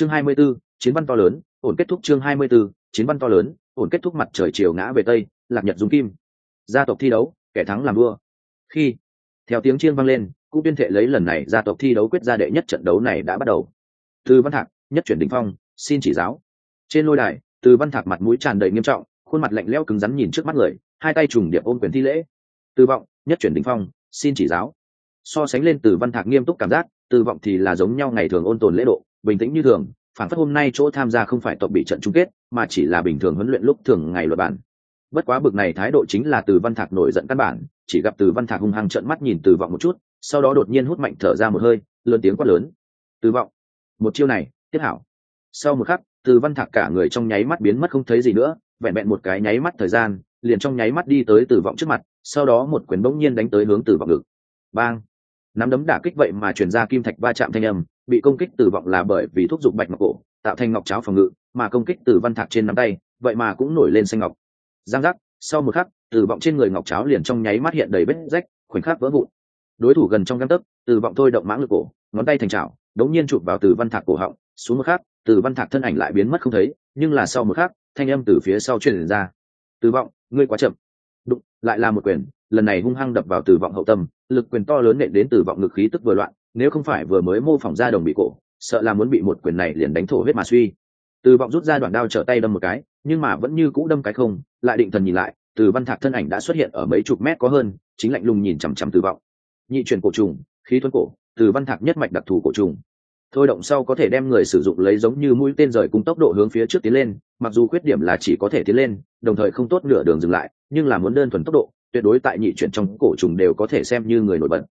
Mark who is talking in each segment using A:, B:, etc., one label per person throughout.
A: chương 24, chiến văn to lớn ổn kết thúc chương 24, chiến văn to lớn ổn kết thúc mặt trời chiều ngã về tây lạc nhật dung kim. Gia tộc thi đấu kẻ thắng làm vua. Khi theo tiếng chiên vang lên cũng tuyên thệ lấy lần này gia tộc thi đấu quyết ra đệ nhất trận đấu này đã bắt đầu. Từ văn thạc nhất chuyển đỉnh phong xin chỉ giáo. Trên lôi đài từ văn thạc mặt mũi tràn đầy nghiêm trọng khuôn mặt lạnh lẽo cứng rắn nhìn trước mắt người hai tay trùng điệp ôm quyền thi lễ. Từ vọng nhất chuyển đỉnh phong xin chỉ giáo. So sánh lên từ văn thạc nghiêm túc cảm giác từ vọng thì là giống nhau ngày thường ôn tồn lễ độ bình tĩnh như thường, phản phất hôm nay chỗ tham gia không phải tộc bị trận chung kết, mà chỉ là bình thường huấn luyện lúc thường ngày luật bản. Bất quá bực này thái độ chính là từ văn thạc nổi giận căn bản, chỉ gặp từ văn thạc hung hăng trợn mắt nhìn từ vọng một chút, sau đó đột nhiên hút mạnh thở ra một hơi, lớn tiếng quát lớn. Từ vọng, một chiêu này, tiếp hảo. Sau một khắc, từ văn thạc cả người trong nháy mắt biến mất không thấy gì nữa, vẹn vẹn một cái nháy mắt thời gian, liền trong nháy mắt đi tới từ vọng trước mặt, sau đó một quyền bỗng nhiên đánh tới hướng từ vọng ngực. Bang! Nắm đấm đả kích vậy mà chuyển ra kim thạch va chạm thanh âm bị công kích tử vọng là bởi vì thúc giục bạch ngọc cổ, tạo thành ngọc cháo phòng ngự, mà công kích từ văn thạc trên nắm tay, vậy mà cũng nổi lên xanh ngọc. Giang giác, sau một khắc, tử vọng trên người ngọc cháo liền trong nháy mắt hiện đầy vết rách, khoảnh khắc vỡ vụn. Đối thủ gần trong găng tấc, tử vọng thôi động mãng lực cổ, ngón tay thành trào đống nhiên chụp vào từ văn thạc cổ họng, xuống một khắc từ văn thạc thân ảnh lại biến mất không thấy, nhưng là sau một khắc, thanh âm từ phía sau truyền ra. Tử vọng ngươi quá chậm. Đụng, lại là một quyền, lần này hung hăng đập vào tử vọng hậu tâm, lực quyền to lớn nện đến tử vọng ngực khí tức vừa loạn nếu không phải vừa mới mô phỏng ra đồng bị cổ, sợ là muốn bị một quyền này liền đánh thổ huyết mà suy. Từ vọng rút ra đoạn đao trở tay đâm một cái, nhưng mà vẫn như cũ đâm cái không, lại định thần nhìn lại, từ văn thạc thân ảnh đã xuất hiện ở mấy chục mét có hơn, chính lạnh lùng nhìn chằm chằm từ vọng. Nhị chuyển cổ trùng, khí thuẫn cổ, từ văn thạc nhất mạch đặc thù cổ trùng. Thôi động sau có thể đem người sử dụng lấy giống như mũi tên rời cùng tốc độ hướng phía trước tiến lên, mặc dù khuyết điểm là chỉ có thể tiến lên, đồng thời không tốt nửa đường dừng lại, nhưng là muốn đơn thuần tốc độ, tuyệt đối tại nhị chuyển trong cổ trùng đều có thể xem như người nổi bật.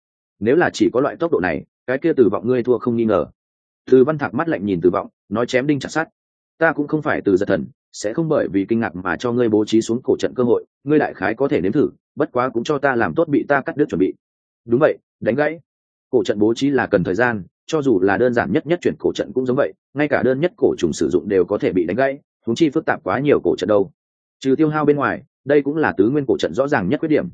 A: Nếu là chỉ có loại tốc độ này cái kia tử vọng ngươi thua không nghi ngờ. Từ văn thạc mắt lạnh nhìn tử vọng, nói chém đinh chặt sát ta cũng không phải từ giật thần, sẽ không bởi vì kinh ngạc mà cho ngươi bố trí xuống cổ trận cơ hội, ngươi đại khái có thể nếm thử, bất quá cũng cho ta làm tốt bị ta cắt đứt chuẩn bị. Đúng vậy, đánh gãy. Cổ trận bố trí là cần thời gian, cho dù là đơn giản nhất nhất chuyển cổ trận cũng giống vậy, ngay cả đơn nhất cổ trùng sử dụng đều có thể bị đánh gãy thúng chi phức tạp quá nhiều cổ trận đâu. Trừ tiêu hao bên ngoài, đây cũng là tứ nguyên cổ trận rõ ràng nhất khuyết điểm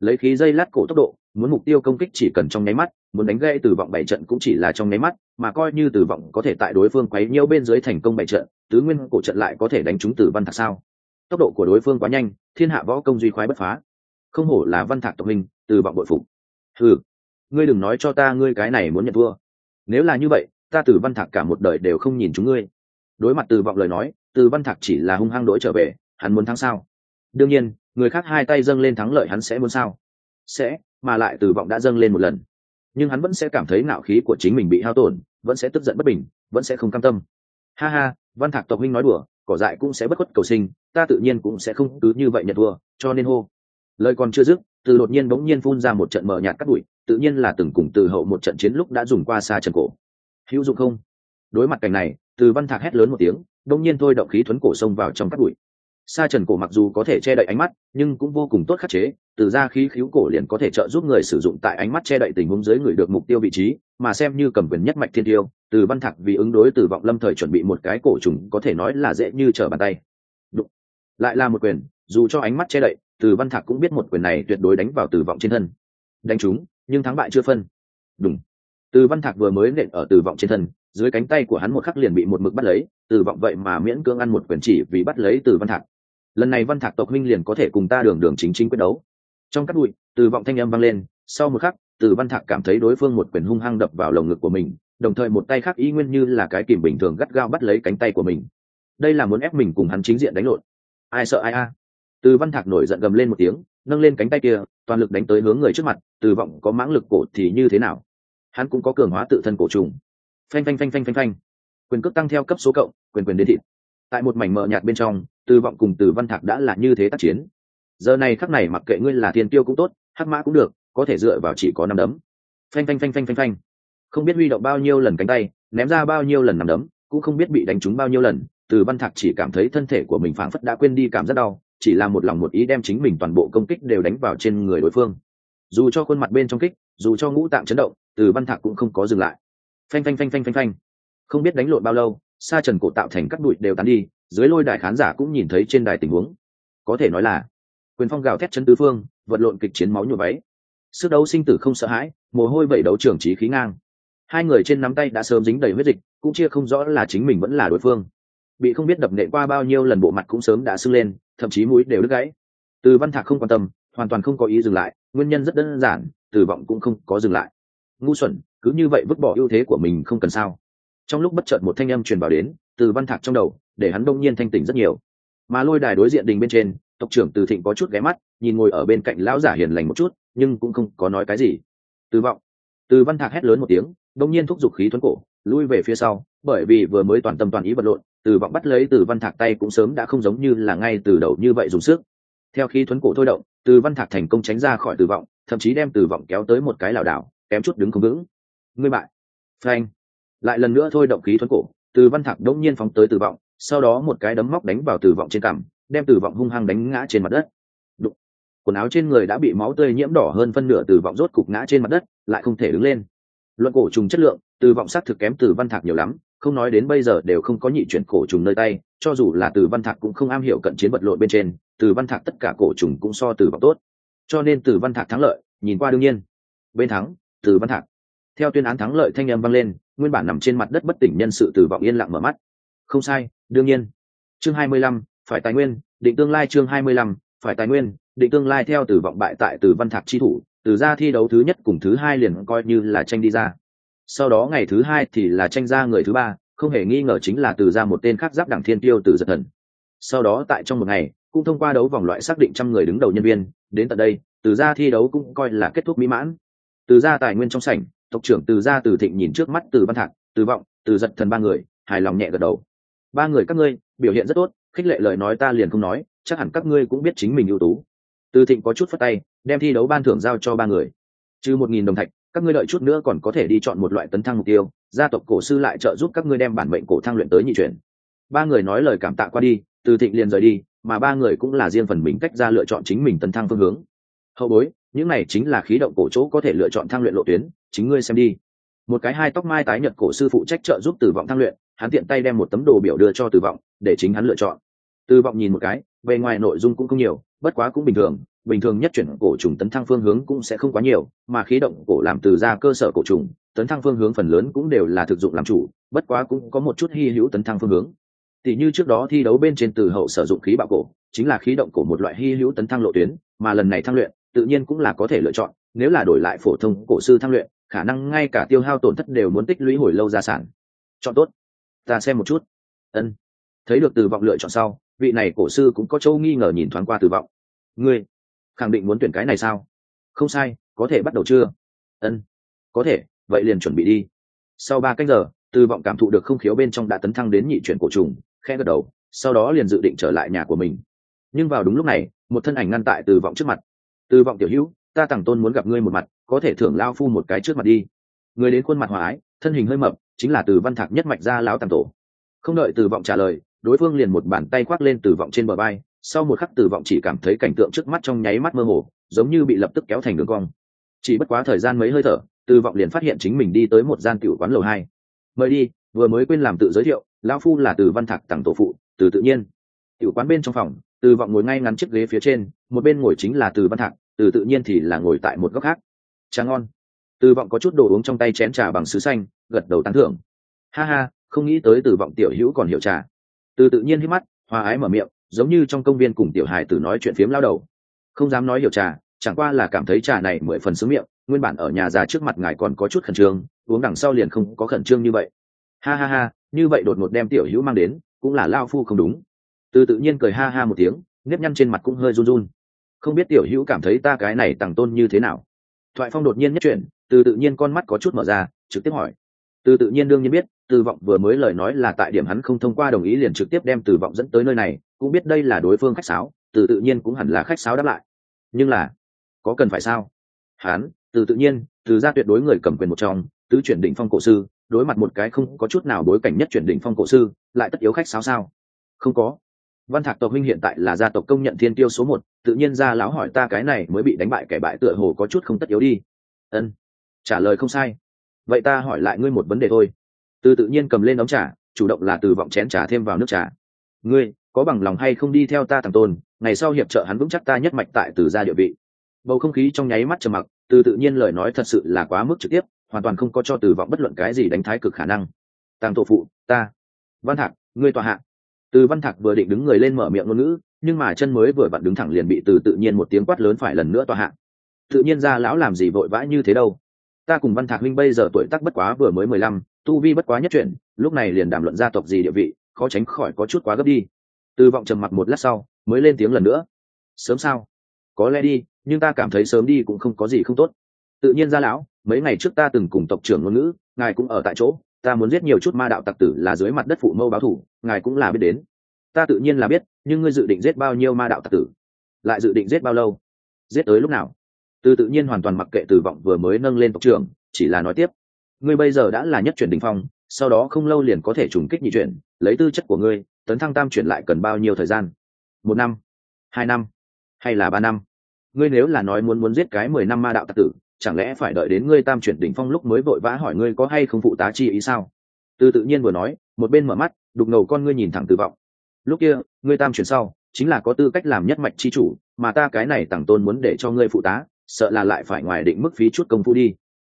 A: lấy khí dây lát cổ tốc độ, muốn mục tiêu công kích chỉ cần trong nháy mắt, muốn đánh gây từ vọng bảy trận cũng chỉ là trong nháy mắt, mà coi như từ vọng có thể tại đối phương quấy nhiễu bên dưới thành công bảy trận, tứ nguyên cổ trận lại có thể đánh trúng từ văn thạc sao? Tốc độ của đối phương quá nhanh, thiên hạ võ công duy khoái bất phá. Không hổ là văn thạc tộc minh từ vọng bội phục. Ừ ngươi đừng nói cho ta ngươi cái này muốn nhận thua. Nếu là như vậy, ta từ văn thạc cả một đời đều không nhìn chúng ngươi. Đối mặt từ vọng lời nói từ văn thạc chỉ là hung hăng đỗi trở về, hắn muốn thắng sao? Đương nhiên người khác hai tay dâng lên thắng lợi hắn sẽ muốn sao? Sẽ, mà lại từ vọng đã dâng lên một lần. Nhưng hắn vẫn sẽ cảm thấy nạo khí của chính mình bị hao tổn, vẫn sẽ tức giận bất bình, vẫn sẽ không cam tâm. Ha ha, văn thạc tộc huynh nói đùa, cỏ dại cũng sẽ bất khuất cầu sinh, ta tự nhiên cũng sẽ không cứ như vậy nhận thua, cho nên hô. Lời còn chưa dứt, từ đột nhiên bỗng nhiên phun ra một trận mở nhạt cắt bụi, tự nhiên là từng cùng từ hậu một trận chiến lúc đã dùng qua xa trần cổ. Hữu dụng không? Đối mặt cảnh này, từ văn thạc hét lớn một tiếng, bỗng nhiên thôi động khí thuấn cổ xông vào trong cắt bụi sa trần cổ mặc dù có thể che đậy ánh mắt, nhưng cũng vô cùng tốt khắc chế, từ ra khí khíu cổ liền có thể trợ giúp người sử dụng tại ánh mắt che đậy tình huống dưới người được mục tiêu vị trí, mà xem như cầm quyền nhất mạch thiên tiêu, từ văn thạc vì ứng đối từ vọng lâm thời chuẩn bị một cái cổ trùng có thể nói là dễ như trở bàn tay. Đụng. lại là một quyền, dù cho ánh mắt che đậy, từ văn thạc cũng biết một quyền này tuyệt đối đánh vào từ vọng trên thân. Đánh chúng nhưng thắng bại chưa phân. Đúng. Từ văn thạc vừa mới nện ở từ vọng trên thân, dưới cánh tay của hắn một khắc liền bị một mực bắt lấy, từ vọng vậy mà miễn cưỡng ăn một quyền chỉ vì bắt lấy từ văn thạc lần này văn thạc tộc minh liền có thể cùng ta đường đường chính chính quyết đấu. Trong các bụi, từ vọng thanh âm vang lên, sau một khắc, từ văn thạc cảm thấy đối phương một quyền hung hăng đập vào lồng ngực của mình, đồng thời một tay khác y nguyên như là cái kìm bình thường gắt gao bắt lấy cánh tay của mình. Đây là muốn ép mình cùng hắn chính diện đánh lộn. Ai sợ ai a? Từ văn thạc nổi giận gầm lên một tiếng, nâng lên cánh tay kia, toàn lực đánh tới hướng người trước mặt, từ vọng có mãng lực cổ thì như thế nào? Hắn cũng có cường hóa tự thân cổ trùng. Phanh phanh phanh phanh phanh phanh. Quyền cước tăng theo cấp số cộng, quyền quyền đến thịt tại một mảnh mờ nhạt bên trong từ vọng cùng từ văn thạc đã là như thế tác chiến. Giờ này khắc này mặc kệ ngươi là thiên tiêu cũng tốt, hắc mã cũng được, có thể dựa vào chỉ có năm đấm. Phanh phanh phanh phanh phanh phanh. Không biết huy động bao nhiêu lần cánh tay, ném ra bao nhiêu lần nằm đấm, cũng không biết bị đánh trúng bao nhiêu lần, từ văn thạc chỉ cảm thấy thân thể của mình phảng phất đã quên đi cảm giác đau, chỉ là một lòng một ý đem chính mình toàn bộ công kích đều đánh vào trên người đối phương. Dù cho khuôn mặt bên trong kích, dù cho ngũ tạng chấn động, từ văn thạc cũng không có dừng lại. Phanh phanh phanh phanh phanh phanh. Không biết đánh lộn bao lâu sa trần cổ tạo thành các bụi đều tán đi, dưới lôi đài khán giả cũng nhìn thấy trên đài tình huống. Có thể nói là, quyền phong gào thét chân tứ phương, vật lộn kịch chiến máu nhuộm váy. Sức đấu sinh tử không sợ hãi, mồ hôi vẩy đấu trường trí khí ngang. Hai người trên nắm tay đã sớm dính đầy huyết dịch, cũng chia không rõ là chính mình vẫn là đối phương. Bị không biết đập nệ qua bao nhiêu lần bộ mặt cũng sớm đã sưng lên, thậm chí mũi đều đứt gãy. Từ văn thạc không quan tâm, hoàn toàn không có ý dừng lại, nguyên nhân rất đơn giản từ vọng cũng không có dừng lại. Ngu xuẩn, cứ như vậy vứt bỏ ưu thế của mình không cần sao? Trong lúc bất chợt một thanh âm truyền vào đến, từ văn thạc trong đầu, để hắn đông nhiên thanh tỉnh rất nhiều. Mà lôi đài đối diện đình bên trên, tộc trưởng từ thịnh có chút ghé mắt, nhìn ngồi ở bên cạnh lão giả hiền lành một chút, nhưng cũng không có nói cái gì. Từ vọng. Từ văn thạc hét lớn một tiếng, đông nhiên thúc giục khí thuấn cổ, lui về phía sau, bởi vì vừa mới toàn tâm toàn ý vật lộn, từ vọng bắt lấy từ văn thạc tay cũng sớm đã không giống như là ngay từ đầu như vậy dùng sức. Theo khí thuấn cổ thôi động, từ văn thạc thành công tránh ra khỏi từ vọng, thậm chí đem từ vọng kéo tới một cái lảo đảo, kém chút đứng không vững. Ngươi bại. Frank lại lần nữa thôi động khí thuấn cổ, từ văn thạc đỗng nhiên phóng tới từ vọng, sau đó một cái đấm móc đánh vào từ vọng trên cằm, đem từ vọng hung hăng đánh ngã trên mặt đất. Đụng. quần áo trên người đã bị máu tươi nhiễm đỏ hơn phân nửa từ vọng rốt cục ngã trên mặt đất, lại không thể đứng lên. Luận cổ trùng chất lượng từ vọng sắc thực kém từ văn thạc nhiều lắm, không nói đến bây giờ đều không có nhị chuyển cổ trùng nơi tay, cho dù là từ văn thạc cũng không am hiểu cận chiến vật lộn bên trên, từ văn thạc tất cả cổ trùng cũng so từ vọng tốt. Cho nên từ văn thạc thắng lợi, nhìn qua đương nhiên. Bên thắng, từ văn thạc. Theo tuyên án thắng lợi thanh âm vang lên nguyên bản nằm trên mặt đất bất tỉnh nhân sự từ vọng yên lặng mở mắt. Không sai, đương nhiên. Chương hai mươi lăm, phải tài nguyên, định tương lai chương hai mươi lăm, phải tài nguyên, định tương lai theo từ vọng bại tại từ văn thạc chi thủ, từ ra thi đấu thứ nhất cùng thứ hai liền coi như là tranh đi ra. Sau đó ngày thứ hai thì là tranh ra người thứ ba, không hề nghi ngờ chính là từ ra một tên khác giáp đảng thiên tiêu từ giật thần. Sau đó tại trong một ngày, cũng thông qua đấu vòng loại xác định trăm người đứng đầu nhân viên, đến tận đây, từ ra thi đấu cũng coi là kết thúc mỹ mãn. Từ ra tài nguyên trong sảnh tộc trưởng từ gia từ thịnh nhìn trước mắt từ văn thạc, từ vọng, từ giật thần ba người, hài lòng nhẹ gật đầu. Ba người các ngươi, biểu hiện rất tốt, khích lệ lời nói ta liền không nói, chắc hẳn các ngươi cũng biết chính mình ưu tú. Từ thịnh có chút phất tay, đem thi đấu ban thưởng giao cho ba người. Trừ một nghìn đồng thạch, các ngươi đợi chút nữa còn có thể đi chọn một loại tấn thăng mục tiêu, gia tộc cổ sư lại trợ giúp các ngươi đem bản mệnh cổ thăng luyện tới nhị chuyển. Ba người nói lời cảm tạ qua đi, từ thịnh liền rời đi, mà ba người cũng là riêng phần mình cách ra lựa chọn chính mình tấn thăng phương hướng. Hậu bối những này chính là khí động cổ chỗ có thể lựa chọn thăng luyện lộ tuyến, chính ngươi xem đi. Một cái hai tóc mai tái nhật cổ sư phụ trách trợ giúp tử vọng thăng luyện, hắn tiện tay đem một tấm đồ biểu đưa cho tử vọng, để chính hắn lựa chọn. Tử vọng nhìn một cái về ngoài nội dung cũng không nhiều, bất quá cũng bình thường bình thường nhất chuyển cổ trùng tấn thăng phương hướng cũng sẽ không quá nhiều, mà khí động cổ làm từ ra cơ sở cổ trùng, tấn thăng phương hướng phần lớn cũng đều là thực dụng làm chủ, bất quá cũng có một chút hy hữu tấn thăng phương hướng. Tỷ như trước đó thi đấu bên trên từ hậu sử dụng khí bạo cổ, chính là khí động cổ một loại hy hữu tấn thăng lộ tuyến, mà lần này thăng luyện tự nhiên cũng là có thể lựa chọn, nếu là đổi lại phổ thông cổ sư thăng luyện, khả năng ngay cả tiêu hao tổn thất đều muốn tích lũy hồi lâu gia sản. Chọn tốt. Ta xem một chút. Ân. Thấy được từ vọng lựa chọn sau, vị này cổ sư cũng có châu nghi ngờ nhìn thoáng qua từ vọng. Ngươi, khẳng định muốn tuyển cái này sao? Không sai, có thể bắt đầu chưa? Ân. Có thể, vậy liền chuẩn bị đi. Sau ba cách giờ, từ vọng cảm thụ được không khiếu bên trong đã tấn thăng đến nhị chuyển cổ trùng khe gật đầu, sau đó liền dự định trở lại nhà của mình. Nhưng vào đúng lúc này, một thân ảnh ngăn tại từ vọng trước mặt từ vọng tiểu hữu, ta tằng tôn muốn gặp ngươi một mặt, có thể thưởng lao phu một cái trước mặt đi. Người đến khuôn mặt hòa ái, thân hình hơi mập, chính là từ văn thạc nhất mạch ra lão tàng tổ. Không đợi từ vọng trả lời, đối phương liền một bàn tay khoác lên từ vọng trên bờ bay sau một khắc từ vọng chỉ cảm thấy cảnh tượng trước mắt trong nháy mắt mơ hồ, giống như bị lập tức kéo thành đường cong. Chỉ bất quá thời gian mấy hơi thở, từ vọng liền phát hiện chính mình đi tới một gian tiểu quán lầu hai. Mời đi, vừa mới quên làm tự giới thiệu, lão phu là từ văn thạc tặng tổ phụ, từ tự nhiên. Tiểu quán bên trong phòng, từ vọng ngồi ngay ngắn chiếc ghế phía trên, một bên ngồi chính là từ văn thạc từ tự nhiên thì là ngồi tại một góc khác. Trà ngon. Từ vọng có chút đồ uống trong tay chén trà bằng sứ xanh, gật đầu tán thưởng. Ha ha, không nghĩ tới từ vọng tiểu hữu còn hiểu trà. Từ tự nhiên hít mắt, hòa ái mở miệng, giống như trong công viên cùng tiểu hài tử nói chuyện phiếm lao đầu. Không dám nói hiểu trà, chẳng qua là cảm thấy trà này mười phần xứ miệng, nguyên bản ở nhà già trước mặt ngài còn có chút khẩn trương, uống đằng sau liền không có khẩn trương như vậy. Ha ha ha, như vậy đột ngột đem tiểu hữu mang đến, cũng là lao phu không đúng. Từ tự nhiên cười ha ha một tiếng, nếp nhăn trên mặt cũng hơi run run không biết tiểu hữu cảm thấy ta cái này tàng tôn như thế nào. Thoại phong đột nhiên nhất chuyển, từ tự nhiên con mắt có chút mở ra, trực tiếp hỏi. Từ tự nhiên đương nhiên biết, từ vọng vừa mới lời nói là tại điểm hắn không thông qua đồng ý liền trực tiếp đem từ vọng dẫn tới nơi này, cũng biết đây là đối phương khách sáo, từ tự nhiên cũng hẳn là khách sáo đáp lại. Nhưng là, có cần phải sao? Hắn, từ tự nhiên, từ ra tuyệt đối người cầm quyền một trong, tứ chuyển định phong cổ sư, đối mặt một cái không có chút nào đối cảnh nhất chuyển định phong cổ sư, lại tất yếu khách sáo sao? Không có. Văn thạc tộc minh hiện tại là gia tộc công nhận thiên tiêu số một tự nhiên ra lão hỏi ta cái này mới bị đánh bại kẻ bại tựa hồ có chút không tất yếu đi. Ân, trả lời không sai. Vậy ta hỏi lại ngươi một vấn đề thôi. Từ tự nhiên cầm lên ống trà, chủ động là từ vọng chén trà thêm vào nước trà. Ngươi, có bằng lòng hay không đi theo ta thằng tôn, ngày sau hiệp trợ hắn vững chắc ta nhất mạch tại từ gia địa vị. Bầu không khí trong nháy mắt trầm mặc, từ tự nhiên lời nói thật sự là quá mức trực tiếp, hoàn toàn không có cho từ vọng bất luận cái gì đánh thái cực khả năng. Tàng tổ phụ, ta. Văn thạc, ngươi tòa hạ. Từ văn thạc vừa định đứng người lên mở miệng ngôn ngữ nhưng mà chân mới vừa vặn đứng thẳng liền bị từ tự nhiên một tiếng quát lớn phải lần nữa tòa hạng tự nhiên ra lão làm gì vội vã như thế đâu. Ta cùng văn thạc minh bây giờ tuổi tác bất quá vừa mới mười lăm, tu vi bất quá nhất chuyện lúc này liền đàm luận gia tộc gì địa vị, khó tránh khỏi có chút quá gấp đi. Từ vọng trầm mặc một lát sau, mới lên tiếng lần nữa. Sớm sao? Có lẽ đi, nhưng ta cảm thấy sớm đi cũng không có gì không tốt. Tự nhiên ra lão, mấy ngày trước ta từng cùng tộc trưởng ngôn ngữ, ngài cũng ở tại chỗ, ta muốn giết nhiều chút ma đạo tặc tử là dưới mặt đất phụ mâu báo thủ, ngài cũng là biết đến ta tự nhiên là biết nhưng ngươi dự định giết bao nhiêu ma đạo tặc tử? Lại dự định giết bao lâu? Giết tới lúc nào? Từ tự nhiên hoàn toàn mặc kệ từ vọng vừa mới nâng lên tộc trường, chỉ là nói tiếp. Ngươi bây giờ đã là nhất chuyển đình phong sau đó không lâu liền có thể trùng kích nhị chuyển lấy tư chất của ngươi tấn thăng tam chuyển lại cần bao nhiêu thời gian? Một năm? Hai năm? Hay là ba năm? Ngươi nếu là nói muốn muốn giết cái mười năm ma đạo tặc tử chẳng lẽ phải đợi đến ngươi tam chuyển đỉnh phong lúc mới vội vã hỏi ngươi có hay không phụ tá chi ý sao? Từ tự nhiên vừa nói một bên mở mắt đục ngầu con ngươi nhìn thẳng từ vọng lúc kia, ngươi tam chuyển sau, chính là có tư cách làm nhất mạch chi chủ, mà ta cái này tặng tôn muốn để cho ngươi phụ tá, sợ là lại phải ngoài định mức phí chút công phu đi.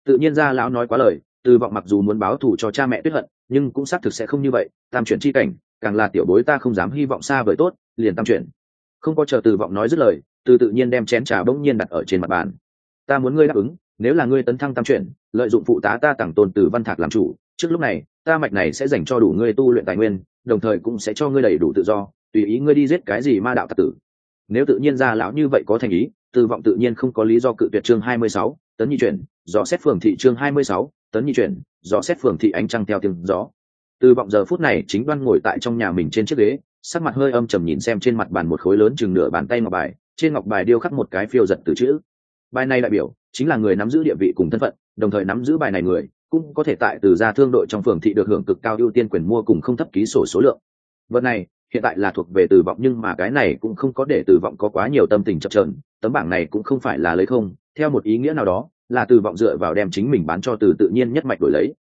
A: Tự nhiên ra lão nói quá lời, từ vọng mặc dù muốn báo thù cho cha mẹ tuyết hận, nhưng cũng xác thực sẽ không như vậy, tam chuyển chi cảnh, càng là tiểu bối ta không dám hy vọng xa vời tốt, liền tam chuyển. Không có chờ từ vọng nói dứt lời, từ tự nhiên đem chén trà bỗng nhiên đặt ở trên mặt bàn. Ta muốn ngươi đáp ứng, nếu là ngươi tấn thăng tam chuyển, lợi dụng phụ tá ta tặng tôn từ văn thạc làm chủ, trước lúc này, ta mạch này sẽ dành cho đủ ngươi tu luyện tài nguyên đồng thời cũng sẽ cho ngươi đầy đủ tự do, tùy ý ngươi đi giết cái gì ma đạo tặc tử. Nếu tự nhiên ra lão như vậy có thành ý từ vọng tự nhiên không có lý do cự tuyệt chương hai mươi sáu, tấn nhi chuyển do xét phường thị chương hai mươi sáu, tấn nhi chuyển do xét phường thị ánh trăng theo tiếng gió. Từ vọng giờ phút này chính đoan ngồi tại trong nhà mình trên chiếc ghế, sắc mặt hơi âm trầm nhìn xem trên mặt bàn một khối lớn chừng nửa bàn tay ngọc bài, trên ngọc bài điêu khắc một cái phiêu giật từ chữ. Bài này đại biểu chính là người nắm giữ địa vị cùng thân phận, đồng thời nắm giữ bài này người cũng có thể tại từ gia thương đội trong phường thị được hưởng cực cao ưu tiên quyền mua cùng không thấp ký sổ số lượng. Vật này, hiện tại là thuộc về từ vọng nhưng mà cái này cũng không có để từ vọng có quá nhiều tâm tình chập trờn tấm bảng này cũng không phải là lấy không, theo một ý nghĩa nào đó, là từ vọng dựa vào đem chính mình bán cho từ tự nhiên nhất mạch đổi lấy.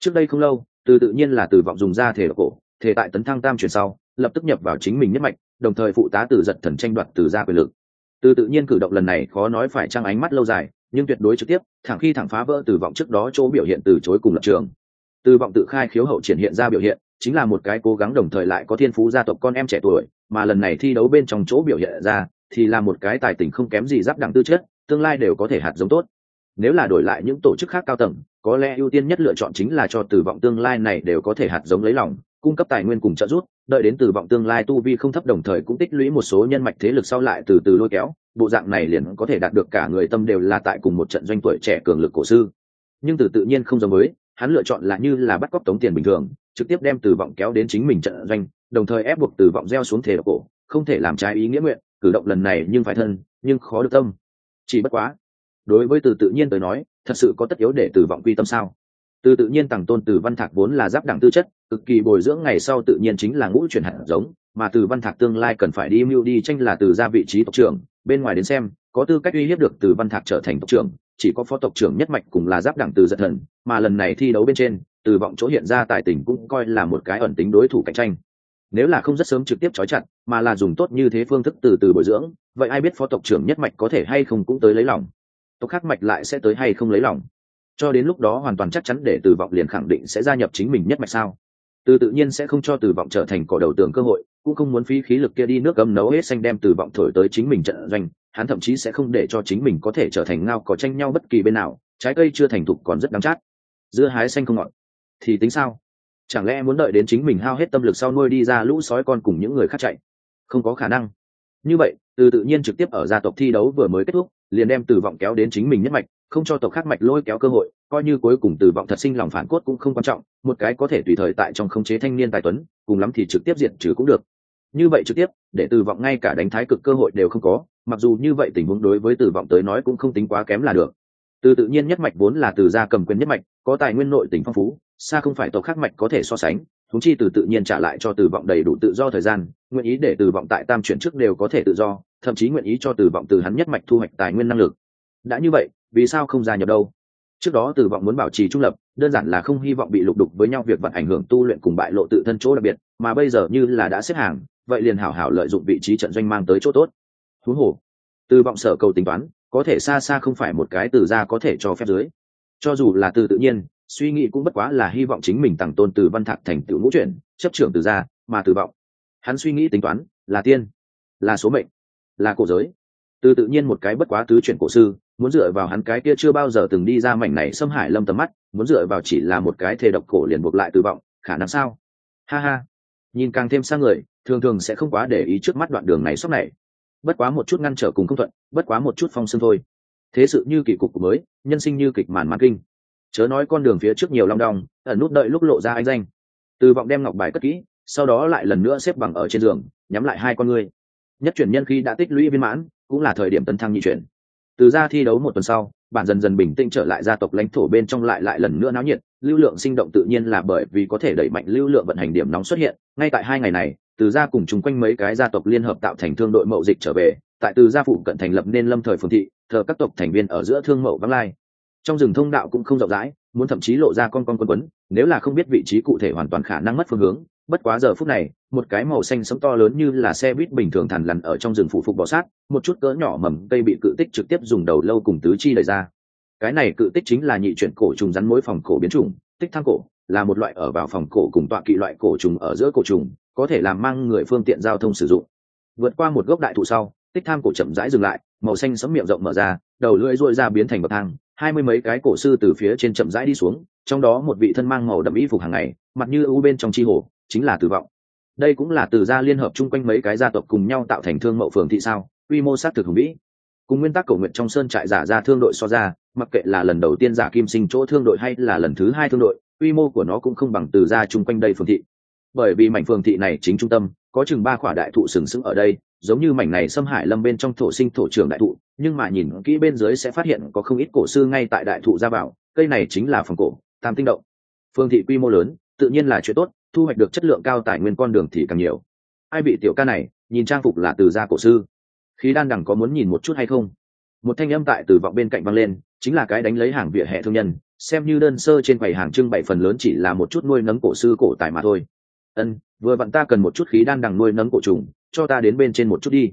A: Trước đây không lâu, từ tự nhiên là từ vọng dùng ra thể cổ, thể tại tấn thăng tam chuyển sau, lập tức nhập vào chính mình nhất mạch, đồng thời phụ tá từ giật thần tranh đoạt từ gia quyền lực. Từ tự nhiên cử động lần này khó nói phải trăng ánh mắt lâu dài nhưng tuyệt đối trực tiếp, thẳng khi thẳng phá vỡ từ vọng trước đó chỗ biểu hiện từ chối cùng lập trường. Từ vọng tự khai khiếu hậu triển hiện ra biểu hiện, chính là một cái cố gắng đồng thời lại có thiên phú gia tộc con em trẻ tuổi, mà lần này thi đấu bên trong chỗ biểu hiện ra, thì là một cái tài tình không kém gì giáp đẳng tư chất, tương lai đều có thể hạt giống tốt. Nếu là đổi lại những tổ chức khác cao tầng, có lẽ ưu tiên nhất lựa chọn chính là cho từ vọng tương lai này đều có thể hạt giống lấy lòng cung cấp tài nguyên cùng trợ giúp, đợi đến từ vọng tương lai tu vi không thấp đồng thời cũng tích lũy một số nhân mạch thế lực sau lại từ từ lôi kéo, bộ dạng này liền có thể đạt được cả người tâm đều là tại cùng một trận doanh tuổi trẻ cường lực cổ sư. Nhưng từ tự nhiên không giống với, hắn lựa chọn là như là bắt cóc tống tiền bình thường, trực tiếp đem từ vọng kéo đến chính mình trận doanh, đồng thời ép buộc từ vọng gieo xuống thể độc cổ, không thể làm trái ý nghĩa nguyện, cử động lần này nhưng phải thân, nhưng khó được tâm. Chỉ bất quá, đối với từ tự nhiên tới nói, thật sự có tất yếu để từ vọng quy tâm sao? Từ tự nhiên tằng tôn từ văn thạc vốn là giáp đẳng tư chất, cực kỳ bồi dưỡng ngày sau tự nhiên chính là ngũ chuyển hạt giống, mà từ văn thạc tương lai cần phải đi mưu đi tranh là từ ra vị trí tộc trưởng, bên ngoài đến xem, có tư cách uy hiếp được từ văn thạc trở thành tộc trưởng, chỉ có phó tộc trưởng nhất mạch cùng là giáp đẳng từ giật thần, mà lần này thi đấu bên trên, từ vọng chỗ hiện ra tài tình cũng coi là một cái ẩn tính đối thủ cạnh tranh. Nếu là không rất sớm trực tiếp trói chặt, mà là dùng tốt như thế phương thức từ từ bồi dưỡng, vậy ai biết phó tộc trưởng nhất mạch có thể hay không cũng tới lấy lòng. Tộc khác mạch lại sẽ tới hay không lấy lòng cho đến lúc đó hoàn toàn chắc chắn để từ vọng liền khẳng định sẽ gia nhập chính mình nhất mạch sao? Từ tự nhiên sẽ không cho từ vọng trở thành cỏ đầu tường cơ hội, cũng không muốn phí khí lực kia đi nước cấm nấu hết xanh đem từ vọng thổi tới chính mình trận doanh, hắn thậm chí sẽ không để cho chính mình có thể trở thành ngao có tranh nhau bất kỳ bên nào, trái cây chưa thành thục còn rất đắng chát. Dưa hái xanh không ngọt. Thì tính sao? Chẳng lẽ muốn đợi đến chính mình hao hết tâm lực sau nuôi đi ra lũ sói con cùng những người khác chạy? Không có khả năng. Như vậy, từ tự nhiên trực tiếp ở gia tộc thi đấu vừa mới kết thúc, liền đem từ vọng kéo đến chính mình nhất mạch không cho tộc khác mạch lôi kéo cơ hội, coi như cuối cùng từ vọng thật sinh lòng phản cốt cũng không quan trọng, một cái có thể tùy thời tại trong khống chế thanh niên tài tuấn, cùng lắm thì trực tiếp diện trừ cũng được. Như vậy trực tiếp, để từ vọng ngay cả đánh thái cực cơ hội đều không có, mặc dù như vậy tình huống đối với từ vọng tới nói cũng không tính quá kém là được. Từ tự nhiên nhất mạch vốn là từ gia cầm quyền nhất mạch, có tài nguyên nội tình phong phú, xa không phải tộc khác mạch có thể so sánh thúng chi từ tự nhiên trả lại cho từ vọng đầy đủ tự do thời gian, nguyện ý để từ vọng tại tam chuyển trước đều có thể tự do, thậm chí nguyện ý cho từ vọng từ hắn nhất mạch thu hoạch tài nguyên năng lực. Đã như vậy vì sao không gia nhập đâu? Trước đó từ vọng muốn bảo trì trung lập, đơn giản là không hy vọng bị lục đục với nhau việc vận ảnh hưởng tu luyện cùng bại lộ tự thân chỗ đặc biệt, mà bây giờ như là đã xếp hàng, vậy liền hảo hảo lợi dụng vị trí trận doanh mang tới chỗ tốt. Thú hồ. Từ vọng sở cầu tính toán, có thể xa xa không phải một cái từ ra có thể cho phép dưới. Cho dù là từ tự nhiên, suy nghĩ cũng bất quá là hy vọng chính mình tặng tôn từ văn thạc thành tựu ngũ chuyển, chấp trưởng từ gia, mà từ vọng. Hắn suy nghĩ tính toán, là tiên, là số mệnh, là cổ giới. Từ tự nhiên một cái bất quá tứ chuyển cổ sư muốn dựa vào hắn cái kia chưa bao giờ từng đi ra mảnh này xâm hại lâm tầm mắt, muốn dựa vào chỉ là một cái thề độc cổ liền buộc lại tử vọng khả năng sao? Ha ha. Nhìn càng thêm sang người, thường thường sẽ không quá để ý trước mắt đoạn đường này sóc này. Bất quá một chút ngăn trở cùng không thuận, bất quá một chút phong sương thôi. Thế sự như kỳ cục mới, nhân sinh như kịch màn màn kinh. Chớ nói con đường phía trước nhiều long đong, ẩn nút đợi lúc lộ ra anh danh. Từ vọng đem ngọc bài cất kỹ, sau đó lại lần nữa xếp bằng ở trên giường, nhắm lại hai con ngươi. Nhất chuyển nhân khi đã tích lũy viên mãn, cũng là thời điểm tấn thăng nhị chuyển từ ra thi đấu một tuần sau bản dần dần bình tĩnh trở lại gia tộc lãnh thổ bên trong lại lại lần nữa náo nhiệt, lưu lượng sinh động tự nhiên là bởi vì có thể đẩy mạnh lưu lượng vận hành điểm nóng xuất hiện. Ngay tại hai ngày này, từ gia cùng chung quanh mấy cái gia tộc liên hợp tạo thành thương đội mậu dịch trở về. Tại từ gia phụ cận thành lập nên lâm thời phường thị, thờ các tộc thành viên ở giữa thương mậu vắng lai. Trong rừng thông đạo cũng không rộng rãi, muốn thậm chí lộ ra con con quân quấn, nếu là không biết vị trí cụ thể hoàn toàn khả năng mất phương hướng bất quá giờ phút này, một cái màu xanh sống to lớn như là xe buýt bình thường thằn lằn ở trong rừng phủ phục bọ sát, một chút cỡ nhỏ mầm cây bị cự tích trực tiếp dùng đầu lâu cùng tứ chi đẩy ra. Cái này cự tích chính là nhị chuyển cổ trùng rắn mối phòng cổ biến trùng tích thang cổ, là một loại ở vào phòng cổ cùng tọa kỵ loại cổ trùng ở giữa cổ trùng, có thể làm mang người phương tiện giao thông sử dụng. Vượt qua một gốc đại thụ sau, tích tham cổ chậm rãi dừng lại, màu xanh sẫm miệng rộng mở ra, đầu lưỡi ruôi ra biến thành bậc thang, hai mươi mấy cái cổ sư từ phía trên chậm rãi đi xuống, trong đó một vị thân mang màu đậm y phục hàng ngày, mặt như ưu bên trong chi hồ chính là tử vọng. Đây cũng là từ gia liên hợp chung quanh mấy cái gia tộc cùng nhau tạo thành thương mậu phường thị sao, quy mô sát thực hùng vĩ. Cùng nguyên tắc cầu nguyện trong sơn trại giả ra thương đội so ra, mặc kệ là lần đầu tiên giả kim sinh chỗ thương đội hay là lần thứ hai thương đội, quy mô của nó cũng không bằng từ gia chung quanh đây phường thị. Bởi vì mảnh phường thị này chính trung tâm, có chừng ba khỏa đại thụ sừng sững ở đây, giống như mảnh này xâm hải lâm bên trong thổ sinh thổ trường đại thụ, nhưng mà nhìn kỹ bên dưới sẽ phát hiện có không ít cổ sư ngay tại đại thụ ra vào cây này chính là phòng cổ, tam tinh động. Phương thị quy mô lớn, tự nhiên là chuyện tốt thu hoạch được chất lượng cao tài nguyên con đường thì càng nhiều. Ai bị tiểu ca này, nhìn trang phục là từ gia cổ sư. Khí đan đằng có muốn nhìn một chút hay không? Một thanh âm tại từ vọng bên cạnh văng lên, chính là cái đánh lấy hàng vỉa hè thương nhân, xem như đơn sơ trên quầy hàng trưng bày phần lớn chỉ là một chút nuôi nấng cổ sư cổ tài mà thôi. Ân, vừa vặn ta cần một chút khí đan đằng nuôi nấng cổ trùng, cho ta đến bên trên một chút đi.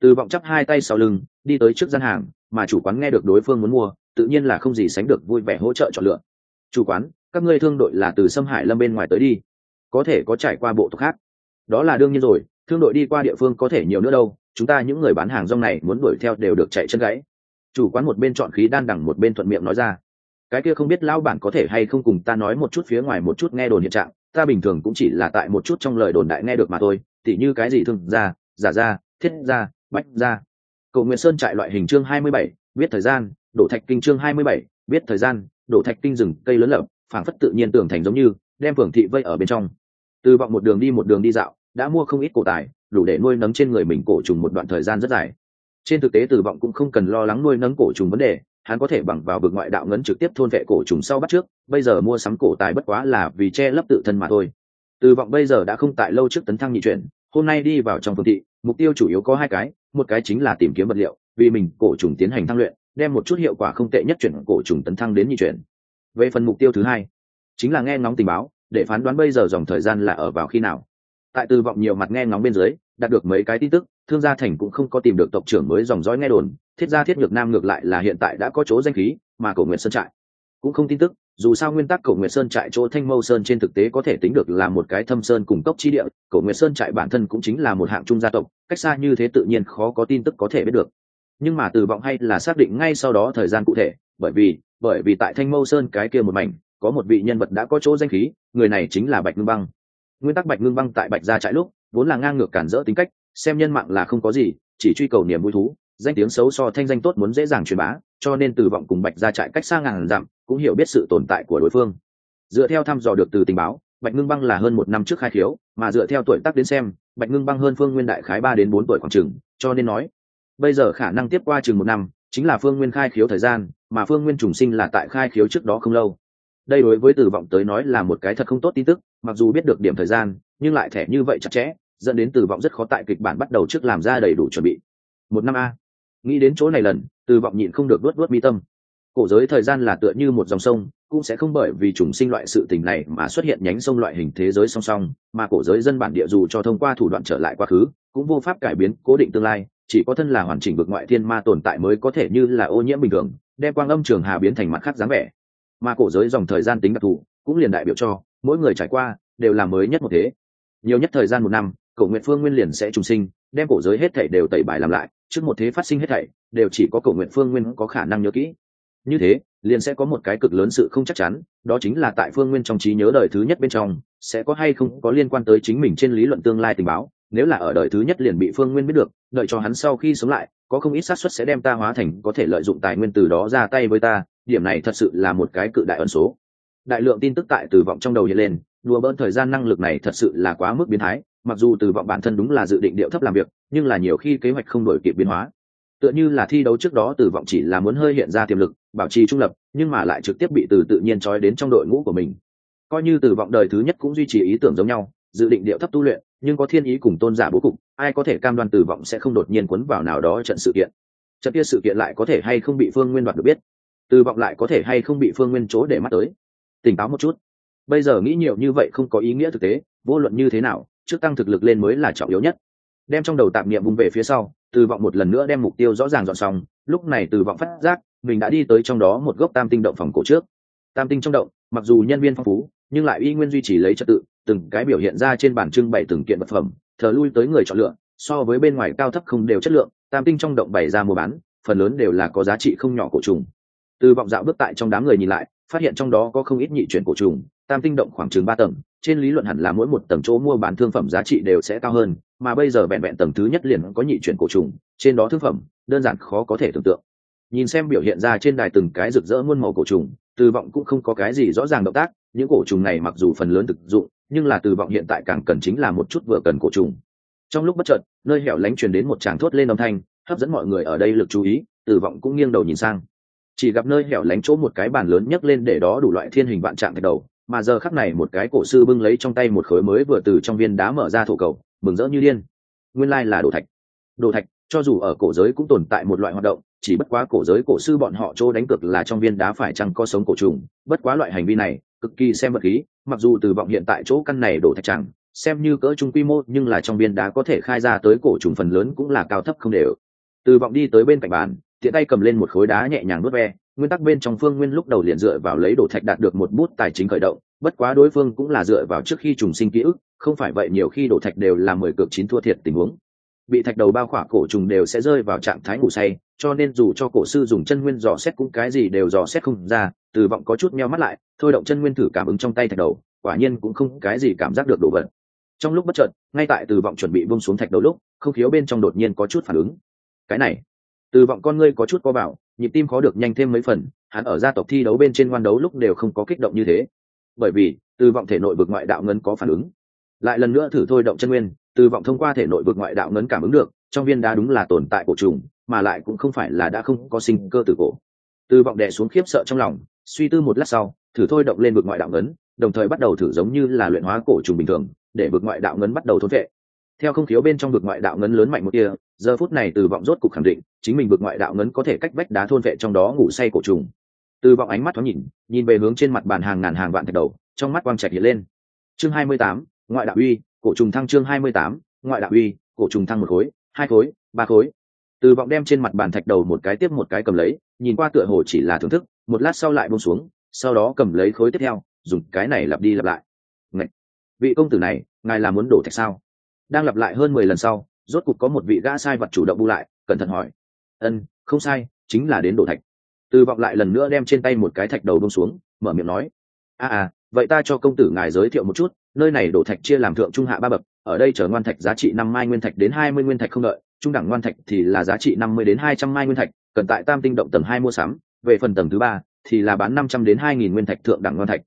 A: Từ vọng chắp hai tay sau lưng, đi tới trước gian hàng, mà chủ quán nghe được đối phương muốn mua, tự nhiên là không gì sánh được vui vẻ hỗ trợ chọn lựa. Chủ quán, các ngươi thương đội là từ sâm hải lâm bên ngoài tới đi có thể có trải qua bộ tộc khác. Đó là đương nhiên rồi, thương đội đi qua địa phương có thể nhiều nữa đâu, chúng ta những người bán hàng rong này muốn đuổi theo đều được chạy chân gãy. Chủ quán một bên chọn khí đan đằng một bên thuận miệng nói ra. Cái kia không biết lão bản có thể hay không cùng ta nói một chút phía ngoài một chút nghe đồn hiện trạng, ta bình thường cũng chỉ là tại một chút trong lời đồn đại nghe được mà thôi, tỉ như cái gì thương ra giả ra thiết ra bách ra cầu nguyện sơn trại loại hình chương hai mươi bảy, biết thời gian, đổ thạch kinh chương hai mươi bảy, biết thời gian, đổ thạch kinh rừng, cây lớn lợp phảng phất tự nhiên tưởng thành giống như, đem phường thị vây ở bên trong từ vọng một đường đi một đường đi dạo, đã mua không ít cổ tài, đủ để nuôi nấng trên người mình cổ trùng một đoạn thời gian rất dài. Trên thực tế từ vọng cũng không cần lo lắng nuôi nấng cổ trùng vấn đề, hắn có thể bằng vào vực ngoại đạo ngấn trực tiếp thôn vệ cổ trùng sau bắt trước, bây giờ mua sắm cổ tài bất quá là vì che lấp tự thân mà thôi. Từ vọng bây giờ đã không tại lâu trước tấn thăng nhị chuyển, hôm nay đi vào trong phương thị, mục tiêu chủ yếu có hai cái, một cái chính là tìm kiếm vật liệu, vì mình cổ trùng tiến hành thăng luyện, đem một chút hiệu quả không tệ nhất chuyển cổ trùng tấn thăng đến nhị chuyển. Về phần mục tiêu thứ hai, chính là nghe ngóng tình báo để phán đoán bây giờ dòng thời gian là ở vào khi nào. Tại từ vọng nhiều mặt nghe ngóng bên dưới, đạt được mấy cái tin tức, thương gia thành cũng không có tìm được tộc trưởng mới dòng dõi nghe đồn, thiết gia thiết nhược nam ngược lại là hiện tại đã có chỗ danh khí, mà cổ nguyện sơn trại cũng không tin tức, dù sao nguyên tắc cổ nguyện sơn trại chỗ thanh mâu sơn trên thực tế có thể tính được là một cái thâm sơn cùng cốc chi địa, cổ nguyện sơn trại bản thân cũng chính là một hạng trung gia tộc, cách xa như thế tự nhiên khó có tin tức có thể biết được. Nhưng mà từ vọng hay là xác định ngay sau đó thời gian cụ thể, bởi vì bởi vì tại thanh mâu sơn cái kia một mảnh có một vị nhân vật đã có chỗ danh khí, người này chính là bạch ngưng băng. Nguyên tắc bạch ngưng băng tại bạch gia trại lúc, vốn là ngang ngược cản rỡ tính cách, xem nhân mạng là không có gì, chỉ truy cầu niềm vui thú, danh tiếng xấu so thanh danh tốt muốn dễ dàng truyền bá, cho nên từ vọng cùng bạch gia trại cách xa ngàn dặm, cũng hiểu biết sự tồn tại của đối phương. Dựa theo thăm dò được từ tình báo, bạch ngưng băng là hơn một năm trước khai khiếu, mà dựa theo tuổi tác đến xem, bạch ngưng băng hơn phương nguyên đại khái ba đến bốn tuổi khoảng chừng, cho nên nói, bây giờ khả năng tiếp qua chừng một năm, chính là phương nguyên khai khiếu thời gian, mà phương nguyên trùng sinh là tại khai khiếu trước đó không lâu đây đối với từ vọng tới nói là một cái thật không tốt tin tức, mặc dù biết được điểm thời gian, nhưng lại thẻ như vậy chặt chẽ, dẫn đến từ vọng rất khó tại kịch bản bắt đầu trước làm ra đầy đủ chuẩn bị. Một năm a. Nghĩ đến chỗ này lần từ vọng nhịn không được luốt luốt mi tâm. Cổ giới thời gian là tựa như một dòng sông, cũng sẽ không bởi vì trùng sinh loại sự tình này mà xuất hiện nhánh sông loại hình thế giới song song, mà cổ giới dân bản địa dù cho thông qua thủ đoạn trở lại quá khứ, cũng vô pháp cải biến cố định tương lai, chỉ có thân là hoàn chỉnh vực ngoại thiên ma tồn tại mới có thể như là ô nhiễm bình thường, đem quang âm trường hà biến thành mặt khác dáng vẻ mà cổ giới dòng thời gian tính đặc thù cũng liền đại biểu cho mỗi người trải qua đều là mới nhất một thế. Nhiều nhất thời gian một năm, cổ nguyện phương nguyên liền sẽ trùng sinh, đem cổ giới hết thảy đều tẩy bài làm lại, trước một thế phát sinh hết thảy, đều chỉ có cổ nguyện phương nguyên có khả năng nhớ kỹ. Như thế, liền sẽ có một cái cực lớn sự không chắc chắn, đó chính là tại phương nguyên trong trí nhớ đời thứ nhất bên trong, sẽ có hay không có liên quan tới chính mình trên lý luận tương lai tình báo, nếu là ở đời thứ nhất liền bị phương nguyên biết được, đợi cho hắn sau khi sống lại, có không ít xác suất sẽ đem ta hóa thành có thể lợi dụng tài nguyên từ đó ra tay với ta điểm này thật sự là một cái cự đại ẩn số. Đại lượng tin tức tại từ vọng trong đầu hiện lên, đùa bỡn thời gian năng lực này thật sự là quá mức biến thái, mặc dù từ vọng bản thân đúng là dự định điệu thấp làm việc, nhưng là nhiều khi kế hoạch không đổi kịp biến hóa. Tựa như là thi đấu trước đó từ vọng chỉ là muốn hơi hiện ra tiềm lực, bảo trì trung lập, nhưng mà lại trực tiếp bị từ tự nhiên trói đến trong đội ngũ của mình. Coi như từ vọng đời thứ nhất cũng duy trì ý tưởng giống nhau, dự định điệu thấp tu luyện, nhưng có thiên ý cùng tôn giả bố cục, ai có thể cam đoan từ vọng sẽ không đột nhiên quấn vào nào đó trận sự kiện. Trận kia sự kiện lại có thể hay không bị phương nguyên đoạt được biết từ vọng lại có thể hay không bị phương nguyên chỗ để mắt tới? Tỉnh táo một chút. Bây giờ nghĩ nhiều như vậy không có ý nghĩa thực tế, vô luận như thế nào, trước tăng thực lực lên mới là trọng yếu nhất. Đem trong đầu tạm niệm vùng về phía sau từ vọng một lần nữa đem mục tiêu rõ ràng dọn xong, lúc này từ vọng phát giác, mình đã đi tới trong đó một gốc tam tinh động phòng cổ trước. Tam tinh trong động, mặc dù nhân viên phong phú, nhưng lại y nguyên duy trì lấy trật tự, từng cái biểu hiện ra trên bản trưng bày từng kiện vật phẩm, thờ lui tới người chọn lựa, so với bên ngoài cao thấp không đều chất lượng, tam tinh trong động bày ra mua bán, phần lớn đều là có giá trị không nhỏ cổ trùng từ vọng dạo bước tại trong đám người nhìn lại, phát hiện trong đó có không ít nhị chuyển cổ trùng, tam tinh động khoảng chừng ba tầng, trên lý luận hẳn là mỗi một tầng chỗ mua bán thương phẩm giá trị đều sẽ cao hơn, mà bây giờ vẹn vẹn tầng thứ nhất liền có nhị chuyển cổ trùng, trên đó thương phẩm, đơn giản khó có thể tưởng tượng. Nhìn xem biểu hiện ra trên đài từng cái rực rỡ muôn màu cổ trùng, từ vọng cũng không có cái gì rõ ràng động tác, những cổ trùng này mặc dù phần lớn thực dụng, nhưng là từ vọng hiện tại càng cần chính là một chút vừa cần cổ trùng. Trong lúc bất chợt, nơi hẻo lánh truyền đến một tràng thốt lên âm thanh, hấp dẫn mọi người ở đây lực chú ý, từ vọng cũng nghiêng đầu nhìn sang chỉ gặp nơi hẻo lánh chỗ một cái bàn lớn nhấc lên để đó đủ loại thiên hình vạn trạng thạch đầu, mà giờ khắc này một cái cổ sư bưng lấy trong tay một khối mới vừa từ trong viên đá mở ra thổ cầu, mừng rỡ như điên. Nguyên lai là đồ thạch. Đồ thạch, cho dù ở cổ giới cũng tồn tại một loại hoạt động, chỉ bất quá cổ giới cổ sư bọn họ chỗ đánh cực là trong viên đá phải chăng có sống cổ trùng, bất quá loại hành vi này, cực kỳ xem vật khí, mặc dù từ vọng hiện tại chỗ căn này đổ thạch chẳng, xem như cỡ trung quy mô, nhưng là trong viên đá có thể khai ra tới cổ trùng phần lớn cũng là cao thấp không đều. Từ vọng đi tới bên cạnh bàn tiện tay cầm lên một khối đá nhẹ nhàng vớt ve. Nguyên tắc bên trong phương nguyên lúc đầu liền dựa vào lấy đổ thạch đạt được một bút tài chính khởi động, bất quá đối phương cũng là dựa vào trước khi trùng sinh ký ức, không phải vậy nhiều khi đổ thạch đều là mười cực chín thua thiệt tình huống. Bị thạch đầu bao khỏa cổ trùng đều sẽ rơi vào trạng thái ngủ say, cho nên dù cho cổ sư dùng chân nguyên dò xét cũng cái gì đều dò xét không ra, từ vọng có chút meo mắt lại, thôi động chân nguyên thử cảm ứng trong tay thạch đầu, quả nhiên cũng không cái gì cảm giác được đổ vật. Trong lúc bất chợt, ngay tại từ vọng chuẩn bị bông xuống thạch đầu lúc, không khiếu bên trong đột nhiên có chút phản ứng. Cái này từ vọng con ngươi có chút co vào nhịp tim khó được nhanh thêm mấy phần, hắn ở gia tộc thi đấu bên trên ngoan đấu lúc đều không có kích động như thế. Bởi vì, từ vọng thể nội vực ngoại đạo ngân có phản ứng. Lại lần nữa thử thôi động chân nguyên, từ vọng thông qua thể nội vực ngoại đạo ngấn cảm ứng được, trong viên đá đúng là tồn tại cổ trùng, mà lại cũng không phải là đã không có sinh cơ từ cổ. Từ vọng đè xuống khiếp sợ trong lòng, suy tư một lát sau, thử thôi động lên vực ngoại đạo ngấn đồng thời bắt đầu thử giống như là luyện hóa cổ trùng bình thường, để vực ngoại đạo ngấn bắt đầu thôn vệ theo không khiếu bên trong vực ngoại đạo ngấn lớn mạnh một kia, giờ phút này từ vọng rốt cục khẳng định, chính mình vực ngoại đạo ngấn có thể cách vách đá thôn vệ trong đó ngủ say cổ trùng. Từ vọng ánh mắt thoáng nhìn nhìn về hướng trên mặt bàn hàng ngàn hàng vạn thạch đầu, trong mắt quang trạch hiện lên. Chương hai mươi tám, ngoại đạo uy, cổ trùng thăng chương hai mươi tám, ngoại đạo uy, cổ trùng thăng một khối, hai khối, ba khối. Từ vọng đem trên mặt bàn thạch đầu một cái tiếp một cái cầm lấy, nhìn qua tựa hồ chỉ là thưởng thức, một lát sau lại buông xuống, sau đó cầm lấy khối tiếp theo, dùng cái này lặp đi lặp lại. Ngậy! vị công tử này, ngài là muốn đổ thạch sao? Đang lặp lại hơn mười lần sau, rốt cục có một vị gã sai vật chủ động bu lại, cẩn thận hỏi. Ân, không sai, chính là đến đổ thạch. Từ vọng lại lần nữa đem trên tay một cái thạch đầu đung xuống, mở miệng nói. A à vậy ta cho công tử ngài giới thiệu một chút, nơi này đổ thạch chia làm thượng, trung hạ ba bậc, ở đây chờ ngoan thạch giá trị năm mai nguyên thạch đến hai mươi nguyên thạch không đợi, trung đẳng ngoan thạch thì là giá trị năm mươi đến hai trăm mai nguyên thạch, cần tại tam tinh động tầng hai mua sắm, về phần tầng thứ ba thì là bán năm trăm đến hai nghìn nguyên thạch thượng đẳng ngoan thạch.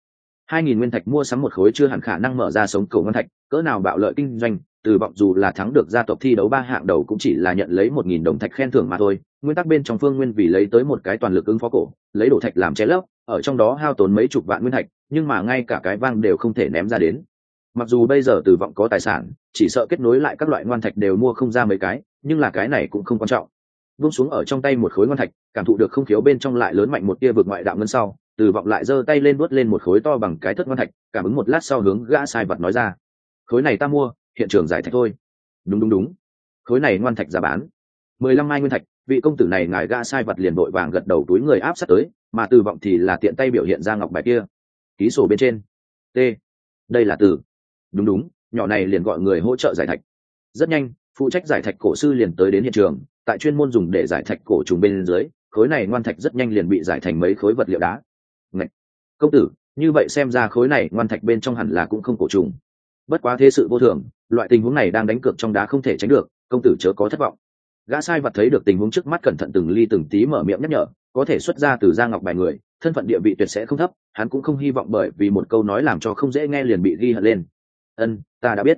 A: Hai nghìn nguyên thạch mua sắm một khối chưa hẳn khả năng mở ra sống cầu ngoan thạch, cỡ nào bạo lợi kinh doanh từ vọng dù là thắng được gia tộc thi đấu ba hạng đầu cũng chỉ là nhận lấy một nghìn đồng thạch khen thưởng mà thôi. Nguyên tắc bên trong phương nguyên vì lấy tới một cái toàn lực ứng phó cổ, lấy đổ thạch làm che lấp, ở trong đó hao tốn mấy chục vạn nguyên thạch, nhưng mà ngay cả cái vang đều không thể ném ra đến. Mặc dù bây giờ từ vọng có tài sản, chỉ sợ kết nối lại các loại ngoan thạch đều mua không ra mấy cái, nhưng là cái này cũng không quan trọng. Vung xuống ở trong tay một khối ngoan thạch, cảm thụ được không khiếu bên trong lại lớn mạnh một tia vượt ngoại đạo ngân sau, từ vọng lại giơ tay lên vuốt lên một khối to bằng cái thất ngoan thạch, cảm ứng một lát sau hướng gã sai vật nói ra. Khối này ta mua hiện trường giải thạch thôi. Đúng đúng đúng. Khối này ngoan thạch giá bán. Mười lăm mai nguyên thạch, vị công tử này ngài ga sai vật liền vội vàng gật đầu túi người áp sát tới, mà từ vọng thì là tiện tay biểu hiện ra ngọc bài kia. Ký sổ bên trên. T. Đây là từ. Đúng đúng. Nhỏ này liền gọi người hỗ trợ giải thạch. Rất nhanh, phụ trách giải thạch cổ sư liền tới đến hiện trường, tại chuyên môn dùng để giải thạch cổ trùng bên dưới, khối này ngoan thạch rất nhanh liền bị giải thành mấy khối vật liệu đá. Ngậy! công tử, như vậy xem ra khối này ngoan thạch bên trong hẳn là cũng không cổ trùng bất quá thế sự vô thường, loại tình huống này đang đánh cược trong đá không thể tránh được, công tử chớ có thất vọng. Gã sai vật thấy được tình huống trước mắt cẩn thận từng ly từng tí mở miệng nhắc nhở, có thể xuất ra từ gia ngọc bài người, thân phận địa vị tuyệt sẽ không thấp, hắn cũng không hy vọng bởi vì một câu nói làm cho không dễ nghe liền bị ghi hận lên. Ân, ta đã biết.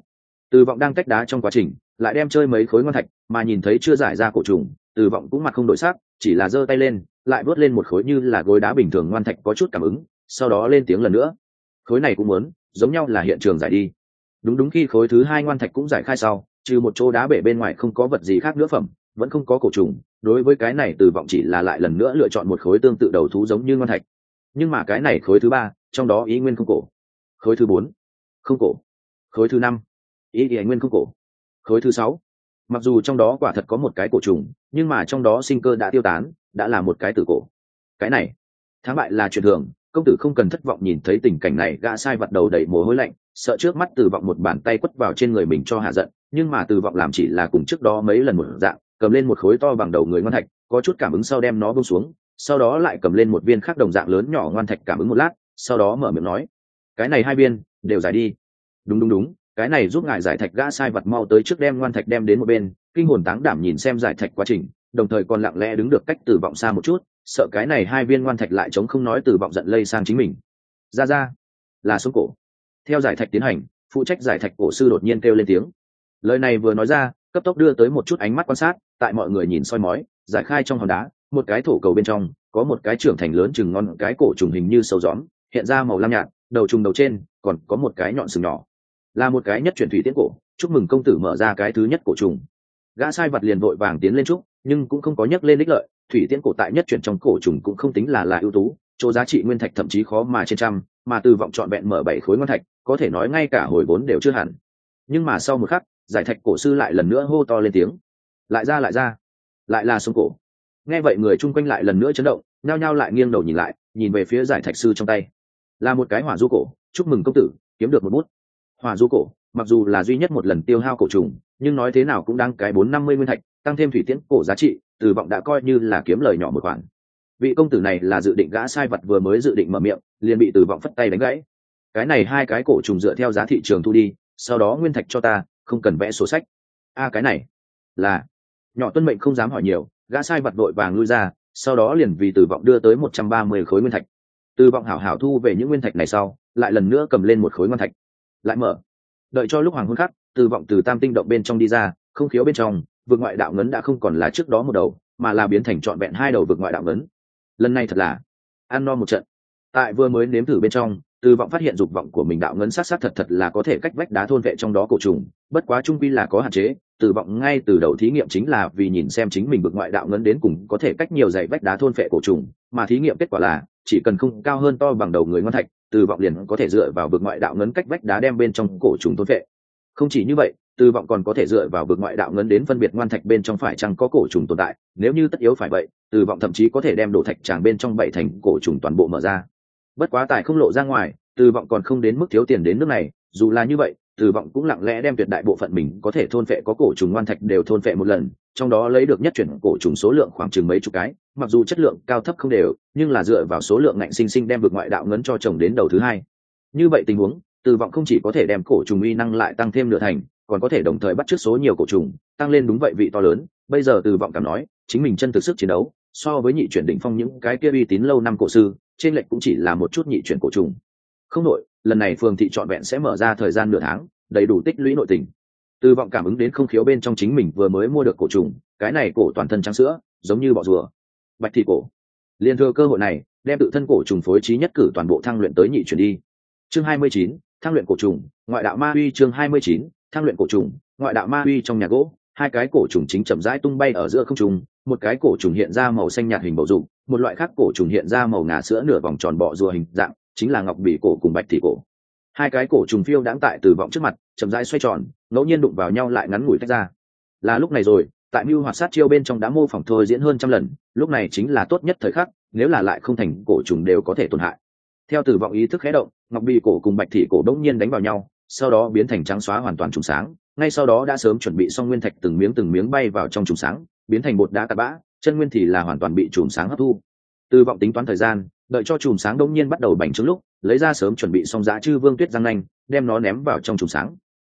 A: Từ vọng đang cách đá trong quá trình, lại đem chơi mấy khối ngon thạch, mà nhìn thấy chưa giải ra cổ trùng, từ vọng cũng mặt không đổi sắc, chỉ là giơ tay lên, lại vớt lên một khối như là gối đá bình thường ngoan thạch có chút cảm ứng, sau đó lên tiếng lần nữa. Khối này cũng muốn, giống nhau là hiện trường giải đi đúng đúng khi khối thứ hai ngoan thạch cũng giải khai sau, trừ một chỗ đá bể bên ngoài không có vật gì khác nữa phẩm, vẫn không có cổ trùng, đối với cái này từ vọng chỉ là lại lần nữa lựa chọn một khối tương tự đầu thú giống như ngoan thạch. Nhưng mà cái này khối thứ ba, trong đó ý nguyên không cổ. Khối thứ bốn, không cổ. Khối thứ năm, ý ý nguyên không cổ. Khối thứ sáu, mặc dù trong đó quả thật có một cái cổ trùng, nhưng mà trong đó sinh cơ đã tiêu tán, đã là một cái tử cổ. Cái này, thắng bại là chuyện thường, công tử không cần thất vọng nhìn thấy tình cảnh này, gã sai vặt đầu đầy mồ hôi lạnh sợ trước mắt từ vọng một bàn tay quất vào trên người mình cho hạ giận, nhưng mà từ vọng làm chỉ là cùng trước đó mấy lần một dạng, cầm lên một khối to bằng đầu người ngon thạch, có chút cảm ứng sau đem nó bông xuống, sau đó lại cầm lên một viên khác đồng dạng lớn nhỏ ngoan thạch cảm ứng một lát, sau đó mở miệng nói, cái này hai viên, đều giải đi. Đúng đúng đúng, cái này giúp ngài giải thạch gã sai vật mau tới trước đem ngoan thạch đem đến một bên, kinh hồn táng đảm nhìn xem giải thạch quá trình, đồng thời còn lặng lẽ đứng được cách từ vọng xa một chút, sợ cái này hai viên ngoan thạch lại chống không nói từ vọng giận lây sang chính mình. Ra ra, là xuống cổ theo giải thạch tiến hành, phụ trách giải thạch cổ sư đột nhiên kêu lên tiếng. Lời này vừa nói ra, cấp tốc đưa tới một chút ánh mắt quan sát, tại mọi người nhìn soi mói, giải khai trong hòn đá, một cái thổ cầu bên trong, có một cái trưởng thành lớn chừng ngon cái cổ trùng hình như sâu gióm, hiện ra màu lam nhạt, đầu trùng đầu trên, còn có một cái nhọn sừng nhỏ. Là một cái nhất chuyển thủy tiễn cổ, chúc mừng công tử mở ra cái thứ nhất cổ trùng. Gã sai vật liền vội vàng tiến lên trúc nhưng cũng không có nhắc lên đích lợi, thủy tiễn cổ tại nhất chuyển trong cổ trùng cũng không tính là là ưu tú, chỗ giá trị nguyên thạch thậm chí khó mà trên trăm mà từ vọng trọn vẹn mở bảy khối ngon thạch, có thể nói ngay cả hồi vốn đều chưa hẳn. Nhưng mà sau một khắc, giải thạch cổ sư lại lần nữa hô to lên tiếng. Lại ra lại ra. Lại là sông cổ. Nghe vậy người chung quanh lại lần nữa chấn động, nhao nhao lại nghiêng đầu nhìn lại, nhìn về phía giải thạch sư trong tay. Là một cái hỏa du cổ, chúc mừng công tử, kiếm được một bút. Hỏa du cổ, mặc dù là duy nhất một lần tiêu hao cổ trùng, nhưng nói thế nào cũng đang cái bốn năm mươi nguyên thạch, tăng thêm thủy tiễn cổ giá trị, từ vọng đã coi như là kiếm lời nhỏ một khoản vị công tử này là dự định gã sai vật vừa mới dự định mở miệng, liền bị từ vọng phất tay đánh gãy. Cái này hai cái cổ trùng dựa theo giá thị trường thu đi, sau đó nguyên thạch cho ta, không cần vẽ sổ sách. A, cái này là nhỏ tuân mệnh không dám hỏi nhiều, gã sai vật vội vàng lui ra, sau đó liền vì từ vọng đưa tới một trăm ba mươi khối nguyên thạch. Từ vọng hảo hảo thu về những nguyên thạch này sau, lại lần nữa cầm lên một khối nguyên thạch. Lại mở. Đợi cho lúc hoàng hôn khắc từ vọng từ tam tinh động bên trong đi ra, không khiếu bên trong vượt ngoại đạo ngấn đã không còn là trước đó một đầu, mà là biến thành trọn vẹn hai đầu vượt ngoại đạo ngấn lần này thật là ăn no một trận. Tại vừa mới nếm thử bên trong, từ vọng phát hiện dục vọng của mình đạo ngấn sát sát thật thật là có thể cách vách đá thôn vệ trong đó cổ trùng, bất quá trung vi là có hạn chế, từ vọng ngay từ đầu thí nghiệm chính là vì nhìn xem chính mình bực ngoại đạo ngấn đến cùng có thể cách nhiều dạy vách đá thôn vệ cổ trùng, mà thí nghiệm kết quả là, chỉ cần không cao hơn to bằng đầu người ngon thạch, từ vọng liền có thể dựa vào bực ngoại đạo ngấn cách vách đá đem bên trong cổ trùng thôn vệ. Không chỉ như vậy, từ vọng còn có thể dựa vào bực ngoại đạo ngấn đến phân biệt ngoan thạch bên trong phải chăng có cổ trùng tồn tại, nếu như tất yếu phải vậy từ vọng thậm chí có thể đem đổ thạch tràng bên trong bảy thành cổ trùng toàn bộ mở ra. Bất quá tài không lộ ra ngoài, từ vọng còn không đến mức thiếu tiền đến nước này, dù là như vậy, từ vọng cũng lặng lẽ đem tuyệt đại bộ phận mình có thể thôn phệ có cổ trùng ngoan thạch đều thôn phệ một lần, trong đó lấy được nhất chuyển cổ trùng số lượng khoảng chừng mấy chục cái, mặc dù chất lượng cao thấp không đều, nhưng là dựa vào số lượng ngạnh sinh sinh đem vực ngoại đạo ngấn cho chồng đến đầu thứ hai. Như vậy tình huống, từ vọng không chỉ có thể đem cổ trùng uy năng lại tăng thêm nửa thành, còn có thể đồng thời bắt chước số nhiều cổ trùng, tăng lên đúng vậy vị to lớn. Bây giờ từ vọng cảm nói, chính mình chân thực sức chiến đấu so với nhị chuyển đỉnh phong những cái kia uy tín lâu năm cổ sư, trên lệch cũng chỉ là một chút nhị chuyển cổ trùng. Không nội lần này phường thị trọn vẹn sẽ mở ra thời gian nửa tháng, đầy đủ tích lũy nội tình. Từ vọng cảm ứng đến không khiếu bên trong chính mình vừa mới mua được cổ trùng, cái này cổ toàn thân trắng sữa, giống như bọ rùa. Bạch thị cổ. Liền thừa cơ hội này, đem tự thân cổ trùng phối trí nhất cử toàn bộ thăng luyện tới nhị chuyển đi. Chương hai mươi chín, thăng luyện cổ trùng, ngoại đạo ma uy chương hai mươi chín, thăng luyện cổ trùng, ngoại đạo ma uy trong nhà gỗ, hai cái cổ trùng chính chậm rãi tung bay ở giữa không trùng một cái cổ trùng hiện ra màu xanh nhạt hình bầu dục, một loại khác cổ trùng hiện ra màu ngà sữa nửa vòng tròn bọ rùa hình dạng chính là ngọc bỉ cổ cùng bạch thị cổ. Hai cái cổ trùng phiêu đãng tại từ vọng trước mặt chậm rãi xoay tròn ngẫu nhiên đụng vào nhau lại ngắn ngủi tách ra. Là lúc này rồi tại mưu hoạt sát chiêu bên trong đã mô phỏng thôi diễn hơn trăm lần lúc này chính là tốt nhất thời khắc nếu là lại không thành cổ trùng đều có thể tổn hại. Theo tử vọng ý thức khé động ngọc bì cổ cùng bạch thị cổ đông nhiên đánh vào nhau sau đó biến thành trắng xóa hoàn toàn trùng sáng ngay sau đó đã sớm chuẩn bị xong nguyên thạch từng miếng từng miếng bay vào trong trùng sáng biến thành bột đá tạt bã, chân nguyên thì là hoàn toàn bị chùm sáng hấp thu. Từ vọng tính toán thời gian, đợi cho chùm sáng đông nhiên bắt đầu bành trướng lúc, lấy ra sớm chuẩn bị xong giá chư vương tuyết giang nanh, đem nó ném vào trong chùm sáng.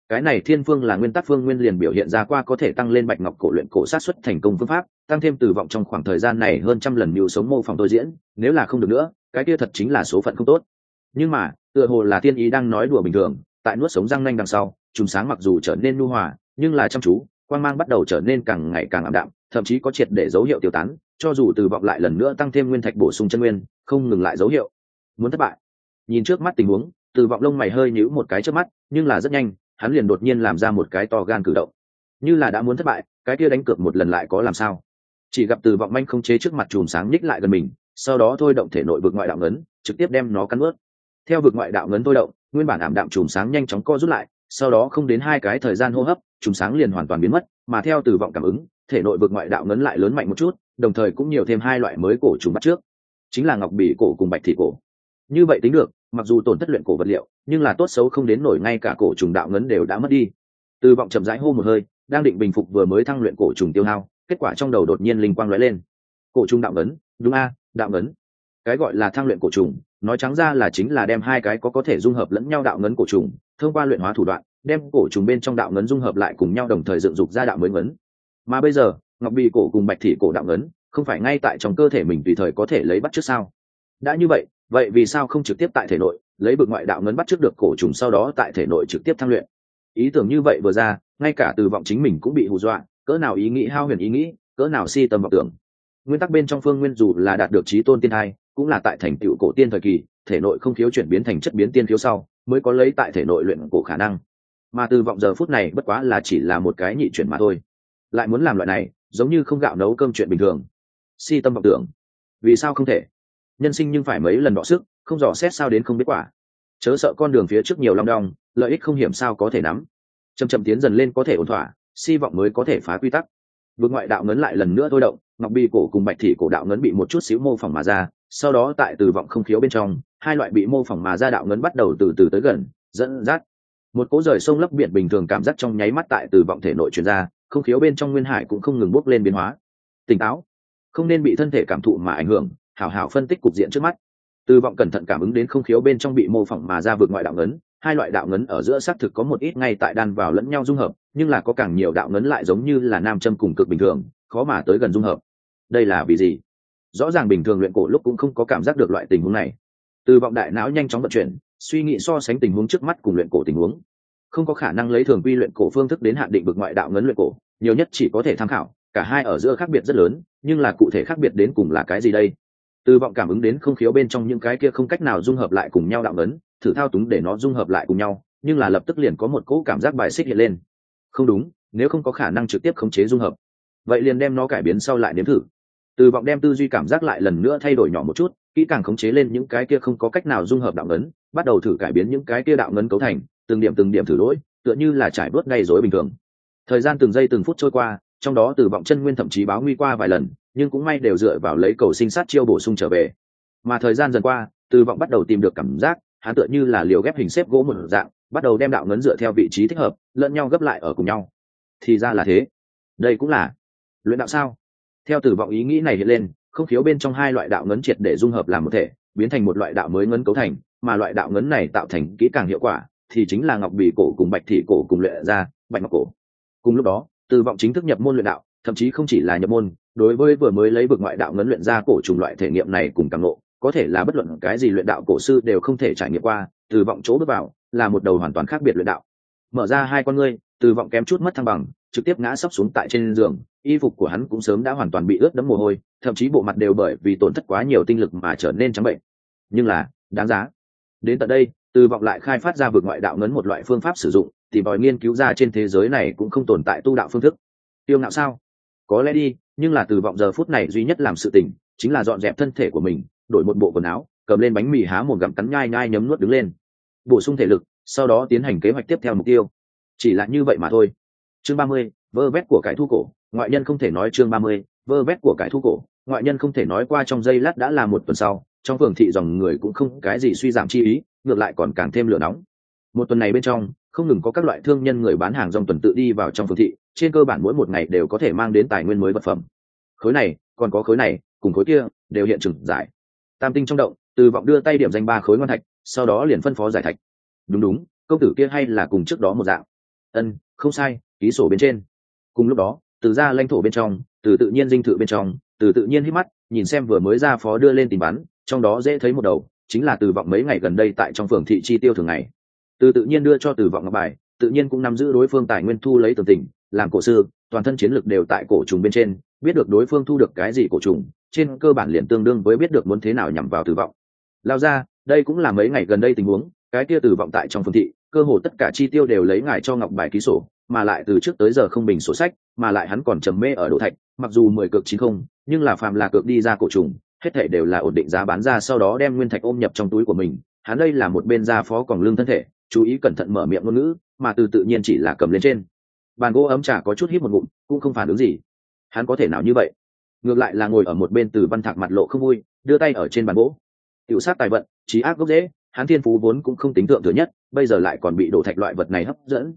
A: Cái này thiên phương là nguyên tắc phương nguyên liền biểu hiện ra qua có thể tăng lên bạch ngọc cổ luyện cổ sát xuất thành công phương pháp, tăng thêm từ vọng trong khoảng thời gian này hơn trăm lần mưu sống mô phỏng tôi diễn, nếu là không được nữa, cái kia thật chính là số phận không tốt. Nhưng mà, tựa hồ là thiên ý đang nói đùa bình thường, tại nuốt sống răng nanh đằng sau, chùm sáng mặc dù trở nên nu hòa, nhưng là chăm chú quan mang bắt đầu trở nên càng ngày càng ảm đạm thậm chí có triệt để dấu hiệu tiêu tán, cho dù từ vọng lại lần nữa tăng thêm nguyên thạch bổ sung chân nguyên, không ngừng lại dấu hiệu. Muốn thất bại. Nhìn trước mắt tình huống, từ vọng lông mày hơi nhíu một cái trước mắt, nhưng là rất nhanh, hắn liền đột nhiên làm ra một cái to gan cử động. Như là đã muốn thất bại, cái kia đánh cược một lần lại có làm sao? Chỉ gặp từ vọng manh không chế trước mặt chùm sáng nhích lại gần mình, sau đó thôi động thể nội vực ngoại đạo ngấn, trực tiếp đem nó cắn ướt. Theo vực ngoại đạo ngấn thôi động, nguyên bản ảm đạm chùm sáng nhanh chóng co rút lại, sau đó không đến hai cái thời gian hô hấp, chùm sáng liền hoàn toàn biến mất, mà theo từ vọng cảm ứng thể nội vực ngoại đạo ngấn lại lớn mạnh một chút, đồng thời cũng nhiều thêm hai loại mới cổ trùng bắt trước, chính là ngọc bỉ cổ cùng bạch thị cổ. Như vậy tính được, mặc dù tổn thất luyện cổ vật liệu, nhưng là tốt xấu không đến nổi ngay cả cổ trùng đạo ngấn đều đã mất đi. Từ vọng chậm rãi hô một hơi, đang định bình phục vừa mới thăng luyện cổ trùng tiêu hao, kết quả trong đầu đột nhiên linh quang lóe lên. Cổ trùng đạo ngấn, đúng a, đạo ngấn. Cái gọi là thăng luyện cổ trùng, nói trắng ra là chính là đem hai cái có có thể dung hợp lẫn nhau đạo ngấn cổ trùng, thông qua luyện hóa thủ đoạn, đem cổ trùng bên trong đạo ngấn dung hợp lại cùng nhau đồng thời dựng dục ra đạo mới ngấn mà bây giờ, ngọc bì cổ cùng bạch thị cổ đạo ngấn, không phải ngay tại trong cơ thể mình tùy thời có thể lấy bắt trước sao? Đã như vậy vậy vì sao không trực tiếp tại thể nội, lấy bực ngoại đạo ngấn bắt trước được cổ trùng sau đó tại thể nội trực tiếp thăng luyện? Ý tưởng như vậy vừa ra, ngay cả từ vọng chính mình cũng bị hù dọa, cỡ nào ý nghĩ hao huyền ý nghĩ, cỡ nào si tầm vọng tưởng. Nguyên tắc bên trong phương nguyên dù là đạt được trí tôn tiên thai, cũng là tại thành tựu cổ tiên thời kỳ, thể nội không thiếu chuyển biến thành chất biến tiên thiếu sau, mới có lấy tại thể nội luyện cổ khả năng. Mà từ vọng giờ phút này bất quá là chỉ là một cái nhị chuyển mà thôi lại muốn làm loại này, giống như không gạo nấu cơm chuyện bình thường. Si tâm vọng tưởng. Vì sao không thể? Nhân sinh nhưng phải mấy lần đọ sức, không dò xét sao đến không biết quả. Chớ sợ con đường phía trước nhiều long đong, lợi ích không hiểm sao có thể nắm. Chầm chậm tiến dần lên có thể ổn thỏa, si vọng mới có thể phá quy tắc. Vượt ngoại đạo ngấn lại lần nữa thôi động, ngọc bi cổ cùng bạch thị cổ đạo ngấn bị một chút xíu mô phỏng mà ra, sau đó tại từ vọng không khiếu bên trong, hai loại bị mô phỏng mà ra đạo ngấn bắt đầu từ từ tới gần, dẫn dắt. Một cỗ rời sông lấp biển bình thường cảm giác trong nháy mắt tại từ vọng thể nội truyền ra không khiếu bên trong nguyên hải cũng không ngừng bốc lên biến hóa. Tỉnh táo, không nên bị thân thể cảm thụ mà ảnh hưởng, hảo hảo phân tích cục diện trước mắt. Từ vọng cẩn thận cảm ứng đến không khiếu bên trong bị mô phỏng mà ra vượt ngoại đạo ngấn, hai loại đạo ngấn ở giữa xác thực có một ít ngay tại đan vào lẫn nhau dung hợp, nhưng là có càng nhiều đạo ngấn lại giống như là nam châm cùng cực bình thường, khó mà tới gần dung hợp. Đây là vì gì? Rõ ràng bình thường luyện cổ lúc cũng không có cảm giác được loại tình huống này. Từ vọng đại não nhanh chóng vận chuyển, suy nghĩ so sánh tình huống trước mắt cùng luyện cổ tình huống không có khả năng lấy thường quy luyện cổ phương thức đến hạn định bực ngoại đạo ngấn luyện cổ, nhiều nhất chỉ có thể tham khảo, cả hai ở giữa khác biệt rất lớn, nhưng là cụ thể khác biệt đến cùng là cái gì đây? Từ vọng cảm ứng đến không khiếu bên trong những cái kia không cách nào dung hợp lại cùng nhau đạo ngấn, thử thao túng để nó dung hợp lại cùng nhau, nhưng là lập tức liền có một cỗ cảm giác bài xích hiện lên. Không đúng, nếu không có khả năng trực tiếp khống chế dung hợp. Vậy liền đem nó cải biến sau lại nếm thử. Từ vọng đem tư duy cảm giác lại lần nữa thay đổi nhỏ một chút, kỹ càng khống chế lên những cái kia không có cách nào dung hợp đạo ngấn, bắt đầu thử cải biến những cái kia đạo ngấn cấu thành từng điểm từng điểm thử lỗi, tựa như là trải bớt ngay dối bình thường. Thời gian từng giây từng phút trôi qua, trong đó từ vọng chân nguyên thậm chí báo nguy qua vài lần, nhưng cũng may đều dựa vào lấy cầu sinh sát chiêu bổ sung trở về. Mà thời gian dần qua, từ vọng bắt đầu tìm được cảm giác, hắn tựa như là liều ghép hình xếp gỗ một dạng, bắt đầu đem đạo ngấn dựa theo vị trí thích hợp, lẫn nhau gấp lại ở cùng nhau. Thì ra là thế. Đây cũng là luyện đạo sao? Theo từ vọng ý nghĩ này hiện lên, không khiếu bên trong hai loại đạo ngấn triệt để dung hợp làm một thể, biến thành một loại đạo mới ngấn cấu thành, mà loại đạo ngấn này tạo thành kỹ càng hiệu quả thì chính là ngọc bì cổ cùng bạch thị cổ cùng luyện ra bạch ngọc cổ. Cùng lúc đó từ vọng chính thức nhập môn luyện đạo, thậm chí không chỉ là nhập môn, đối với vừa mới lấy vực ngoại đạo ngấn luyện ra cổ trùng loại thể nghiệm này cùng càng lộ có thể là bất luận cái gì luyện đạo cổ sư đều không thể trải nghiệm qua từ vọng chỗ bước vào là một đầu hoàn toàn khác biệt luyện đạo. Mở ra hai con ngươi từ vọng kém chút mất thăng bằng, trực tiếp ngã sấp xuống tại trên giường, y phục của hắn cũng sớm đã hoàn toàn bị ướt đẫm mồ hôi, thậm chí bộ mặt đều bởi vì tổn thất quá nhiều tinh lực mà trở nên trắng bệnh. Nhưng là, đáng giá. Đến tận đây từ vọng lại khai phát ra vực ngoại đạo ngấn một loại phương pháp sử dụng, thì bòi nghiên cứu ra trên thế giới này cũng không tồn tại tu đạo phương thức. Tiêu ngạo sao? Có lẽ đi, nhưng là từ vọng giờ phút này duy nhất làm sự tình, chính là dọn dẹp thân thể của mình, đổi một bộ quần áo, cầm lên bánh mì há một gặm cắn nhai nhai nhấm nuốt đứng lên. Bổ sung thể lực, sau đó tiến hành kế hoạch tiếp theo mục tiêu. Chỉ là như vậy mà thôi. Chương ba mươi, vơ vét của cải thu cổ. Ngoại nhân không thể nói chương ba mươi, vơ vét của cải thu cổ. Ngoại nhân không thể nói qua trong giây lát đã là một tuần sau, trong phường thị dòng người cũng không cái gì suy giảm chi ý ngược lại còn càng thêm lửa nóng. Một tuần này bên trong, không ngừng có các loại thương nhân người bán hàng dòng tuần tự đi vào trong phường thị, trên cơ bản mỗi một ngày đều có thể mang đến tài nguyên mới vật phẩm. Khối này, còn có khối này, cùng khối kia, đều hiện trừng giải. Tam tinh trong động, từ vọng đưa tay điểm danh ba khối ngon thạch, sau đó liền phân phó giải thạch. Đúng đúng, công tử kia hay là cùng trước đó một dạng. Ân, không sai, ký sổ bên trên. Cùng lúc đó, từ ra lãnh thổ bên trong, từ tự nhiên dinh thự bên trong, từ tự nhiên hít mắt, nhìn xem vừa mới ra phó đưa lên tìm bắn, trong đó dễ thấy một đầu chính là từ vọng mấy ngày gần đây tại trong phường thị chi tiêu thường ngày. Từ tự nhiên đưa cho từ vọng ngọc bài, tự nhiên cũng nắm giữ đối phương tài nguyên thu lấy tường tình, làm cổ sư, toàn thân chiến lực đều tại cổ trùng bên trên, biết được đối phương thu được cái gì cổ trùng, trên cơ bản liền tương đương với biết được muốn thế nào nhằm vào tử vọng. Lao ra, đây cũng là mấy ngày gần đây tình huống, cái kia tử vọng tại trong phương thị, cơ hồ tất cả chi tiêu đều lấy ngài cho ngọc bài ký sổ, mà lại từ trước tới giờ không bình sổ sách, mà lại hắn còn trầm mê ở đỗ thạch, mặc dù mười cực chín không, nhưng là phàm là cược đi ra cổ trùng hết thể đều là ổn định giá bán ra, sau đó đem nguyên thạch ôm nhập trong túi của mình. Hắn đây là một bên gia phó còn lương thân thể, chú ý cẩn thận mở miệng ngôn ngữ, mà từ tự nhiên chỉ là cầm lên trên. Bàn gỗ ấm trà có chút hít một ngụm, cũng không phản ứng gì. Hắn có thể nào như vậy? Ngược lại là ngồi ở một bên từ văn thạc mặt lộ không vui, đưa tay ở trên bàn gỗ. Tiểu sát tài vận, trí ác gốc dễ hắn thiên phú vốn cũng không tính tượng thừa nhất, bây giờ lại còn bị đổ thạch loại vật này hấp dẫn.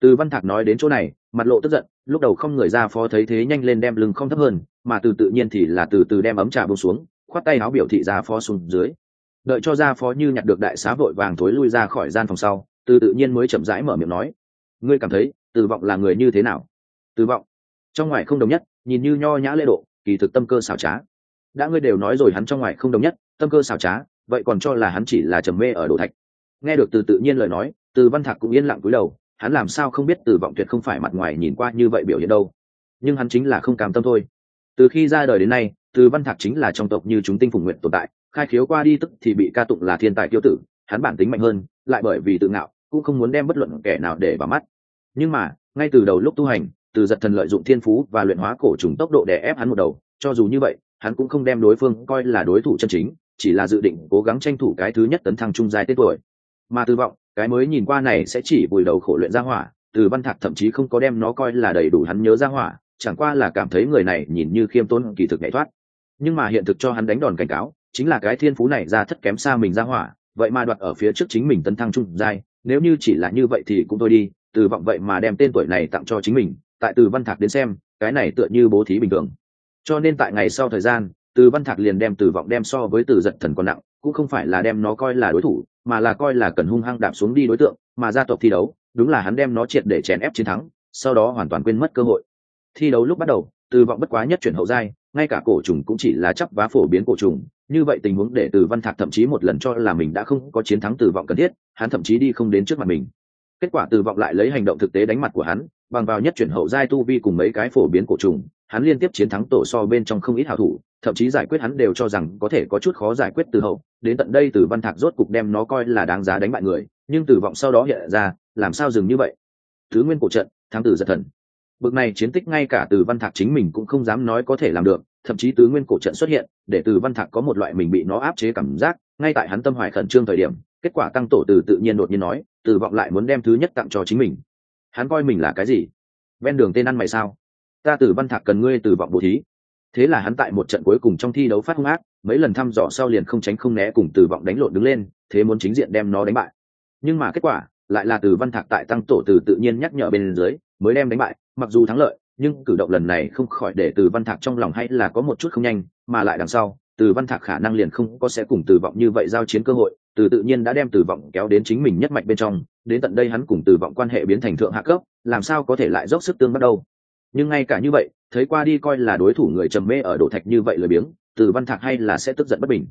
A: Từ văn thạc nói đến chỗ này mặt lộ tức giận, lúc đầu không người ra phó thấy thế nhanh lên đem lưng không thấp hơn, mà từ tự nhiên thì là từ từ đem ấm trà bông xuống, khoát tay áo biểu thị ra phó xuống dưới. Đợi cho ra phó như nhặt được đại xá vội vàng thối lui ra khỏi gian phòng sau, từ tự nhiên mới chậm rãi mở miệng nói, ngươi cảm thấy, từ vọng là người như thế nào? Từ vọng? Trong ngoài không đồng nhất, nhìn như nho nhã lễ độ, kỳ thực tâm cơ xảo trá. Đã ngươi đều nói rồi hắn trong ngoài không đồng nhất, tâm cơ xảo trá, vậy còn cho là hắn chỉ là trầm mê ở đồ thạch. Nghe được từ tự nhiên lời nói, từ văn thạc cũng yên lặng cúi đầu hắn làm sao không biết từ vọng tuyệt không phải mặt ngoài nhìn qua như vậy biểu hiện đâu. Nhưng hắn chính là không cam tâm thôi. Từ khi ra đời đến nay, từ văn thạc chính là trong tộc như chúng tinh phùng nguyện tồn tại, khai khiếu qua đi tức thì bị ca tụng là thiên tài tiêu tử, hắn bản tính mạnh hơn, lại bởi vì tự ngạo, cũng không muốn đem bất luận kẻ nào để vào mắt. Nhưng mà, ngay từ đầu lúc tu hành, từ giật thần lợi dụng thiên phú và luyện hóa cổ trùng tốc độ để ép hắn một đầu, cho dù như vậy, hắn cũng không đem đối phương coi là đối thủ chân chính, chỉ là dự định cố gắng tranh thủ cái thứ nhất tấn thăng trung giai tết tuổi mà tư vọng, cái mới nhìn qua này sẽ chỉ vùi đầu khổ luyện ra hỏa, từ văn thạc thậm chí không có đem nó coi là đầy đủ hắn nhớ ra hỏa, chẳng qua là cảm thấy người này nhìn như khiêm tốn, kỳ thực nhảy thoát. Nhưng mà hiện thực cho hắn đánh đòn cảnh cáo, chính là cái thiên phú này ra thất kém xa mình ra hỏa, vậy mà đoạt ở phía trước chính mình tấn thăng trung giai, nếu như chỉ là như vậy thì cũng thôi đi, từ vọng vậy mà đem tên tuổi này tặng cho chính mình, tại từ văn thạc đến xem, cái này tựa như bố thí bình thường. Cho nên tại ngày sau thời gian, từ văn thạc liền đem từ vọng đem so với từ giật thần còn nặng, cũng không phải là đem nó coi là đối thủ mà là coi là cần hung hăng đạp xuống đi đối tượng, mà gia tộc thi đấu, đúng là hắn đem nó triệt để chèn ép chiến thắng, sau đó hoàn toàn quên mất cơ hội. Thi đấu lúc bắt đầu, từ vọng bất quá nhất chuyển hậu giai, ngay cả cổ trùng cũng chỉ là chấp vá phổ biến cổ trùng, như vậy tình huống để từ văn thạc thậm chí một lần cho là mình đã không có chiến thắng từ vọng cần thiết, hắn thậm chí đi không đến trước mặt mình. Kết quả từ vọng lại lấy hành động thực tế đánh mặt của hắn, bằng vào nhất chuyển hậu giai tu vi cùng mấy cái phổ biến cổ trùng hắn liên tiếp chiến thắng tổ so bên trong không ít hảo thủ, thậm chí giải quyết hắn đều cho rằng có thể có chút khó giải quyết từ hậu. Đến tận đây từ văn thạc rốt cục đem nó coi là đáng giá đánh bại người, nhưng từ vọng sau đó hiện ra, làm sao dừng như vậy? Thứ nguyên cổ trận, thắng tử giật thần. Bực này chiến tích ngay cả từ văn thạc chính mình cũng không dám nói có thể làm được, thậm chí tứ nguyên cổ trận xuất hiện, để từ văn thạc có một loại mình bị nó áp chế cảm giác, ngay tại hắn tâm hoài khẩn trương thời điểm, kết quả tăng tổ từ tự nhiên đột nhiên nói, từ vọng lại muốn đem thứ nhất tặng cho chính mình. Hắn coi mình là cái gì? Ven đường tên ăn mày sao? Ta từ văn thạc cần ngươi từ vọng bố thí. Thế là hắn tại một trận cuối cùng trong thi đấu phát hung ác, mấy lần thăm dò sau liền không tránh không né cùng từ vọng đánh lộn đứng lên, thế muốn chính diện đem nó đánh bại. Nhưng mà kết quả, lại là từ văn thạc tại tăng tổ từ tự nhiên nhắc nhở bên dưới, mới đem đánh bại, mặc dù thắng lợi, nhưng cử động lần này không khỏi để từ văn thạc trong lòng hay là có một chút không nhanh, mà lại đằng sau, từ văn thạc khả năng liền không có sẽ cùng từ vọng như vậy giao chiến cơ hội, từ tự nhiên đã đem từ vọng kéo đến chính mình nhất mạch bên trong, đến tận đây hắn cùng từ vọng quan hệ biến thành thượng hạ cấp, làm sao có thể lại dốc sức tương bắt đầu nhưng ngay cả như vậy, thấy qua đi coi là đối thủ người trầm mê ở đổ thạch như vậy lười biếng, từ văn thạc hay là sẽ tức giận bất bình.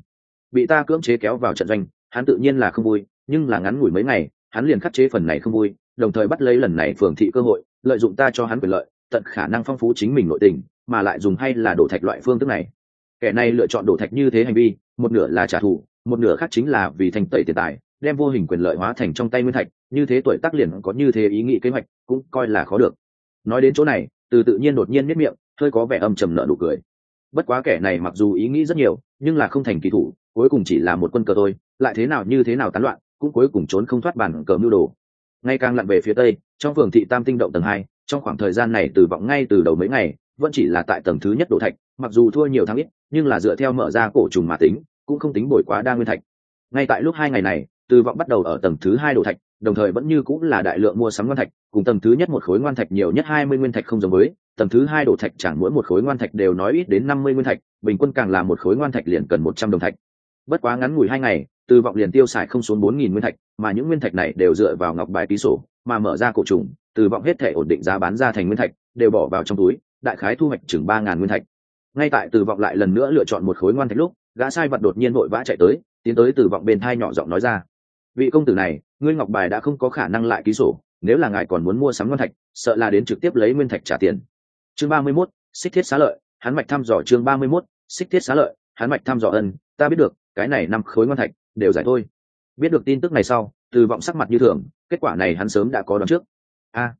A: Bị ta cưỡng chế kéo vào trận doanh, hắn tự nhiên là không vui, nhưng là ngắn ngủi mấy ngày, hắn liền khắc chế phần này không vui, đồng thời bắt lấy lần này phường thị cơ hội, lợi dụng ta cho hắn quyền lợi, tận khả năng phong phú chính mình nội tình, mà lại dùng hay là đổ thạch loại phương thức này. Kẻ này lựa chọn đổ thạch như thế hành vi, một nửa là trả thù, một nửa khác chính là vì thành tẩy tiền tài, đem vô hình quyền lợi hóa thành trong tay nguyên thạch, như thế tuổi tác liền có như thế ý nghĩ kế hoạch, cũng coi là khó được. Nói đến chỗ này từ tự nhiên đột nhiên miết miệng, hơi có vẻ âm trầm nợ nụ cười. Bất quá kẻ này mặc dù ý nghĩ rất nhiều, nhưng là không thành kỳ thủ, cuối cùng chỉ là một quân cờ thôi, lại thế nào như thế nào tán loạn, cũng cuối cùng trốn không thoát bản cờ mưu đồ. Ngay càng lặn về phía tây, trong phường thị tam tinh động tầng hai, trong khoảng thời gian này từ vọng ngay từ đầu mấy ngày, vẫn chỉ là tại tầng thứ nhất đồ thạch, mặc dù thua nhiều thắng ít, nhưng là dựa theo mở ra cổ trùng mà tính, cũng không tính bồi quá đa nguyên thạch. Ngay tại lúc hai ngày này, từ vọng bắt đầu ở tầng thứ hai đồ thạch đồng thời vẫn như cũng là đại lượng mua sắm ngoan thạch, cùng tầng thứ nhất một khối ngoan thạch nhiều nhất hai mươi nguyên thạch không giống với, tầng thứ hai đổ thạch chẳng mỗi một khối ngoan thạch đều nói ít đến năm mươi nguyên thạch, bình quân càng là một khối ngoan thạch liền cần một trăm đồng thạch. Bất quá ngắn ngủi hai ngày, từ vọng liền tiêu xài không xuống bốn nghìn nguyên thạch, mà những nguyên thạch này đều dựa vào ngọc bài ký sổ, mà mở ra cổ trùng, từ vọng hết thể ổn định giá bán ra thành nguyên thạch, đều bỏ vào trong túi, đại khái thu hoạch chừng ba ngàn nguyên thạch. Ngay tại từ vọng lại lần nữa lựa chọn một khối ngoan thạch lúc, gã sai vật đột nhiên vội vã chạy tới, tiến tới từ vọng bên thai nhỏ giọng nói ra vị công tử này, ngươi ngọc bài đã không có khả năng lại ký sổ, nếu là ngài còn muốn mua sắm ngoan thạch, sợ là đến trực tiếp lấy nguyên thạch trả tiền. Chương ba mươi mốt, xích thiết xá lợi, hắn mạch thăm dò chương ba mươi mốt, xích thiết xá lợi, hắn mạch thăm dò ân, ta biết được, cái này năm khối ngoan thạch, đều giải thôi. Biết được tin tức này sau, từ vọng sắc mặt như thường, kết quả này hắn sớm đã có đón trước. A,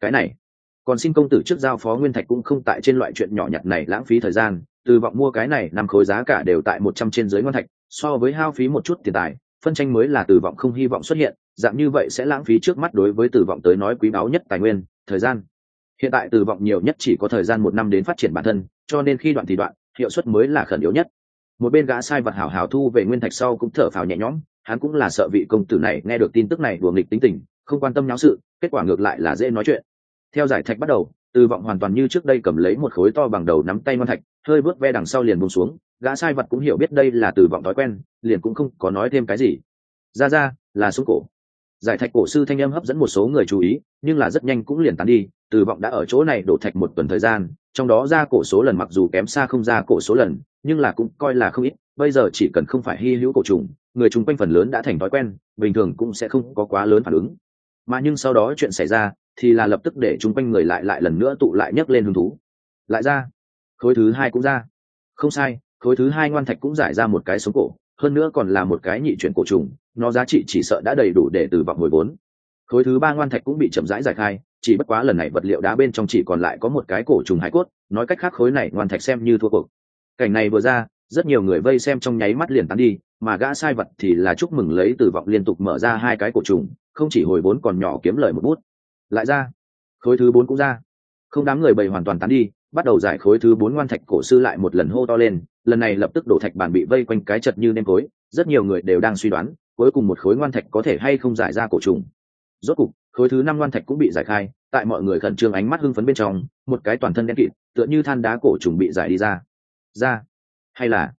A: cái này, còn xin công tử trước giao phó nguyên thạch cũng không tại trên loại chuyện nhỏ nhặt này lãng phí thời gian, từ vọng mua cái này năm khối giá cả đều tại một trăm trên dưới ngoan thạch, so với hao phí một chút tiền tài phân tranh mới là từ vọng không hy vọng xuất hiện, dạng như vậy sẽ lãng phí trước mắt đối với từ vọng tới nói quý báu nhất tài nguyên, thời gian. Hiện tại từ vọng nhiều nhất chỉ có thời gian một năm đến phát triển bản thân, cho nên khi đoạn thì đoạn, hiệu suất mới là khẩn yếu nhất. Một bên gã sai vật hảo hảo thu về nguyên thạch sau cũng thở phào nhẹ nhõm, hắn cũng là sợ vị công tử này nghe được tin tức này đùa nghịch tính tình, không quan tâm nháo sự, kết quả ngược lại là dễ nói chuyện. Theo giải thạch bắt đầu từ vọng hoàn toàn như trước đây cầm lấy một khối to bằng đầu nắm tay ngon thạch, hơi bước ve đằng sau liền buông xuống, gã sai vật cũng hiểu biết đây là từ vọng thói quen, liền cũng không có nói thêm cái gì. Ra ra, là xuống cổ. Giải thạch cổ sư thanh âm hấp dẫn một số người chú ý, nhưng là rất nhanh cũng liền tán đi từ vọng đã ở chỗ này đổ thạch một tuần thời gian, trong đó ra cổ số lần mặc dù kém xa không ra cổ số lần, nhưng là cũng coi là không ít, bây giờ chỉ cần không phải hy hữu cổ trùng, người chung quanh phần lớn đã thành thói quen, bình thường cũng sẽ không có quá lớn phản ứng. Mà nhưng sau đó chuyện xảy ra thì là lập tức để chúng quanh người lại lại lần nữa tụ lại nhấc lên hứng thú. Lại ra. Khối thứ hai cũng ra. Không sai, khối thứ hai ngoan thạch cũng giải ra một cái sống cổ, hơn nữa còn là một cái nhị chuyển cổ trùng, nó giá trị chỉ sợ đã đầy đủ để từ vọng hồi vốn khối thứ ba ngoan thạch cũng bị chậm rãi giải khai, chỉ bất quá lần này vật liệu đá bên trong chỉ còn lại có một cái cổ trùng hải cốt, nói cách khác khối này ngoan thạch xem như thua cuộc. Cảnh này vừa ra, rất nhiều người vây xem trong nháy mắt liền tán đi, mà gã sai vật thì là chúc mừng lấy từ vọng liên tục mở ra hai cái cổ trùng, không chỉ hồi vốn còn nhỏ kiếm lời một bút lại ra. Khối thứ bốn cũng ra. Không đám người bầy hoàn toàn tán đi, bắt đầu giải khối thứ bốn ngoan thạch cổ sư lại một lần hô to lên, lần này lập tức đổ thạch bàn bị vây quanh cái chật như nêm khối rất nhiều người đều đang suy đoán, cuối cùng một khối ngoan thạch có thể hay không giải ra cổ trùng. Rốt cục, khối thứ năm ngoan thạch cũng bị giải khai, tại mọi người khẩn trương ánh mắt hưng phấn bên trong, một cái toàn thân đen kịt, tựa như than đá cổ trùng bị giải đi ra. Ra. Hay là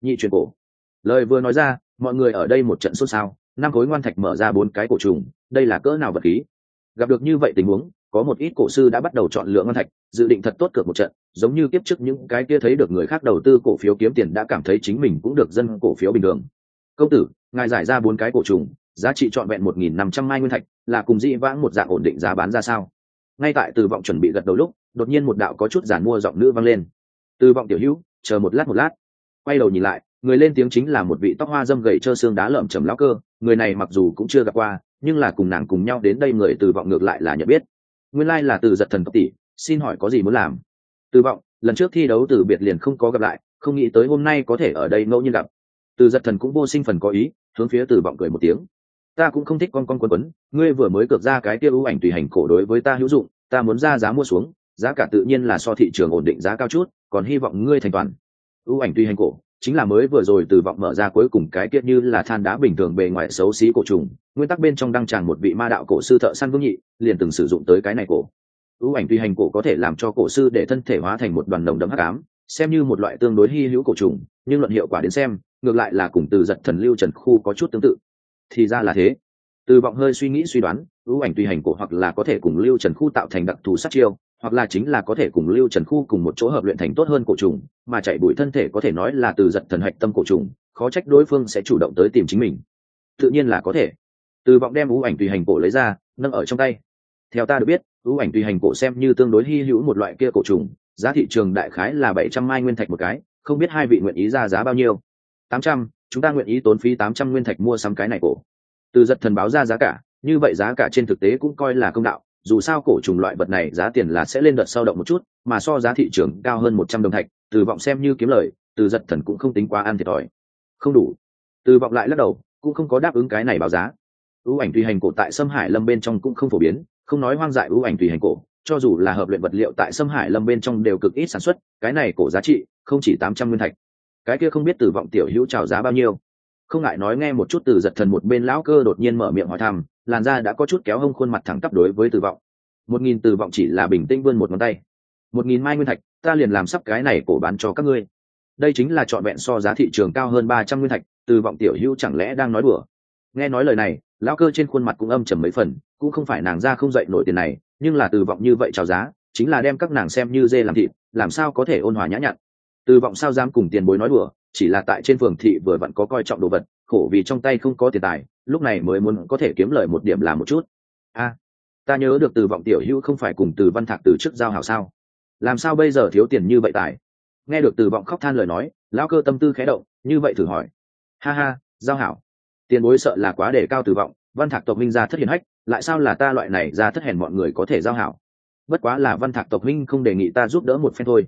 A: nhị truyền cổ? Lời vừa nói ra, mọi người ở đây một trận xôn xao, năm khối ngoan thạch mở ra bốn cái cổ trùng, đây là cỡ nào vật khí? Gặp được như vậy tình huống, có một ít cổ sư đã bắt đầu chọn lựa ngân thạch, dự định thật tốt cược một trận, giống như kiếp trước những cái kia thấy được người khác đầu tư cổ phiếu kiếm tiền đã cảm thấy chính mình cũng được dân cổ phiếu bình thường. Công tử, ngài giải ra bốn cái cổ trùng, giá trị trọn vẹn một nghìn năm trăm mai nguyên thạch, là cùng dĩ vãng một dạng ổn định giá bán ra sao? Ngay tại từ vọng chuẩn bị gật đầu lúc, đột nhiên một đạo có chút giản mua giọng nữ vang lên. Từ vọng tiểu hữu, chờ một lát một lát. Quay đầu nhìn lại người lên tiếng chính là một vị tóc hoa dâm gầy trơ xương đá lợm chầm lão cơ, người này mặc dù cũng chưa gặp qua, nhưng là cùng nàng cùng nhau đến đây người từ vọng ngược lại là nhận biết. Nguyên lai là từ giật thần tỷ, xin hỏi có gì muốn làm? Từ vọng, lần trước thi đấu từ biệt liền không có gặp lại, không nghĩ tới hôm nay có thể ở đây ngẫu nhiên gặp. Từ giật thần cũng vô sinh phần có ý, hướng phía từ vọng cười một tiếng. Ta cũng không thích con con quấn quấn, ngươi vừa mới cược ra cái kia ưu ảnh tùy hành cổ đối với ta hữu dụng, ta muốn ra giá mua xuống, giá cả tự nhiên là so thị trường ổn định giá cao chút, còn hy vọng ngươi thành toàn. Ưu ảnh tùy hành cổ chính là mới vừa rồi từ vọng mở ra cuối cùng cái kia như là than đá bình thường bề ngoài xấu xí cổ trùng, nguyên tắc bên trong đăng tràn một vị ma đạo cổ sư thợ săn vương nhị, liền từng sử dụng tới cái này cổ. Ưu ảnh tùy hành cổ có thể làm cho cổ sư để thân thể hóa thành một đoàn đồng đấm hắc ám, xem như một loại tương đối hy hữu cổ trùng, nhưng luận hiệu quả đến xem, ngược lại là cùng từ giật thần lưu trần khu có chút tương tự. Thì ra là thế. Từ vọng hơi suy nghĩ suy đoán, ưu ảnh tùy hành cổ hoặc là có thể cùng lưu trần khu tạo thành đặc thù sát chiêu hoặc là chính là có thể cùng lưu trần khu cùng một chỗ hợp luyện thành tốt hơn cổ trùng, mà chạy bụi thân thể có thể nói là từ giật thần hạch tâm cổ trùng, khó trách đối phương sẽ chủ động tới tìm chính mình. Tự nhiên là có thể. Từ vọng đem ưu ảnh tùy hành cổ lấy ra, nâng ở trong tay. Theo ta được biết, ưu ảnh tùy hành cổ xem như tương đối hy hữu một loại kia cổ trùng, giá thị trường đại khái là bảy trăm mai nguyên thạch một cái, không biết hai vị nguyện ý ra giá bao nhiêu. Tám trăm, chúng ta nguyện ý tốn phí tám trăm nguyên thạch mua sắm cái này cổ. Từ giật thần báo ra giá cả, như vậy giá cả trên thực tế cũng coi là công đạo dù sao cổ trùng loại vật này giá tiền là sẽ lên đợt sau động một chút, mà so giá thị trường cao hơn một trăm đồng thạch, từ vọng xem như kiếm lời, từ giật thần cũng không tính quá ăn thiệt thòi. Không đủ. Từ vọng lại lắc đầu, cũng không có đáp ứng cái này báo giá. Ưu ảnh tùy hành cổ tại sâm hải lâm bên trong cũng không phổ biến, không nói hoang dại ưu ảnh tùy hành cổ, cho dù là hợp luyện vật liệu tại sâm hải lâm bên trong đều cực ít sản xuất, cái này cổ giá trị không chỉ tám trăm nguyên thạch. Cái kia không biết từ vọng tiểu hữu trào giá bao nhiêu không ngại nói nghe một chút từ giật thần một bên lão cơ đột nhiên mở miệng hỏi thăm, làn da đã có chút kéo hông khuôn mặt thẳng tắp đối với tử vọng. Một nghìn tử vọng chỉ là bình tĩnh vươn một ngón tay. Một nghìn mai nguyên thạch, ta liền làm sắp cái này cổ bán cho các ngươi. Đây chính là trọn vẹn so giá thị trường cao hơn ba trăm nguyên thạch, từ vọng tiểu hữu chẳng lẽ đang nói đùa? Nghe nói lời này, lão cơ trên khuôn mặt cũng âm trầm mấy phần, cũng không phải nàng ra không dậy nổi tiền này, nhưng là từ vọng như vậy chào giá, chính là đem các nàng xem như dê làm thịt, làm sao có thể ôn hòa nhã nhặn? Từ vọng sao dám cùng tiền bối nói đùa? Chỉ là tại trên phường thị vừa vặn có coi trọng đồ vật, khổ vì trong tay không có tiền tài, lúc này mới muốn có thể kiếm lời một điểm là một chút. A, ta nhớ được từ vọng tiểu hữu không phải cùng từ văn thạc từ trước giao hảo sao? Làm sao bây giờ thiếu tiền như vậy tài? Nghe được từ vọng khóc than lời nói, lão cơ tâm tư khé động, như vậy thử hỏi. Ha ha, giao hảo. Tiền bối sợ là quá để cao từ vọng, văn thạc tộc minh ra thất hiền hách, lại sao là ta loại này ra thất hèn mọi người có thể giao hảo? Bất quá là văn thạc tộc minh không đề nghị ta giúp đỡ một phen thôi.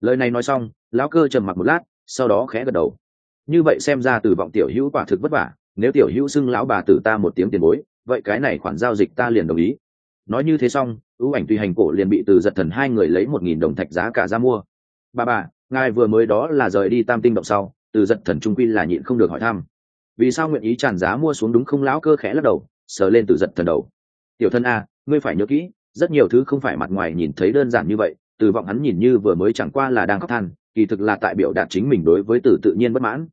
A: Lời này nói xong, lão cơ trầm mặc một lát sau đó khẽ gật đầu. Như vậy xem ra từ vọng tiểu hữu quả thực vất vả, nếu tiểu hữu xưng lão bà tử ta một tiếng tiền bối, vậy cái này khoản giao dịch ta liền đồng ý. Nói như thế xong, ưu ảnh tùy hành cổ liền bị từ giật thần hai người lấy một nghìn đồng thạch giá cả ra mua. Bà bà, ngài vừa mới đó là rời đi tam tinh động sau, từ giật thần trung quy là nhịn không được hỏi thăm. Vì sao nguyện ý tràn giá mua xuống đúng không lão cơ khẽ lắc đầu, sờ lên từ giật thần đầu. Tiểu thân a, ngươi phải nhớ kỹ, rất nhiều thứ không phải mặt ngoài nhìn thấy đơn giản như vậy từ vọng hắn nhìn như vừa mới chẳng qua là đang khóc than, kỳ thực là tại biểu đạt chính mình đối với từ tự nhiên bất mãn.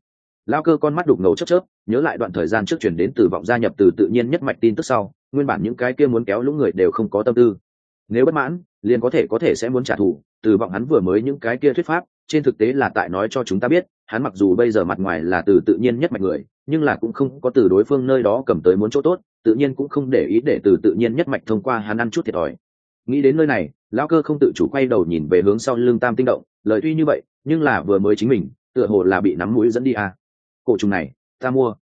A: Lao cơ con mắt đục ngầu chớp chớp, nhớ lại đoạn thời gian trước chuyển đến từ vọng gia nhập từ tự nhiên nhất mạch tin tức sau, nguyên bản những cái kia muốn kéo lũ người đều không có tâm tư. Nếu bất mãn, liền có thể có thể sẽ muốn trả thù, từ vọng hắn vừa mới những cái kia thuyết pháp, trên thực tế là tại nói cho chúng ta biết, hắn mặc dù bây giờ mặt ngoài là từ tự nhiên nhất mạch người, nhưng là cũng không có từ đối phương nơi đó cầm tới muốn chỗ tốt, tự nhiên cũng không để ý để từ tự nhiên nhất mạch thông qua hắn ăn chút thiệt thòi nghĩ đến nơi này, lão cơ không tự chủ quay đầu nhìn về hướng sau lưng tam tinh động, lời tuy như vậy, nhưng là vừa mới chính mình, tựa hồ là bị nắm mũi dẫn đi à. cổ trùng này, ta mua.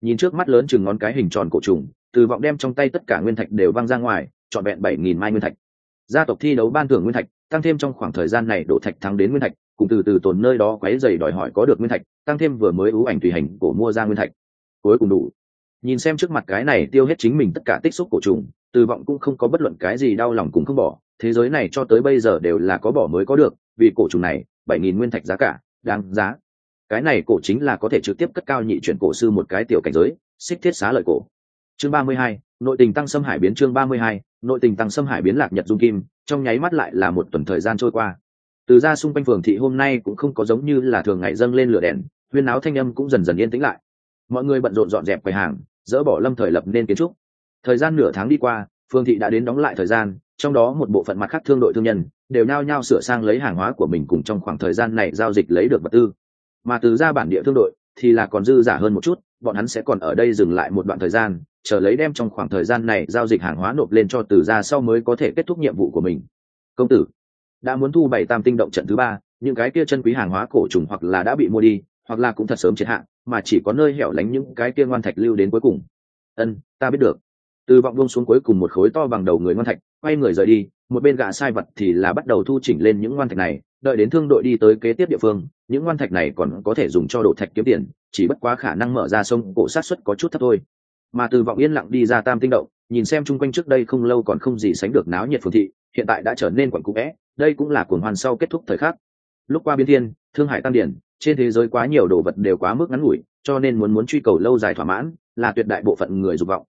A: Nhìn trước mắt lớn chừng ngón cái hình tròn cổ trùng, từ vọng đem trong tay tất cả nguyên thạch đều văng ra ngoài, trọn vẹn bảy nghìn mai nguyên thạch. Gia tộc thi đấu ban thưởng nguyên thạch, tăng thêm trong khoảng thời gian này đổ thạch thắng đến nguyên thạch, cùng từ từ tồn nơi đó quấy dày đòi hỏi có được nguyên thạch, tăng thêm vừa mới ưu ảnh tùy hành cổ mua ra nguyên thạch. Cuối cùng đủ. Nhìn xem trước mặt cái này tiêu hết chính mình tất cả tích xúc cổ trùng từ vọng cũng không có bất luận cái gì đau lòng cũng không bỏ. Thế giới này cho tới bây giờ đều là có bỏ mới có được, vì cổ trùng này, bảy nghìn nguyên thạch giá cả, đáng giá. Cái này cổ chính là có thể trực tiếp cất cao nhị chuyển cổ sư một cái tiểu cảnh giới, xích thiết xá lợi cổ. Chương ba mươi hai, nội tình tăng xâm hải biến chương ba mươi hai, nội tình tăng xâm hải biến lạc nhật dung kim, trong nháy mắt lại là một tuần thời gian trôi qua. Từ ra xung quanh phường thị hôm nay cũng không có giống như là thường ngày dâng lên lửa đèn, huyên áo thanh âm cũng dần dần yên tĩnh lại. Mọi người bận rộn dọn dẹp quầy hàng, dỡ bỏ lâm thời lập nên kiến trúc thời gian nửa tháng đi qua, phương thị đã đến đóng lại thời gian, trong đó một bộ phận mặt khác thương đội thương nhân đều nao nhao sửa sang lấy hàng hóa của mình cùng trong khoảng thời gian này giao dịch lấy được vật tư. Mà từ ra bản địa thương đội thì là còn dư giả hơn một chút, bọn hắn sẽ còn ở đây dừng lại một đoạn thời gian, chờ lấy đem trong khoảng thời gian này giao dịch hàng hóa nộp lên cho từ ra sau mới có thể kết thúc nhiệm vụ của mình. Công tử, đã muốn thu bảy tam tinh động trận thứ ba, những cái kia chân quý hàng hóa cổ trùng hoặc là đã bị mua đi, hoặc là cũng thật sớm triệt hạn mà chỉ có nơi hẻo lánh những cái kia ngoan thạch lưu đến cuối cùng. Ân, ta biết được từ vọng buông xuống cuối cùng một khối to bằng đầu người ngoan thạch, quay người rời đi, một bên gã sai vật thì là bắt đầu thu chỉnh lên những ngoan thạch này, đợi đến thương đội đi tới kế tiếp địa phương, những ngoan thạch này còn có thể dùng cho đổ thạch kiếm tiền, chỉ bất quá khả năng mở ra sông cổ sát xuất có chút thấp thôi. Mà từ vọng yên lặng đi ra tam tinh động, nhìn xem chung quanh trước đây không lâu còn không gì sánh được náo nhiệt phường thị, hiện tại đã trở nên quẩn cũ vẽ, đây cũng là cuồng hoàn sau kết thúc thời khắc. Lúc qua biên thiên, thương hải tam điển, trên thế giới quá nhiều đồ vật đều quá mức ngắn ngủi, cho nên muốn muốn truy cầu lâu dài thỏa mãn, là tuyệt đại bộ phận người dục vọng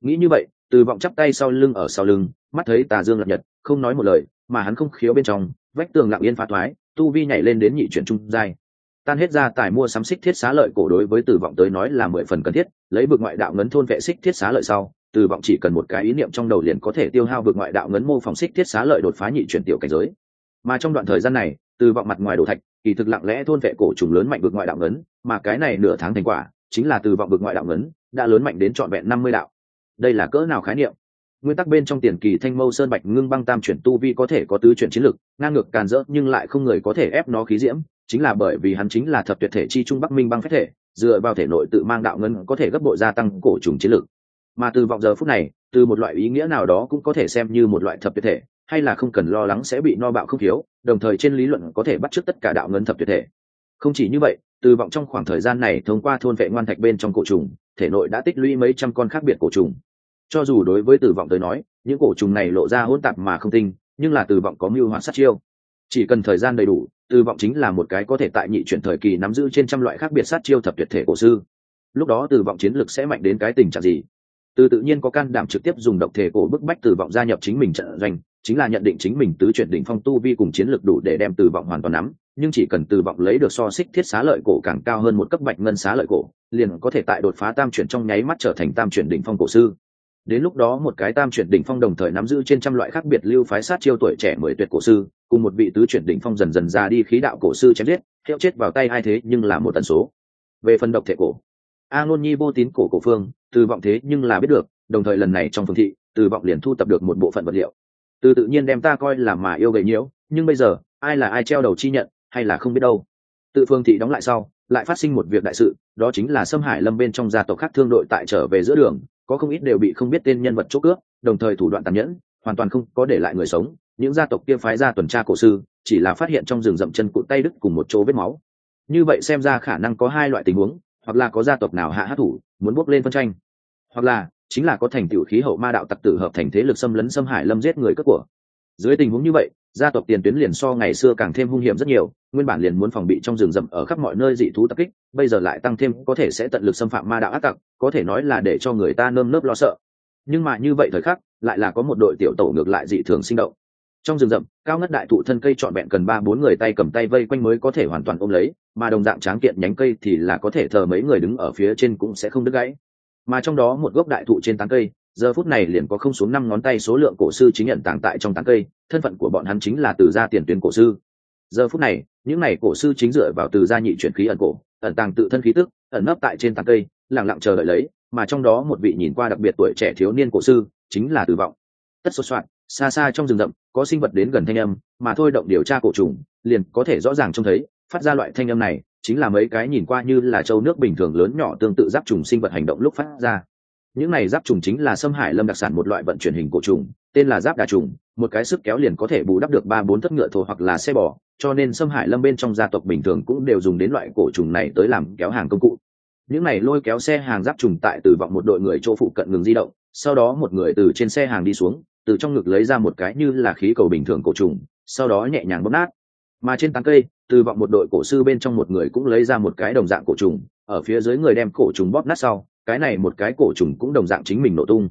A: nghĩ như vậy, từ vọng chắp tay sau lưng ở sau lưng, mắt thấy tà dương lập nhật, không nói một lời, mà hắn không khiếu bên trong, vách tường lặng yên phá thoái, tu vi nhảy lên đến nhị chuyển trung giai. Tan hết ra tài mua sắm xích thiết xá lợi cổ đối với từ vọng tới nói là mười phần cần thiết, lấy vực ngoại đạo ngấn thôn vệ xích thiết xá lợi sau, từ vọng chỉ cần một cái ý niệm trong đầu liền có thể tiêu hao vực ngoại đạo ngấn mô phỏng xích thiết xá lợi đột phá nhị chuyển tiểu cảnh giới. Mà trong đoạn thời gian này, từ vọng mặt ngoài đồ thạch, kỳ thực lặng lẽ thôn vệ cổ trùng lớn mạnh vực ngoại đạo ngấn, mà cái này nửa tháng thành quả, chính là từ vọng vực ngoại đạo ngấn, đã lớn mạnh đến trọn vẹn năm mươi đạo đây là cỡ nào khái niệm? Nguyên tắc bên trong tiền kỳ thanh mâu sơn bạch ngưng băng tam chuyển tu vi có thể có tứ chuyển chiến lực, ngang ngược càn rỡ nhưng lại không người có thể ép nó khí diễm, chính là bởi vì hắn chính là thập tuyệt thể chi trung bắc minh băng phép thể, dựa vào thể nội tự mang đạo ngân có thể gấp bội gia tăng cổ trùng chiến lực. Mà từ vọng giờ phút này, từ một loại ý nghĩa nào đó cũng có thể xem như một loại thập tuyệt thể, hay là không cần lo lắng sẽ bị no bạo không thiếu, đồng thời trên lý luận có thể bắt chước tất cả đạo ngân thập tuyệt thể. Không chỉ như vậy, từ vọng trong khoảng thời gian này thông qua thôn vệ ngoan thạch bên trong cổ trùng, thể nội đã tích lũy mấy trăm con khác biệt cổ trùng cho dù đối với tử vọng tới nói, những cổ trùng này lộ ra hỗn tạp mà không tinh, nhưng là từ vọng có mưu hoạt sát chiêu. Chỉ cần thời gian đầy đủ từ vọng chính là một cái có thể tại nhị chuyển thời kỳ nắm giữ trên trăm loại khác biệt sát chiêu thập tuyệt thể cổ sư. Lúc đó từ vọng chiến lực sẽ mạnh đến cái tình trạng gì? Từ tự nhiên có can đảm trực tiếp dùng độc thể cổ bức bách từ vọng gia nhập chính mình trận doanh, chính là nhận định chính mình tứ chuyển đỉnh phong tu vi cùng chiến lực đủ để đem từ vọng hoàn toàn nắm, nhưng chỉ cần từ vọng lấy được so xích thiết xá lợi cổ càng cao hơn một cấp bạch ngân xá lợi cổ, liền có thể tại đột phá tam chuyển trong nháy mắt trở thành tam chuyển đỉnh phong cổ sư đến lúc đó một cái tam chuyển đỉnh phong đồng thời nắm giữ trên trăm loại khác biệt lưu phái sát chiêu tuổi trẻ mười tuyệt cổ sư, cùng một vị tứ chuyển đỉnh phong dần dần ra đi khí đạo cổ sư chém giết hiệu chết vào tay ai thế nhưng là một tần số. Về phần độc thể cổ, a ngôn nhi vô tín cổ cổ phương, từ vọng thế nhưng là biết được, đồng thời lần này trong phương thị, từ vọng liền thu tập được một bộ phận vật liệu. Từ tự nhiên đem ta coi là mà yêu gầy nhiễu, nhưng bây giờ, ai là ai treo đầu chi nhận, hay là không biết đâu. Tự phương thị đóng lại sau, lại phát sinh một việc đại sự, đó chính là xâm hải lâm bên trong gia tộc khác thương đội tại trở về giữa đường có không ít đều bị không biết tên nhân vật chỗ cướp, đồng thời thủ đoạn tàn nhẫn, hoàn toàn không có để lại người sống. Những gia tộc kia phái ra tuần tra cổ sư, chỉ là phát hiện trong rừng rậm chân cụt tay đứt cùng một chỗ vết máu. Như vậy xem ra khả năng có hai loại tình huống, hoặc là có gia tộc nào hạ hát thủ, muốn bước lên phân tranh, hoặc là chính là có thành tựu khí hậu ma đạo tặc tử hợp thành thế lực xâm lấn xâm hải lâm giết người cất của. Dưới tình huống như vậy gia tộc tiền tuyến liền so ngày xưa càng thêm hung hiểm rất nhiều, nguyên bản liền muốn phòng bị trong rừng rậm ở khắp mọi nơi dị thú tập kích, bây giờ lại tăng thêm có thể sẽ tận lực xâm phạm ma đạo ác tặc, có thể nói là để cho người ta nơm nớp lo sợ. Nhưng mà như vậy thời khắc, lại là có một đội tiểu tổ ngược lại dị thường sinh động. Trong rừng rậm, cao ngất đại thụ thân cây trọn vẹn cần ba bốn người tay cầm tay vây quanh mới có thể hoàn toàn ôm lấy, mà đồng dạng tráng kiện nhánh cây thì là có thể thờ mấy người đứng ở phía trên cũng sẽ không đứt gãy. Mà trong đó một gốc đại thụ trên tán cây giờ phút này liền có không xuống năm ngón tay số lượng cổ sư chính nhận tàng tại trong tán cây, thân phận của bọn hắn chính là từ gia tiền tuyến cổ sư. Giờ phút này, những này cổ sư chính dựa vào từ gia nhị chuyển khí ẩn cổ, ẩn tàng tự thân khí tức, ẩn nấp tại trên tán cây lẳng lặng chờ đợi lấy, mà trong đó một vị nhìn qua đặc biệt tuổi trẻ thiếu niên cổ sư, chính là tử vọng. Tất sốt soạn, xa xa trong rừng rậm, có sinh vật đến gần thanh âm, mà thôi động điều tra cổ trùng, liền có thể rõ ràng trông thấy, phát ra loại thanh âm này, chính là mấy cái nhìn qua như là châu nước bình thường lớn nhỏ tương tự giáp trùng sinh vật hành động lúc phát ra những này giáp trùng chính là xâm hải lâm đặc sản một loại vận chuyển hình cổ trùng, tên là giáp đà trùng, một cái sức kéo liền có thể bù đắp được ba bốn thất ngựa thổ hoặc là xe bò, cho nên xâm hải lâm bên trong gia tộc bình thường cũng đều dùng đến loại cổ trùng này tới làm kéo hàng công cụ. Những này lôi kéo xe hàng giáp trùng tại từ vọng một đội người chỗ phụ cận ngừng di động, sau đó một người từ trên xe hàng đi xuống, từ trong ngực lấy ra một cái như là khí cầu bình thường cổ trùng, sau đó nhẹ nhàng bóp nát. Mà trên tán cây từ vọng một đội cổ sư bên trong một người cũng lấy ra một cái đồng dạng cổ trùng, ở phía dưới người đem cổ trùng bóp nát sau cái này một cái cổ trùng cũng đồng dạng chính mình nổ tung.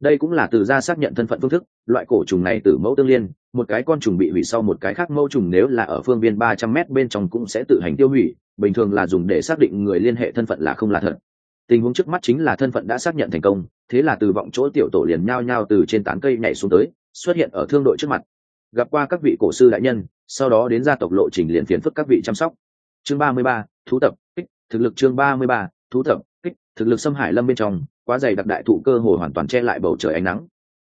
A: Đây cũng là từ ra xác nhận thân phận phương thức, loại cổ trùng này từ mẫu tương liên, một cái con trùng bị hủy sau một cái khác mẫu trùng nếu là ở phương viên ba trăm m bên trong cũng sẽ tự hành tiêu hủy, bình thường là dùng để xác định người liên hệ thân phận là không là thật. Tình huống trước mắt chính là thân phận đã xác nhận thành công, thế là từ vọng chỗ tiểu tổ liền nhao nhao từ trên tán cây nhảy xuống tới, xuất hiện ở thương đội trước mặt. Gặp qua các vị cổ sư đại nhân, sau đó đến gia tộc lộ trình liền phiền phức các vị chăm sóc. Chương ba mươi ba, thú tập, kích, thực lực chương ba mươi ba, thú tập, kích thực lực xâm hải lâm bên trong, quá dày đặc đại thụ cơ hồ hoàn toàn che lại bầu trời ánh nắng.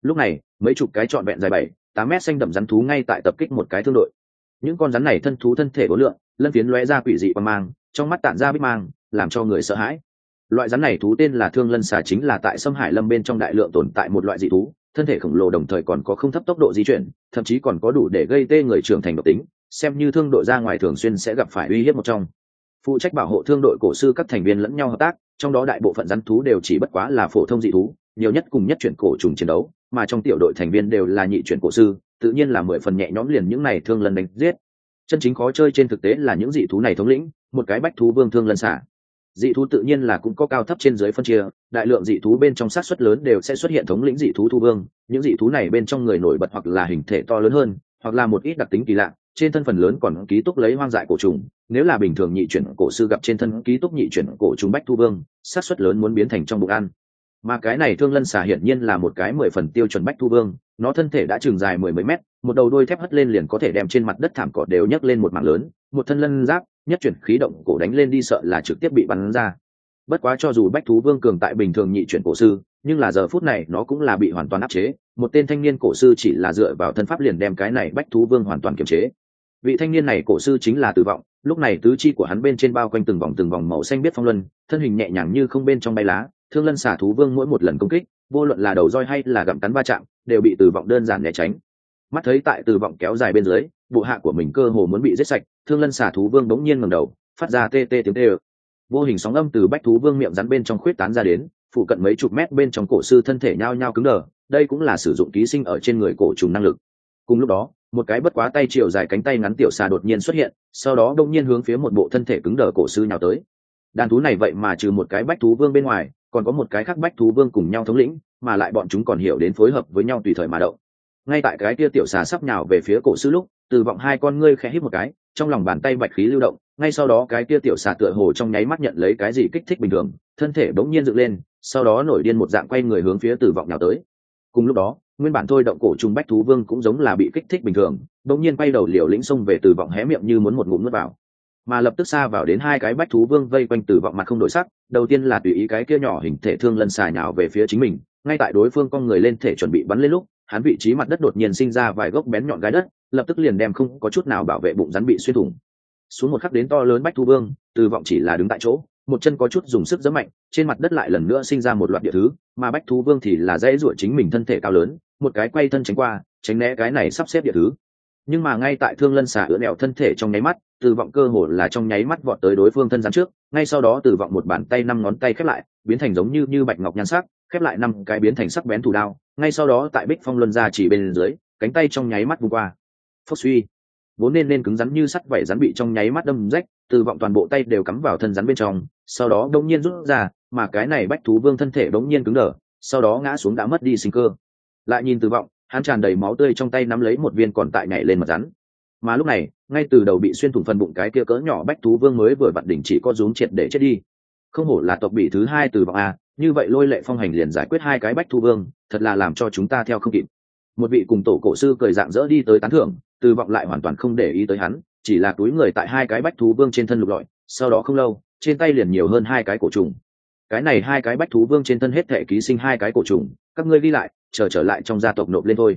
A: Lúc này, mấy chục cái trọn vẹn dài bảy, tám mét xanh đậm rắn thú ngay tại tập kích một cái thương đội. Những con rắn này thân thú thân thể bốn lượng, lân phiến lóe ra quỷ dị và mang, trong mắt tản ra bích mang, làm cho người sợ hãi. Loại rắn này thú tên là thương lân xà chính là tại xâm hải lâm bên trong đại lượng tồn tại một loại dị thú, thân thể khổng lồ đồng thời còn có không thấp tốc độ di chuyển, thậm chí còn có đủ để gây tê người trưởng thành độc tính, xem như thương đội ra ngoài thường xuyên sẽ gặp phải uy hiếp một trong phụ trách bảo hộ thương đội cổ sư các thành viên lẫn nhau hợp tác, trong đó đại bộ phận rắn thú đều chỉ bất quá là phổ thông dị thú, nhiều nhất cùng nhất chuyển cổ trùng chiến đấu, mà trong tiểu đội thành viên đều là nhị chuyển cổ sư, tự nhiên là mười phần nhẹ nhõm liền những này thương lần đánh giết. Chân chính khó chơi trên thực tế là những dị thú này thống lĩnh, một cái bách thú vương thương lần xả. Dị thú tự nhiên là cũng có cao thấp trên dưới phân chia, đại lượng dị thú bên trong sát xuất lớn đều sẽ xuất hiện thống lĩnh dị thú thu vương, những dị thú này bên trong người nổi bật hoặc là hình thể to lớn hơn, hoặc là một ít đặc tính kỳ lạ trên thân phần lớn còn ký túc lấy hoang dại cổ trùng, nếu là bình thường nhị chuyển cổ sư gặp trên thân ký túc nhị chuyển cổ trùng bách thu vương sát xuất lớn muốn biến thành trong bụng ăn. Mà cái này thương lân xà hiển nhiên là một cái mười phần tiêu chuẩn bách thu vương, nó thân thể đã trường dài mười mấy mét, một đầu đôi thép hất lên liền có thể đem trên mặt đất thảm cỏ đều nhấc lên một mảng lớn, một thân lân giáp, nhất chuyển khí động cổ đánh lên đi sợ là trực tiếp bị bắn ra. Bất quá cho dù bách thú vương cường tại bình thường nhị chuyển cổ sư, nhưng là giờ phút này nó cũng là bị hoàn toàn áp chế, một tên thanh niên cổ sư chỉ là dựa vào thân pháp liền đem cái này bách thú vương hoàn toàn kiềm chế vị thanh niên này cổ sư chính là tử vọng, lúc này tứ chi của hắn bên trên bao quanh từng vòng từng vòng màu xanh biết phong luân, thân hình nhẹ nhàng như không bên trong bay lá, thương lân xả thú vương mỗi một lần công kích, vô luận là đầu roi hay là gặm cắn va chạm, đều bị tử vọng đơn giản né tránh. Mắt thấy tại tử vọng kéo dài bên dưới, bộ hạ của mình cơ hồ muốn bị giết sạch, thương lân xả thú vương bỗng nhiên ngầm đầu, phát ra tê tê tiếng tê ơ. Vô hình sóng âm từ bách thú vương miệng rắn bên trong khuyết tán ra đến, phụ cận mấy chục mét bên trong cổ sư thân thể nhao nhao cứng đờ, đây cũng là sử dụng ký sinh ở trên người cổ trùng năng lực. Cùng lúc đó một cái bất quá tay chiều dài cánh tay ngắn tiểu xà đột nhiên xuất hiện, sau đó đông nhiên hướng phía một bộ thân thể cứng đờ cổ sư nhào tới. Đàn thú này vậy mà trừ một cái bách thú vương bên ngoài, còn có một cái khác bách thú vương cùng nhau thống lĩnh, mà lại bọn chúng còn hiểu đến phối hợp với nhau tùy thời mà động. Ngay tại cái kia tiểu xà sắp nhào về phía cổ sư lúc, từ vọng hai con ngươi khẽ hít một cái, trong lòng bàn tay bạch khí lưu động, ngay sau đó cái kia tiểu xà tựa hồ trong nháy mắt nhận lấy cái gì kích thích bình thường, thân thể bỗng nhiên dựng lên, sau đó nổi điên một dạng quay người hướng phía từ vọng nào tới. Cùng lúc đó nguyên bản thôi động cổ trùng bách thú vương cũng giống là bị kích thích bình thường bỗng nhiên quay đầu liều lĩnh xông về từ vọng hé miệng như muốn một ngụm nuốt vào. Mà lập tức xa vào đến hai cái bách thú vương vây quanh từ vọng mặt không đổi sắc, đầu tiên là tùy ý cái kia nhỏ hình thể thương lần xài nhào về phía chính mình, ngay tại đối phương con người lên thể chuẩn bị bắn lên lúc, hắn vị trí mặt đất đột nhiên sinh ra vài gốc bén nhọn gái đất, lập tức liền đem không có chút nào bảo vệ bụng rắn bị xuyên thủng. Xuống một khắc đến to lớn bách thú vương, từ vọng chỉ là đứng tại chỗ, một chân có chút dùng sức giấm mạnh, trên mặt đất lại lần nữa sinh ra một loạt địa thứ, mà bách thú vương thì là dễ ruổi chính mình thân thể cao lớn một cái quay thân tránh qua, tránh né cái này sắp xếp địa thứ. Nhưng mà ngay tại thương lân xả ưỡn ẹo thân thể trong nháy mắt, từ vọng cơ hồ là trong nháy mắt vọt tới đối phương thân rắn trước, ngay sau đó từ vọng một bàn tay năm ngón tay khép lại, biến thành giống như như bạch ngọc nhan sắc, khép lại năm cái biến thành sắc bén thủ đao, ngay sau đó tại bích phong luân ra chỉ bên dưới, cánh tay trong nháy mắt vung qua. Phốc suy. Vốn nên nên cứng rắn như sắt vảy rắn bị trong nháy mắt đâm rách, từ vọng toàn bộ tay đều cắm vào thân rắn bên trong, sau đó đông nhiên rút ra, mà cái này bách thú vương thân thể đống nhiên cứng đờ, sau đó ngã xuống đã mất đi sinh cơ lại nhìn từ vọng, hắn tràn đầy máu tươi trong tay nắm lấy một viên còn tại nhảy lên mặt rắn. Mà lúc này, ngay từ đầu bị xuyên thủng phần bụng cái kia cỡ nhỏ bách thú vương mới vừa vặn đỉnh chỉ có rúm triệt để chết đi. Không hổ là tộc bị thứ hai từ vọng a, như vậy lôi lệ phong hành liền giải quyết hai cái bách thú vương, thật là làm cho chúng ta theo không kịp. Một vị cùng tổ cổ sư cười dạng dỡ đi tới tán thưởng, từ vọng lại hoàn toàn không để ý tới hắn, chỉ là túi người tại hai cái bách thú vương trên thân lục lọi, sau đó không lâu, trên tay liền nhiều hơn hai cái cổ trùng. Cái này hai cái bách thú vương trên thân hết thể ký sinh hai cái cổ trùng, các ngươi đi lại chờ trở lại trong gia tộc nộp lên thôi.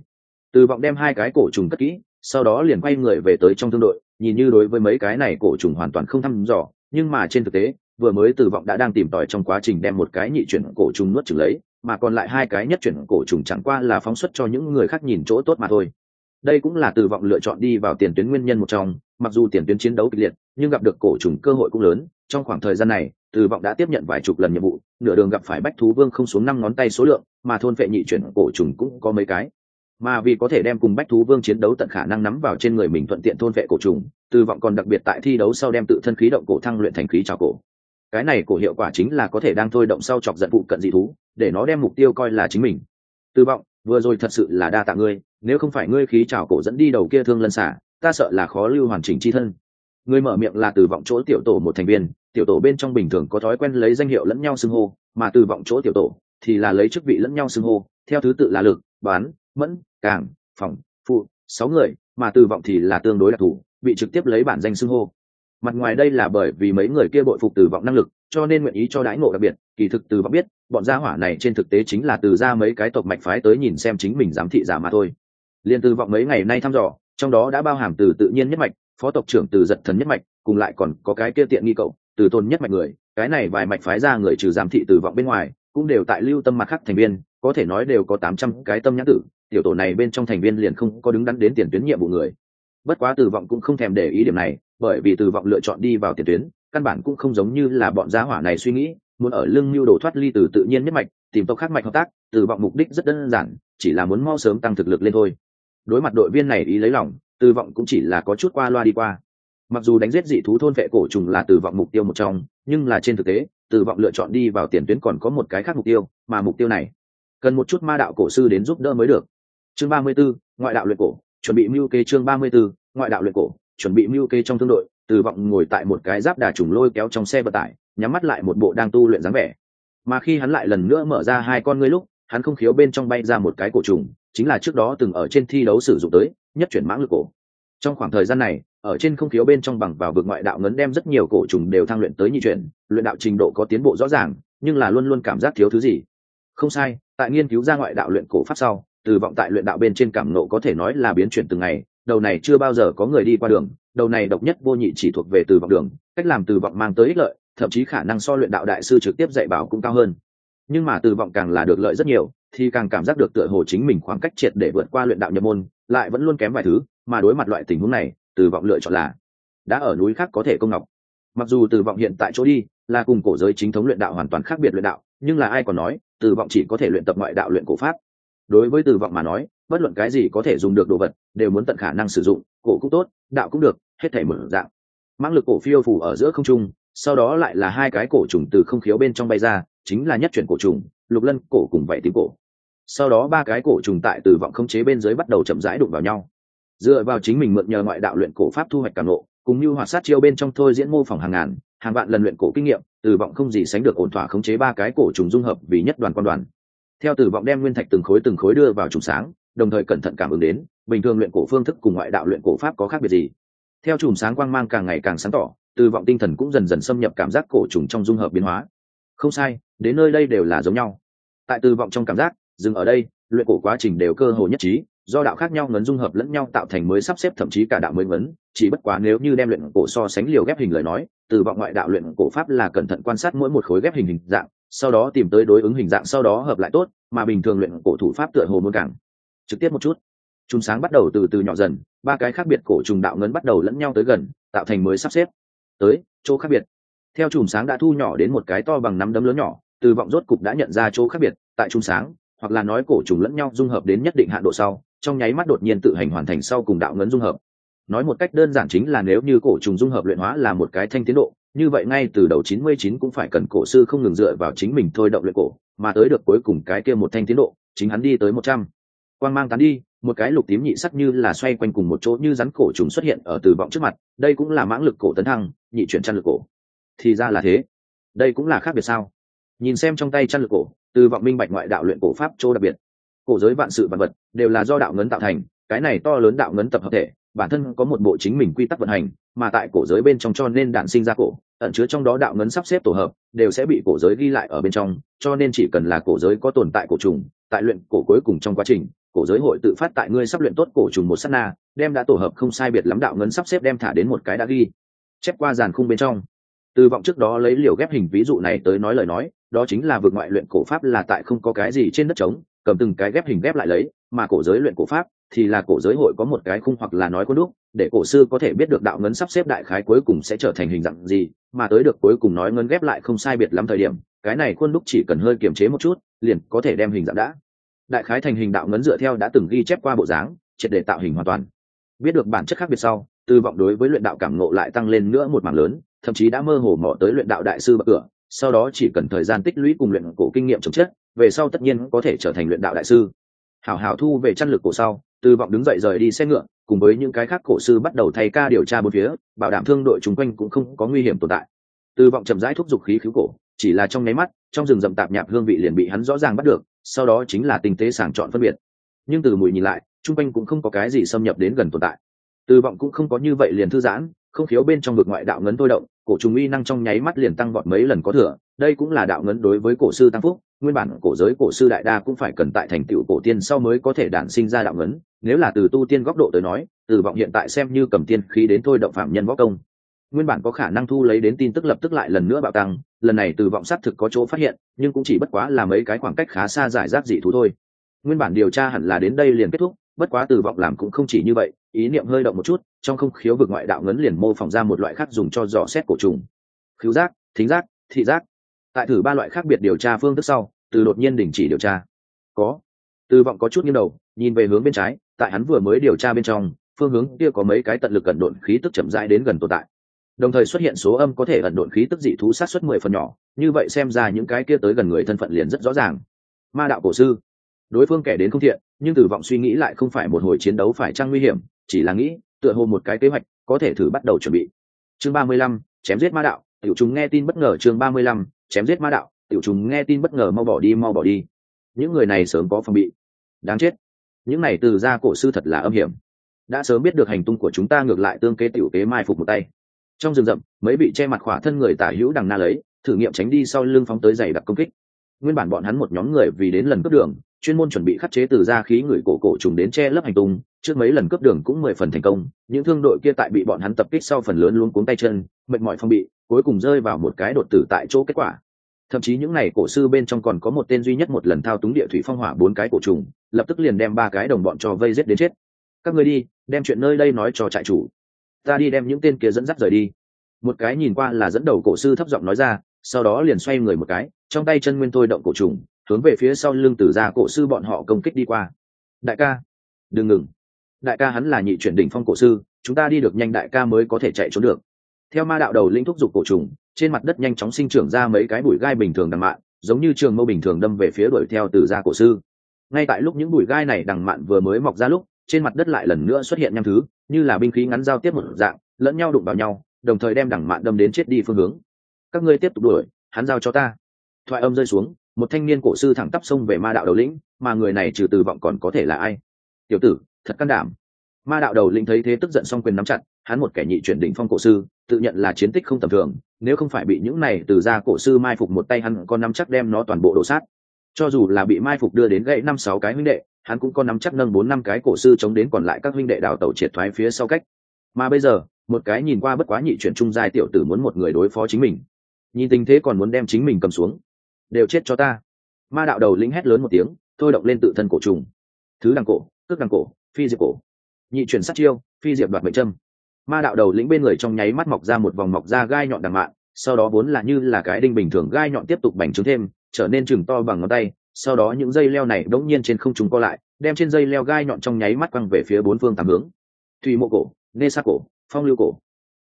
A: Từ vọng đem hai cái cổ trùng cất kỹ, sau đó liền quay người về tới trong thương đội, nhìn như đối với mấy cái này cổ trùng hoàn toàn không thăm dò, nhưng mà trên thực tế, vừa mới từ vọng đã đang tìm tòi trong quá trình đem một cái nhị chuyển cổ trùng nuốt trừng lấy, mà còn lại hai cái nhất chuyển cổ trùng chẳng qua là phóng xuất cho những người khác nhìn chỗ tốt mà thôi. Đây cũng là từ vọng lựa chọn đi vào tiền tuyến nguyên nhân một trong, mặc dù tiền tuyến chiến đấu kịch liệt, nhưng gặp được cổ trùng cơ hội cũng lớn, trong khoảng thời gian này từ vọng đã tiếp nhận vài chục lần nhiệm vụ, nửa đường gặp phải bách thú vương không xuống năm ngón tay số lượng, mà thôn vệ nhị chuyển cổ trùng cũng có mấy cái. Mà vì có thể đem cùng bách thú vương chiến đấu tận khả năng nắm vào trên người mình thuận tiện thôn vệ cổ trùng, từ vọng còn đặc biệt tại thi đấu sau đem tự thân khí động cổ thăng luyện thành khí trào cổ. Cái này cổ hiệu quả chính là có thể đang thôi động sau chọc giận vụ cận dị thú, để nó đem mục tiêu coi là chính mình. Từ vọng, vừa rồi thật sự là đa tạ ngươi, nếu không phải ngươi khí trào cổ dẫn đi đầu kia thương lân xả, ta sợ là khó lưu hoàn chỉnh chi thân. Ngươi mở miệng là từ vọng chỗ tiểu tổ một thành viên tiểu tổ bên trong bình thường có thói quen lấy danh hiệu lẫn nhau xưng hô, mà từ vọng chỗ tiểu tổ thì là lấy chức vị lẫn nhau xưng hô, theo thứ tự là lực, bán, mẫn, càng, phòng, phụ, sáu người, mà từ vọng thì là tương đối đặc thù, bị trực tiếp lấy bản danh xưng hô. Mặt ngoài đây là bởi vì mấy người kia bội phục từ vọng năng lực, cho nên nguyện ý cho đãi ngộ đặc biệt, kỳ thực từ vọng biết, bọn gia hỏa này trên thực tế chính là từ ra mấy cái tộc mạch phái tới nhìn xem chính mình giám thị giả mà thôi. Liền từ vọng mấy ngày nay thăm dò, trong đó đã bao hàm từ tự nhiên nhất mạch, phó tộc trưởng từ giật thần nhất mạch, cùng lại còn có cái kia tiện nghi cậu từ tôn nhất mạch người, cái này vài mạch phái ra người trừ giám thị từ vọng bên ngoài, cũng đều tại lưu tâm mặt khác thành viên, có thể nói đều có tám trăm cái tâm nhãn tử, tiểu tổ này bên trong thành viên liền không có đứng đắn đến tiền tuyến nhiệm vụ người. Bất quá từ vọng cũng không thèm để ý điểm này, bởi vì từ vọng lựa chọn đi vào tiền tuyến, căn bản cũng không giống như là bọn giá hỏa này suy nghĩ, muốn ở lưng mưu đồ thoát ly từ tự nhiên nhất mạch, tìm tộc khác mạch hợp tác từ vọng mục đích rất đơn giản, chỉ là muốn mau sớm tăng thực lực lên thôi. Đối mặt đội viên này ý lấy lòng từ vọng cũng chỉ là có chút qua loa đi qua mặc dù đánh giết dị thú thôn vệ cổ trùng là từ vọng mục tiêu một trong nhưng là trên thực tế từ vọng lựa chọn đi vào tiền tuyến còn có một cái khác mục tiêu mà mục tiêu này cần một chút ma đạo cổ sư đến giúp đỡ mới được. Chương ba mươi 34, ngoại đạo luyện cổ chuẩn bị mưu kê chương ba mươi 34, ngoại đạo luyện cổ chuẩn bị mưu kê trong thương đội từ vọng ngồi tại một cái giáp đà trùng lôi kéo trong xe vận tải nhắm mắt lại một bộ đang tu luyện dáng vẻ. Mà khi hắn lại lần nữa mở ra hai con ngươi lúc hắn không khiếu bên trong bay ra một cái cổ trùng chính là trước đó từng ở trên thi đấu sử dụng tới nhất chuyển mãng lực cổ. Trong khoảng thời gian này ở trên không khiếu bên trong bằng vào vực ngoại đạo ngấn đem rất nhiều cổ trùng đều thăng luyện tới nhị chuyển, luyện đạo trình độ có tiến bộ rõ ràng, nhưng là luôn luôn cảm giác thiếu thứ gì. Không sai, tại nghiên cứu ra ngoại đạo luyện cổ pháp sau, từ vọng tại luyện đạo bên trên cảm nộ có thể nói là biến chuyển từng ngày, đầu này chưa bao giờ có người đi qua đường, đầu này độc nhất vô nhị chỉ thuộc về từ vọng đường, cách làm từ vọng mang tới ích lợi, thậm chí khả năng so luyện đạo đại sư trực tiếp dạy bảo cũng cao hơn. Nhưng mà từ vọng càng là được lợi rất nhiều, thì càng cảm giác được tựa hồ chính mình khoảng cách triệt để vượt qua luyện đạo nhập môn, lại vẫn luôn kém vài thứ, mà đối mặt loại tình huống này từ vọng lựa chọn là, đã ở núi khác có thể công ngọc. Mặc dù từ vọng hiện tại chỗ đi, là cùng cổ giới chính thống luyện đạo hoàn toàn khác biệt luyện đạo, nhưng là ai còn nói, từ vọng chỉ có thể luyện tập ngoại đạo luyện cổ pháp. Đối với từ vọng mà nói, bất luận cái gì có thể dùng được đồ vật, đều muốn tận khả năng sử dụng, cổ cũng tốt, đạo cũng được, hết thể mở dạng. Mang lực cổ phiêu phủ ở giữa không trung, sau đó lại là hai cái cổ trùng từ không khiếu bên trong bay ra, chính là nhất chuyển cổ trùng, lục lân cổ cùng vậy tím cổ. Sau đó ba cái cổ trùng tại từ vọng không chế bên dưới bắt đầu chậm rãi đụng vào nhau dựa vào chính mình mượn nhờ ngoại đạo luyện cổ pháp thu hoạch cảm nộ cùng như hoạt sát chiêu bên trong thôi diễn mô phỏng hàng ngàn, hàng vạn lần luyện cổ kinh nghiệm, từ vọng không gì sánh được ổn thỏa khống chế ba cái cổ trùng dung hợp vì nhất đoàn quan đoàn. Theo từ vọng đem nguyên thạch từng khối từng khối đưa vào trùng sáng, đồng thời cẩn thận cảm ứng đến, bình thường luyện cổ phương thức cùng ngoại đạo luyện cổ pháp có khác biệt gì. Theo chùm sáng quang mang càng ngày càng sáng tỏ, từ vọng tinh thần cũng dần dần xâm nhập cảm giác cổ trùng trong dung hợp biến hóa. Không sai, đến nơi đây đều là giống nhau. Tại từ vọng trong cảm giác, dừng ở đây, luyện cổ quá trình đều cơ hồ nhất trí do đạo khác nhau ngấn dung hợp lẫn nhau tạo thành mới sắp xếp, thậm chí cả đạo mới ngấn. Chỉ bất quá nếu như đem luyện cổ so sánh liều ghép hình lời nói, từ vọng ngoại đạo luyện cổ pháp là cẩn thận quan sát mỗi một khối ghép hình hình dạng, sau đó tìm tới đối ứng hình dạng, sau đó hợp lại tốt, mà bình thường luyện cổ thủ pháp tựa hồ muốn càng trực tiếp một chút. Chúng sáng bắt đầu từ từ nhỏ dần, ba cái khác biệt cổ trùng đạo ngấn bắt đầu lẫn nhau tới gần, tạo thành mới sắp xếp. Tới, chỗ khác biệt. Theo chùm sáng đã thu nhỏ đến một cái to bằng nắm đấm lớn nhỏ, từ vọng rốt cục đã nhận ra chỗ khác biệt, tại chùm sáng hoặc là nói cổ trùng lẫn nhau dung hợp đến nhất định hạn độ sau, trong nháy mắt đột nhiên tự hành hoàn thành sau cùng đạo ngấn dung hợp. Nói một cách đơn giản chính là nếu như cổ trùng dung hợp luyện hóa là một cái thanh tiến độ, như vậy ngay từ đầu 99 cũng phải cần cổ sư không ngừng dựa vào chính mình thôi động luyện cổ, mà tới được cuối cùng cái kia một thanh tiến độ, chính hắn đi tới 100. quang mang tán đi, một cái lục tím nhị sắc như là xoay quanh cùng một chỗ như rắn cổ trùng xuất hiện ở từ vọng trước mặt, đây cũng là mãng lực cổ tấn thăng, nhị chuyển chăn lực cổ. Thì ra là thế. Đây cũng là khác biệt sao? Nhìn xem trong tay chăn lực cổ từ vọng minh bạch ngoại đạo luyện cổ pháp chỗ đặc biệt. Cổ giới vạn sự vật vật đều là do đạo ngấn tạo thành, cái này to lớn đạo ngấn tập hợp thể, bản thân có một bộ chính mình quy tắc vận hành, mà tại cổ giới bên trong cho nên đạn sinh ra cổ, ẩn chứa trong đó đạo ngấn sắp xếp tổ hợp, đều sẽ bị cổ giới ghi lại ở bên trong, cho nên chỉ cần là cổ giới có tồn tại cổ trùng, tại luyện cổ cuối cùng trong quá trình, cổ giới hội tự phát tại ngươi sắp luyện tốt cổ trùng một sát na, đem đã tổ hợp không sai biệt lắm đạo ngấn sắp xếp đem thả đến một cái đã ghi, chép qua dàn khung bên trong. Từ vọng trước đó lấy liều ghép hình ví dụ này tới nói lời nói đó chính là vượt ngoại luyện cổ pháp là tại không có cái gì trên đất trống, cầm từng cái ghép hình ghép lại lấy, mà cổ giới luyện cổ pháp thì là cổ giới hội có một cái khung hoặc là nói có đúc, để cổ sư có thể biết được đạo ngấn sắp xếp đại khái cuối cùng sẽ trở thành hình dạng gì, mà tới được cuối cùng nói ngân ghép lại không sai biệt lắm thời điểm, cái này khuôn đúc chỉ cần hơi kiềm chế một chút, liền có thể đem hình dạng đã. Đại khái thành hình đạo ngấn dựa theo đã từng ghi chép qua bộ dáng, triệt để tạo hình hoàn toàn. Biết được bản chất khác biệt sau, tư vọng đối với luyện đạo cảm ngộ lại tăng lên nữa một mảng lớn, thậm chí đã mơ hồ mò tới luyện đạo đại sư bậc cửa sau đó chỉ cần thời gian tích lũy cùng luyện cổ kinh nghiệm chống chất, về sau tất nhiên có thể trở thành luyện đạo đại sư. Hảo hảo thu về chăn lực cổ sau, từ vọng đứng dậy rời đi xe ngựa, cùng với những cái khác cổ sư bắt đầu thay ca điều tra bốn phía, bảo đảm thương đội chung quanh cũng không có nguy hiểm tồn tại. Từ vọng chậm rãi thúc giục khí cứu cổ, chỉ là trong nháy mắt, trong rừng rậm tạp nhạp hương vị liền bị hắn rõ ràng bắt được, sau đó chính là tình tế sàng chọn phân biệt. Nhưng từ mùi nhìn lại, chung quanh cũng không có cái gì xâm nhập đến gần tồn tại. Từ vọng cũng không có như vậy liền thư giãn, không khiếu bên trong vực ngoại đạo ngấn thôi động cổ trùng uy năng trong nháy mắt liền tăng vọt mấy lần có thừa, đây cũng là đạo ngấn đối với cổ sư tăng phúc, nguyên bản cổ giới cổ sư đại đa cũng phải cần tại thành tựu cổ tiên sau mới có thể đản sinh ra đạo ngấn, nếu là từ tu tiên góc độ tới nói, từ vọng hiện tại xem như cầm tiên khí đến thôi động phạm nhân võ công. Nguyên bản có khả năng thu lấy đến tin tức lập tức lại lần nữa bạo tăng, lần này từ vọng xác thực có chỗ phát hiện, nhưng cũng chỉ bất quá là mấy cái khoảng cách khá xa giải rác dị thú thôi. Nguyên bản điều tra hẳn là đến đây liền kết thúc, bất quá từ vọng làm cũng không chỉ như vậy ý niệm hơi động một chút, trong không khiếu vực ngoại đạo ngấn liền mô phỏng ra một loại khác dùng cho dò xét cổ trùng. Khiếu giác, thính giác, thị giác. Tại thử ba loại khác biệt điều tra phương thức sau, từ đột nhiên đình chỉ điều tra. Có. Từ vọng có chút nghiêng đầu, nhìn về hướng bên trái, tại hắn vừa mới điều tra bên trong, phương hướng kia có mấy cái tận lực cẩn độn khí tức chậm rãi đến gần tồn tại. Đồng thời xuất hiện số âm có thể ẩn độn khí tức dị thú sát xuất mười phần nhỏ, như vậy xem ra những cái kia tới gần người thân phận liền rất rõ ràng. Ma đạo cổ sư đối phương kẻ đến không thiện, nhưng tử vọng suy nghĩ lại không phải một hồi chiến đấu phải trăng nguy hiểm, chỉ là nghĩ, tựa hồ một cái kế hoạch có thể thử bắt đầu chuẩn bị. Chương ba mươi lăm, chém giết ma đạo. Tiểu chúng nghe tin bất ngờ, chương ba mươi lăm, chém giết ma đạo. Tiểu chúng nghe tin bất ngờ, mau bỏ đi, mau bỏ đi. Những người này sớm có phòng bị. Đáng chết. Những này từ ra cổ sư thật là âm hiểm. Đã sớm biết được hành tung của chúng ta ngược lại tương kế tiểu kế mai phục một tay. Trong rừng rậm, mấy bị che mặt khỏa thân người tả hữu đằng na lấy, thử nghiệm tránh đi sau lưng phóng tới giày đặc công kích. Nguyên bản bọn hắn một nhóm người vì đến lần cướp đường chuyên môn chuẩn bị khắc chế từ ra khí người cổ cổ trùng đến che lấp hành tung, trước mấy lần cướp đường cũng mười phần thành công, những thương đội kia tại bị bọn hắn tập kích sau phần lớn luôn cuống tay chân, mệt mỏi phong bị, cuối cùng rơi vào một cái đột tử tại chỗ kết quả. Thậm chí những n à y cổ sư bên trong còn có một tên duy nhất một lần thao túng địa thủy phong hỏa bốn cái cổ trùng, lập tức liền đem ba cái đồng bọn cho vây rết đến chết. Các người đi, đem chuyện nơi đây nói cho trại chủ. Ta đi đem những tên kia dẫn dắt rời đi. Một cái nhìn qua là dẫn đầu cổ sư thấp giọng nói ra, sau đó liền xoay người một cái, trong tay chân nguyên tôi động cổ trùng hướng về phía sau lưng từ gia cổ sư bọn họ công kích đi qua. Đại ca, đừng ngừng. Đại ca hắn là nhị chuyển đỉnh phong cổ sư, chúng ta đi được nhanh đại ca mới có thể chạy trốn được. Theo ma đạo đầu lĩnh thúc giục cổ trùng, trên mặt đất nhanh chóng sinh trưởng ra mấy cái bụi gai bình thường đằng mạn, giống như trường mâu bình thường đâm về phía đuổi theo từ gia cổ sư. Ngay tại lúc những bụi gai này đằng mạn vừa mới mọc ra lúc, trên mặt đất lại lần nữa xuất hiện nhăm thứ, như là binh khí ngắn giao tiếp một dạng, lẫn nhau đụng vào nhau, đồng thời đem đằng mạn đâm đến chết đi phương hướng. Các ngươi tiếp tục đuổi, hắn giao cho ta. Thoại âm rơi xuống một thanh niên cổ sư thẳng tắp xông về ma đạo đầu lĩnh, mà người này trừ từ vọng còn có thể là ai? Tiểu tử, thật can đảm. Ma đạo đầu lĩnh thấy thế tức giận xong quyền nắm chặt, hắn một kẻ nhị chuyển đỉnh phong cổ sư, tự nhận là chiến tích không tầm thường, nếu không phải bị những này từ ra cổ sư mai phục một tay hắn còn nắm chắc đem nó toàn bộ đổ sát. Cho dù là bị mai phục đưa đến gãy năm sáu cái huynh đệ, hắn cũng có nắm chắc nâng bốn năm cái cổ sư chống đến còn lại các huynh đệ đào tẩu triệt thoái phía sau cách. Mà bây giờ, một cái nhìn qua bất quá nhị chuyển trung giai tiểu tử muốn một người đối phó chính mình. Nhìn tình thế còn muốn đem chính mình cầm xuống đều chết cho ta. Ma đạo đầu lĩnh hét lớn một tiếng, thôi động lên tự thân cổ trùng. Thứ đằng cổ, cước đằng cổ, phi diệp cổ. Nhị chuyển sát chiêu, phi diệp đoạt mệnh trâm ma đạo đầu lĩnh bên người trong nháy mắt mọc ra một vòng mọc ra gai nhọn đằng mạn, sau đó vốn là như là cái đinh bình thường gai nhọn tiếp tục bành trướng thêm, trở nên chừng to bằng ngón tay, sau đó những dây leo này đống nhiên trên không trung co lại, đem trên dây leo gai nhọn trong nháy mắt quăng về phía bốn phương tám hướng. Thủy mộ cổ, nê sa cổ, phong lưu cổ.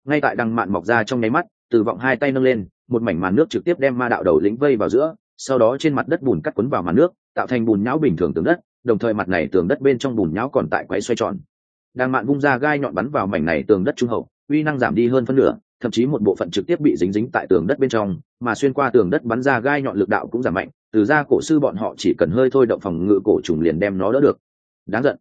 A: Ngay tại đằng mạn mọc ra trong nháy mắt từ vọng hai tay nâng lên, một mảnh màn nước trực tiếp đem ma đạo đầu lĩnh vây vào giữa, sau đó trên mặt đất bùn cắt quấn vào màn nước, tạo thành bùn nhão bình thường tường đất, đồng thời mặt này tường đất bên trong bùn nhão còn tại quay xoay tròn. Đang mạn vung ra gai nhọn bắn vào mảnh này tường đất trung hậu, uy năng giảm đi hơn phân nửa, thậm chí một bộ phận trực tiếp bị dính dính tại tường đất bên trong, mà xuyên qua tường đất bắn ra gai nhọn lực đạo cũng giảm mạnh, từ ra cổ sư bọn họ chỉ cần hơi thôi động phòng ngự cổ trùng liền đem nó đỡ được. Đáng giận.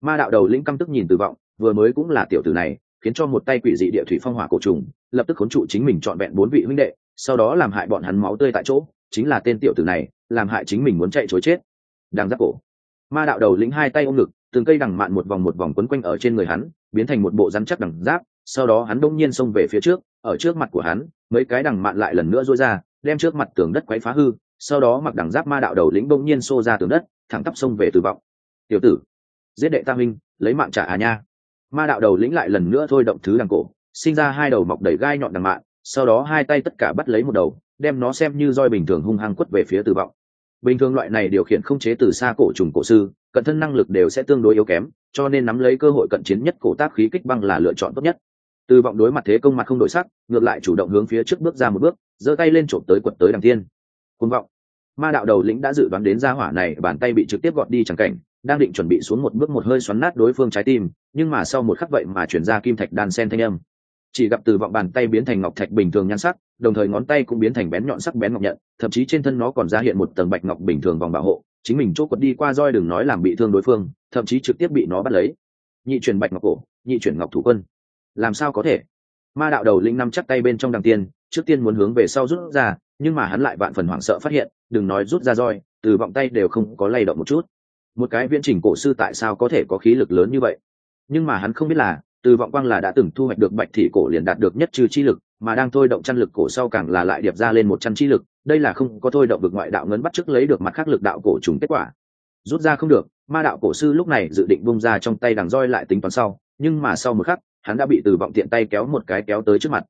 A: Ma đạo đầu lĩnh căm tức nhìn từ vọng, vừa mới cũng là tiểu tử này, khiến cho một tay quỷ dị địa thủy phong hỏa cổ trùng lập tức khốn trụ chính mình trọn vẹn bốn vị huynh đệ, sau đó làm hại bọn hắn máu tươi tại chỗ, chính là tên tiểu tử này, làm hại chính mình muốn chạy chối chết. Đang giáp cổ. Ma đạo đầu lĩnh hai tay ôm ngực, từng cây đằng mạn một vòng một vòng quấn quanh ở trên người hắn, biến thành một bộ rắn chắc đằng giáp, sau đó hắn đông nhiên xông về phía trước, ở trước mặt của hắn, mấy cái đằng mạn lại lần nữa rối ra, đem trước mặt tường đất quấy phá hư, sau đó mặc đằng giáp ma đạo đầu lĩnh đông nhiên xô ra tường đất, thẳng tắp xông về tử vọng. Tiểu tử, giết đệ tam minh lấy mạng trả à nha. Ma đạo đầu lĩnh lại lần nữa thôi động thứ đằng cổ sinh ra hai đầu mọc đầy gai nhọn đằng mạn, sau đó hai tay tất cả bắt lấy một đầu, đem nó xem như roi bình thường hung hăng quất về phía tử vọng. Bình thường loại này điều khiển không chế từ xa cổ trùng cổ sư, cận thân năng lực đều sẽ tương đối yếu kém, cho nên nắm lấy cơ hội cận chiến nhất cổ tác khí kích băng là lựa chọn tốt nhất. Từ vọng đối mặt thế công mặt không đổi sắc, ngược lại chủ động hướng phía trước bước ra một bước, giơ tay lên trộm tới quật tới đằng tiên côn vọng. Ma đạo đầu lĩnh đã dự đoán đến gia hỏa này, bàn tay bị trực tiếp gọt đi chẳng cảnh, đang định chuẩn bị xuống một bước một hơi xoắn nát đối phương trái tim, nhưng mà sau một khắc vậy mà chuyển ra kim thạch đan sen thanh âm chỉ gặp từ vọng bàn tay biến thành ngọc thạch bình thường nhan sắc, đồng thời ngón tay cũng biến thành bén nhọn sắc bén ngọc nhận, thậm chí trên thân nó còn ra hiện một tầng bạch ngọc bình thường vòng bảo hộ, chính mình chốt quật đi qua roi đừng nói làm bị thương đối phương, thậm chí trực tiếp bị nó bắt lấy. Nhị chuyển bạch ngọc cổ, nhị chuyển ngọc thủ quân. Làm sao có thể? Ma đạo đầu linh năm chắc tay bên trong đằng tiên, trước tiên muốn hướng về sau rút ra, nhưng mà hắn lại vạn phần hoảng sợ phát hiện, đừng nói rút ra roi, từ vọng tay đều không có lay động một chút. Một cái viễn trình cổ sư tại sao có thể có khí lực lớn như vậy? Nhưng mà hắn không biết là từ vọng quang là đã từng thu hoạch được bạch thị cổ liền đạt được nhất trừ chi lực, mà đang thôi động chăn lực cổ sau càng là lại điệp ra lên một trăm chi lực, đây là không có thôi động vực ngoại đạo ngấn bắt chước lấy được mặt khác lực đạo cổ trùng kết quả. Rút ra không được, ma đạo cổ sư lúc này dự định bung ra trong tay đằng roi lại tính toán sau, nhưng mà sau một khắc, hắn đã bị từ vọng tiện tay kéo một cái kéo tới trước mặt.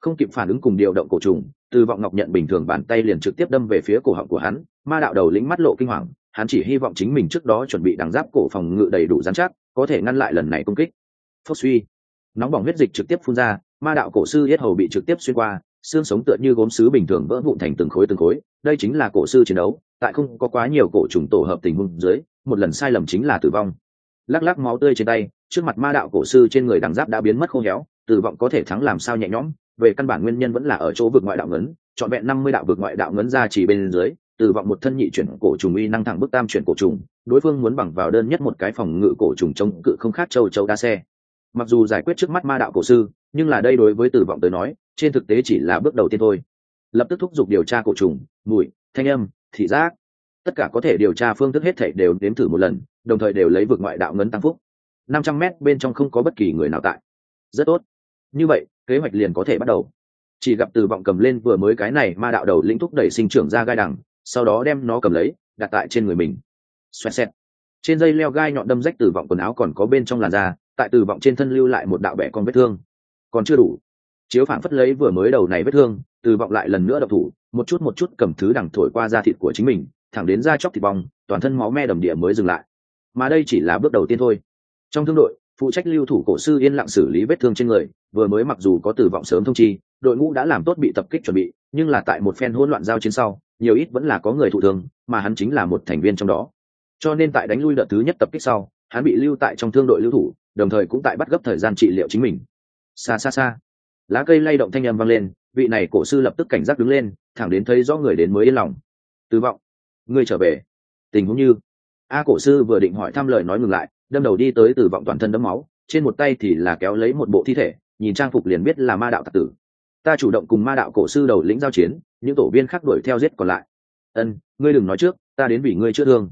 A: Không kịp phản ứng cùng điều động cổ trùng, từ vọng ngọc nhận bình thường bàn tay liền trực tiếp đâm về phía cổ họng của hắn, ma đạo đầu lĩnh mắt lộ kinh hoàng, hắn chỉ hy vọng chính mình trước đó chuẩn bị đằng giáp cổ phòng ngự đầy đủ dán chắc, có thể ngăn lại lần này công kích phốc suy. Nóng bỏng huyết dịch trực tiếp phun ra, ma đạo cổ sư yết hầu bị trực tiếp xuyên qua, xương sống tựa như gốm sứ bình thường vỡ vụn thành từng khối từng khối. Đây chính là cổ sư chiến đấu, tại không có quá nhiều cổ trùng tổ hợp tình huống dưới, một lần sai lầm chính là tử vong. Lắc lắc máu tươi trên tay, trước mặt ma đạo cổ sư trên người đằng giáp đã biến mất khô héo, tử vọng có thể thắng làm sao nhẹ nhõm, về căn bản nguyên nhân vẫn là ở chỗ vực ngoại đạo ngấn, trọn vẹn năm mươi đạo vực ngoại đạo ngấn ra chỉ bên dưới, tử vọng một thân nhị chuyển cổ trùng uy năng thẳng bức tam chuyển cổ trùng, đối phương muốn bằng vào đơn nhất một cái phòng ngự cổ trùng chống cự không khác châu châu đa xe mặc dù giải quyết trước mắt ma đạo cổ sư, nhưng là đây đối với tử vọng tới nói, trên thực tế chỉ là bước đầu tiên thôi. Lập tức thúc giục điều tra cổ trùng, mùi, thanh âm, thị giác. Tất cả có thể điều tra phương thức hết thể đều đếm thử một lần, đồng thời đều lấy vực ngoại đạo ngấn tăng phúc. Năm trăm mét bên trong không có bất kỳ người nào tại. Rất tốt. Như vậy, kế hoạch liền có thể bắt đầu. Chỉ gặp từ vọng cầm lên vừa mới cái này ma đạo đầu lĩnh thúc đẩy sinh trưởng ra gai đằng, sau đó đem nó cầm lấy, đặt tại trên người mình. Xoẹt xẹt. Trên dây leo gai nhọn đâm rách từ vọng quần áo còn có bên trong làn da tại từ vọng trên thân lưu lại một đạo bẻ con vết thương. Còn chưa đủ. Chiếu phản phất lấy vừa mới đầu này vết thương từ vọng lại lần nữa độc thủ, một chút một chút cầm thứ đằng thổi qua da thịt của chính mình, thẳng đến da chóc thịt bong, toàn thân máu me đầm địa mới dừng lại. Mà đây chỉ là bước đầu tiên thôi. Trong thương đội, phụ trách lưu thủ cổ sư yên lặng xử lý vết thương trên người, vừa mới mặc dù có tử vọng sớm thông chi, đội ngũ đã làm tốt bị tập kích chuẩn bị, nhưng là tại một phen hỗn loạn giao chiến sau, nhiều ít vẫn là có người thụ thương, mà hắn chính là một thành viên trong đó. Cho nên tại đánh lui đợt thứ nhất tập kích sau, hắn bị lưu tại trong thương đội lưu thủ đồng thời cũng tại bắt gấp thời gian trị liệu chính mình. Xa xa xa. Lá cây lay động thanh âm vang lên, vị này cổ sư lập tức cảnh giác đứng lên, thẳng đến thấy rõ người đến mới yên lòng. Tư vọng. Ngươi trở về. Tình huống như. A cổ sư vừa định hỏi thăm lời nói ngừng lại, đâm đầu đi tới tử vọng toàn thân đấm máu, trên một tay thì là kéo lấy một bộ thi thể, nhìn trang phục liền biết là ma đạo tặc tử. Ta chủ động cùng ma đạo cổ sư đầu lĩnh giao chiến, những tổ viên khác đuổi theo giết còn lại. Ân, ngươi đừng nói trước, ta đến vì ngươi chữa thương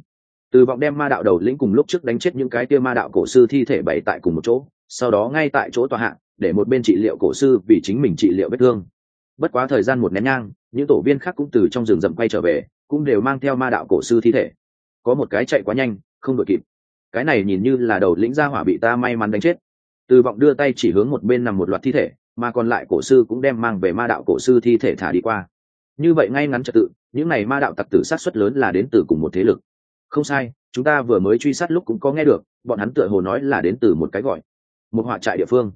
A: từ vọng đem ma đạo đầu lĩnh cùng lúc trước đánh chết những cái kia ma đạo cổ sư thi thể bày tại cùng một chỗ, sau đó ngay tại chỗ tòa hạng để một bên trị liệu cổ sư vì chính mình trị liệu vết thương. Bất quá thời gian một nén nhang, những tổ viên khác cũng từ trong rừng rậm quay trở về, cũng đều mang theo ma đạo cổ sư thi thể. Có một cái chạy quá nhanh, không đội kịp. Cái này nhìn như là đầu lĩnh gia hỏa bị ta may mắn đánh chết. Từ vọng đưa tay chỉ hướng một bên nằm một loạt thi thể, mà còn lại cổ sư cũng đem mang về ma đạo cổ sư thi thể thả đi qua. Như vậy ngay ngắn trật tự, những này ma đạo tặc tử sát xuất lớn là đến từ cùng một thế lực không sai, chúng ta vừa mới truy sát lúc cũng có nghe được, bọn hắn tựa hồ nói là đến từ một cái gọi, một họa trại địa phương.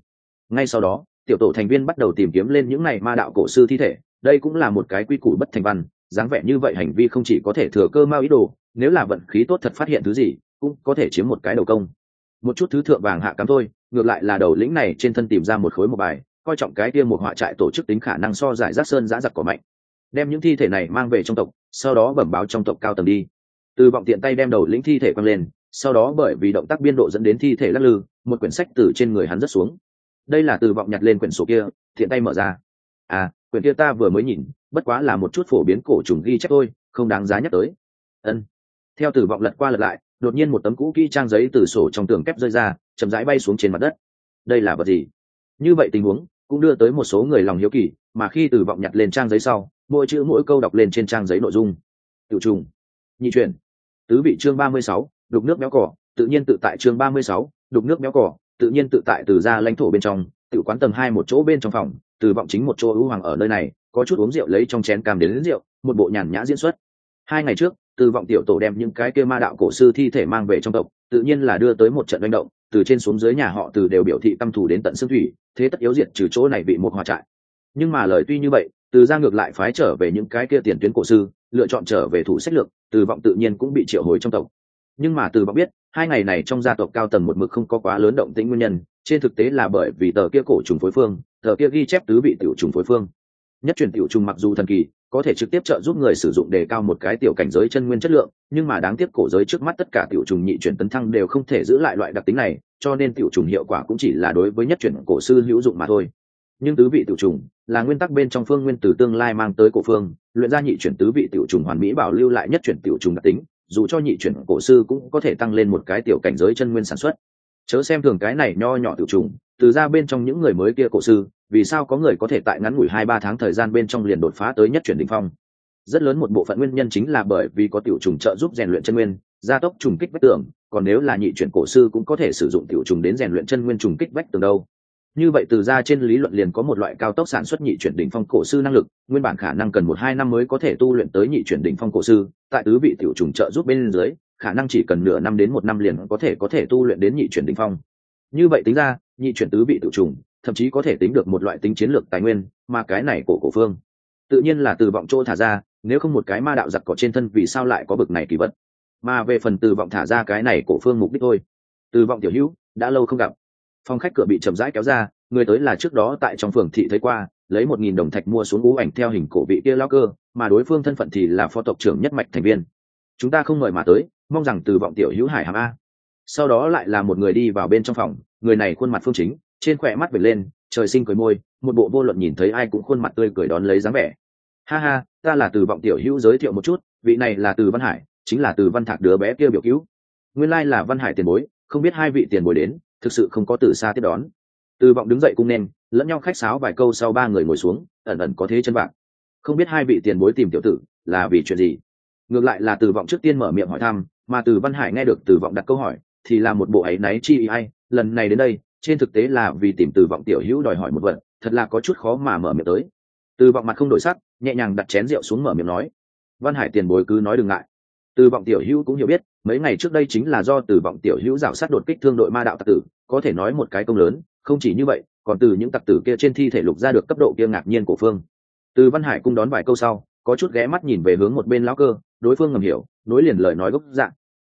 A: Ngay sau đó, tiểu tổ thành viên bắt đầu tìm kiếm lên những này ma đạo cổ sư thi thể, đây cũng là một cái quy củ bất thành văn, dáng vẻ như vậy hành vi không chỉ có thể thừa cơ mao ý đồ, nếu là vận khí tốt thật phát hiện thứ gì, cũng có thể chiếm một cái đầu công. Một chút thứ thượng vàng hạ cắm thôi, ngược lại là đầu lĩnh này trên thân tìm ra một khối một bài, coi trọng cái kia một họa trại tổ chức tính khả năng so giải rác sơn giã giặc cỏ mạnh. Đem những thi thể này mang về trong tộc, sau đó bẩm báo trong tộc cao tầng đi từ vọng tiện tay đem đầu lĩnh thi thể quăng lên, sau đó bởi vì động tác biên độ dẫn đến thi thể lắc lư, một quyển sách từ trên người hắn rớt xuống. Đây là từ vọng nhặt lên quyển sổ kia thiện tay mở ra. À quyển kia ta vừa mới nhìn, bất quá là một chút phổ biến cổ trùng ghi chép thôi, không đáng giá nhắc tới. Ân. Theo từ vọng lật qua lật lại, đột nhiên một tấm cũ kỹ trang giấy từ sổ trong tường kép rơi ra, chậm rãi bay xuống trên mặt đất. Đây là vật gì? Như vậy tình huống, cũng đưa tới một số người lòng hiếu kỳ, mà khi từ vọng nhặt lên trang giấy sau, mỗi chữ mỗi câu đọc lên trên trang giấy nội dung. Tự trùng, nhị truyền tứ vị chương ba mươi sáu đục nước béo cỏ tự nhiên tự tại chương ba mươi sáu đục nước béo cỏ tự nhiên tự tại từ ra lãnh thổ bên trong tự quán tầng hai một chỗ bên trong phòng từ vọng chính một chỗ ưu hoàng ở nơi này có chút uống rượu lấy trong chén cam đến, đến rượu một bộ nhàn nhã diễn xuất. Hai ngày trước từ vọng tiểu tổ đem những cái kia ma đạo cổ sư thi thể mang về trong tộc tự nhiên là đưa tới một trận manh động từ trên xuống dưới nhà họ từ đều biểu thị tâm thủ đến tận xương thủy thế tất yếu diệt trừ chỗ này bị một hòa trại. Nhưng mà lời tuy như vậy từ ra ngược lại phái trở về những cái kia tiền tuyến cổ sư, lựa chọn trở về thủ sách lược, từ vọng tự nhiên cũng bị triệu hồi trong tộc. Nhưng mà từ vọng biết, hai ngày này trong gia tộc cao tầng một mực không có quá lớn động tĩnh nguyên nhân, trên thực tế là bởi vì tờ kia cổ trùng phối phương, tờ kia ghi chép tứ vị tiểu trùng phối phương. Nhất truyền tiểu trùng mặc dù thần kỳ, có thể trực tiếp trợ giúp người sử dụng đề cao một cái tiểu cảnh giới chân nguyên chất lượng, nhưng mà đáng tiếc cổ giới trước mắt tất cả tiểu trùng nhị chuyển tấn thăng đều không thể giữ lại loại đặc tính này, cho nên tiểu trùng hiệu quả cũng chỉ là đối với nhất chuyển cổ sư hữu dụng mà thôi. Nhưng tứ vị tiểu trùng là nguyên tắc bên trong phương nguyên từ tương lai mang tới cổ phương, luyện ra nhị chuyển tứ vị tiểu trùng hoàn mỹ bảo lưu lại nhất chuyển tiểu trùng đặc tính, dù cho nhị chuyển cổ sư cũng có thể tăng lên một cái tiểu cảnh giới chân nguyên sản xuất. Chớ xem thường cái này nho nhỏ tiểu trùng, từ ra bên trong những người mới kia cổ sư, vì sao có người có thể tại ngắn ngủi hai ba tháng thời gian bên trong liền đột phá tới nhất chuyển đỉnh phong? Rất lớn một bộ phận nguyên nhân chính là bởi vì có tiểu trùng trợ giúp rèn luyện chân nguyên, gia tốc trùng kích vách tường, còn nếu là nhị chuyển cổ sư cũng có thể sử dụng tiểu trùng đến rèn luyện chân nguyên trùng kích vách tường đâu như vậy từ ra trên lý luận liền có một loại cao tốc sản xuất nhị chuyển đỉnh phong cổ sư năng lực, nguyên bản khả năng cần một hai năm mới có thể tu luyện tới nhị chuyển đỉnh phong cổ sư, tại tứ vị tiểu trùng trợ giúp bên dưới, khả năng chỉ cần nửa năm đến một năm liền có thể có thể tu luyện đến nhị chuyển đỉnh phong. Như vậy tính ra, nhị chuyển tứ vị tiểu trùng, thậm chí có thể tính được một loại tính chiến lược tài nguyên, mà cái này cổ cổ phương, tự nhiên là từ vọng chỗ thả ra, nếu không một cái ma đạo giặc cỏ trên thân vì sao lại có bực này kỳ vật? Mà về phần từ vọng thả ra cái này cổ phương mục đích thôi. Từ vọng tiểu hữu, đã lâu không gặp phòng khách cửa bị chậm rãi kéo ra, người tới là trước đó tại trong phường thị thấy qua, lấy một nghìn đồng thạch mua xuống ú ảnh theo hình cổ vị kia lao cơ, mà đối phương thân phận thì là phó tộc trưởng nhất mạch thành viên. Chúng ta không mời mà tới, mong rằng từ vọng tiểu hữu hải hàm a. Sau đó lại là một người đi vào bên trong phòng, người này khuôn mặt phương chính, trên khỏe mắt vệt lên, trời sinh cười môi, một bộ vô luận nhìn thấy ai cũng khuôn mặt tươi cười đón lấy dáng vẻ. Ha ha, ta là từ vọng tiểu hữu giới thiệu một chút, vị này là từ văn hải, chính là từ văn thạc đứa bé kia biểu cứu. Nguyên lai là văn hải tiền bối, không biết hai vị tiền bối đến thực sự không có từ xa tiếp đón. Từ vọng đứng dậy cung nên, lẫn nhau khách sáo vài câu sau ba người ngồi xuống, ẩn ẩn có thế chân bạc. không biết hai vị tiền bối tìm tiểu tử là vì chuyện gì. Ngược lại là từ vọng trước tiên mở miệng hỏi thăm, mà từ văn hải nghe được từ vọng đặt câu hỏi, thì là một bộ ấy náy chi ai lần này đến đây, trên thực tế là vì tìm từ vọng tiểu hữu đòi hỏi một vật, thật là có chút khó mà mở miệng tới. Từ vọng mặt không đổi sắc, nhẹ nhàng đặt chén rượu xuống mở miệng nói. Văn hải tiền bối cứ nói đừng ngại. Từ vọng tiểu hữu cũng hiểu biết mấy ngày trước đây chính là do từ vọng tiểu hữu rào sát đột kích thương đội ma đạo tặc tử, có thể nói một cái công lớn, không chỉ như vậy, còn từ những tặc tử kia trên thi thể lục ra được cấp độ kia ngạc nhiên của phương. Từ văn hải cung đón vài câu sau, có chút ghé mắt nhìn về hướng một bên lão cơ, đối phương ngầm hiểu, nối liền lời nói gốc dạng.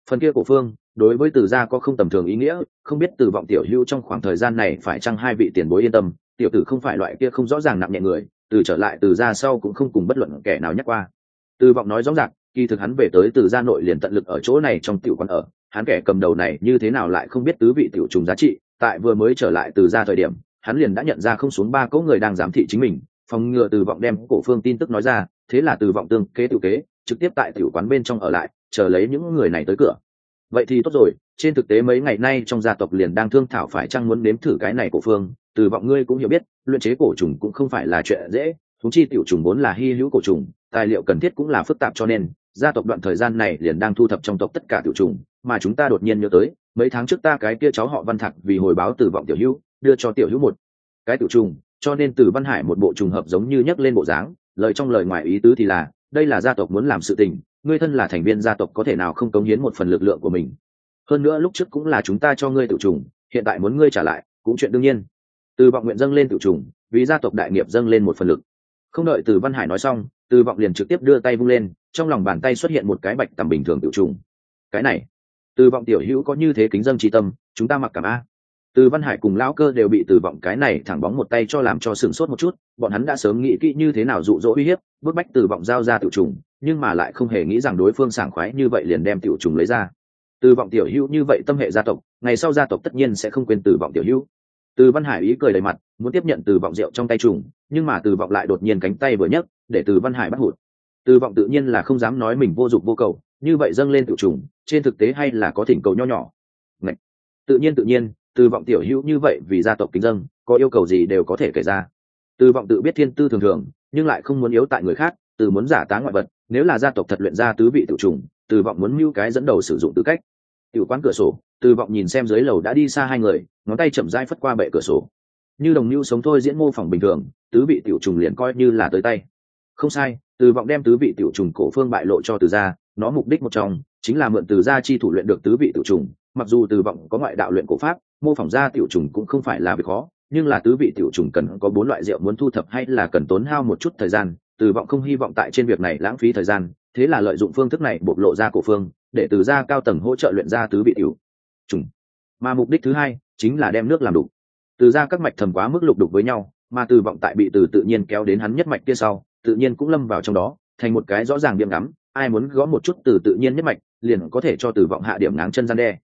A: Phần kia của phương, đối với từ gia có không tầm thường ý nghĩa, không biết từ vọng tiểu hữu trong khoảng thời gian này phải chăng hai vị tiền bối yên tâm, tiểu tử không phải loại kia không rõ ràng nặng nhẹ người, từ trở lại từ gia sau cũng không cùng bất luận kẻ nào nhắc qua. Từ vọng nói rõ ràng kỳ thực hắn về tới từ gia nội liền tận lực ở chỗ này trong tiểu quán ở, hắn kẻ cầm đầu này như thế nào lại không biết tứ vị tiểu trùng giá trị, tại vừa mới trở lại từ gia thời điểm, hắn liền đã nhận ra không xuống ba cỗ người đang giám thị chính mình, phòng ngừa từ vọng đem cổ phương tin tức nói ra, thế là từ vọng tương kế tiểu kế, trực tiếp tại tiểu quán bên trong ở lại, chờ lấy những người này tới cửa. Vậy thì tốt rồi, trên thực tế mấy ngày nay trong gia tộc liền đang thương thảo phải chăng muốn nếm thử cái này cổ phương, từ vọng ngươi cũng hiểu biết, luyện chế cổ trùng cũng không phải là chuyện dễ thúng chi tiểu trùng vốn là hy hữu cổ trùng tài liệu cần thiết cũng là phức tạp cho nên, gia tộc đoạn thời gian này liền đang thu thập trong tộc tất cả tiểu trùng, mà chúng ta đột nhiên nhớ tới, mấy tháng trước ta cái kia cháu họ văn thạc vì hồi báo từ vọng tiểu hữu, đưa cho tiểu hữu một cái tiểu trùng, cho nên từ văn hải một bộ trùng hợp giống như nhắc lên bộ dáng, lời trong lời ngoài ý tứ thì là, đây là gia tộc muốn làm sự tình, ngươi thân là thành viên gia tộc có thể nào không cống hiến một phần lực lượng của mình. Hơn nữa lúc trước cũng là chúng ta cho ngươi tự trùng, hiện tại muốn ngươi trả lại, cũng chuyện đương nhiên. Từ vọng nguyện dâng lên tự trùng, vì gia tộc đại nghiệp dâng lên một phần lực. Không đợi từ văn hải nói xong từ vọng liền trực tiếp đưa tay vung lên, trong lòng bàn tay xuất hiện một cái bạch tầm bình thường tự trùng. Cái này, từ vọng tiểu hữu có như thế kính dân tri tâm, chúng ta mặc cảm a. Từ văn hải cùng lão cơ đều bị từ vọng cái này thẳng bóng một tay cho làm cho sửng sốt một chút, bọn hắn đã sớm nghĩ kỹ như thế nào dụ dỗ uy hiếp, bức bách từ vọng giao ra tiểu trùng, nhưng mà lại không hề nghĩ rằng đối phương sảng khoái như vậy liền đem tiểu trùng lấy ra. Từ vọng tiểu hữu như vậy tâm hệ gia tộc, ngày sau gia tộc tất nhiên sẽ không quên từ vọng tiểu hữu. Từ văn hải ý cười đầy mặt muốn tiếp nhận từ vọng rượu trong tay trùng, nhưng mà từ vọng lại đột nhiên cánh tay vừa nhấc, để từ văn hải bắt hụt. Từ vọng tự nhiên là không dám nói mình vô dụng vô cầu, như vậy dâng lên tự trùng, trên thực tế hay là có thỉnh cầu nho nhỏ. Ngậy! tự nhiên tự nhiên, từ vọng tiểu hữu như vậy vì gia tộc kính dân, có yêu cầu gì đều có thể kể ra. Từ vọng tự biết thiên tư thường thường, nhưng lại không muốn yếu tại người khác, từ muốn giả tá ngoại vật, nếu là gia tộc thật luyện ra tứ vị tự trùng, từ vọng muốn mưu cái dẫn đầu sử dụng tư cách. Tiểu quán cửa sổ, từ vọng nhìn xem dưới lầu đã đi xa hai người, ngón tay chậm rãi phất qua bệ cửa sổ như đồng mưu sống thôi diễn mô phỏng bình thường, tứ vị tiểu trùng liền coi như là tới tay. Không sai, từ vọng đem tứ vị tiểu trùng cổ phương bại lộ cho từ gia, nó mục đích một trong, chính là mượn từ gia chi thủ luyện được tứ vị tiểu trùng, mặc dù từ vọng có ngoại đạo luyện cổ pháp, mô phỏng ra tiểu trùng cũng không phải là việc khó, nhưng là tứ vị tiểu trùng cần có bốn loại rượu muốn thu thập hay là cần tốn hao một chút thời gian, từ vọng không hy vọng tại trên việc này lãng phí thời gian, thế là lợi dụng phương thức này bộc lộ ra cổ phương, để từ gia cao tầng hỗ trợ luyện ra tứ vị tiểu trùng. Mà mục đích thứ hai, chính là đem nước làm đủ từ ra các mạch thầm quá mức lục đục với nhau, mà từ vọng tại bị từ tự nhiên kéo đến hắn nhất mạch kia sau, tự nhiên cũng lâm vào trong đó, thành một cái rõ ràng điểm ngắm, ai muốn gõ một chút từ tự nhiên nhất mạch, liền có thể cho từ vọng hạ điểm ngáng chân gian đe.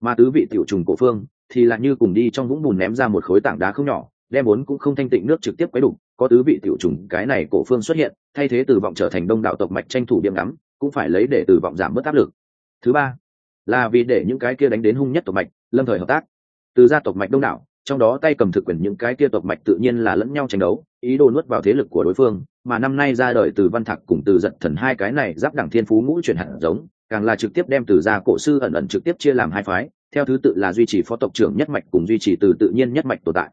A: Mà tứ vị tiểu trùng cổ phương thì lại như cùng đi trong vũng bùn ném ra một khối tảng đá không nhỏ, đem vốn cũng không thanh tịnh nước trực tiếp quấy đục, có tứ vị tiểu trùng cái này cổ phương xuất hiện, thay thế từ vọng trở thành đông đạo tộc mạch tranh thủ điểm ngắm, cũng phải lấy để từ vọng giảm bớt áp lực. Thứ ba, là vì để những cái kia đánh đến hung nhất tộc mạch, lâm thời hợp tác. Từ gia tộc mạch đông đảo trong đó tay cầm thực quyền những cái kia tộc mạch tự nhiên là lẫn nhau tranh đấu, ý đồ nuốt vào thế lực của đối phương, mà năm nay ra đời từ văn thạc cùng từ giật thần hai cái này giáp đẳng thiên phú ngũ chuyển hẳn giống, càng là trực tiếp đem từ gia cổ sư ẩn ẩn trực tiếp chia làm hai phái, theo thứ tự là duy trì phó tộc trưởng nhất mạch cùng duy trì từ tự nhiên nhất mạch tồn tại.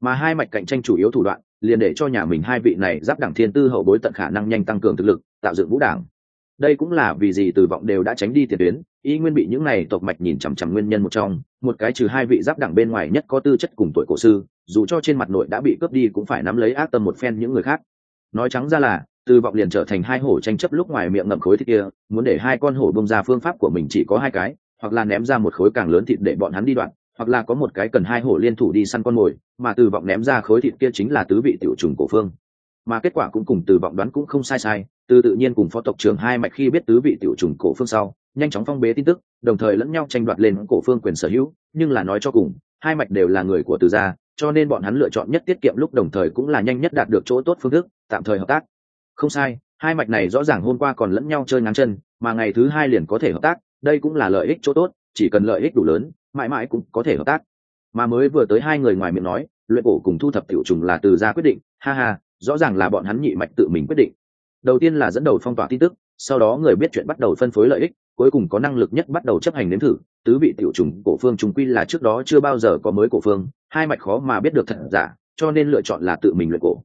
A: Mà hai mạch cạnh tranh chủ yếu thủ đoạn, liền để cho nhà mình hai vị này giáp đẳng thiên tư hậu bối tận khả năng nhanh tăng cường thực lực, tạo dựng vũ đảng đây cũng là vì gì từ vọng đều đã tránh đi tiền tuyến, y nguyên bị những này tộc mạch nhìn chằm chằm nguyên nhân một trong, một cái trừ hai vị giáp đẳng bên ngoài nhất có tư chất cùng tuổi cổ sư, dù cho trên mặt nội đã bị cướp đi cũng phải nắm lấy ác tâm một phen những người khác. Nói trắng ra là, từ vọng liền trở thành hai hổ tranh chấp lúc ngoài miệng ngậm khối thịt kia, muốn để hai con hổ bông ra phương pháp của mình chỉ có hai cái, hoặc là ném ra một khối càng lớn thịt để bọn hắn đi đoạn, hoặc là có một cái cần hai hổ liên thủ đi săn con mồi, mà từ vọng ném ra khối thịt kia chính là tứ vị tiểu trùng cổ phương. Mà kết quả cũng cùng từ vọng đoán cũng không sai sai từ tự nhiên cùng phó tộc trưởng hai mạch khi biết tứ vị tiểu trùng cổ phương sau, nhanh chóng phong bế tin tức, đồng thời lẫn nhau tranh đoạt lên cổ phương quyền sở hữu, nhưng là nói cho cùng, hai mạch đều là người của từ gia, cho nên bọn hắn lựa chọn nhất tiết kiệm lúc đồng thời cũng là nhanh nhất đạt được chỗ tốt phương thức, tạm thời hợp tác. Không sai, hai mạch này rõ ràng hôm qua còn lẫn nhau chơi ngắn chân, mà ngày thứ hai liền có thể hợp tác, đây cũng là lợi ích chỗ tốt, chỉ cần lợi ích đủ lớn, mãi mãi cũng có thể hợp tác. Mà mới vừa tới hai người ngoài miệng nói, luyện cổ cùng thu thập tiểu trùng là từ gia quyết định, ha ha, rõ ràng là bọn hắn nhị mạch tự mình quyết định đầu tiên là dẫn đầu phong tỏa tin tức, sau đó người biết chuyện bắt đầu phân phối lợi ích, cuối cùng có năng lực nhất bắt đầu chấp hành nếm thử. Tứ vị tiểu trùng cổ phương trùng quy là trước đó chưa bao giờ có mới cổ phương, hai mạch khó mà biết được thật giả, cho nên lựa chọn là tự mình luyện cổ.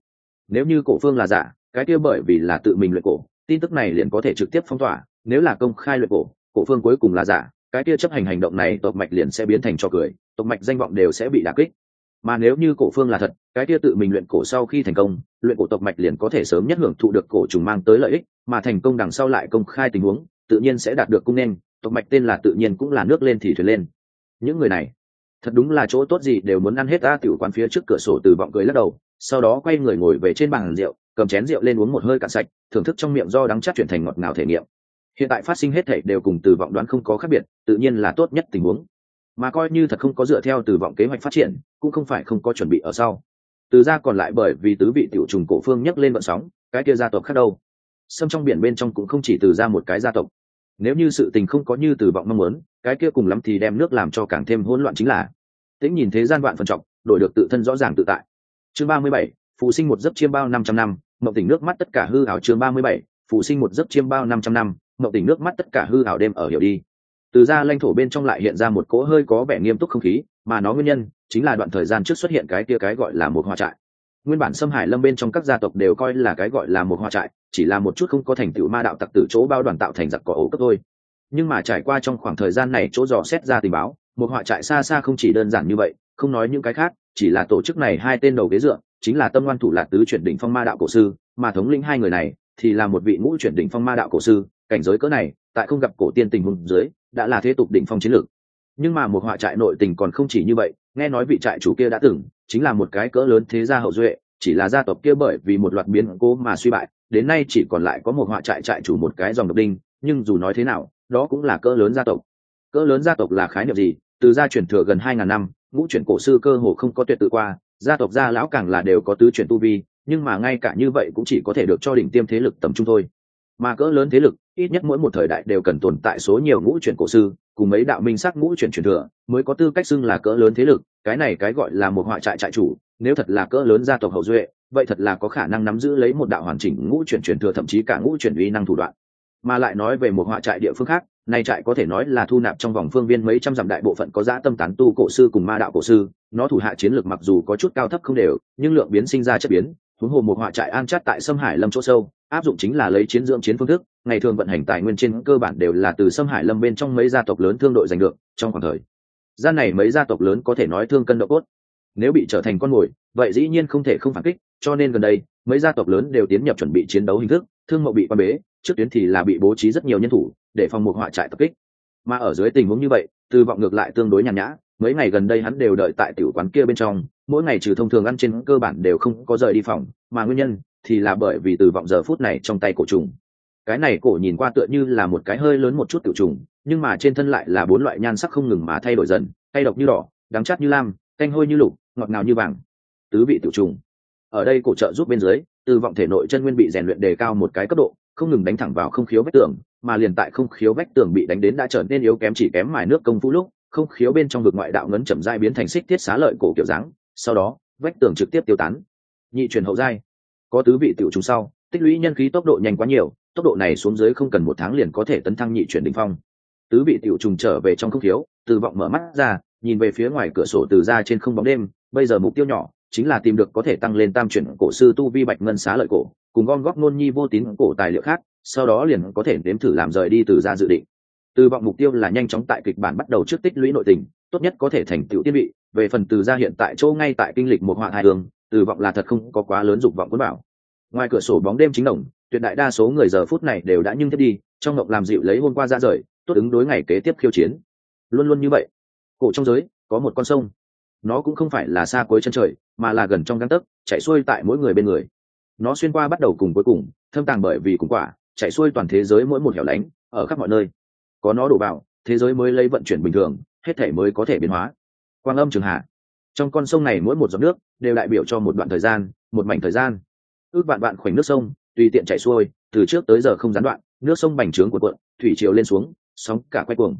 A: Nếu như cổ phương là giả, cái kia bởi vì là tự mình luyện cổ, tin tức này liền có thể trực tiếp phong tỏa, nếu là công khai luyện cổ cổ phương cuối cùng là giả, cái kia chấp hành hành động này tộc mạch liền sẽ biến thành cho cười, tộc mạch danh vọng đều sẽ bị đả kích mà nếu như cổ phương là thật, cái kia tự mình luyện cổ sau khi thành công, luyện cổ tộc mạch liền có thể sớm nhất hưởng thụ được cổ trùng mang tới lợi ích, mà thành công đằng sau lại công khai tình huống, tự nhiên sẽ đạt được cung nên, tộc mạch tên là tự nhiên cũng là nước lên thì thuyền lên. Những người này, thật đúng là chỗ tốt gì đều muốn ăn hết ta tiểu quán phía trước cửa sổ từ vọng cười lắc đầu, sau đó quay người ngồi về trên bàn rượu, cầm chén rượu lên uống một hơi cạn sạch, thưởng thức trong miệng do đắng chắc chuyển thành ngọt ngào thể nghiệm. Hiện tại phát sinh hết thảy đều cùng từ vọng đoán không có khác biệt, tự nhiên là tốt nhất tình huống mà coi như thật không có dựa theo từ vọng kế hoạch phát triển, cũng không phải không có chuẩn bị ở sau. Từ ra còn lại bởi vì tứ vị tiểu trùng cổ phương nhấc lên vận sóng, cái kia gia tộc khác đâu? Sâm trong biển bên trong cũng không chỉ từ ra một cái gia tộc. Nếu như sự tình không có như từ vọng mong muốn, cái kia cùng lắm thì đem nước làm cho càng thêm hỗn loạn chính là. Tĩnh nhìn thế gian vạn phần trọng, đổi được tự thân rõ ràng tự tại. Chương ba mươi bảy, phụ sinh một giấc chiêm bao năm trăm năm, mộng tỉnh nước mắt tất cả hư ảo. Chương ba mươi bảy, phụ sinh một giấc chiêm bao năm trăm năm, mộng tỉnh nước mắt tất cả hư ảo đêm ở hiểu đi từ ra lãnh thổ bên trong lại hiện ra một cỗ hơi có vẻ nghiêm túc không khí, mà nó nguyên nhân chính là đoạn thời gian trước xuất hiện cái kia cái gọi là một hoa trại. Nguyên bản xâm hải lâm bên trong các gia tộc đều coi là cái gọi là một hoa trại, chỉ là một chút không có thành tựu ma đạo tặc tử chỗ bao đoàn tạo thành giặc cỏ ổ cấp thôi. Nhưng mà trải qua trong khoảng thời gian này chỗ dò xét ra tình báo, một họa trại xa xa không chỉ đơn giản như vậy, không nói những cái khác, chỉ là tổ chức này hai tên đầu ghế dựa, chính là tâm ngoan thủ lạc tứ chuyển đỉnh phong ma đạo cổ sư, mà thống lĩnh hai người này thì là một vị ngũ chuyển đỉnh phong ma đạo cổ sư. Cảnh giới cỡ này, tại không gặp cổ tiên tình hùng dưới đã là thế tục đỉnh phong chiến lược. Nhưng mà một họa trại nội tình còn không chỉ như vậy, nghe nói vị trại chủ kia đã từng, chính là một cái cỡ lớn thế gia hậu duệ, chỉ là gia tộc kia bởi vì một loạt biến cố mà suy bại, đến nay chỉ còn lại có một họa trại trại chủ một cái dòng độc đinh, nhưng dù nói thế nào, đó cũng là cỡ lớn gia tộc. Cỡ lớn gia tộc là khái niệm gì? Từ gia truyền thừa gần hai ngàn năm, ngũ chuyển cổ sư cơ hồ không có tuyệt tự qua, gia tộc gia lão càng là đều có tứ chuyển tu vi, nhưng mà ngay cả như vậy cũng chỉ có thể được cho đỉnh tiêm thế lực tầm trung thôi mà cỡ lớn thế lực, ít nhất mỗi một thời đại đều cần tồn tại số nhiều ngũ chuyển cổ sư, cùng mấy đạo minh sắc ngũ chuyển truyền thừa, mới có tư cách xưng là cỡ lớn thế lực. Cái này cái gọi là một họa trại trại chủ, nếu thật là cỡ lớn gia tộc hậu duệ, vậy thật là có khả năng nắm giữ lấy một đạo hoàn chỉnh ngũ chuyển truyền thừa thậm chí cả ngũ chuyển uy năng thủ đoạn. Mà lại nói về một họa trại địa phương khác, nay trại có thể nói là thu nạp trong vòng phương viên mấy trăm dặm đại bộ phận có giá tâm tán tu cổ sư cùng ma đạo cổ sư. Nó thủ hạ chiến lược mặc dù có chút cao thấp không đều, nhưng lượng biến sinh ra chất biến, huống hồ một họa trại an chát tại sâm hải lâm chỗ sâu áp dụng chính là lấy chiến dưỡng chiến phương thức, ngày thường vận hành tài nguyên trên cơ bản đều là từ xâm hải lâm bên trong mấy gia tộc lớn thương đội giành được, trong khoảng thời gian này mấy gia tộc lớn có thể nói thương cân độ cốt. Nếu bị trở thành con mồi, vậy dĩ nhiên không thể không phản kích, cho nên gần đây, mấy gia tộc lớn đều tiến nhập chuẩn bị chiến đấu hình thức, thương mậu bị quan bế, trước tuyến thì là bị bố trí rất nhiều nhân thủ để phòng một họa trại tập kích. Mà ở dưới tình huống như vậy từ vọng ngược lại tương đối nhàn nhã, mấy ngày gần đây hắn đều đợi tại tiểu quán kia bên trong, mỗi ngày trừ thông thường ăn trên cơ bản đều không có rời đi phòng, mà nguyên nhân thì là bởi vì từ vọng giờ phút này trong tay cổ trùng. Cái này cổ nhìn qua tựa như là một cái hơi lớn một chút tiểu trùng, nhưng mà trên thân lại là bốn loại nhan sắc không ngừng mà thay đổi dần, thay độc như đỏ, đắng chát như lam, canh hôi như lục, ngọt ngào như vàng. Tứ vị tiểu trùng. Ở đây cổ trợ giúp bên dưới, từ vọng thể nội chân nguyên bị rèn luyện đề cao một cái cấp độ, không ngừng đánh thẳng vào không khiếu vách tường, mà liền tại không khiếu vách tường bị đánh đến đã trở nên yếu kém chỉ kém mài nước công phu lúc, không khiếu bên trong vực ngoại đạo ngấn chậm dai biến thành xích tiết xá lợi cổ kiểu dáng, sau đó, vách tường trực tiếp tiêu tán. Nhị truyền hậu giai có tứ vị tiểu trùng sau, tích lũy nhân khí tốc độ nhanh quá nhiều, tốc độ này xuống dưới không cần một tháng liền có thể tấn thăng nhị chuyển đỉnh phong tứ vị tiểu trùng trở về trong không khiếu từ vọng mở mắt ra, nhìn về phía ngoài cửa sổ từ ra trên không bóng đêm, bây giờ mục tiêu nhỏ chính là tìm được có thể tăng lên tam chuyển cổ sư tu vi bạch ngân xá lợi cổ, cùng gom góp nôn nhi vô tín cổ tài liệu khác, sau đó liền có thể nếm thử làm rời đi từ ra dự định từ vọng mục tiêu là nhanh chóng tại kịch bản bắt đầu trước tích lũy nội tình, tốt nhất có thể thành tựu tiên vị, về phần từ ra hiện tại chỗ ngay tại kinh lịch một họa hai đường từ vọng là thật không có quá lớn dục vọng quân bảo. Ngoài cửa sổ bóng đêm chính đồng, tuyệt đại đa số người giờ phút này đều đã nhưng thiết đi, trong ngọc làm dịu lấy hôm qua ra rời, tốt ứng đối ngày kế tiếp khiêu chiến. Luôn luôn như vậy. Cổ trong giới, có một con sông. Nó cũng không phải là xa cuối chân trời, mà là gần trong găng tấc, chạy xuôi tại mỗi người bên người. Nó xuyên qua bắt đầu cùng cuối cùng, thâm tàng bởi vì cùng quả, chạy xuôi toàn thế giới mỗi một hẻo lánh, ở khắp mọi nơi. Có nó đổ vào, thế giới mới lấy vận chuyển bình thường, hết thể mới có thể biến hóa. Quang âm trường hạ trong con sông này mỗi một giọt nước đều đại biểu cho một đoạn thời gian, một mảnh thời gian. Ước vạn vạn khoảnh nước sông, tùy tiện chảy xuôi, từ trước tới giờ không gián đoạn, nước sông bành trướng của quận thủy triều lên xuống, sóng cả quay cuồng.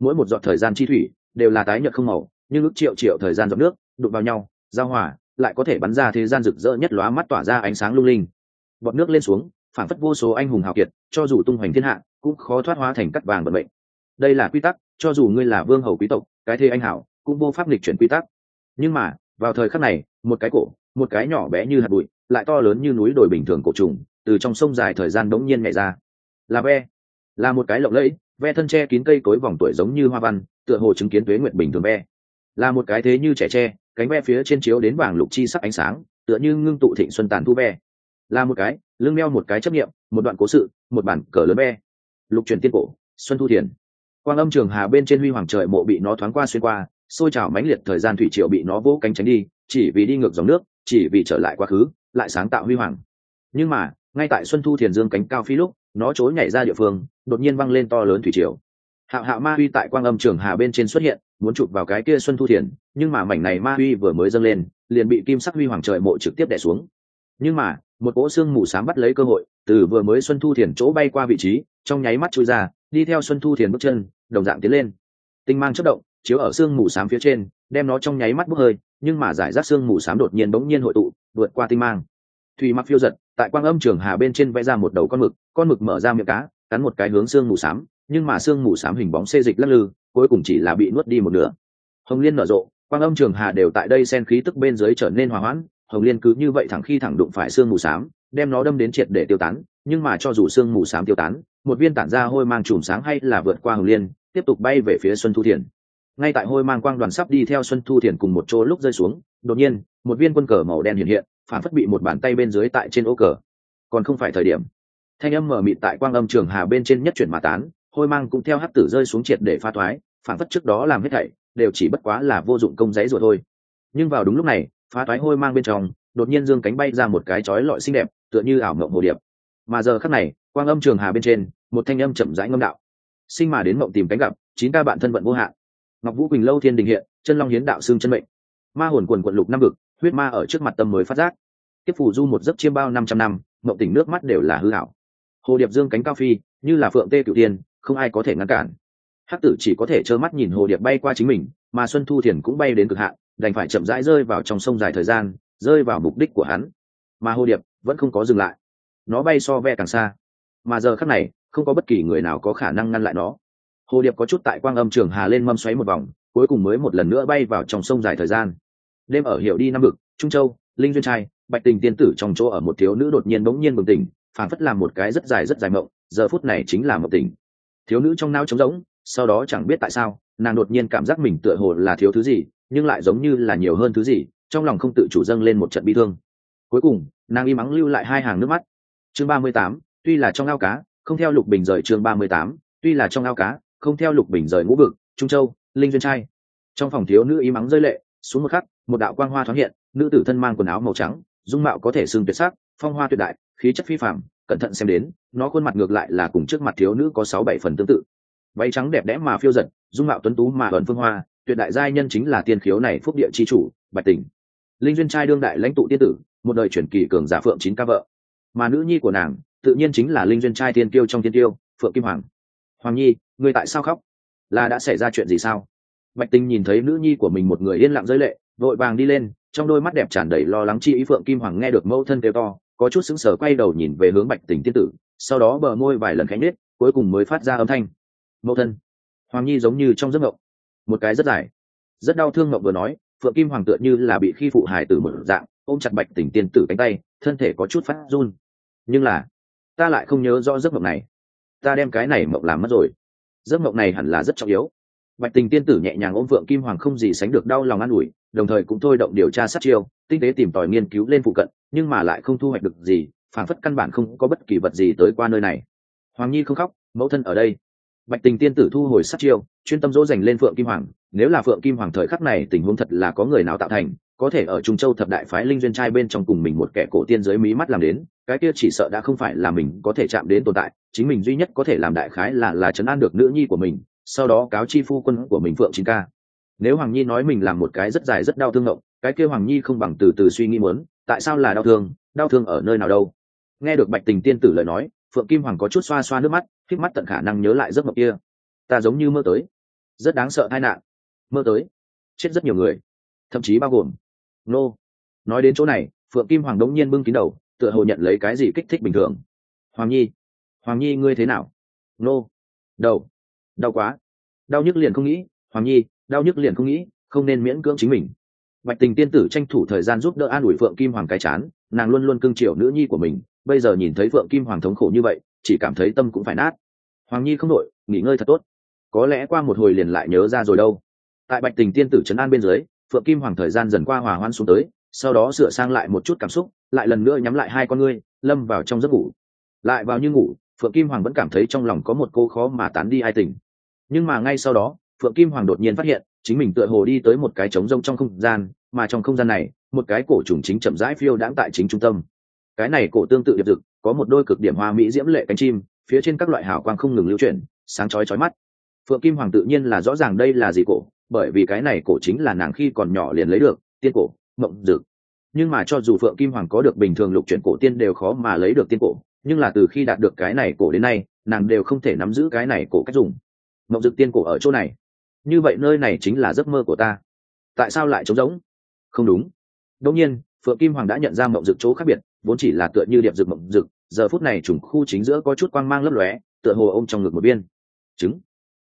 A: Mỗi một giọt thời gian chi thủy đều là tái nhợt không màu, nhưng ước triệu triệu thời gian giọt nước đụng vào nhau, giao hòa, lại có thể bắn ra thế gian rực rỡ nhất lóa mắt tỏa ra ánh sáng lung linh. Bọt nước lên xuống phản phất vô số anh hùng hào kiệt, cho dù tung hoành thiên hạ, cũng khó thoát hóa thành cắt vàng vận mệnh. Đây là quy tắc, cho dù ngươi là vương hầu quý tộc, cái thế anh hảo, cũng vô pháp lịch chuyển quy tắc nhưng mà, vào thời khắc này, một cái cổ, một cái nhỏ bé như hạt bụi, lại to lớn như núi đồi bình thường cổ trùng, từ trong sông dài thời gian đống nhiên nhảy ra. Là ve, là một cái lộng lẫy, ve thân tre kín cây cối vòng tuổi giống như hoa văn, tựa hồ chứng kiến tuế nguyện bình thường ve. Là một cái thế như trẻ tre, cánh ve phía trên chiếu đến vàng lục chi sắc ánh sáng, tựa như ngưng tụ thịnh xuân tàn thu ve. Là một cái, lưng meo một cái chấp nghiệm, một đoạn cố sự, một bản cờ lớn ve. Lục truyền tiên cổ, xuân thu thiền. Quang âm trường hà bên trên huy hoàng trời mộ bị nó thoáng qua xuyên qua xôi trào mãnh liệt thời gian thủy triều bị nó vỗ cánh tránh đi, chỉ vì đi ngược dòng nước, chỉ vì trở lại quá khứ, lại sáng tạo huy hoàng. Nhưng mà, ngay tại xuân thu thiền dương cánh cao phi lúc, nó trối nhảy ra địa phương, đột nhiên văng lên to lớn thủy triều. Hạo hạo ma huy tại quang âm trường hà bên trên xuất hiện, muốn chụp vào cái kia xuân thu thiền, nhưng mà mảnh này ma huy vừa mới dâng lên, liền bị kim sắc huy hoàng trời mộ trực tiếp đẻ xuống. Nhưng mà, một cỗ xương mù sám bắt lấy cơ hội, từ vừa mới xuân thu thiền chỗ bay qua vị trí, trong nháy mắt chui ra, đi theo xuân thu thiền bước chân, đồng dạng tiến lên. Tinh mang chất động chiếu ở xương mù xám phía trên, đem nó trong nháy mắt bốc hơi, nhưng mà giải rác xương mù xám đột nhiên bỗng nhiên hội tụ, vượt qua tinh mang. Thùy mặc phiêu giật, tại quang âm trường hà bên trên vẽ ra một đầu con mực con mực mở ra miệng cá, cắn một cái hướng xương mù xám, nhưng mà xương mù xám hình bóng xê dịch lắc lư, cuối cùng chỉ là bị nuốt đi một nửa. Hồng liên nở rộ, quang âm trường hà đều tại đây sen khí tức bên dưới trở nên hòa hoãn, hồng liên cứ như vậy thẳng khi thẳng đụng phải xương mù xám, đem nó đâm đến triệt để tiêu tán, nhưng mà cho dù xương mù xám tiêu tán, một viên tản ra hôi mang chùm sáng hay là vượt qua hồng liên, tiếp tục bay về phía xuân thu thiền ngay tại hôi mang quang đoàn sắp đi theo xuân thu thiền cùng một chỗ lúc rơi xuống, đột nhiên, một viên quân cờ màu đen hiện hiện, phản phất bị một bàn tay bên dưới tại trên ô cờ. Còn không phải thời điểm. Thanh âm mở mịt tại quang âm trường hà bên trên nhất chuyển mà tán, hôi mang cũng theo hát tử rơi xuống triệt để pha thoái, phản phất trước đó làm hết thảy, đều chỉ bất quá là vô dụng công giấy rồi thôi. Nhưng vào đúng lúc này phá thoái hôi mang bên trong, đột nhiên dương cánh bay ra một cái chói lọi xinh đẹp, tựa như ảo mộng hồ điệp. Mà giờ khắc này, quang âm trường hà bên trên, một thanh âm chậm rãi ngâm đạo. Sinh mà đến mộng tìm cánh gặp, chín ca bạn thân vận vô hạn ngọc vũ quỳnh lâu thiên đình hiện, chân long hiến đạo xương chân mệnh. Ma hồn quần quận lục năm vực, huyết ma ở trước mặt tâm mới phát giác. Tiếp Phủ du một giấc chiêm bao năm trăm năm, mộng tỉnh nước mắt đều là hư hảo hồ điệp dương cánh cao phi, như là phượng tê cửu tiên, không ai có thể ngăn cản. Hắc tử chỉ có thể trơ mắt nhìn hồ điệp bay qua chính mình, mà xuân thu thiền cũng bay đến cực hạn, đành phải chậm rãi rơi vào trong sông dài thời gian, rơi vào mục đích của hắn. Mà hồ điệp vẫn không có dừng lại. Nó bay so ve càng xa. Mà giờ khắc này, không có bất kỳ người nào có khả năng ngăn lại nó hồ điệp có chút tại quang âm trường hà lên mâm xoáy một vòng, cuối cùng mới một lần nữa bay vào trong sông dài thời gian. Đêm ở hiệu đi năm bực trung châu, linh duyên trai, bạch tình tiên tử trong chỗ ở một thiếu nữ đột nhiên bỗng nhiên bừng tỉnh phản phất làm một cái rất dài rất dài mộng, giờ phút này chính là mộng tỉnh. Thiếu nữ trong nao trống rỗng, sau đó chẳng biết tại sao, nàng đột nhiên cảm giác mình tựa hồ là thiếu thứ gì, nhưng lại giống như là nhiều hơn thứ gì, trong lòng không tự chủ dâng lên một trận bi thương. Cuối cùng, nàng im mắng lưu lại hai hàng nước mắt. Chương ba mươi tám, tuy là trong ao cá, không theo lục bình rời chương ba mươi tám, tuy là trong ao cá không theo lục bình rời ngũ vực, trung châu, linh duyên trai. Trong phòng thiếu nữ ý mắng rơi lệ, xuống một khắc, một đạo quang hoa thoáng hiện, nữ tử thân mang quần áo màu trắng, dung mạo có thể xương tuyệt sắc, phong hoa tuyệt đại, khí chất phi phạm cẩn thận xem đến, nó khuôn mặt ngược lại là cùng trước mặt thiếu nữ có sáu bảy phần tương tự. Váy trắng đẹp đẽ mà phiêu giật, dung mạo tuấn tú mà ẩn phương hoa, tuyệt đại giai nhân chính là tiên khiếu này phúc địa chi chủ, bạch tình linh duyên trai đương đại lãnh tụ tiên tử, một đời truyền kỳ cường giả phượng chín ca vợ. Mà nữ nhi của nàng, tự nhiên chính là linh duyên trai tiên tiêu trong tiên tiêu phượng kim hoàng. Hoàng nhi người tại sao khóc? Là đã xảy ra chuyện gì sao? Bạch Tinh nhìn thấy nữ nhi của mình một người yên lặng dưới lệ, vội vàng đi lên, trong đôi mắt đẹp tràn đầy lo lắng chi ý phượng kim hoàng nghe được mẫu thân kêu to, có chút sững sờ quay đầu nhìn về hướng bạch tình tiên tử, sau đó bờ môi vài lần khánh nết cuối cùng mới phát ra âm thanh. Mẫu thân, hoàng nhi giống như trong giấc mộng. Một cái rất dài, rất đau thương mộng vừa nói, phượng kim hoàng tựa như là bị khi phụ hài tử một dạng, ôm chặt bạch tình tiên tử cánh tay, thân thể có chút phát run. Nhưng là, ta lại không nhớ rõ giấc mộng này. Ta đem cái này mộng làm mất rồi giấc mộng này hẳn là rất trọng yếu. Bạch tình tiên tử nhẹ nhàng ôm phượng kim hoàng không gì sánh được đau lòng an ủi, đồng thời cũng thôi động điều tra sát chiêu, tinh tế tìm tòi nghiên cứu lên phụ cận, nhưng mà lại không thu hoạch được gì, phản phất căn bản không có bất kỳ vật gì tới qua nơi này. Hoàng nhi không khóc, mẫu thân ở đây. Bạch tình tiên tử thu hồi sát chiêu, chuyên tâm dỗ dành lên phượng kim hoàng, nếu là phượng kim hoàng thời khắc này tình huống thật là có người nào tạo thành có thể ở trung châu thập đại phái linh duyên trai bên trong cùng mình một kẻ cổ tiên giới mí mắt làm đến, cái kia chỉ sợ đã không phải là mình có thể chạm đến tồn tại, chính mình duy nhất có thể làm đại khái là là chấn an được nữ nhi của mình, sau đó cáo chi phu quân của mình phượng chính ca. Nếu hoàng nhi nói mình làm một cái rất dài rất đau thương ngộng, cái kia hoàng nhi không bằng từ từ suy nghĩ muốn, tại sao là đau thương đau thương ở nơi nào đâu? Nghe được bạch tình tiên tử lời nói, phượng kim hoàng có chút xoa xoa nước mắt k mắt tận khả năng nhớ lại giấc mộng kia. Ta giống như mơ tới. Rất đáng sợ tai nạn. Mơ tới. Chết rất nhiều người. Thậm chí bao gồm nô. Nói đến chỗ này, phượng kim hoàng đống nhiên bưng kín đầu, tựa hồ nhận lấy cái gì kích thích bình thường. Hoàng nhi hoàng nhi ngươi thế nào? Nô. Đầu đau quá. Đau nhức liền không nghĩ, hoàng nhi, đau nhức liền không nghĩ, không nên miễn cưỡng chính mình. Bạch tình tiên tử tranh thủ thời gian giúp đỡ an ủi phượng kim hoàng cái chán, nàng luôn luôn cưng chiều nữ nhi của mình, bây giờ nhìn thấy phượng kim hoàng thống khổ như vậy, chỉ cảm thấy tâm cũng phải nát. Hoàng nhi không đội nghỉ ngơi thật tốt. Có lẽ qua một hồi liền lại nhớ ra rồi đâu. Tại bạch tình tiên tử trấn an bên dưới phượng kim hoàng thời gian dần qua hòa hoan xuống tới, sau đó sửa sang lại một chút cảm xúc, lại lần nữa nhắm lại hai con ngươi, lâm vào trong giấc ngủ. Lại vào như ngủ, phượng kim hoàng vẫn cảm thấy trong lòng có một cô khó mà tán đi ai tình. Nhưng mà ngay sau đó, phượng kim hoàng đột nhiên phát hiện, chính mình tựa hồ đi tới một cái trống rông trong không gian, mà trong không gian này, một cái cổ trùng chính chậm rãi phiêu đãng tại chính trung tâm. Cái này cổ tương tự điệp dực, có một đôi cực điểm hoa mỹ diễm lệ cánh chim, phía trên các loại hào quang không ngừng lưu chuyển, sáng chói chói mắt. Phượng kim hoàng tự nhiên là rõ ràng đây là gì cổ bởi vì cái này cổ chính là nàng khi còn nhỏ liền lấy được, tiên cổ, mộng dực nhưng mà cho dù phượng kim hoàng có được bình thường lục chuyển cổ tiên đều khó mà lấy được tiên cổ, nhưng là từ khi đạt được cái này cổ đến nay, nàng đều không thể nắm giữ cái này cổ cách dùng. Mộng dực tiên cổ ở chỗ này. Như vậy nơi này chính là giấc mơ của ta. Tại sao lại trống rỗng? Không đúng. Đông nhiên, phượng kim hoàng đã nhận ra mộng dực chỗ khác biệt, vốn chỉ là tựa như điệp dực mộng dực giờ phút này trùng khu chính giữa có chút quang mang lấp lóe, tựa hồ ôm trong ngực một viên. Trứng.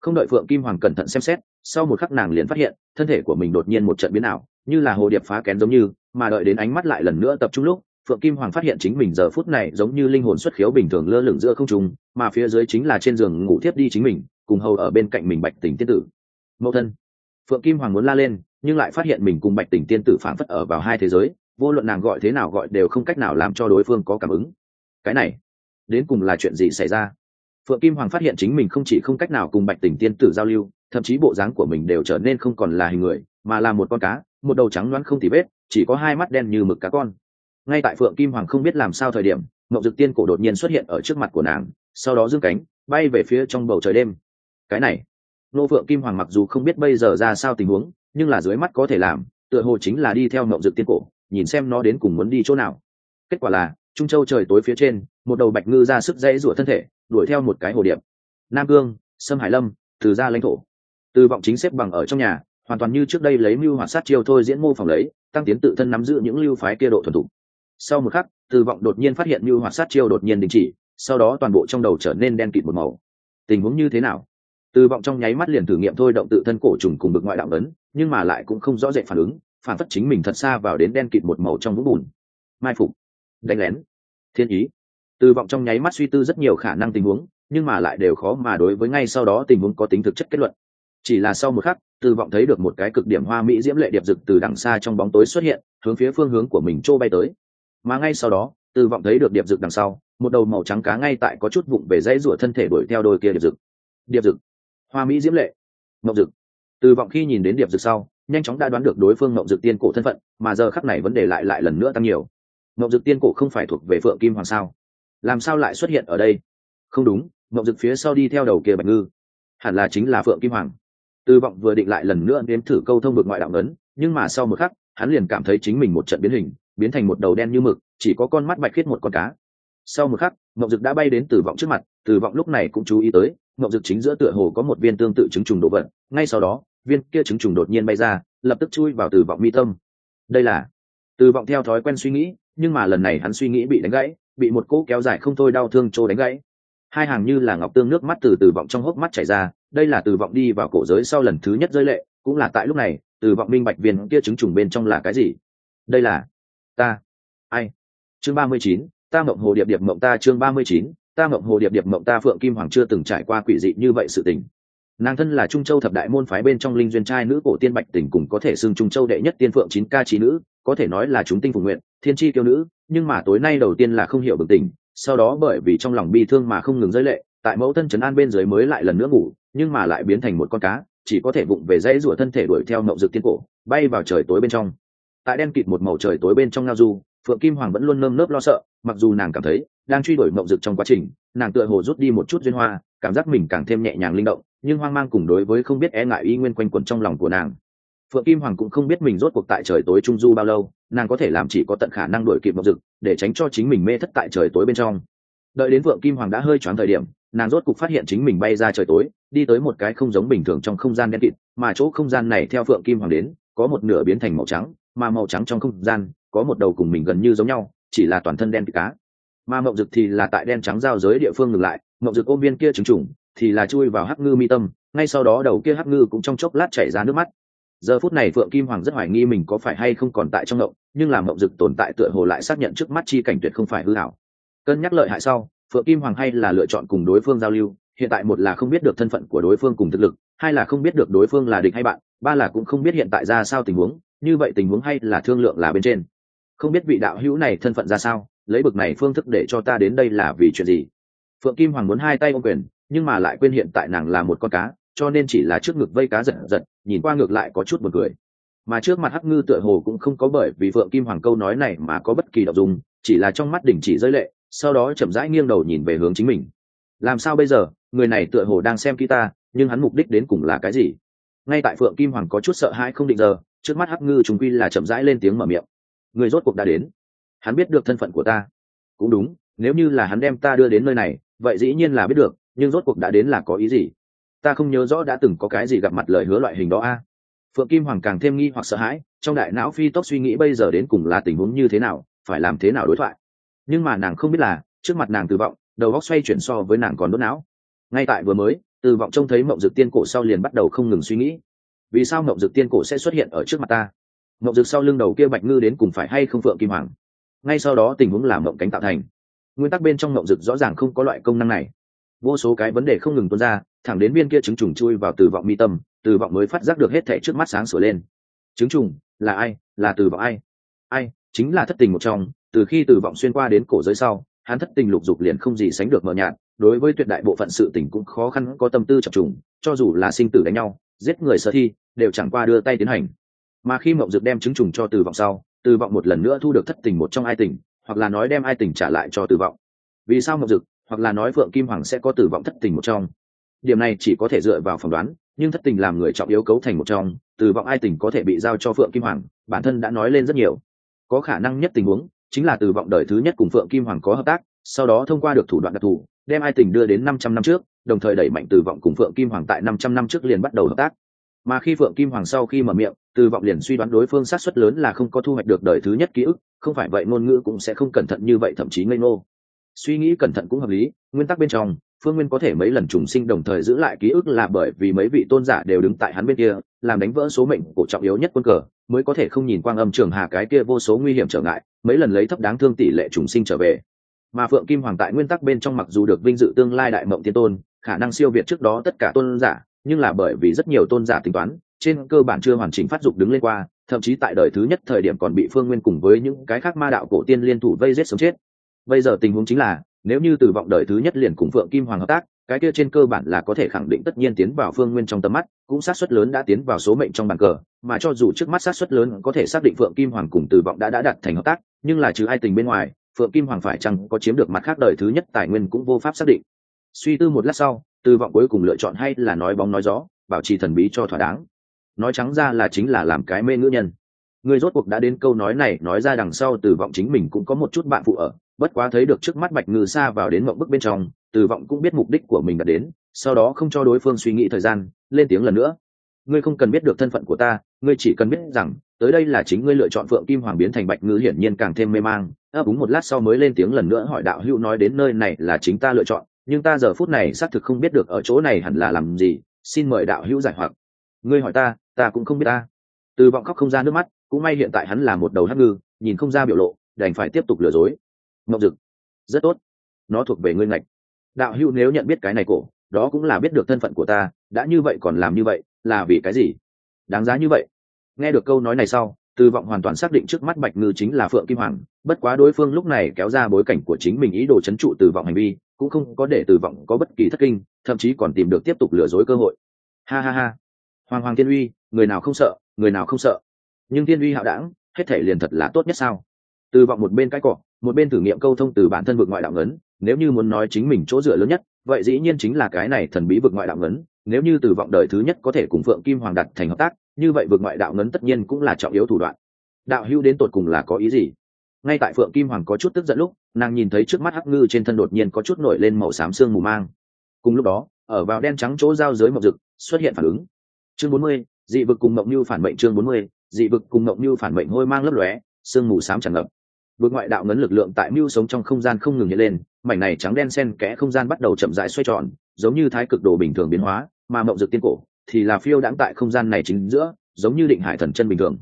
A: Không đợi phượng kim hoàng cẩn thận xem xét sau một khắc nàng liền phát hiện, thân thể của mình đột nhiên một trận biến ảo, như là hồ điệp phá kén giống như, mà đợi đến ánh mắt lại lần nữa tập trung lúc, phượng kim hoàng phát hiện chính mình giờ phút này giống như linh hồn xuất khiếu bình thường lơ lửng giữa không trung, mà phía dưới chính là trên giường ngủ thiếp đi chính mình, cùng hầu ở bên cạnh mình bạch tình tiên tử. Mẫu thân. Phượng kim hoàng muốn la lên, nhưng lại phát hiện mình cùng bạch tình tiên tử phản phất ở vào hai thế giới, vô luận nàng gọi thế nào gọi đều không cách nào làm cho đối phương có cảm ứng. Cái này, đến cùng là chuyện gì xảy ra? Phượng kim hoàng phát hiện chính mình không chỉ không cách nào cùng bạch tình tiên tử giao lưu thậm chí bộ dáng của mình đều trở nên không còn là hình người, mà là một con cá, một đầu trắng loáng không tì vết, chỉ có hai mắt đen như mực cá con. Ngay tại phượng kim hoàng không biết làm sao thời điểm mậu dực tiên cổ đột nhiên xuất hiện ở trước mặt của nàng, sau đó dương cánh, bay về phía trong bầu trời đêm. Cái này, nô phượng kim hoàng mặc dù không biết bây giờ ra sao tình huống, nhưng là dưới mắt có thể làm, tựa hồ chính là đi theo mậu dực tiên cổ, nhìn xem nó đến cùng muốn đi chỗ nào. Kết quả là, trung châu trời tối phía trên, một đầu bạch ngư ra sức dãy rủa thân thể, đuổi theo một cái hồ điệp. Nam cương, sâm hải lâm, từ ra lãnh thổ từ vọng chính xếp bằng ở trong nhà, hoàn toàn như trước đây lấy mưu hoạt sát chiêu thôi diễn mô phỏng lấy, tăng tiến tự thân nắm giữ những lưu phái kia độ thuần thục. Sau một khắc từ vọng đột nhiên phát hiện mưu hoạt sát chiêu đột nhiên đình chỉ, sau đó toàn bộ trong đầu trở nên đen kịt một màu. Tình huống như thế nào? Từ vọng trong nháy mắt liền thử nghiệm thôi động tự thân cổ trùng cùng bực ngoại đạo ấn, nhưng mà lại cũng không rõ rệt phản ứng, phản phất chính mình thật xa vào đến đen kịt một màu trong vũng bùn. Mai phục. Đánh lén. Thiên ý. Từ vọng trong nháy mắt suy tư rất nhiều khả năng tình huống, nhưng mà lại đều khó mà đối với ngay sau đó tình huống có tính thực chất kết luận chỉ là sau một khắc từ vọng thấy được một cái cực điểm hoa mỹ diễm lệ điệp rực từ đằng xa trong bóng tối xuất hiện hướng phía phương hướng của mình trô bay tới. Mà ngay sau đó từ vọng thấy được điệp rực đằng sau một đầu màu trắng cá ngay tại có chút vụng về dãy rủa thân thể đuổi theo đôi kia điệp rực. điệp rực, hoa mỹ diễm lệ. Mậu rực. từ vọng khi nhìn đến điệp rực sau nhanh chóng đã đoán được đối phương mậu rực tiên cổ thân phận mà giờ khắc này vấn đề lại lại lần nữa tăng nhiều. Mậu rực tiên cổ không phải thuộc về phượng kim hoàng sao? Làm sao lại xuất hiện ở đây? Không đúng mậu rực phía sau đi theo đầu kia bạch ngư. Hẳn là chính là phượng kim hoàng tư vọng vừa định lại lần nữa nếm thử câu thông vực ngoại đạo ngấn, nhưng mà sau một khắc hắn liền cảm thấy chính mình một trận biến hình biến thành một đầu đen như mực chỉ có con mắt bạch khiết một con cá. Sau một khắc ngọc dực đã bay đến tử vọng trước mặt tử vọng lúc này cũng chú ý tới ngọc dực chính giữa tựa hồ có một viên tương tự trứng trùng đồ vật ngay sau đó viên kia trứng trùng đột nhiên bay ra lập tức chui vào tử vọng mi tâm. Đây là tử vọng theo thói quen suy nghĩ nhưng mà lần này hắn suy nghĩ bị đánh gãy bị một cỗ kéo dài không thôi đau thương trô đánh gãy. Hai hàng như là ngọc tương nước mắt từ từ vọng trong hốc mắt chảy ra đây là từ vọng đi vào cổ giới sau lần thứ nhất rơi lệ, cũng là tại lúc này, từ vọng minh bạch viên kia chứng trùng bên trong là cái gì. Đây là ta. Ai? Chương ba mươi chín, ta mộng hồ điệp điệp mộng ta, chương ba mươi chín, ta mộng hồ điệp điệp mộng ta, phượng kim hoàng chưa từng trải qua quỷ dị như vậy sự tình. Nàng thân là trung châu thập đại môn phái bên trong linh duyên trai nữ cổ tiên bạch tỉnh cùng có thể xưng trung châu đệ nhất tiên phượng chín ca trí nữ, có thể nói là chúng tinh phục nguyện, thiên tri tiêu nữ, nhưng mà tối nay đầu tiên là không hiểu bừng tỉnh, sau đó bởi vì trong lòng bi thương mà không ngừng rơi lệ, tại mẫu thân trấn an bên dưới mới lại lần nữa ngủ nhưng mà lại biến thành một con cá, chỉ có thể vụng về dãy rủa thân thể đuổi theo mậu dược tiên cổ, bay vào trời tối bên trong. Tại đen kịt một màu trời tối bên trong ngao du, phượng kim hoàng vẫn luôn nơm nớp lo sợ, mặc dù nàng cảm thấy đang truy đuổi mậu dược trong quá trình, nàng tựa hồ rút đi một chút duyên hoa, cảm giác mình càng thêm nhẹ nhàng linh động, nhưng hoang mang cùng đối với không biết e ngại y nguyên quanh quẩn trong lòng của nàng. Phượng kim hoàng cũng không biết mình rốt cuộc tại trời tối trung du bao lâu, nàng có thể làm chỉ có tận khả năng đuổi kịp mậu dực, để tránh cho chính mình mê thất tại trời tối bên trong. Đợi đến phượng kim hoàng đã hơi choáng thời điểm nàng rốt cục phát hiện chính mình bay ra trời tối, đi tới một cái không giống bình thường trong không gian đen kịt, mà chỗ không gian này theo phượng kim hoàng đến, có một nửa biến thành màu trắng, mà màu trắng trong không gian, có một đầu cùng mình gần như giống nhau, chỉ là toàn thân đen kịt cá. Mà mậu dực thì là tại đen trắng giao giới địa phương ngừng lại mậu dực ôm viên kia trứng trùng, thì là chui vào hắc ngư mi tâm, ngay sau đó đầu kia hắc ngư cũng trong chốc lát chảy ra nước mắt. Giờ phút này phượng kim hoàng rất hoài nghi mình có phải hay không còn tại trong ngộng nhưng làm mộng dực tồn tại tựa hồ lại xác nhận trước mắt chi cảnh tuyệt không phải hư hảo cân nhắc lợi hại sau phượng kim hoàng hay là lựa chọn cùng đối phương giao lưu, hiện tại một là không biết được thân phận của đối phương cùng thực lực, hai là không biết được đối phương là địch hay bạn, ba là cũng không biết hiện tại ra sao tình huống, như vậy tình huống hay là thương lượng là bên trên. Không biết vị đạo hữu này thân phận ra sao, lấy bực này phương thức để cho ta đến đây là vì chuyện gì? Phượng kim hoàng muốn hai tay ôm quyền, nhưng mà lại quên hiện tại nàng là một con cá, cho nên chỉ là trước ngực vây cá giật giật, nhìn qua ngược lại có chút một cười. Mà trước mặt hắc ngư tựa hồ cũng không có bởi vì phượng kim hoàng câu nói này mà có bất kỳ đ dùng chỉ là trong mắt đỉnh chỉ rơi lệ sau đó chậm rãi nghiêng đầu nhìn về hướng chính mình. Làm sao bây giờ? Người này tựa hồ đang xem kỹ ta, nhưng hắn mục đích đến cùng là cái gì? Ngay tại phượng kim hoàng có chút sợ hãi không định giờ, trước mắt hắc ngư chúng quy là chậm rãi lên tiếng mở miệng. Người rốt cuộc đã đến. Hắn biết được thân phận của ta. Cũng đúng, nếu như là hắn đem ta đưa đến nơi này, vậy dĩ nhiên là biết được, nhưng rốt cuộc đã đến là có ý gì? Ta không nhớ rõ đã từng có cái gì gặp mặt lời hứa loại hình đó a. Phượng kim hoàng càng thêm nghi hoặc sợ hãi, trong đại não phi tốc suy nghĩ bây giờ đến cùng là tình huống như thế nào, phải làm thế nào đối thoại? Nhưng mà nàng không biết là, trước mặt nàng từ vọng, đầu góc xoay chuyển so với nàng còn đốt não. Ngay tại vừa mới từ vọng trông thấy mộng dược tiên cổ sau liền bắt đầu không ngừng suy nghĩ. Vì sao mộng dược tiên cổ sẽ xuất hiện ở trước mặt ta? Mộng dược sau lưng đầu kia bạch ngư đến cùng phải hay không phượng kim hoàng? Ngay sau đó tình huống làm mộng cánh tạo thành. Nguyên tắc bên trong mộng dược rõ ràng không có loại công năng này. Vô số cái vấn đề không ngừng tuôn ra, thẳng đến viên kia trứng trùng chui vào từ vọng mi tâm từ vọng mới phát giác được hết thẻ trước mắt sáng sửa lên. Trứng trùng, là ai? Là từ vọng ai? Ai? Chính là thất tình một trong từ khi từ vọng xuyên qua đến cổ giới sau, hắn thất tình lục dục liền không gì sánh được mờ nhạt, đối với tuyệt đại bộ phận sự tình cũng khó khăn, có tâm tư chập trùng, cho dù là sinh tử đánh nhau, giết người sở thi, đều chẳng qua đưa tay tiến hành. Mà khi mộng dược đem chứng trùng cho từ vọng sau, từ vọng một lần nữa thu được thất tình một trong ai tình, hoặc là nói đem ai tình trả lại cho từ vọng. Vì sao mộng dược hoặc là nói phượng kim hoàng sẽ có tử vọng thất tình một trong? Điểm này chỉ có thể dựa vào phỏng đoán, nhưng thất tình làm người trọng yếu cấu thành một trong tử vọng ai tình có thể bị giao cho phượng kim hoàng, bản thân đã nói lên rất nhiều. Có khả năng nhất tình huống chính là từ vọng đời thứ nhất cùng phượng kim hoàng có hợp tác, sau đó thông qua được thủ đoạn đặc thù, đem ai tình đưa đến năm trăm năm trước, đồng thời đẩy mạnh từ vọng cùng phượng kim hoàng tại năm trăm năm trước liền bắt đầu hợp tác. Mà khi phượng kim hoàng sau khi mở miệng, từ vọng liền suy đoán đối phương sát xuất lớn là không có thu hoạch được đời thứ nhất ký ức, không phải vậy ngôn ngữ cũng sẽ không cẩn thận như vậy thậm chí ngây ngô. Suy nghĩ cẩn thận cũng hợp lý, nguyên tắc bên trong, phương nguyên có thể mấy lần trùng sinh đồng thời giữ lại ký ức là bởi vì mấy vị tôn giả đều đứng tại hắn bên kia làm đánh vỡ số mệnh của trọng yếu nhất quân cờ, mới có thể không nhìn quang âm trường hà cái kia vô số nguy hiểm trở ngại, mấy lần lấy thấp đáng thương tỷ lệ trùng sinh trở về. Mà phượng kim hoàng tại nguyên tắc bên trong mặc dù được vinh dự tương lai đại mộng tiên tôn, khả năng siêu việt trước đó tất cả tôn giả, nhưng là bởi vì rất nhiều tôn giả tính toán, trên cơ bản chưa hoàn chỉnh phát dục đứng lên qua, thậm chí tại đời thứ nhất thời điểm còn bị phương nguyên cùng với những cái khác ma đạo cổ tiên liên thủ vây giết sống chết. Bây giờ tình huống chính là, nếu như từ vọng đời thứ nhất liền cùng phượng kim hoàng hợp tác cái kia trên cơ bản là có thể khẳng định tất nhiên tiến vào phương nguyên trong tầm mắt, cũng sát suất lớn đã tiến vào số mệnh trong bàn cờ, mà cho dù trước mắt sát suất lớn có thể xác định phượng kim hoàng cùng từ vọng đã đã đặt thành hợp tác, nhưng là trừ ai tình bên ngoài, phượng kim hoàng phải chăng có chiếm được mặt khác đời thứ nhất tài nguyên cũng vô pháp xác định. Suy tư một lát sau, từ vọng cuối cùng lựa chọn hay là nói bóng nói gió, bảo trì thần bí cho thỏa đáng. Nói trắng ra là chính là làm cái mê ngữ nhân người rốt cuộc đã đến câu nói này, nói ra đằng sau từ vọng chính mình cũng có một chút bạn phụ ở. Bất quá thấy được trước mắt bạch ngư xa vào đến mộng bức bên trong từ vọng cũng biết mục đích của mình đã đến, sau đó không cho đối phương suy nghĩ thời gian, lên tiếng lần nữa. Ngươi không cần biết được thân phận của ta, ngươi chỉ cần biết rằng, tới đây là chính ngươi lựa chọn phượng kim hoàng biến thành bạch ngư hiển nhiên càng thêm mê mang. Ấp úng một lát sau mới lên tiếng lần nữa hỏi đạo hữu nói đến nơi này là chính ta lựa chọn, nhưng ta giờ phút này xác thực không biết được ở chỗ này hẳn là làm gì, xin mời đạo hữu giải hoặc. Ngươi hỏi ta ta cũng không biết ta. Từ vọng khóc không ra nước mắt cũng may hiện tại hắn là một đầu hắc ngư, nhìn không ra biểu lộ, đành phải tiếp tục lừa dối. Mộng dực, rất tốt. Nó thuộc về ngươi ngạch. Đạo hữu nếu nhận biết cái này cổ, đó cũng là biết được thân phận của ta, đã như vậy còn làm như vậy, là vì cái gì? Đáng giá như vậy. Nghe được câu nói này sau, từ vọng hoàn toàn xác định trước mắt bạch ngư chính là phượng kim hoàng, bất quá đối phương lúc này kéo ra bối cảnh của chính mình ý đồ c h ấ n trụ từ vọng hành vi, cũng không có để từ vọng có bất kỳ thất kinh, thậm chí còn tìm được tiếp tục lừa dối cơ hội. Ha ha ha. Hoàng hoàng thiên uy, người nào không sợ, người nào không sợ? Nhưng thiên uy hạo đảng, hết thể liền thật là tốt nhất sao? Từ vọng một bên cái cọ, một bên thử nghiệm câu thông từ bản thân vực ngoại đạo ngấn, nếu như muốn nói chính mình chỗ dựa lớn nhất, vậy dĩ nhiên chính là cái này thần bí vực ngoại đạo ngấn, nếu như từ vọng đời thứ nhất có thể cùng phượng kim hoàng đặt thành hợp tác, như vậy vực ngoại đạo ngấn tất nhiên cũng là trọng yếu thủ đoạn. Đạo hữu đến tột cùng là có ý gì? Ngay tại phượng kim hoàng có chút tức giận lúc, nàng nhìn thấy trước mắt hắc ngư trên thân đột nhiên có chút nổi lên màu xám xương mù mang. Cùng lúc đó, ở vào đen trắng chỗ giao giới mộc rực xuất hiện phản ứng. Chương bốn mươi, dị vực cùng mộng như phản mệnh chương bốn mươi dị vực cùng ngộng như phản mệnh hôi mang lấp lóe, sương mù xám tràn ngập. Vượt ngoại đạo ngấn lực lượng tại mưu sống trong không gian không ngừng nhện lên, mảnh này trắng đen sen kẽ không gian bắt đầu chậm rãi xoay tròn, giống như thái cực đồ bình thường biến hóa, mà mộng dược tiên cổ thì là phiêu đãng tại không gian này chính giữa, giống như định hải thần chân bình thường.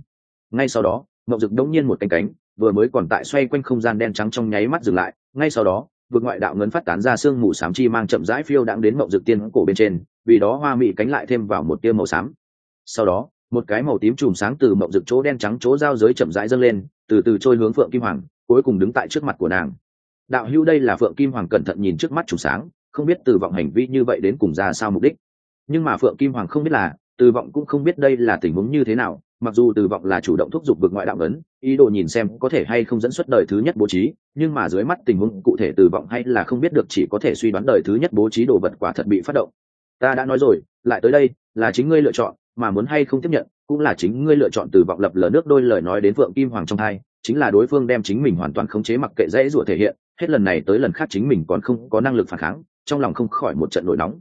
A: Ngay sau đó, mộng dược đống nhiên một cánh cánh, vừa mới còn tại xoay quanh không gian đen trắng trong nháy mắt dừng lại. Ngay sau đó vượt ngoại đạo ngấn phát tán ra xương mù xám chi mang chậm rãi phiêu đãng đến mộng dược tiên cổ bên trên, vì đó hoa mị cánh lại thêm vào một tia màu xám. Sau đó một cái màu tím chùm sáng từ mộng rực chỗ đen trắng chỗ giao giới chậm rãi dâng lên, từ từ trôi hướng phượng kim hoàng, cuối cùng đứng tại trước mặt của nàng. Đạo hữu đây là phượng kim hoàng cẩn thận nhìn trước mắt chùm sáng, không biết từ vọng hành vi như vậy đến cùng ra sao mục đích. Nhưng mà phượng kim hoàng không biết là, từ vọng cũng không biết đây là tình huống như thế nào, mặc dù từ vọng là chủ động thúc giục vực ngoại đạo ấn, ý đồ nhìn xem có thể hay không dẫn xuất đời thứ nhất bố trí, nhưng mà dưới mắt tình huống cụ thể từ vọng hay là không biết được chỉ có thể suy đoán đời thứ nhất bố trí đồ vật quả thật bị phát động. Ta đã nói rồi, lại tới đây, là chính ngươi lựa chọn mà muốn hay không tiếp nhận, cũng là chính ngươi lựa chọn từ vọng lập lờ nước đôi lời nói đến vượng kim hoàng trong hai chính là đối phương đem chính mình hoàn toàn khống chế mặc kệ dễ rủa thể hiện, hết lần này tới lần khác chính mình còn không có năng lực phản kháng, trong lòng không khỏi một trận nổi nóng.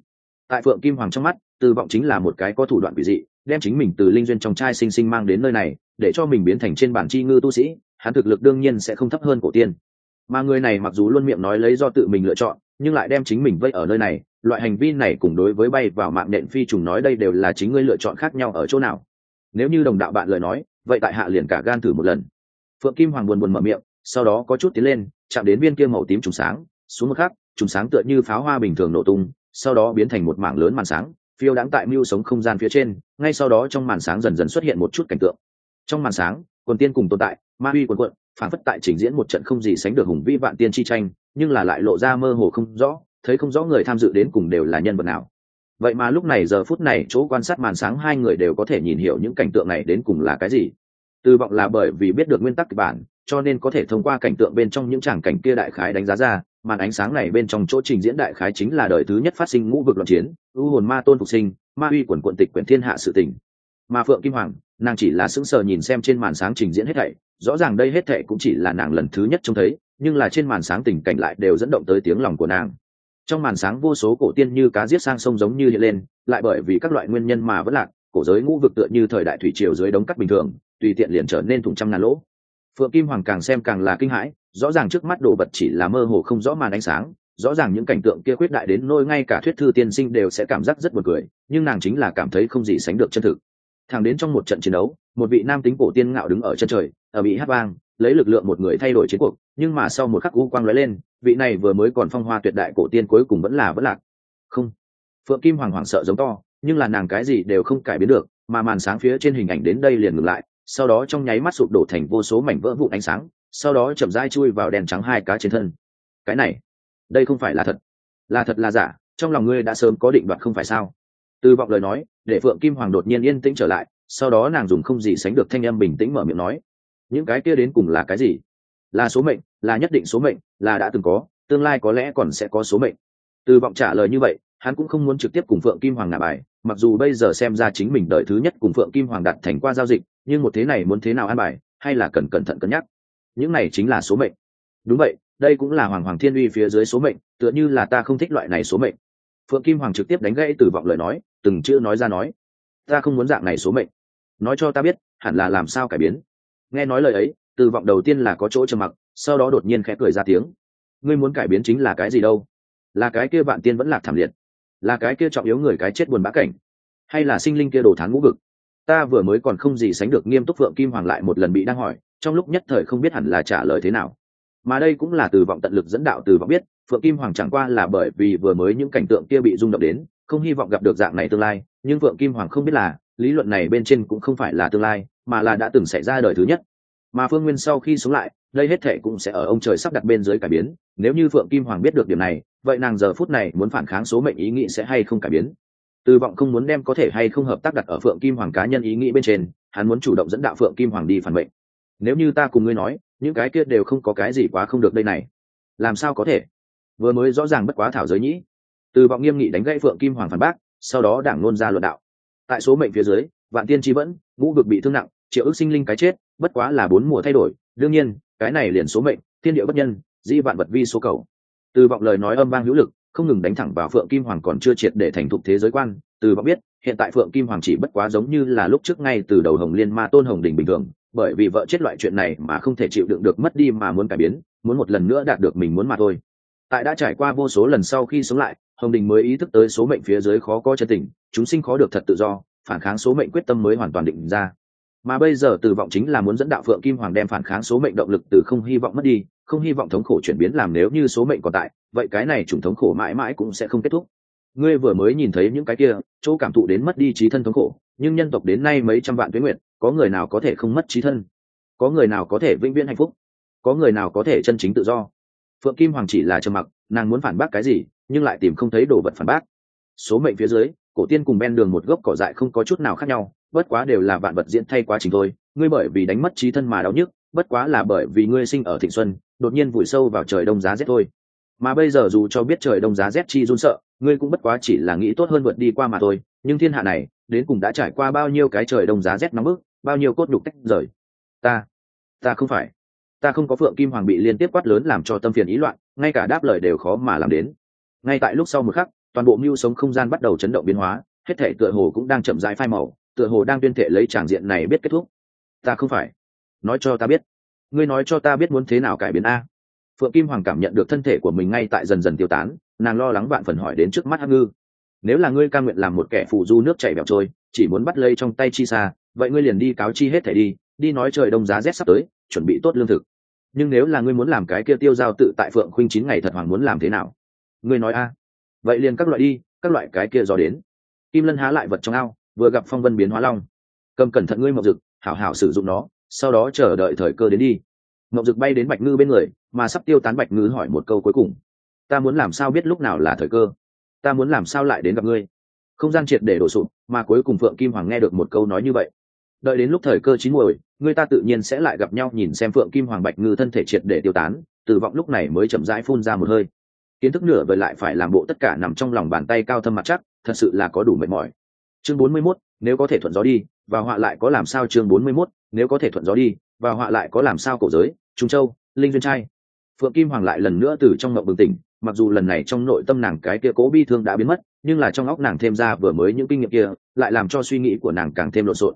A: Tại phượng kim hoàng trong mắt, từ vọng chính là một cái có thủ đoạn quỷ dị, đem chính mình từ linh duyên trong trai sinh sinh mang đến nơi này, để cho mình biến thành trên bản chi ngư tu sĩ, hắn thực lực đương nhiên sẽ không thấp hơn cổ tiên. Mà người này mặc dù luôn miệng nói lấy do tự mình lựa chọn, nhưng lại đem chính mình vây ở nơi này loại hành vi này cùng đối với bay vào mạng nện phi trùng nói đây đều là chính ngươi lựa chọn khác nhau ở chỗ nào. Nếu như đồng đạo bạn lời nói, vậy tại hạ liền cả gan thử một lần. Phượng kim hoàng buồn buồn mở miệng, sau đó có chút tiến lên, chạm đến viên kia màu tím trùng sáng, xuống một khắc, trùng sáng tựa như pháo hoa bình thường nổ tung, sau đó biến thành một mảng lớn màn sáng, phiêu đáng tại mưu sống không gian phía trên, ngay sau đó trong màn sáng dần dần xuất hiện một chút cảnh tượng. Trong màn sáng, quần tiên cùng tồn tại, ma uy quần quận, phản phất tại trình diễn một trận không gì sánh được hùng vĩ vạn tiên chi tranh, nhưng là lại lộ ra mơ hồ không rõ thấy không rõ người tham dự đến cùng đều là nhân vật nào. Vậy mà lúc này giờ phút này chỗ quan sát màn sáng hai người đều có thể nhìn hiểu những cảnh tượng này đến cùng là cái gì. Tư vọng là bởi vì biết được nguyên tắc kịch bản, cho nên có thể thông qua cảnh tượng bên trong những tràng cảnh kia đại khái đánh giá ra, màn ánh sáng này bên trong chỗ trình diễn đại khái chính là đời thứ nhất phát sinh ngũ vực loạn chiến, u hồn ma tôn phục sinh, ma uy quần quận tịch quyển thiên hạ sự tình. Mà phượng kim hoàng, nàng chỉ là sững sờ nhìn xem trên màn sáng trình diễn hết thảy, rõ ràng đây hết thảy cũng chỉ là nàng lần thứ nhất trông thấy, nhưng là trên màn sáng tình cảnh lại đều dẫn động tới tiếng lòng của nàng trong màn sáng vô số cổ tiên như cá giết sang sông giống như hiện lên, lại bởi vì các loại nguyên nhân mà vẫn lạc, cổ giới ngũ vực tựa như thời đại thủy triều dưới đống cắt bình thường, tùy tiện liền trở nên thùng trăm ngàn lỗ. Phượng kim hoàng càng xem càng là kinh hãi, rõ ràng trước mắt đồ vật chỉ là mơ hồ không rõ màn ánh sáng, rõ ràng những cảnh tượng kia quyết đại đến nôi ngay cả thuyết thư tiên sinh đều sẽ cảm giác rất buồn cười, nhưng nàng chính là cảm thấy không gì sánh được chân thực. Thẳng đến trong một trận chiến đấu, một vị nam tính cổ tiên ngạo đứng ở chân trời, ở bị hát vang, lấy lực lượng một người thay đổi chiến cuộc, nhưng mà sau một khắc u quang lóe lên vị này vừa mới còn phong hoa tuyệt đại cổ tiên cuối cùng vẫn là vẫn lạc. Không. Phượng kim hoàng hoàng sợ giống to, nhưng là nàng cái gì đều không cải biến được, mà màn sáng phía trên hình ảnh đến đây liền ngừng lại, sau đó trong nháy mắt sụp đổ thành vô số mảnh vỡ vụn ánh sáng, sau đó chậm rãi chui vào đèn trắng hai cá trên thân. Cái này, đây không phải là thật. Là thật là giả, trong lòng ngươi đã sớm có định đoạt không phải sao? Từ vọng lời nói, để phượng kim hoàng đột nhiên yên tĩnh trở lại, sau đó nàng dùng không gì sánh được thanh âm bình tĩnh mở miệng nói, những cái kia đến cùng là cái gì? Là số mệnh, là nhất định số mệnh, là đã từng có, tương lai có lẽ còn sẽ có số mệnh. Từ vọng trả lời như vậy, hắn cũng không muốn trực tiếp cùng phượng kim hoàng ngả bài, mặc dù bây giờ xem ra chính mình đợi thứ nhất cùng phượng kim hoàng đặt thành qua giao dịch, nhưng một thế này muốn thế nào an bài, hay là cần cẩn thận cân nhắc. Những này chính là số mệnh. Đúng vậy, đây cũng là hoàng hoàng thiên uy phía dưới số mệnh, tựa như là ta không thích loại này số mệnh. Phượng kim hoàng trực tiếp đánh gãy từ vọng lời nói, từng chữ nói ra nói, ta không muốn dạng này số mệnh. Nói cho ta biết, hẳn là làm sao cải biến. Nghe nói lời ấy từ vọng đầu tiên là có chỗ trầm mặc, sau đó đột nhiên khẽ cười ra tiếng. Ngươi muốn cải biến chính là cái gì đâu? Là cái kia vạn tiên vẫn lạc thảm liệt. Là cái kia trọng yếu người cái chết buồn bã cảnh. Hay là sinh linh kia đồ thán ngũ vực? Ta vừa mới còn không gì sánh được nghiêm túc phượng kim hoàng lại một lần bị đang hỏi, trong lúc nhất thời không biết hẳn là trả lời thế nào. Mà đây cũng là từ vọng tận lực dẫn đạo từ vọng biết, phượng kim hoàng chẳng qua là bởi vì vừa mới những cảnh tượng kia bị rung động đến, không hy vọng gặp được dạng này tương lai, nhưng phượng kim hoàng không biết là, lý luận này bên trên cũng không phải là tương lai, mà là đã từng xảy ra đời thứ nhất mà phương nguyên sau khi sống lại, đây hết thệ cũng sẽ ở ông trời sắp đặt bên dưới cải biến. Nếu như phượng kim hoàng biết được điểm này, vậy nàng giờ phút này muốn phản kháng số mệnh ý nghĩ sẽ hay không cải biến? Từ vọng không muốn đem có thể hay không hợp tác đặt ở phượng kim hoàng cá nhân ý nghĩ bên trên, hắn muốn chủ động dẫn đạo phượng kim hoàng đi phản mệnh. Nếu như ta cùng ngươi nói, những cái kia đều không có cái gì quá không được đây này. Làm sao có thể? Vừa mới rõ ràng bất quá thảo giới nhĩ. Từ vọng nghiêm nghị đánh gãy phượng kim hoàng phản bác, sau đó đảng nôn ra luận đạo. Tại số mệnh phía dưới, vạn tiên tri vẫn, ngũ vực bị thương nặng, triệu ước sinh linh cái chết bất quá là bốn mùa thay đổi, đương nhiên, cái này liền số mệnh, thiên địa bất nhân, di vạn vật vi số cầu. Từ vọng lời nói âm vang hữu lực, không ngừng đánh thẳng vào phượng kim hoàng còn chưa triệt để thành thục thế giới quan, từ vọng biết, hiện tại phượng kim hoàng chỉ bất quá giống như là lúc trước ngay từ đầu hồng liên ma tôn hồng đình bình thường, bởi vì vợ chết loại chuyện này mà không thể chịu đựng được mất đi mà muốn cải biến, muốn một lần nữa đạt được mình muốn mà thôi. Tại đã trải qua vô số lần sau khi sống lại, hồng đình mới ý thức tới số mệnh phía dưới khó có chân tình, chúng sinh khó được thật tự do, phản kháng số mệnh quyết tâm mới hoàn toàn định ra mà bây giờ từ vọng chính là muốn dẫn đạo phượng kim hoàng đem phản kháng số mệnh động lực từ không hy vọng mất đi, không hy vọng thống khổ chuyển biến làm nếu như số mệnh còn tại, vậy cái này chủng thống khổ mãi mãi cũng sẽ không kết thúc. Ngươi vừa mới nhìn thấy những cái kia, chỗ cảm thụ đến mất đi trí thân thống khổ, nhưng nhân tộc đến nay mấy trăm vạn tuyến nguyện có người nào có thể không mất trí thân? Có người nào có thể vĩnh viễn hạnh phúc? Có người nào có thể chân chính tự do? Phượng kim hoàng chỉ là trầm mặc, nàng muốn phản bác cái gì, nhưng lại tìm không thấy đồ vật phản bác. Số mệnh phía dưới, cổ tiên cùng ben đường một gốc cỏ dại không có chút nào khác nhau bất quá đều là vạn vật diễn thay quá trình thôi, ngươi bởi vì đánh mất trí thân mà đau nhức, bất quá là bởi vì ngươi sinh ở thịnh xuân, đột nhiên vùi sâu vào trời đông giá rét thôi. Mà bây giờ dù cho biết trời đông giá rét chi run sợ, ngươi cũng bất quá chỉ là nghĩ tốt hơn vượt đi qua mà thôi, nhưng thiên hạ này, đến cùng đã trải qua bao nhiêu cái trời đông giá rét nóng bức, bao nhiêu cốt nhục tách rời. Ta ta không phải. Ta không có phượng kim hoàng bị liên tiếp quát lớn làm cho tâm phiền ý loạn, ngay cả đáp lời đều khó mà làm đến. Ngay tại lúc sau một khắc, toàn bộ mưu sống không gian bắt đầu chấn động biến hóa, hết thể tựa hồ cũng đang chậm rãi phai màu tựa hồ đang tuyên thệ lấy tràng diện này biết kết thúc. Ta không phải. Nói cho ta biết. Ngươi nói cho ta biết muốn thế nào cải biến a. Phượng kim hoàng cảm nhận được thân thể của mình ngay tại dần dần tiêu tán, nàng lo lắng bạn phần hỏi đến trước mắt hắc ngư. Nếu là ngươi ca nguyện làm một kẻ phụ du nước chảy bẹo trôi, chỉ muốn bắt lây trong tay chi xa, vậy ngươi liền đi cáo chi hết thẻ đi đi nói trời đông giá rét sắp tới, chuẩn bị tốt lương thực. Nhưng nếu là ngươi muốn làm cái kia tiêu giao tự tại phượng khuynh chín ngày thật hoàng muốn làm thế nào? Ngươi nói a. Vậy liền các loại đi, các loại cái kia do đến. Kim lân há lại vật trong ao vừa gặp phong vân biến hóa long. Cầm cẩn thận ngươi mậu dực, hảo hảo sử dụng nó, sau đó chờ đợi thời cơ đến đi. Mậu dực bay đến bạch ngư bên người, mà sắp tiêu tán bạch ngư hỏi một câu cuối cùng. Ta muốn làm sao biết lúc nào là thời cơ? Ta muốn làm sao lại đến gặp ngươi? Không gian triệt để đổ sụp, mà cuối cùng phượng kim hoàng nghe được một câu nói như vậy. Đợi đến lúc thời cơ chín muồi người ta tự nhiên sẽ lại gặp nhau nhìn xem phượng kim hoàng bạch ngư thân thể triệt để tiêu tán, tử vọng lúc này mới chậm rãi phun ra một hơi. Kiến thức nửa vời lại phải làm bộ tất cả nằm trong lòng bàn tay cao thâm mặt chắc, thật sự là có đủ mệt mỏi chương bốn mươi 41, nếu có thể thuận gió đi và họa lại có làm sao chương bốn mươi 41, nếu có thể thuận gió đi và họa lại có làm sao cổ giới trung châu linh duyên trai. Phượng kim hoàng lại lần nữa từ trong ngậm bừng tỉnh mặc dù lần này trong nội tâm nàng cái kia cố bi thương đã biến mất nhưng là trong óc nàng thêm ra vừa mới những kinh nghiệm kia lại làm cho suy nghĩ của nàng càng thêm lộn xộn.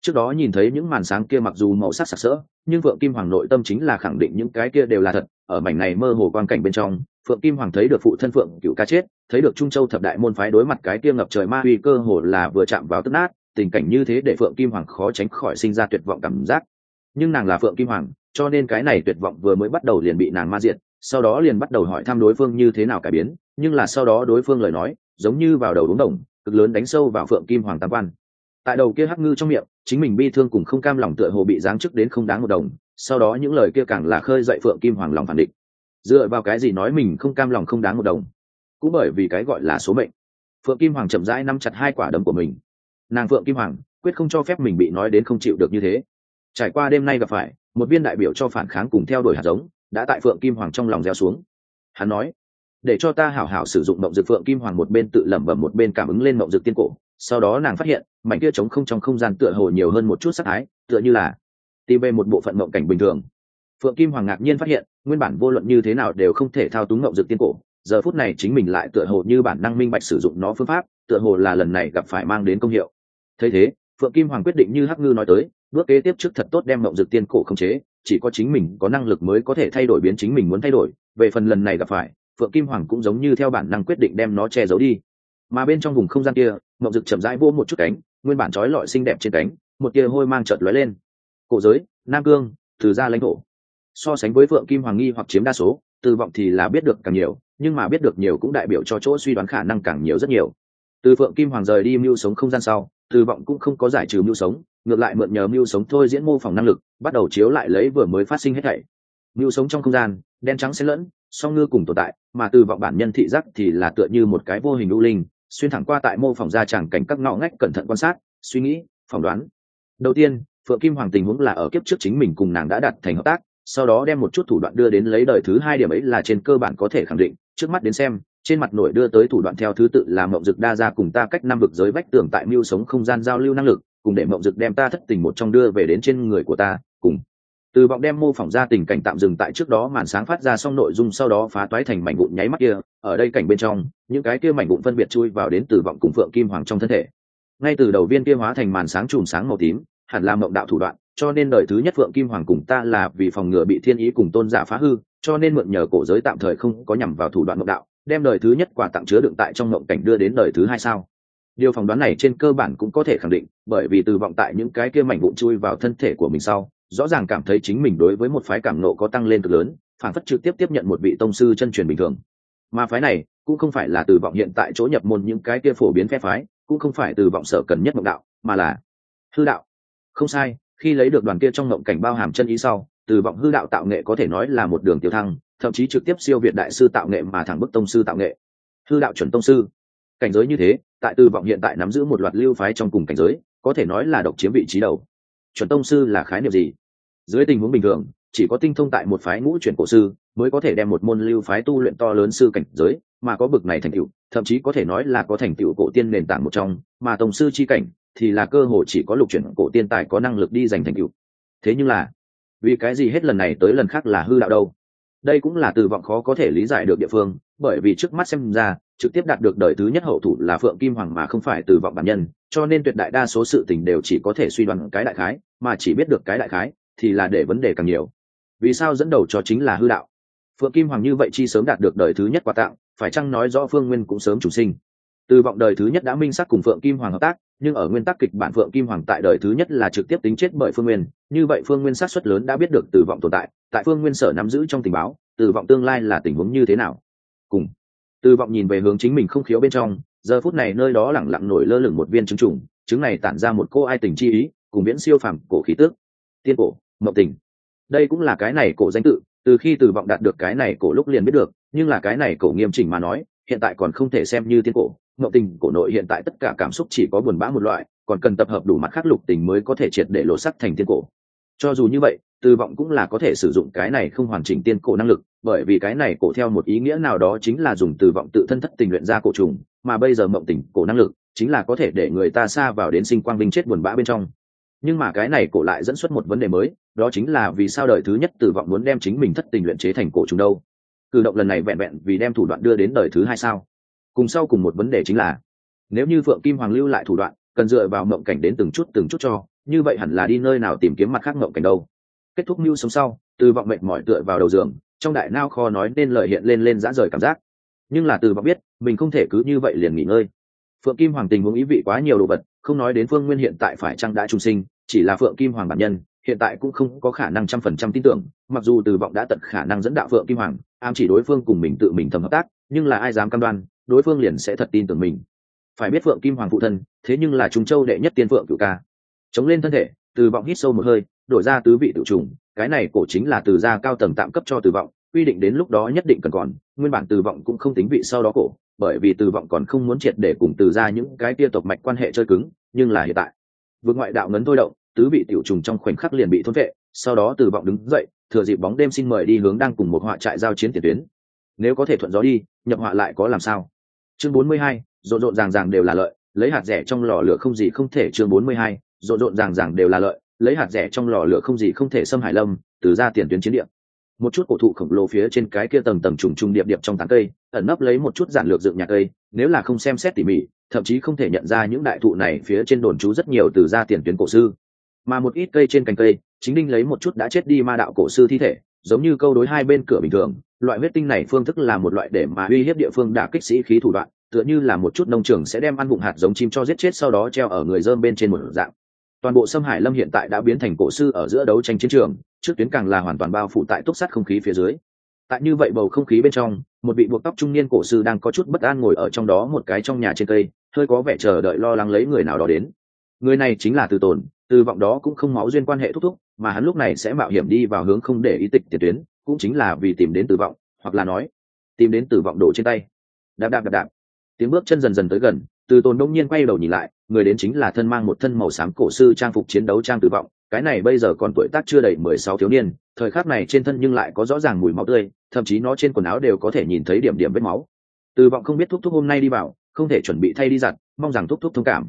A: Trước đó nhìn thấy những màn sáng kia mặc dù màu sắc sặc sỡ nhưng phượng kim hoàng nội tâm chính là khẳng định những cái kia đều là thật ở mảnh này mơ hồ quang cảnh bên trong phượng kim hoàng thấy được phụ thân phượng cựu ca chết, thấy được trung châu thập đại môn phái đối mặt cái kia ngập trời ma uy cơ hồ là vừa chạm vào tức nát, tình cảnh như thế để phượng kim hoàng khó tránh khỏi sinh ra tuyệt vọng cảm giác. Nhưng nàng là phượng kim hoàng, cho nên cái này tuyệt vọng vừa mới bắt đầu liền bị nàng ma diệt, sau đó liền bắt đầu hỏi thăm đối phương như thế nào cải biến, nhưng là sau đó đối phương lời nói, giống như vào đầu đúng đồng, cực lớn đánh sâu vào phượng kim hoàng tam quan. Tại đầu kia hắc ngư trong miệng, chính mình bi thương cùng không cam lòng tựa hồ bị giáng chức đến không đáng một đồng, sau đó những lời kia càng là khơi dậy phượng kim hoàng lòng phản định dựa vào cái gì nói mình không cam lòng không đáng một đồng? Cũng bởi vì cái gọi là số mệnh. Phượng kim hoàng chậm rãi nắm chặt hai quả đấm của mình. Nàng phượng kim hoàng, quyết không cho phép mình bị nói đến không chịu được như thế. Trải qua đêm nay gặp phải, một viên đại biểu cho phản kháng cùng theo đuổi hạt giống, đã tại phượng kim hoàng trong lòng gieo xuống. Hắn nói, để cho ta hảo hảo sử dụng mộng dược phượng kim hoàng một bên tự lẩm bẩm một bên cảm ứng lên mộng dược tiên cổ. Sau đó nàng phát hiện, mảnh kia trống không trong không gian tựa hồ nhiều hơn một chút sắc thái, tựa như là tìm về một bộ phận mộng cảnh bình thường phượng kim hoàng ngạc nhiên phát hiện, nguyên bản vô luận như thế nào đều không thể thao túng mộng dược tiên cổ. Giờ phút này chính mình lại tựa hồ như bản năng minh bạch sử dụng nó phương pháp, tựa hồ là lần này gặp phải mang đến công hiệu. Thấy thế, phượng kim hoàng quyết định như hắc ngư nói tới, bước kế tiếp trước thật tốt đem mộng dược tiên cổ khống chế, chỉ có chính mình có năng lực mới có thể thay đổi biến chính mình muốn thay đổi. Về phần lần này gặp phải, phượng kim hoàng cũng giống như theo bản năng quyết định đem nó che giấu đi. Mà bên trong vùng không gian kia mộng dực chậm rãi vỗ một chút cánh, nguyên bản trói lọi xinh đẹp trên cánh, một tia hôi mang chợt lóe lên. Cổ giới, nam cương, từ ra lãnh thổ so sánh với phượng kim hoàng nghi hoặc chiếm đa số từ vọng thì là biết được càng nhiều, nhưng mà biết được nhiều cũng đại biểu cho chỗ suy đoán khả năng càng nhiều rất nhiều. Từ phượng kim hoàng rời đi mưu sống không gian sau từ vọng cũng không có giải trừ mưu sống, ngược lại mượn nhờ mưu sống thôi diễn mô phỏng năng lực, bắt đầu chiếu lại lấy vừa mới phát sinh hết thảy. Mưu sống trong không gian, đen trắng xen lẫn, song ngư cùng tồn tại, mà từ vọng bản nhân thị giác thì là tựa như một cái vô hình u linh, xuyên thẳng qua tại mô phỏng ra chẳng cảnh các ngõ ngách cẩn thận quan sát, suy nghĩ, phỏng đoán. Đầu tiên, phượng kim hoàng tình huống là ở kiếp trước chính mình cùng nàng đã đặt thành hợp tác sau đó đem một chút thủ đoạn đưa đến lấy đời thứ hai điểm ấy là trên cơ bản có thể khẳng định, trước mắt đến xem, trên mặt nổi đưa tới thủ đoạn theo thứ tự là mộng dực đa ra cùng ta cách năm vực giới vách tường tại mưu sống không gian giao lưu năng lực, cùng để mộng dực đem ta thất tình một trong đưa về đến trên người của ta, cùng. Từ vọng đem mô phỏng ra tình cảnh tạm dừng tại trước đó màn sáng phát ra xong nội dung sau đó phá toái thành mảnh vụn nháy mắt kia, ở đây cảnh bên trong, những cái kia mảnh vụn phân biệt chui vào đến từ vọng cùng phượng kim hoàng trong thân thể. Ngay từ đầu viên kia hóa thành màn sáng chùm sáng màu tím, hẳn là mộng đạo thủ đoạn cho nên đời thứ nhất phượng kim hoàng cùng ta là vì phòng ngừa bị thiên ý cùng tôn giả phá hư, cho nên mượn nhờ cổ giới tạm thời không có nhằm vào thủ đoạn mộng đạo, đem đời thứ nhất quả tặng chứa đựng tại trong mộng cảnh đưa đến đời thứ hai sao. Điều phỏng đoán này trên cơ bản cũng có thể khẳng định, bởi vì từ vọng tại những cái kia mảnh vụn chui vào thân thể của mình sau, rõ ràng cảm thấy chính mình đối với một phái cảm nộ có tăng lên cực lớn phản phất trực tiếp tiếp nhận một vị tông sư chân truyền bình thường. Mà phái này cũng không phải là từ vọng hiện tại chỗ nhập môn những cái kia phổ biến phe phái, cũng không phải từ vọng sở cần nhất mộng đạo, mà là hư đạo. Không sai khi lấy được đoàn kia trong ngộng cảnh bao hàm chân ý sau, từ vọng hư đạo tạo nghệ có thể nói là một đường tiêu thăng, thậm chí trực tiếp siêu việt đại sư tạo nghệ mà thẳng bức tông sư tạo nghệ. Hư đạo chuẩn tông sư. Cảnh giới như thế, tại từ vọng hiện tại nắm giữ một loạt lưu phái trong cùng cảnh giới, có thể nói là độc chiếm vị trí đầu. Chuẩn tông sư là khái niệm gì? Dưới tình huống bình thường, chỉ có tinh thông tại một phái ngũ chuyển cổ sư mới có thể đem một môn lưu phái tu luyện to lớn sư cảnh giới, mà có bực này thành tựu, thậm chí có thể nói là có thành tựu cổ tiên nền tảng một trong, mà tổng sư chi cảnh thì là cơ hội chỉ có lục chuyển cổ tiên tài có năng lực đi giành thành tựu. Thế nhưng là, vì cái gì hết lần này tới lần khác là hư đạo đâu? Đây cũng là từ vọng khó có thể lý giải được địa phương, bởi vì trước mắt xem ra, trực tiếp đạt được đời thứ nhất hậu thủ là phượng kim hoàng mà không phải từ vọng bản nhân, cho nên tuyệt đại đa số sự tình đều chỉ có thể suy đoán cái đại khái, mà chỉ biết được cái đại khái, thì là để vấn đề càng nhiều. Vì sao dẫn đầu cho chính là hư đạo? Phượng kim hoàng như vậy chi sớm đạt được đời thứ nhất quà tặng, phải chăng nói rõ phương nguyên cũng sớm chủ sinh? Từ vọng đời thứ nhất đã minh sắc cùng phượng kim hoàng hợp tác nhưng ở nguyên tắc kịch bản phượng kim hoàng tại đời thứ nhất là trực tiếp tính chết bởi phương nguyên, như vậy phương nguyên sát xuất lớn đã biết được tử vọng tồn tại tại phương nguyên sở nắm giữ trong tình báo tử vọng tương lai là tình huống như thế nào. Cùng tử vọng nhìn về hướng chính mình không khiếu bên trong, giờ phút này nơi đó lẳng lặng nổi lơ lửng một viên trứng trùng trứng này tản ra một cô ai tình chi ý, cùng viễn siêu phàm cổ khí tước tiên cổ mậu tình. Đây cũng là cái này cổ danh tự, từ khi tử vọng đạt được cái này cổ lúc liền biết được, nhưng là cái này cổ nghiêm chỉnh mà nói, hiện tại còn không thể xem như tiên cổ. Mộng tình cổ nội hiện tại tất cả cảm xúc chỉ có buồn bã một loại, còn cần tập hợp đủ mặt khác lục tình mới có thể triệt để lộ sắc thành tiên cổ. Cho dù như vậy, tư vọng cũng là có thể sử dụng cái này không hoàn chỉnh tiên cổ năng lực, bởi vì cái này cổ theo một ý nghĩa nào đó chính là dùng tư vọng tự thân thất tình luyện ra cổ trùng, mà bây giờ mộng tình cổ năng lực chính là có thể để người ta xa vào đến sinh quang binh chết buồn bã bên trong. Nhưng mà cái này cổ lại dẫn xuất một vấn đề mới, đó chính là vì sao đời thứ nhất tử vọng muốn đem chính mình thất tình luyện chế thành cổ trùng đâu? Cử động lần này vẹn vẹn vì đem thủ đoạn đưa đến đời thứ hai sao? Cùng sau cùng một vấn đề chính là, nếu như phượng kim hoàng lưu lại thủ đoạn, cần dựa vào mộng cảnh đến từng chút từng chút cho, như vậy hẳn là đi nơi nào tìm kiếm mặt khác mộng cảnh đâu. Kết thúc mưu sống sau, từ vọng mệt mỏi tựa vào đầu giường, trong đại nao kho nói nên lời hiện lên lên dã rời cảm giác. Nhưng là từ vọng biết, mình không thể cứ như vậy liền nghỉ ngơi. Phượng kim hoàng tình huống ý vị quá nhiều đồ vật, không nói đến phương nguyên hiện tại phải chăng đã trung sinh, chỉ là phượng kim hoàng bản nhân, hiện tại cũng không có khả năng trăm phần trăm tin tưởng, mặc dù từ vọng đã tận khả năng dẫn đạo phượng kim hoàng, ám chỉ đối phương cùng mình tự mình thầm hợp tác, nhưng là ai dám cam đoan đối phương liền sẽ thật tin tưởng mình. Phải biết phượng kim hoàng phụ thân, thế nhưng là trung châu đệ nhất tiên phượng cựu ca. Chống lên thân thể, từ vọng hít sâu một hơi, đổi ra tứ vị tự trùng, cái này cổ chính là từ gia cao tầng tạm cấp cho từ vọng, quy định đến lúc đó nhất định cần còn, nguyên bản từ vọng cũng không tính vị sau đó cổ, bởi vì từ vọng còn không muốn triệt để cùng từ ra những cái tia tộc mạch quan hệ chơi cứng, nhưng là hiện tại. Vượt ngoại đạo ngấn thôi động, tứ vị tiểu trùng trong khoảnh khắc liền bị thôn vệ, sau đó từ vọng đứng dậy, thừa dịp bóng đêm xin mời đi hướng đang cùng một họa trại giao chiến tiền tuyến. Nếu có thể thuận gió đi, nhập họa lại có làm sao? Chương 42, rộn rộn ràng ràng đều là lợi lấy hạt rẻ trong lò lửa không gì không thể chương 42, rộn rộn ràng ràng đều là lợi lấy hạt rẻ trong lò lửa không gì không thể xâm hải lâm từ ra tiền tuyến chiến địa. Một chút cổ thụ khổng lồ phía trên cái kia tầng tầng trùng trùng điệp điệp trong tán cây ẩn nấp lấy một chút giản lược dựng nhà cây nếu là không xem xét tỉ mỉ thậm chí không thể nhận ra những đại thụ này phía trên đồn trú rất nhiều từ ra tiền tuyến cổ sư. Mà một ít cây trên cành cây chính đinh lấy một chút đã chết đi ma đạo cổ sư thi thể giống như câu đối hai bên cửa bình thường, loại huyết tinh này phương thức là một loại để mà uy hiếp địa phương đả kích sĩ khí thủ đoạn, tựa như là một chút nông trường sẽ đem ăn vụng hạt giống chim cho giết chết sau đó treo ở người dơm bên trên một dạng. Toàn bộ sâm hải lâm hiện tại đã biến thành cổ sư ở giữa đấu tranh chiến trường, trước tuyến càng là hoàn toàn bao phủ tại túc sắt không khí phía dưới. Tại như vậy bầu không khí bên trong, một vị buộc tóc trung niên cổ sư đang có chút bất an ngồi ở trong đó một cái trong nhà trên cây, hơi có vẻ chờ đợi lo lắng lấy người nào đó đến. Người này chính là từ tồn từ vọng đó cũng không máu duyên quan hệ thúc thúc, mà hắn lúc này sẽ mạo hiểm đi vào hướng không để ý tịch tiền tuyến, cũng chính là vì tìm đến từ vọng, hoặc là nói, tìm đến từ vọng đổ trên tay. Đạp đạp đạp đạp. Tiếng bước chân dần dần tới gần từ tồn đông nhiên quay đầu nhìn lại, người đến chính là thân mang một thân màu xám cổ sư trang phục chiến đấu trang tử vọng, cái này bây giờ còn tuổi tác chưa đầy mười sáu thiếu niên, thời khắc này trên thân nhưng lại có rõ ràng mùi máu tươi, thậm chí nó trên quần áo đều có thể nhìn thấy điểm điểm vết máu. Từ vọng không biết thúc thúc hôm nay đi vào, không thể chuẩn bị thay đi giặt, mong rằng thúc thúc thông cảm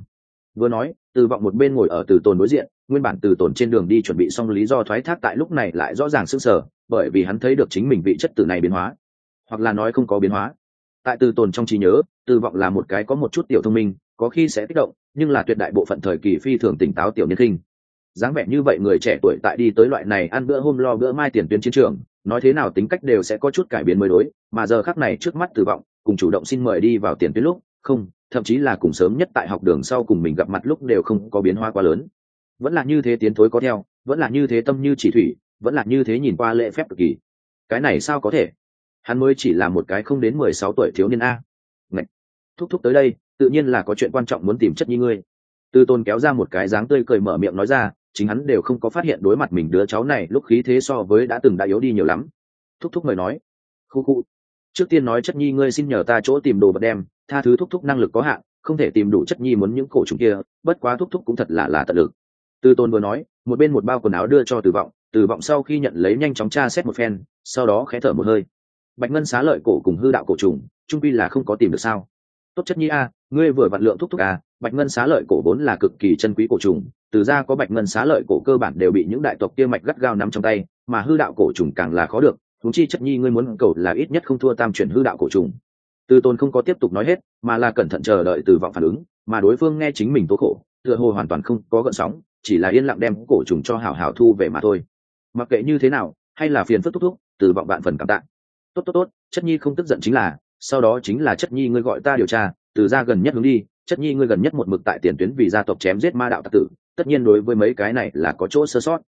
A: vừa nói, từ vọng một bên ngồi ở từ tồn đối diện, nguyên bản từ tồn trên đường đi chuẩn bị xong lý do thoái thác tại lúc này lại rõ ràng sưng sờ, bởi vì hắn thấy được chính mình vị chất tử này biến hóa. Hoặc là nói không có biến hóa. Tại từ tồn trong trí nhớ, từ vọng là một cái có một chút tiểu thông minh, có khi sẽ kích động, nhưng là tuyệt đại bộ phận thời kỳ phi thường tỉnh táo tiểu nhân khinh dáng vẻ như vậy người trẻ tuổi tại đi tới loại này ăn bữa hôm lo bữa mai tiền tuyến chiến trường, nói thế nào tính cách đều sẽ có chút cải biến mới đối, mà giờ khắc này trước mắt từ vọng, cùng chủ động xin mời đi vào tiền tuyến lúc không, thậm chí là cùng sớm nhất tại học đường sau cùng mình gặp mặt lúc đều không có biến hóa quá lớn. Vẫn là như thế tiến thối có theo, vẫn là như thế tâm như chỉ thủy, vẫn là như thế nhìn qua lễ phép cực kỳ. Cái này sao có thể? Hắn mới chỉ là một cái không đến mười sáu tuổi thiếu niên a. Ngậy! thúc thúc tới đây, tự nhiên là có chuyện quan trọng muốn tìm chất nhi ngươi. Tư tôn kéo ra một cái dáng tươi cười mở miệng nói ra, chính hắn đều không có phát hiện đối mặt mình đứa cháu này lúc khí thế so với đã từng đã yếu đi nhiều lắm. Thúc thúc mời nói. Khu khu. Trước tiên nói chất nhi ngươi xin nhờ ta chỗ tìm đồ vật đem tha thứ thúc thúc năng lực có hạn, không thể tìm đủ chất nhi muốn những cổ trùng kia, bất quá thúc thúc cũng thật là là tận lực. Tư tôn vừa nói, một bên một bao quần áo đưa cho từ vọng từ vọng sau khi nhận lấy nhanh chóng tra xét một phen, sau đó khé thở một hơi. Bạch ngân xá lợi cổ cùng hư đạo cổ trùng, trung pi là không có tìm được sao? Tốt chất nhi a, ngươi vừa vặn lượng thúc thúc a bạch ngân xá lợi cổ vốn là cực kỳ chân quý cổ trùng, từ ra có bạch ngân xá lợi cổ cơ bản đều bị những đại tộc kia mạch gắt gao nắm trong tay, mà hư đạo cổ trùng càng là khó được thúng chi chất nhi ngươi muốn cầu là ít nhất không thua tam chuyển hư đạo cổ trùng từ tôn không có tiếp tục nói hết, mà là cẩn thận chờ đợi từ vọng phản ứng, mà đối phương nghe chính mình tố khổ, tựa hồ hoàn toàn không có gợn sóng, chỉ là yên lặng đem cổ trùng cho hảo hảo thu về mà thôi. Mặc kệ như thế nào, hay là phiền phức thúc thúc, từ vọng bạn phần cảm tạ. Tốt tốt tốt, chất nhi không tức giận chính là, sau đó chính là chất nhi ngươi gọi ta điều tra, từ ra gần nhất hướng đi, chất nhi ngươi gần nhất một mực tại tiền tuyến vì gia tộc chém giết ma đạo tặc tử, tất nhiên đối với mấy cái này là có chỗ sơ sót.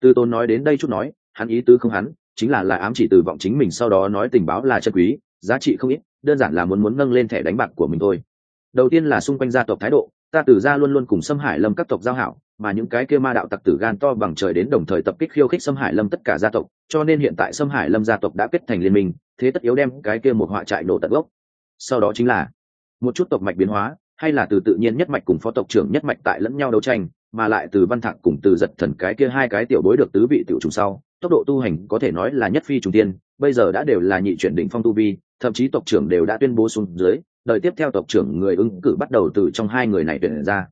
A: Từ tôn nói đến đây chút nói, hắn ý tứ không hắn, chính là là ám chỉ từ vọng chính mình sau đó nói tình báo là chân quý giá trị không ít, đơn giản là muốn muốn nâng lên thẻ đánh bạc của mình thôi. Đầu tiên là xung quanh gia tộc thái độ, ta từ ra luôn luôn cùng xâm hải lâm các tộc giao hảo, mà những cái kia ma đạo tặc tử gan to bằng trời đến đồng thời tập kích khiêu khích xâm hải lâm tất cả gia tộc, cho nên hiện tại xâm hải lâm gia tộc đã kết thành liên minh, thế tất yếu đem cái kia một họa trại nổ tận gốc. Sau đó chính là một chút tộc mạch biến hóa, hay là từ tự nhiên nhất mạch cùng phó tộc trưởng nhất mạch tại lẫn nhau đấu tranh, mà lại từ văn thạc cùng từ giật thần cái kia hai cái tiểu bối được tứ vị tiểu trùng sau tốc độ tu hành có thể nói là nhất phi trùng tiên, bây giờ đã đều là nhị chuyển đỉnh phong tu vi, thậm chí tộc trưởng đều đã tuyên bố xuống dưới, đợi tiếp theo tộc trưởng người ứng cử bắt đầu từ trong hai người này tuyển ra.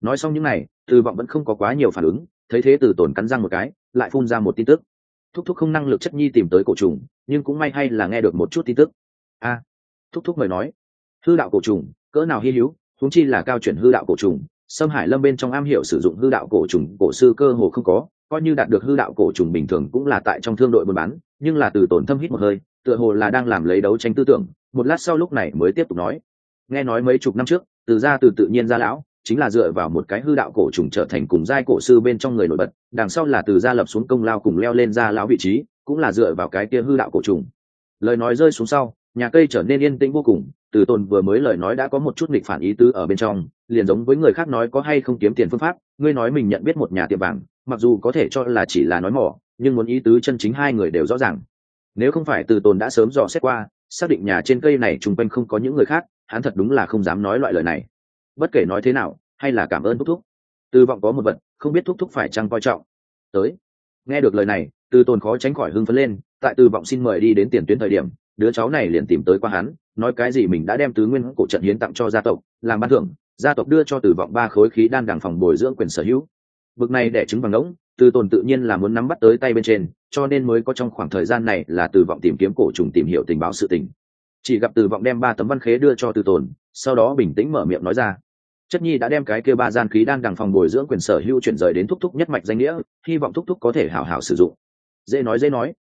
A: Nói xong những này, từ vọng vẫn không có quá nhiều phản ứng, thấy thế từ tổn cắn răng một cái, lại phun ra một tin tức. Thúc thúc không năng lực chất nhi tìm tới cổ trùng, nhưng cũng may hay là nghe được một chút tin tức. A, thúc thúc mời nói. Hư đạo cổ trùng, cỡ nào hy hữu, huống chi là cao chuyển hư đạo cổ trùng, sâm hải lâm bên trong am hiểu sử dụng hư đạo cổ trùng, cổ sư cơ hồ không có coi như đạt được hư đạo cổ trùng bình thường cũng là tại trong thương đội buôn bán, nhưng là từ tổn thâm hít một hơi, tựa hồ là đang làm lấy đấu tranh tư tưởng, một lát sau lúc này mới tiếp tục nói. Nghe nói mấy chục năm trước, từ ra từ tự nhiên ra lão, chính là dựa vào một cái hư đạo cổ trùng trở thành cùng giai cổ sư bên trong người nổi bật, đằng sau là từ gia lập xuống công lao cùng leo lên ra lão vị trí, cũng là dựa vào cái kia hư đạo cổ trùng. Lời nói rơi xuống sau, nhà cây trở nên yên tĩnh vô cùng, từ tồn vừa mới lời nói đã có một chút nghịch phản ý tứ ở bên trong, liền giống với người khác nói có hay không kiếm tiền phương pháp ngươi nói mình nhận biết một nhà tiệm vàng, mặc dù có thể cho là chỉ là nói mỏ, nhưng muốn ý tứ chân chính hai người đều rõ ràng. Nếu không phải từ tồn đã sớm dò xét qua, xác định nhà trên cây này chung quanh không có những người khác, hắn thật đúng là không dám nói loại lời này. Bất kể nói thế nào, hay là cảm ơn thúc thúc. Từ vọng có một vật, không biết thúc thúc phải chăng coi trọng. Tới. Nghe được lời này, từ tồn khó tránh khỏi hưng phấn lên, tại từ vọng xin mời đi đến tiền tuyến thời điểm, đứa cháu này liền tìm tới qua hắn, nói cái gì mình đã đem tứ nguyên cổ trận hiến tặng cho gia tộc, làm ban thưởng gia tộc đưa cho từ vọng ba khối khí đan đằng phòng bồi dưỡng quyền sở hữu. Bực này đẻ trứng bằng ngỗng từ tồn tự nhiên là muốn nắm bắt tới tay bên trên, cho nên mới có trong khoảng thời gian này là từ vọng tìm kiếm cổ trùng tìm hiểu tình báo sự tình. Chỉ gặp từ vọng đem ba tấm văn khế đưa cho từ tồn, sau đó bình tĩnh mở miệng nói ra. Chất nhi đã đem cái kia ba gian khí đang đằng phòng bồi dưỡng quyền sở hữu chuyển rời đến thúc thúc nhất mạch danh nghĩa, hy vọng thúc thúc có thể hảo hảo sử dụng. Dễ nói dễ nói.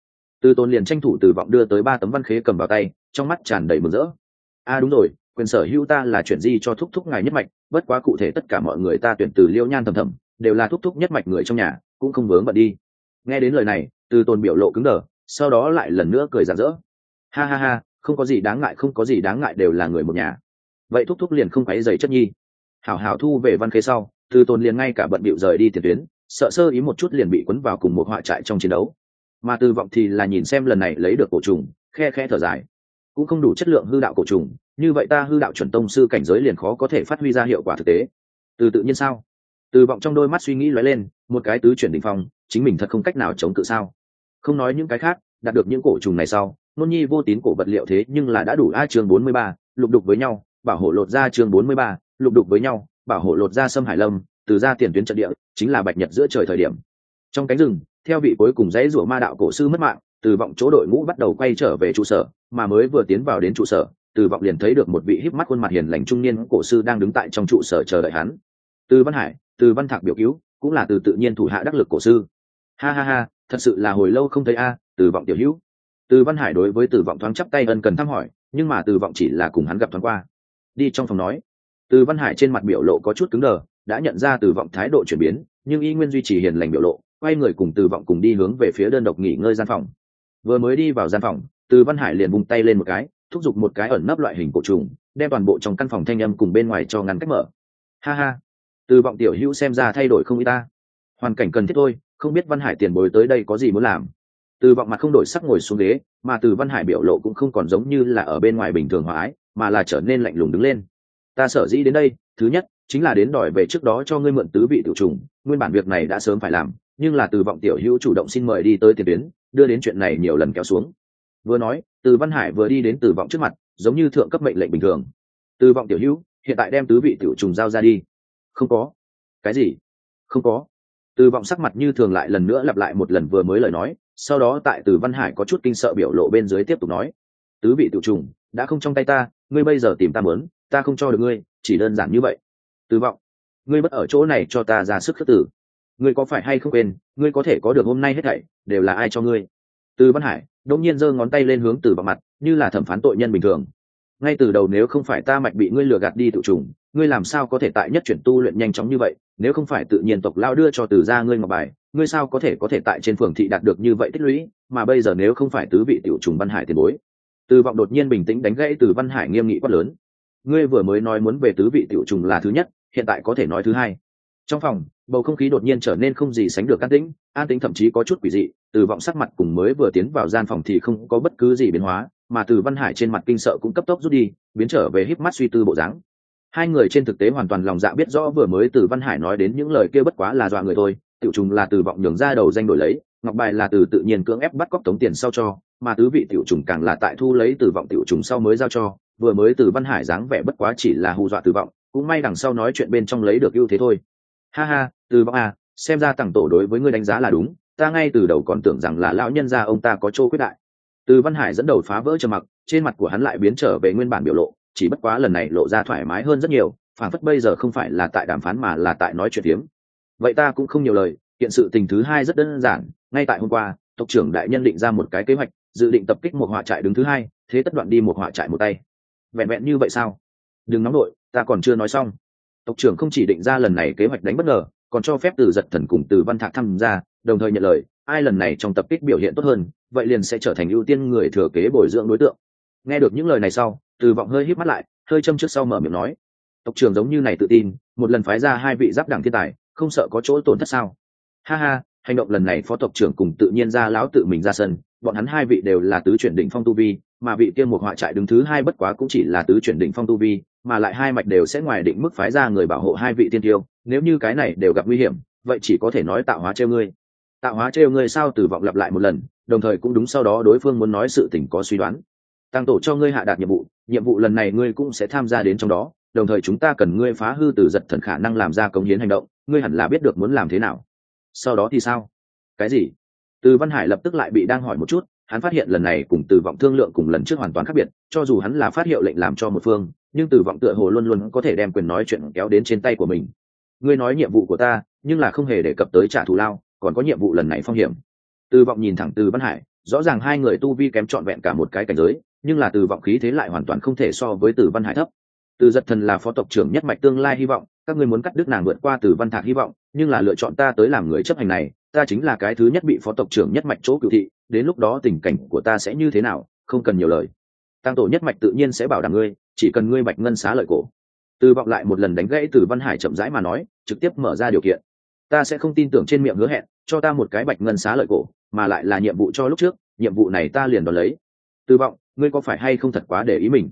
A: Từ tồn liền tranh thủ từ vọng đưa tới ba tấm văn khế cầm vào tay, trong mắt tràn đầy mừng rỡ. A à đúng rồi quyền sở hữu ta là chuyển di cho thúc thúc ngài nhất mạch, bất quá cụ thể tất cả mọi người ta tuyển từ liêu nhan thầm thầm, đều là thúc thúc nhất mạch người trong nhà, cũng không vướng bận đi. Nghe đến lời này, từ tồn biểu lộ cứng đờ, sau đó lại lần nữa cười rạng rỡ. Ha ha ha, không có gì đáng ngại, không có gì đáng ngại đều là người một nhà. Vậy thúc thúc liền không phải giày chất nhi. Hảo hảo thu về văn khế sau, từ tồn liền ngay cả bận bịu rời đi tiền tuyến, sợ sơ ý một chút liền bị quấn vào cùng một họa trại trong chiến đấu. Mà từ vọng thì là nhìn xem lần này lấy được cổ trùng, khe khe thở dài. Cũng không đủ chất lượng hư đạo cổ trùng như vậy ta hư đạo chuẩn tông sư cảnh giới liền khó có thể phát huy ra hiệu quả thực tế. Từ tự nhiên sao? Từ vọng trong đôi mắt suy nghĩ lóe lên, một cái tứ chuyển định phong, chính mình thật không cách nào chống cự sao? Không nói những cái khác, đạt được những cổ trùng này sau, nôn nhi vô tín cổ vật liệu thế nhưng là đã đủ a chương bốn mươi ba, lục đục với nhau, bảo hộ lột ra chương bốn mươi ba, lục đục với nhau, bảo hộ lột ra sâm hải lâm, từ ra tiền tuyến trận địa, chính là bạch nhật giữa trời thời điểm. Trong cánh rừng, theo vị cuối cùng dãy rủa ma đạo cổ sư mất mạng, từ vọng chỗ đội ngũ bắt đầu quay trở về trụ sở, mà mới vừa tiến vào đến trụ sở từ vọng liền thấy được một vị híp mắt khuôn mặt hiền lành trung niên cổ sư đang đứng tại trong trụ sở chờ đợi hắn. Từ văn hải, từ văn thạc biểu cứu, cũng là từ tự nhiên thủ hạ đắc lực cổ sư. Ha ha ha, thật sự là hồi lâu không thấy a, từ vọng tiểu hữu. Từ văn hải đối với từ vọng thoáng chắp tay ân cần thăm hỏi, nhưng mà từ vọng chỉ là cùng hắn gặp thoáng qua. Đi trong phòng nói. Từ văn hải trên mặt biểu lộ có chút cứng đờ, đã nhận ra từ vọng thái độ chuyển biến, nhưng y nguyên duy trì hiền lành biểu lộ, quay người cùng từ vọng cùng đi hướng về phía đơn độc nghỉ ngơi gian phòng. Vừa mới đi vào gian phòng, từ văn hải liền bung tay lên một cái thúc giục một cái ẩn nấp loại hình cổ trùng, đem toàn bộ trong căn phòng thanh âm cùng bên ngoài cho ngăn cách mở. Ha ha. Từ vọng tiểu hữu xem ra thay đổi không y ta. Hoàn cảnh cần thiết thôi, không biết văn hải tiền bối tới đây có gì muốn làm. Từ vọng mặt không đổi sắc ngồi xuống ghế, mà từ văn hải biểu lộ cũng không còn giống như là ở bên ngoài bình thường hòa ái, mà là trở nên lạnh lùng đứng lên. Ta sở dĩ đến đây, thứ nhất, chính là đến đòi về trước đó cho ngươi mượn tứ vị tiểu trùng, nguyên bản việc này đã sớm phải làm, nhưng là từ vọng tiểu hữu chủ động xin mời đi tới tiền tuyến, đưa đến chuyện này nhiều lần kéo xuống. Vừa nói từ văn hải vừa đi đến từ vọng trước mặt, giống như thượng cấp mệnh lệnh bình thường. Từ vọng tiểu hữu, hiện tại đem tứ vị tiểu trùng giao ra đi. Không có. Cái gì? Không có. Từ vọng sắc mặt như thường lại lần nữa lặp lại một lần vừa mới lời nói, sau đó tại từ văn hải có chút kinh sợ biểu lộ bên dưới tiếp tục nói. Tứ vị tiểu trùng, đã không trong tay ta, ngươi bây giờ tìm ta mớn, ta không cho được ngươi, chỉ đơn giản như vậy. Từ vọng, ngươi bất ở chỗ này cho ta ra sức khước tử ngươi có phải hay không quên, ngươi có thể có được hôm nay hết thảy, đều là ai cho ngươi? Từ văn hải đột nhiên giơ ngón tay lên hướng từ vào mặt, như là thẩm phán tội nhân bình thường. Ngay từ đầu nếu không phải ta mạch bị ngươi lừa gạt đi tự trùng, ngươi làm sao có thể tại nhất chuyển tu luyện nhanh chóng như vậy? Nếu không phải tự nhiên tộc lao đưa cho từ ra ngươi ngọc bài, ngươi sao có thể có thể tại trên phường thị đạt được như vậy tích lũy? Mà bây giờ nếu không phải tứ vị tiểu trùng văn hải tiền bối, từ vọng đột nhiên bình tĩnh đánh gãy từ văn hải nghiêm nghị quát lớn. Ngươi vừa mới nói muốn về tứ vị tiểu trùng là thứ nhất, hiện tại có thể nói thứ hai trong phòng, bầu không khí đột nhiên trở nên không gì sánh được an tĩnh an tĩnh thậm chí có chút quỷ dị, từ vọng sắc mặt cùng mới vừa tiến vào gian phòng thì không có bất cứ gì biến hóa, mà từ văn hải trên mặt kinh sợ cũng cấp tốc rút đi, biến trở về híp mắt suy tư bộ dáng. Hai người trên thực tế hoàn toàn lòng dạ biết rõ vừa mới từ văn hải nói đến những lời kia bất quá là dọa người thôi, tiểu trùng là từ vọng nhường ra đầu danh đổi lấy, ngọc bài là từ tự nhiên cưỡng ép bắt cóc tống tiền sau cho, mà tứ vị tiểu trùng càng là tại thu lấy từ vọng tiểu trùng sau mới giao cho, vừa mới từ văn hải dáng vẻ bất quá chỉ là hù dọa từ vọng, cũng may đằng sau nói chuyện bên trong lấy được ưu thế thôi ha ha, từ Bác à xem ra tặng tổ đối với ngươi đánh giá là đúng, ta ngay từ đầu còn tưởng rằng là lão nhân gia ông ta có chỗ quyết đại. Từ văn hải dẫn đầu phá vỡ trầm mặc, trên mặt của hắn lại biến trở về nguyên bản biểu lộ, chỉ bất quá lần này lộ ra thoải mái hơn rất nhiều phản phất bây giờ không phải là tại đàm phán mà là tại nói chuyện tiếm vậy ta cũng không nhiều lời hiện sự tình thứ hai rất đơn giản, ngay tại hôm qua, tộc trưởng đại nhân định ra một cái kế hoạch, dự định tập kích một họa trại đứng thứ hai, thế tất đoạn đi một họa trại một tay. Vẹn vẹn như vậy sao? Đừng nóng đội ta còn chưa nói xong tộc trưởng không chỉ định ra lần này kế hoạch đánh bất ngờ, còn cho phép từ giật thần cùng từ văn thạc tham gia, đồng thời nhận lời, ai lần này trong tập kích biểu hiện tốt hơn, vậy liền sẽ trở thành ưu tiên người thừa kế bồi dưỡng đối tượng. Nghe được những lời này sau, từ vọng hơi hít mắt lại, hơi châm trước sau mở miệng nói, tộc trưởng giống như này tự tin, một lần phái ra hai vị giáp đảng thiên tài, không sợ có chỗ tổn thất sao? Ha ha, hành động lần này phó tộc trưởng cùng tự nhiên ra lão tự mình ra sân, bọn hắn hai vị đều là tứ chuyển đỉnh phong tu vi, mà vị tiên một họa trại đứng thứ hai bất quá cũng chỉ là tứ chuyển đỉnh phong tu vi mà lại hai mạch đều sẽ ngoài định mức phái ra người bảo hộ hai vị tiên tiêu, nếu như cái này đều gặp nguy hiểm, vậy chỉ có thể nói tạo hóa treo ngươi. Tạo hóa treo ngươi sao tử vọng lặp lại một lần, đồng thời cũng đúng sau đó đối phương muốn nói sự tình có suy đoán. Tăng tổ cho ngươi hạ đạt nhiệm vụ nhiệm vụ lần này ngươi cũng sẽ tham gia đến trong đó, đồng thời chúng ta cần ngươi phá hư từ giật thần khả năng làm ra công hiến hành động, ngươi hẳn là biết được muốn làm thế nào. Sau đó thì sao? Cái gì? Từ văn hải lập tức lại bị đang hỏi một chút, hắn phát hiện lần này cùng từ vọng thương lượng cùng lần trước hoàn toàn khác biệt, cho dù hắn là phát hiệu lệnh làm cho một phương nhưng từ vọng tựa hồ luôn luôn có thể đem quyền nói chuyện kéo đến trên tay của mình. Ngươi nói nhiệm vụ của ta, nhưng là không hề đề cập tới trả thù lao, còn có nhiệm vụ lần này phong hiểm. Từ vọng nhìn thẳng từ văn hải, rõ ràng hai người tu vi kém trọn vẹn cả một cái cảnh giới, nhưng là từ vọng khí thế lại hoàn toàn không thể so với từ văn hải thấp. Từ giật thần là phó tộc trưởng nhất mạch tương lai hy vọng, các ngươi muốn cắt đứt nàng vượt qua từ văn thạc hy vọng, nhưng là lựa chọn ta tới làm người chấp hành này, ta chính là cái thứ nhất bị phó tộc trưởng nhất mạch chỗ cựu thị, đến lúc đó tình cảnh của ta sẽ như thế nào, không cần nhiều lời. Tăng tổ nhất mạch tự nhiên sẽ bảo đảm ngươi chỉ cần ngươi bạch ngân xá lợi cổ. Từ vọng lại một lần đánh gãy từ văn hải chậm rãi mà nói, trực tiếp mở ra điều kiện. Ta sẽ không tin tưởng trên miệng hứa hẹn, cho ta một cái bạch ngân xá lợi cổ, mà lại là nhiệm vụ cho lúc trước, nhiệm vụ này ta liền đón lấy. Từ vọng, ngươi có phải hay không thật quá để ý mình?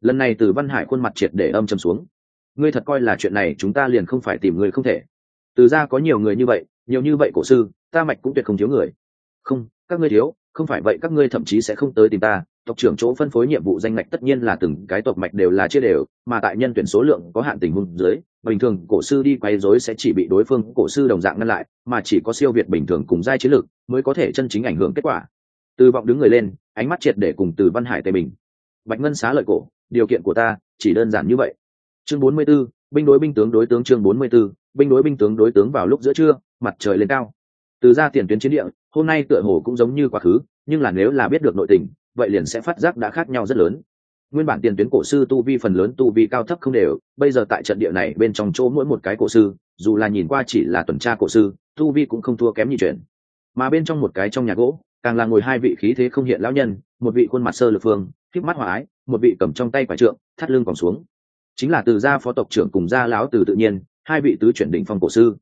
A: Lần này từ văn hải khuôn mặt triệt để âm chầm xuống. Ngươi thật coi là chuyện này chúng ta liền không phải tìm người không thể. Từ ra có nhiều người như vậy, nhiều như vậy cổ sư, ta mạch cũng tuyệt không thiếu người. Không, các ngươi thiếu, không phải vậy các ngươi thậm chí sẽ không tới tìm ta tộc trưởng chỗ phân phối nhiệm vụ danh ngạch tất nhiên là từng cái tộc mạch đều là chia đều mà tại nhân tuyển số lượng có hạn tình huống dưới bình thường cổ sư đi quay rối sẽ chỉ bị đối phương cổ sư đồng dạng ngăn lại mà chỉ có siêu việt bình thường cùng giai chiến lược mới có thể chân chính ảnh hưởng kết quả. Từ vọng đứng người lên ánh mắt triệt để cùng từ văn hải tề bình. Bạch ngân xá lợi cổ điều kiện của ta chỉ đơn giản như vậy. Chương 44, binh đối binh tướng đối tướng chương 44, binh đối binh tướng đối tướng vào lúc giữa trưa mặt trời lên cao. Từ ra tiền tuyến chiến địa hôm nay tựa hồ cũng giống như quá khứ nhưng là nếu là biết được nội tình vậy liền sẽ phát giác đã khác nhau rất lớn. Nguyên bản tiền tuyến cổ sư tu vi phần lớn tu vi cao thấp không đều, bây giờ tại trận địa này bên trong chỗ mỗi một cái cổ sư, dù là nhìn qua chỉ là tuần tra cổ sư, tu vi cũng không thua kém như chuyện. Mà bên trong một cái trong nhà gỗ, càng là ngồi hai vị khí thế không hiện lão nhân, một vị khuôn mặt sơ lực phương khiếp mắt hòa ái, một vị cầm trong tay quả trượng, thắt lưng còn xuống. Chính là từ gia phó tộc trưởng cùng gia lão từ tự nhiên, hai vị tứ chuyển đỉnh phong cổ sư.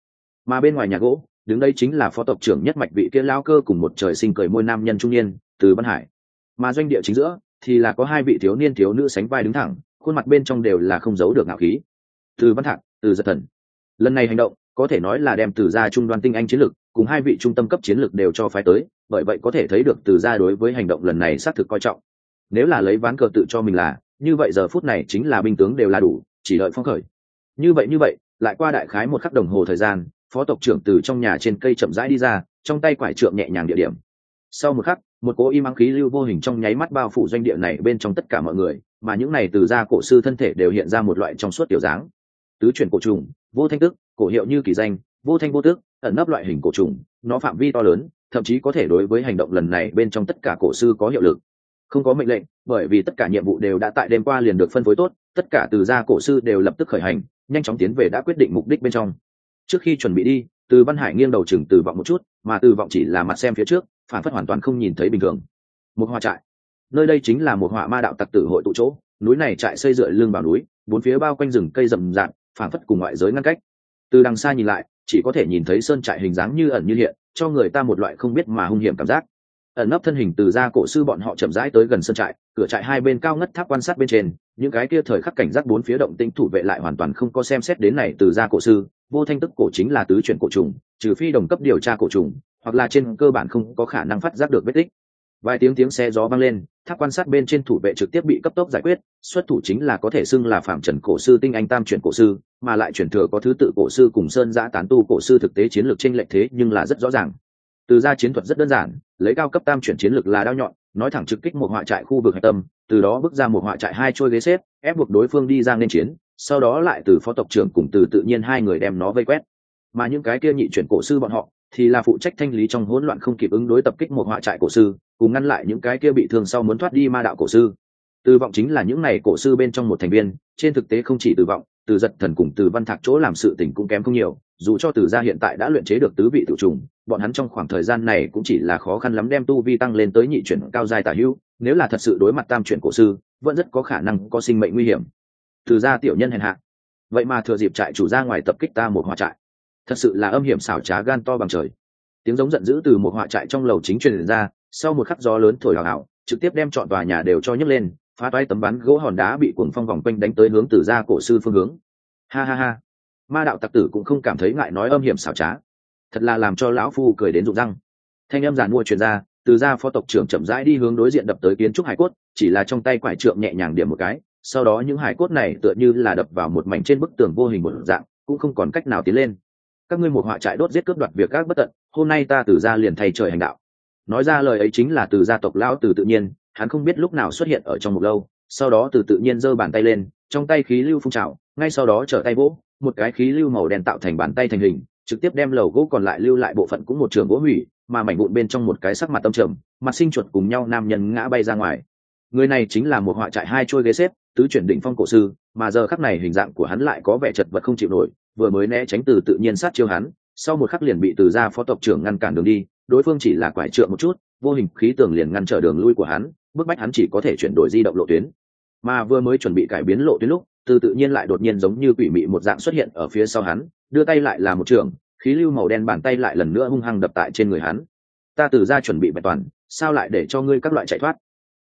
A: Mà bên ngoài nhà gỗ, đứng đây chính là phó tộc trưởng nhất mạch vị kia lão cơ cùng một trời sinh cười môi nam nhân trung niên, từ văn hải mà doanh địa chính giữa thì là có hai vị thiếu niên thiếu nữ sánh vai đứng thẳng, khuôn mặt bên trong đều là không giấu được ngạo khí. Từ văn thạc, từ giật thần. Lần này hành động, có thể nói là đem từ gia trung đoàn tinh anh chiến lực cùng hai vị trung tâm cấp chiến lực đều cho phái tới, bởi vậy có thể thấy được từ gia đối với hành động lần này xác thực coi trọng. Nếu là lấy ván cờ tự cho mình là, như vậy giờ phút này chính là binh tướng đều là đủ, chỉ đợi phong khởi. Như vậy như vậy, lại qua đại khái một khắc đồng hồ thời gian, phó tộc trưởng từ trong nhà trên cây chậm rãi đi ra, trong tay quải trượng nhẹ nhàng địa điểm. Sau một khắc một cỗ im ắng khí lưu vô hình trong nháy mắt bao phủ doanh địa này bên trong tất cả mọi người, mà những này từ ra cổ sư thân thể đều hiện ra một loại trong suốt tiểu dáng. Tứ chuyển cổ trùng, vô thanh tức, cổ hiệu như kỳ danh, vô thanh vô tước ẩn nấp loại hình cổ trùng, nó phạm vi to lớn, thậm chí có thể đối với hành động lần này bên trong tất cả cổ sư có hiệu lực. Không có mệnh lệnh, bởi vì tất cả nhiệm vụ đều đã tại đêm qua liền được phân phối tốt, tất cả từ gia cổ sư đều lập tức khởi hành, nhanh chóng tiến về đã quyết định mục đích bên trong. Trước khi chuẩn bị đi, từ văn hải nghiêng đầu chừng từ vọng một chút, mà từ vọng chỉ là mặt xem phía trước phản phất hoàn toàn không nhìn thấy bình thường. Một hoa trại. Nơi đây chính là một họa ma đạo tặc tử hội tụ chỗ. Núi này trại xây dựa lưng vào núi, bốn phía bao quanh rừng cây rậm rạp, phản phất cùng ngoại giới ngăn cách. Từ đằng xa nhìn lại, chỉ có thể nhìn thấy sơn trại hình dáng như ẩn như hiện, cho người ta một loại không biết mà hung hiểm cảm giác. Ẩn nấp thân hình từ ra cổ sư bọn họ chậm rãi tới gần sân trại, cửa trại hai bên cao ngất tháp quan sát bên trên, những cái kia thời khắc cảnh giác bốn phía động tĩnh thủ vệ lại hoàn toàn không có xem xét đến này từ ra cổ sư, vô thanh tức cổ chính là tứ chuyển cổ trùng, trừ phi đồng cấp điều tra cổ trùng hoặc là trên cơ bản không có khả năng phát giác được vết tích. Vài tiếng tiếng xe gió vang lên, tháp quan sát bên trên thủ vệ trực tiếp bị cấp tốc giải quyết, xuất thủ chính là có thể xưng là phạm trần cổ sư tinh anh tam chuyển cổ sư, mà lại chuyển thừa có thứ tự cổ sư cùng sơn giã tán tu cổ sư thực tế chiến lược tranh lệch thế nhưng là rất rõ ràng. Từ ra chiến thuật rất đơn giản, lấy cao cấp tam chuyển chiến lược là đao nhọn, nói thẳng trực kích một họa trại khu vực hạch tâm, từ đó bước ra một họa trại hai trôi ghế xếp, ép buộc đối phương đi ra nên chiến, sau đó lại từ phó tộc trưởng cùng từ tự nhiên hai người đem nó vây quét. Mà những cái kia nhị chuyển cổ sư bọn họ thì là phụ trách thanh lý trong hỗn loạn không kịp ứng đối tập kích một họa trại cổ sư, cùng ngăn lại những cái kia bị thương sau muốn thoát đi ma đạo cổ sư. Từ vọng chính là những này cổ sư bên trong một thành viên, trên thực tế không chỉ từ vọng, từ giật thần cùng từ văn thạc chỗ làm sự tình cũng kém không nhiều, dù cho từ gia hiện tại đã luyện chế được tứ vị tự trùng, bọn hắn trong khoảng thời gian này cũng chỉ là khó khăn lắm đem tu vi tăng lên tới nhị chuyển cao dài tả hữu, nếu là thật sự đối mặt tam chuyển cổ sư, vẫn rất có khả năng có sinh mệnh nguy hiểm. Từ gia tiểu nhân hèn hạ. Vậy mà thừa dịp trại chủ ra ngoài tập kích ta một hòa trại thật sự là âm hiểm xảo trá gan to bằng trời. Tiếng giống giận dữ từ một họa trại trong lầu chính truyền ra, sau một khắc gió lớn thổi hào hào, trực tiếp đem trọn tòa nhà đều cho nhấc lên, phá toái tấm bắn gỗ hòn đá bị cuồng phong vòng quanh đánh tới hướng từ ra cổ sư phương hướng. Ha ha ha. Ma đạo tặc tử cũng không cảm thấy ngại nói âm hiểm xảo trá. Thật là làm cho lão phu cười đến rụng răng. Thanh âm giàn mua truyền ra, từ ra phó tộc trưởng chậm rãi đi hướng đối diện đập tới kiến trúc hải cốt, chỉ là trong tay quải trượng nhẹ nhàng điểm một cái, sau đó những hải cốt này tựa như là đập vào một mảnh trên bức tường vô hình một dạng, cũng không còn cách nào tiến lên các ngươi một họa trại đốt giết cướp đoạt việc các bất tận, hôm nay ta từ ra liền thay trời hành đạo. Nói ra lời ấy chính là từ gia tộc lão từ tự nhiên, hắn không biết lúc nào xuất hiện ở trong một lâu, sau đó từ tự nhiên giơ bàn tay lên, trong tay khí lưu phun trào, ngay sau đó trở tay vỗ, một cái khí lưu màu đen tạo thành bàn tay thành hình, trực tiếp đem lầu gỗ còn lại lưu lại bộ phận cũng một trường gỗ hủy, mà mảnh vụn bên trong một cái sắc mặt tâm trầm, mặt sinh chuột cùng nhau nam nhân ngã bay ra ngoài. Người này chính là một họa trại hai trôi ghế xếp, tứ chuyển định phong cổ sư, mà giờ khắc này hình dạng của hắn lại có vẻ chật vật không chịu nổi vừa mới né tránh từ tự nhiên sát chiêu hắn, sau một khắc liền bị từ gia phó tộc trưởng ngăn cản đường đi, đối phương chỉ là quải trượng một chút, vô hình khí tường liền ngăn trở đường lui của hắn, bức bách hắn chỉ có thể chuyển đổi di động lộ tuyến. Mà vừa mới chuẩn bị cải biến lộ tuyến lúc, từ tự nhiên lại đột nhiên giống như quỷ mị một dạng xuất hiện ở phía sau hắn, đưa tay lại là một trường, khí lưu màu đen bàn tay lại lần nữa hung hăng đập tại trên người hắn. Ta từ ra chuẩn bị bài toàn, sao lại để cho ngươi các loại chạy thoát?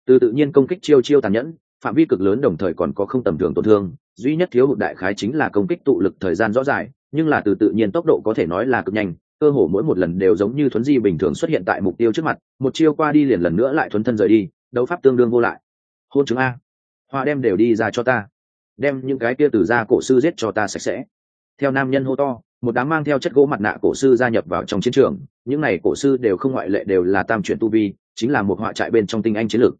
A: Từ tự nhiên công kích chiêu chiêu tàn nhẫn phạm vi cực lớn đồng thời còn có không tầm thường tổn thương, duy nhất thiếu hụt đại khái chính là công kích tụ lực thời gian rõ dài nhưng là từ tự nhiên tốc độ có thể nói là cực nhanh, cơ hồ mỗi một lần đều giống như thuấn di bình thường xuất hiện tại mục tiêu trước mặt, một chiêu qua đi liền lần nữa lại thuấn thân rời đi, đấu pháp tương đương vô lại. Hôn chứng a. Hoa đem đều đi ra cho ta. Đem những cái kia từ ra cổ sư giết cho ta sạch sẽ. Theo nam nhân hô to, một đám mang theo chất gỗ mặt nạ cổ sư gia nhập vào trong chiến trường, những này cổ sư đều không ngoại lệ đều là tam chuyển tu vi, chính là một họa trại bên trong tinh anh chiến lược.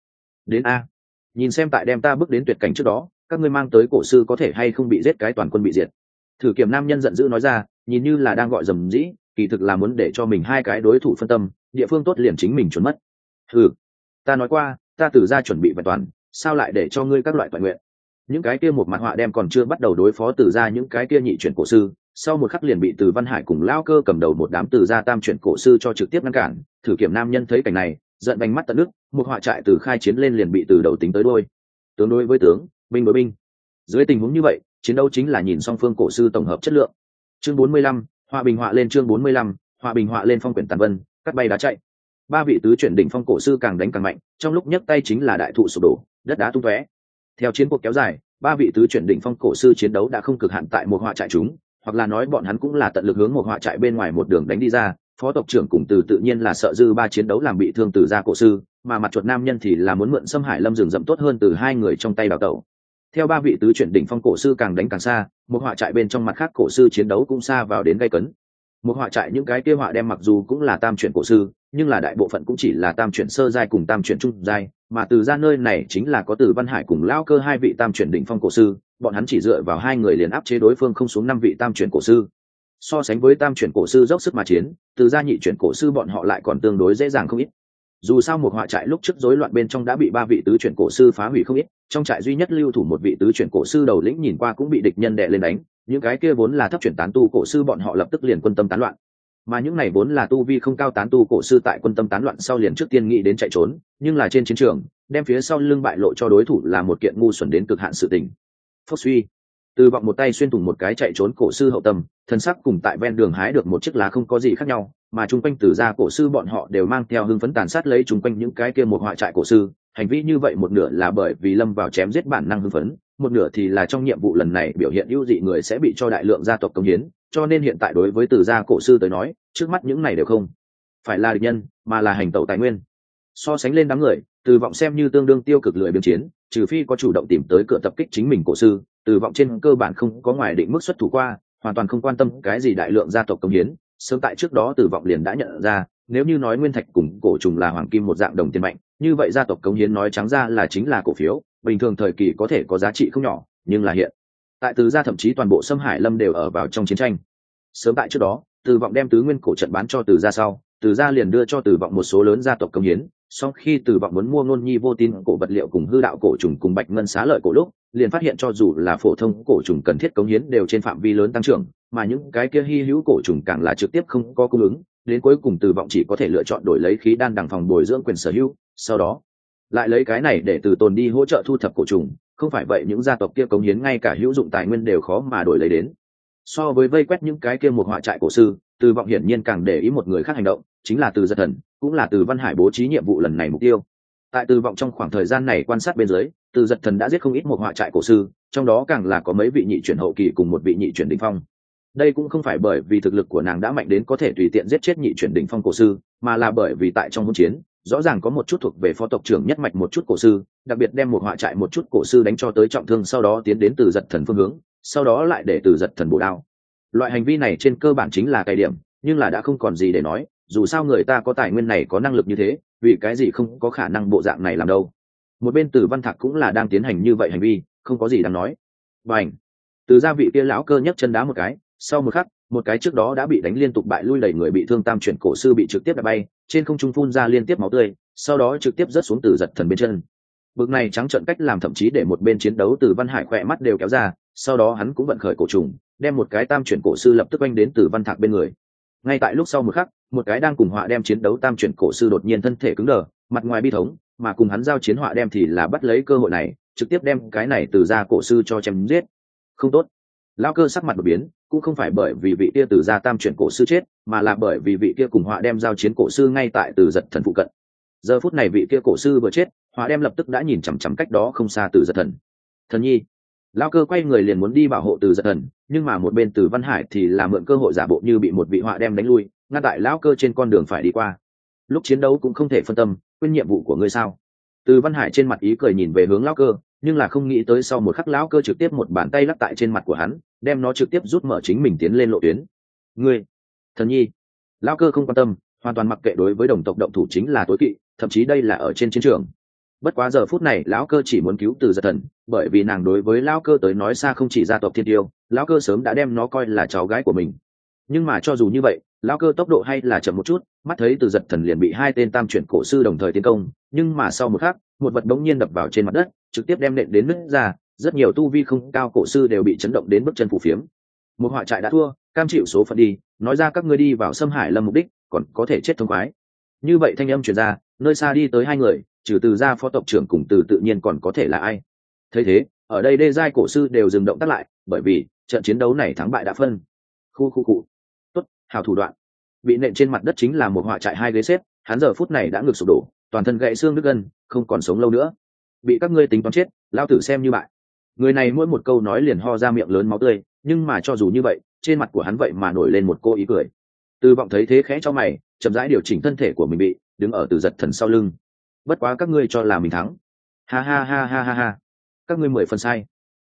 A: Đến a nhìn xem tại đem ta bước đến tuyệt cảnh trước đó, các ngươi mang tới cổ sư có thể hay không bị giết cái toàn quân bị diệt? Thử kiểm nam nhân giận dữ nói ra, nhìn như là đang gọi dầm dĩ, kỳ thực là muốn để cho mình hai cái đối thủ phân tâm, địa phương tốt liền chính mình chuẩn mất. Ừ ta nói qua, ta từ ra chuẩn bị vẹn toàn, sao lại để cho ngươi các loại toàn nguyện? Những cái kia một mặt họa đem còn chưa bắt đầu đối phó từ ra những cái kia nhị chuyển cổ sư, sau một khắc liền bị từ văn hải cùng lao cơ cầm đầu một đám từ gia tam chuyển cổ sư cho trực tiếp ngăn cản. Thử kiểm nam nhân thấy cảnh này, giận bành mắt tận nước một họa trại từ khai chiến lên liền bị từ đầu tính tới đôi. Tướng đối với tướng binh đối binh. Dưới tình huống như vậy chiến đấu chính là nhìn song phương cổ sư tổng hợp chất lượng. Chương 45, hòa bình họa lên chương 45, hòa bình họa lên phong quyển tàn vân cắt bay đá chạy. Ba vị tứ chuyển đỉnh phong cổ sư càng đánh càng mạnh trong lúc nhấc tay chính là đại thụ sụp đổ đất đá tung tóe. Theo chiến cuộc kéo dài ba vị tứ chuyển đỉnh phong cổ sư chiến đấu đã không cực hạn tại một họa trại chúng hoặc là nói bọn hắn cũng là tận lực hướng một họa trại bên ngoài một đường đánh đi ra phó tộc trưởng cùng từ tự nhiên là sợ dư ba chiến đấu làm bị thương từ gia cổ sư, mà mặt chuột nam nhân thì là muốn mượn xâm hải lâm rừng rậm tốt hơn từ hai người trong tay đào tẩu. Theo ba vị tứ chuyển đỉnh phong cổ sư càng đánh càng xa, một họa trại bên trong mặt khác cổ sư chiến đấu cũng xa vào đến gây cấn. Một họa trại những cái kia họa đem mặc dù cũng là tam chuyển cổ sư, nhưng là đại bộ phận cũng chỉ là tam chuyển sơ giai cùng tam chuyển trung giai, mà từ ra nơi này chính là có từ văn hải cùng lao cơ hai vị tam chuyển đỉnh phong cổ sư, bọn hắn chỉ dựa vào hai người liền áp chế đối phương không xuống năm vị tam chuyển cổ sư so sánh với tam chuyển cổ sư dốc sức mà chiến, từ gia nhị chuyển cổ sư bọn họ lại còn tương đối dễ dàng không ít. Dù sao một họa trại lúc trước rối loạn bên trong đã bị ba vị tứ chuyển cổ sư phá hủy không ít, trong trại duy nhất lưu thủ một vị tứ chuyển cổ sư đầu lĩnh nhìn qua cũng bị địch nhân đệ lên đánh, những cái kia vốn là thấp chuyển tán tu cổ sư bọn họ lập tức liền quân tâm tán loạn. Mà những này vốn là tu vi không cao tán tu cổ sư tại quân tâm tán loạn sau liền trước tiên nghĩ đến chạy trốn, nhưng là trên chiến trường, đem phía sau lưng bại lộ cho đối thủ là một kiện ngu xuẩn đến cực hạn sự tình. Phốc suy từ vọng một tay xuyên thủng một cái chạy trốn cổ sư hậu tâm, thân sắc cùng tại ven đường hái được một chiếc lá không có gì khác nhau, mà chung quanh từ gia cổ sư bọn họ đều mang theo hưng phấn tàn sát lấy chung quanh những cái kia một họa trại cổ sư. Hành vi như vậy một nửa là bởi vì lâm vào chém giết bản năng hưng phấn, một nửa thì là trong nhiệm vụ lần này biểu hiện ưu dị người sẽ bị cho đại lượng gia tộc công hiến, cho nên hiện tại đối với từ gia cổ sư tới nói, trước mắt những này đều không phải là địch nhân, mà là hành tẩu tài nguyên. So sánh lên đám người, từ vọng xem như tương đương tiêu cực lười biên chiến, trừ phi có chủ động tìm tới cửa tập kích chính mình cổ sư từ vọng trên cơ bản không có ngoài định mức xuất thủ qua, hoàn toàn không quan tâm cái gì đại lượng gia tộc công hiến. Sớm tại trước đó từ vọng liền đã nhận ra, nếu như nói nguyên thạch cùng cổ trùng là hoàng kim một dạng đồng tiền mạnh, như vậy gia tộc công hiến nói trắng ra là chính là cổ phiếu, bình thường thời kỳ có thể có giá trị không nhỏ, nhưng là hiện tại từ gia thậm chí toàn bộ xâm hải lâm đều ở vào trong chiến tranh. Sớm tại trước đó, từ vọng đem tứ nguyên cổ trận bán cho từ gia sau, từ gia liền đưa cho từ vọng một số lớn gia tộc công hiến sau khi từ vọng muốn mua ngôn nhi vô tin cổ vật liệu cùng hư đạo cổ trùng cùng bạch ngân xá lợi cổ lúc, liền phát hiện cho dù là phổ thông cổ trùng cần thiết cống hiến đều trên phạm vi lớn tăng trưởng, mà những cái kia hy hữu cổ trùng càng là trực tiếp không có cung ứng, đến cuối cùng từ vọng chỉ có thể lựa chọn đổi lấy khí đan đằng phòng bồi dưỡng quyền sở hữu, sau đó lại lấy cái này để từ tồn đi hỗ trợ thu thập cổ trùng, không phải vậy những gia tộc kia cống hiến ngay cả hữu dụng tài nguyên đều khó mà đổi lấy đến. So với vây quét những cái kia một họa trại cổ sư, từ vọng hiển nhiên càng để ý một người khác hành động, chính là từ giật thần cũng là từ văn hải bố trí nhiệm vụ lần này mục tiêu. Tại từ vọng trong khoảng thời gian này quan sát bên dưới, từ giật thần đã giết không ít một họa trại cổ sư, trong đó càng là có mấy vị nhị chuyển hậu kỳ cùng một vị nhị chuyển đỉnh phong. Đây cũng không phải bởi vì thực lực của nàng đã mạnh đến có thể tùy tiện giết chết nhị chuyển đỉnh phong cổ sư, mà là bởi vì tại trong hỗn chiến, rõ ràng có một chút thuộc về phó tộc trưởng nhất mạch một chút cổ sư, đặc biệt đem một họa trại một chút cổ sư đánh cho tới trọng thương sau đó tiến đến từ giật thần phương hướng, sau đó lại để từ giật thần bổ đao. Loại hành vi này trên cơ bản chính là cái điểm, nhưng là đã không còn gì để nói dù sao người ta có tài nguyên này có năng lực như thế, vì cái gì không có khả năng bộ dạng này làm đâu? Một bên từ văn thạc cũng là đang tiến hành như vậy hành vi, không có gì đáng nói. Và ảnh từ gia vị kia lão cơ nhấc chân đá một cái, sau một khắc, một cái trước đó đã bị đánh liên tục bại lui đẩy người bị thương tam chuyển cổ sư bị trực tiếp đã bay, trên không trung phun ra liên tiếp máu tươi, sau đó trực tiếp rớt xuống từ giật thần bên chân. Bước này trắng trận cách làm thậm chí để một bên chiến đấu từ văn hải khỏe mắt đều kéo ra, sau đó hắn cũng vận khởi cổ trùng, đem một cái tam chuyển cổ sư lập tức oanh đến từ văn thạc bên người ngay tại lúc sau một khắc, một cái đang cùng họa đem chiến đấu tam chuyển cổ sư đột nhiên thân thể cứng đờ, mặt ngoài bi thống, mà cùng hắn giao chiến họa đem thì là bắt lấy cơ hội này, trực tiếp đem cái này từ ra cổ sư cho chém giết. Không tốt. Lao cơ sắc mặt đột biến, cũng không phải bởi vì vị kia từ ra tam chuyển cổ sư chết, mà là bởi vì vị kia cùng họa đem giao chiến cổ sư ngay tại từ giật thần phụ cận. Giờ phút này vị kia cổ sư vừa chết, họa đem lập tức đã nhìn chằm chằm cách đó không xa từ giật thần. Thần nhi lao cơ quay người liền muốn đi bảo hộ từ giật thần, nhưng mà một bên từ văn hải thì là mượn cơ hội giả bộ như bị một vị họa đem đánh lui, ngăn tại lão cơ trên con đường phải đi qua. Lúc chiến đấu cũng không thể phân tâm, quên nhiệm vụ của ngươi sao? Từ văn hải trên mặt ý cười nhìn về hướng lão cơ, nhưng là không nghĩ tới sau một khắc lão cơ trực tiếp một bàn tay lắc tại trên mặt của hắn, đem nó trực tiếp rút mở chính mình tiến lên lộ tuyến. Ngươi, thần nhi. Lão cơ không quan tâm, hoàn toàn mặc kệ đối với đồng tộc động thủ chính là tối kỵ, thậm chí đây là ở trên chiến trường bất quá giờ phút này, lão cơ chỉ muốn cứu từ giật thần, bởi vì nàng đối với lão cơ tới nói xa không chỉ gia tộc thiên tiêu, lão cơ sớm đã đem nó coi là cháu gái của mình. Nhưng mà cho dù như vậy, lão cơ tốc độ hay là chậm một chút, mắt thấy từ giật thần liền bị hai tên tam chuyển cổ sư đồng thời tiến công, nhưng mà sau một khắc, một vật bỗng nhiên đập vào trên mặt đất, trực tiếp đem nện đến nứt ra, rất nhiều tu vi không cao cổ sư đều bị chấn động đến bước chân phủ phiếm. Một họa trại đã thua, cam chịu số phận đi, nói ra các ngươi đi vào xâm hải lâm mục đích, còn có thể chết thông khoái. Như vậy thanh âm truyền ra nơi xa đi tới hai người, trừ từ ra phó tộc trưởng cùng từ tự nhiên còn có thể là ai? Thấy thế, ở đây đê giai cổ sư đều dừng động tác lại, bởi vì, trận chiến đấu này thắng bại đã phân. Khu khu cụ tốt, hào thủ đoạn. Bị nện trên mặt đất chính là một họa trại hai ghế xếp, hắn giờ phút này đã ngược sụp đổ, toàn thân gãy xương đứt gân, không còn sống lâu nữa. Bị các ngươi tính toán chết lao tử xem như bại. Người này mỗi một câu nói liền ho ra miệng lớn máu tươi, nhưng mà cho dù như vậy, trên mặt của hắn vậy mà nổi lên một cô ý cười. Từ vọng thấy thế khẽ cho mày chậm rãi điều chỉnh thân thể của mình bị đứng ở từ giật thần sau lưng. Bất quá các ngươi cho là mình thắng. Ha ha ha ha ha ha. Các ngươi mười phần sai.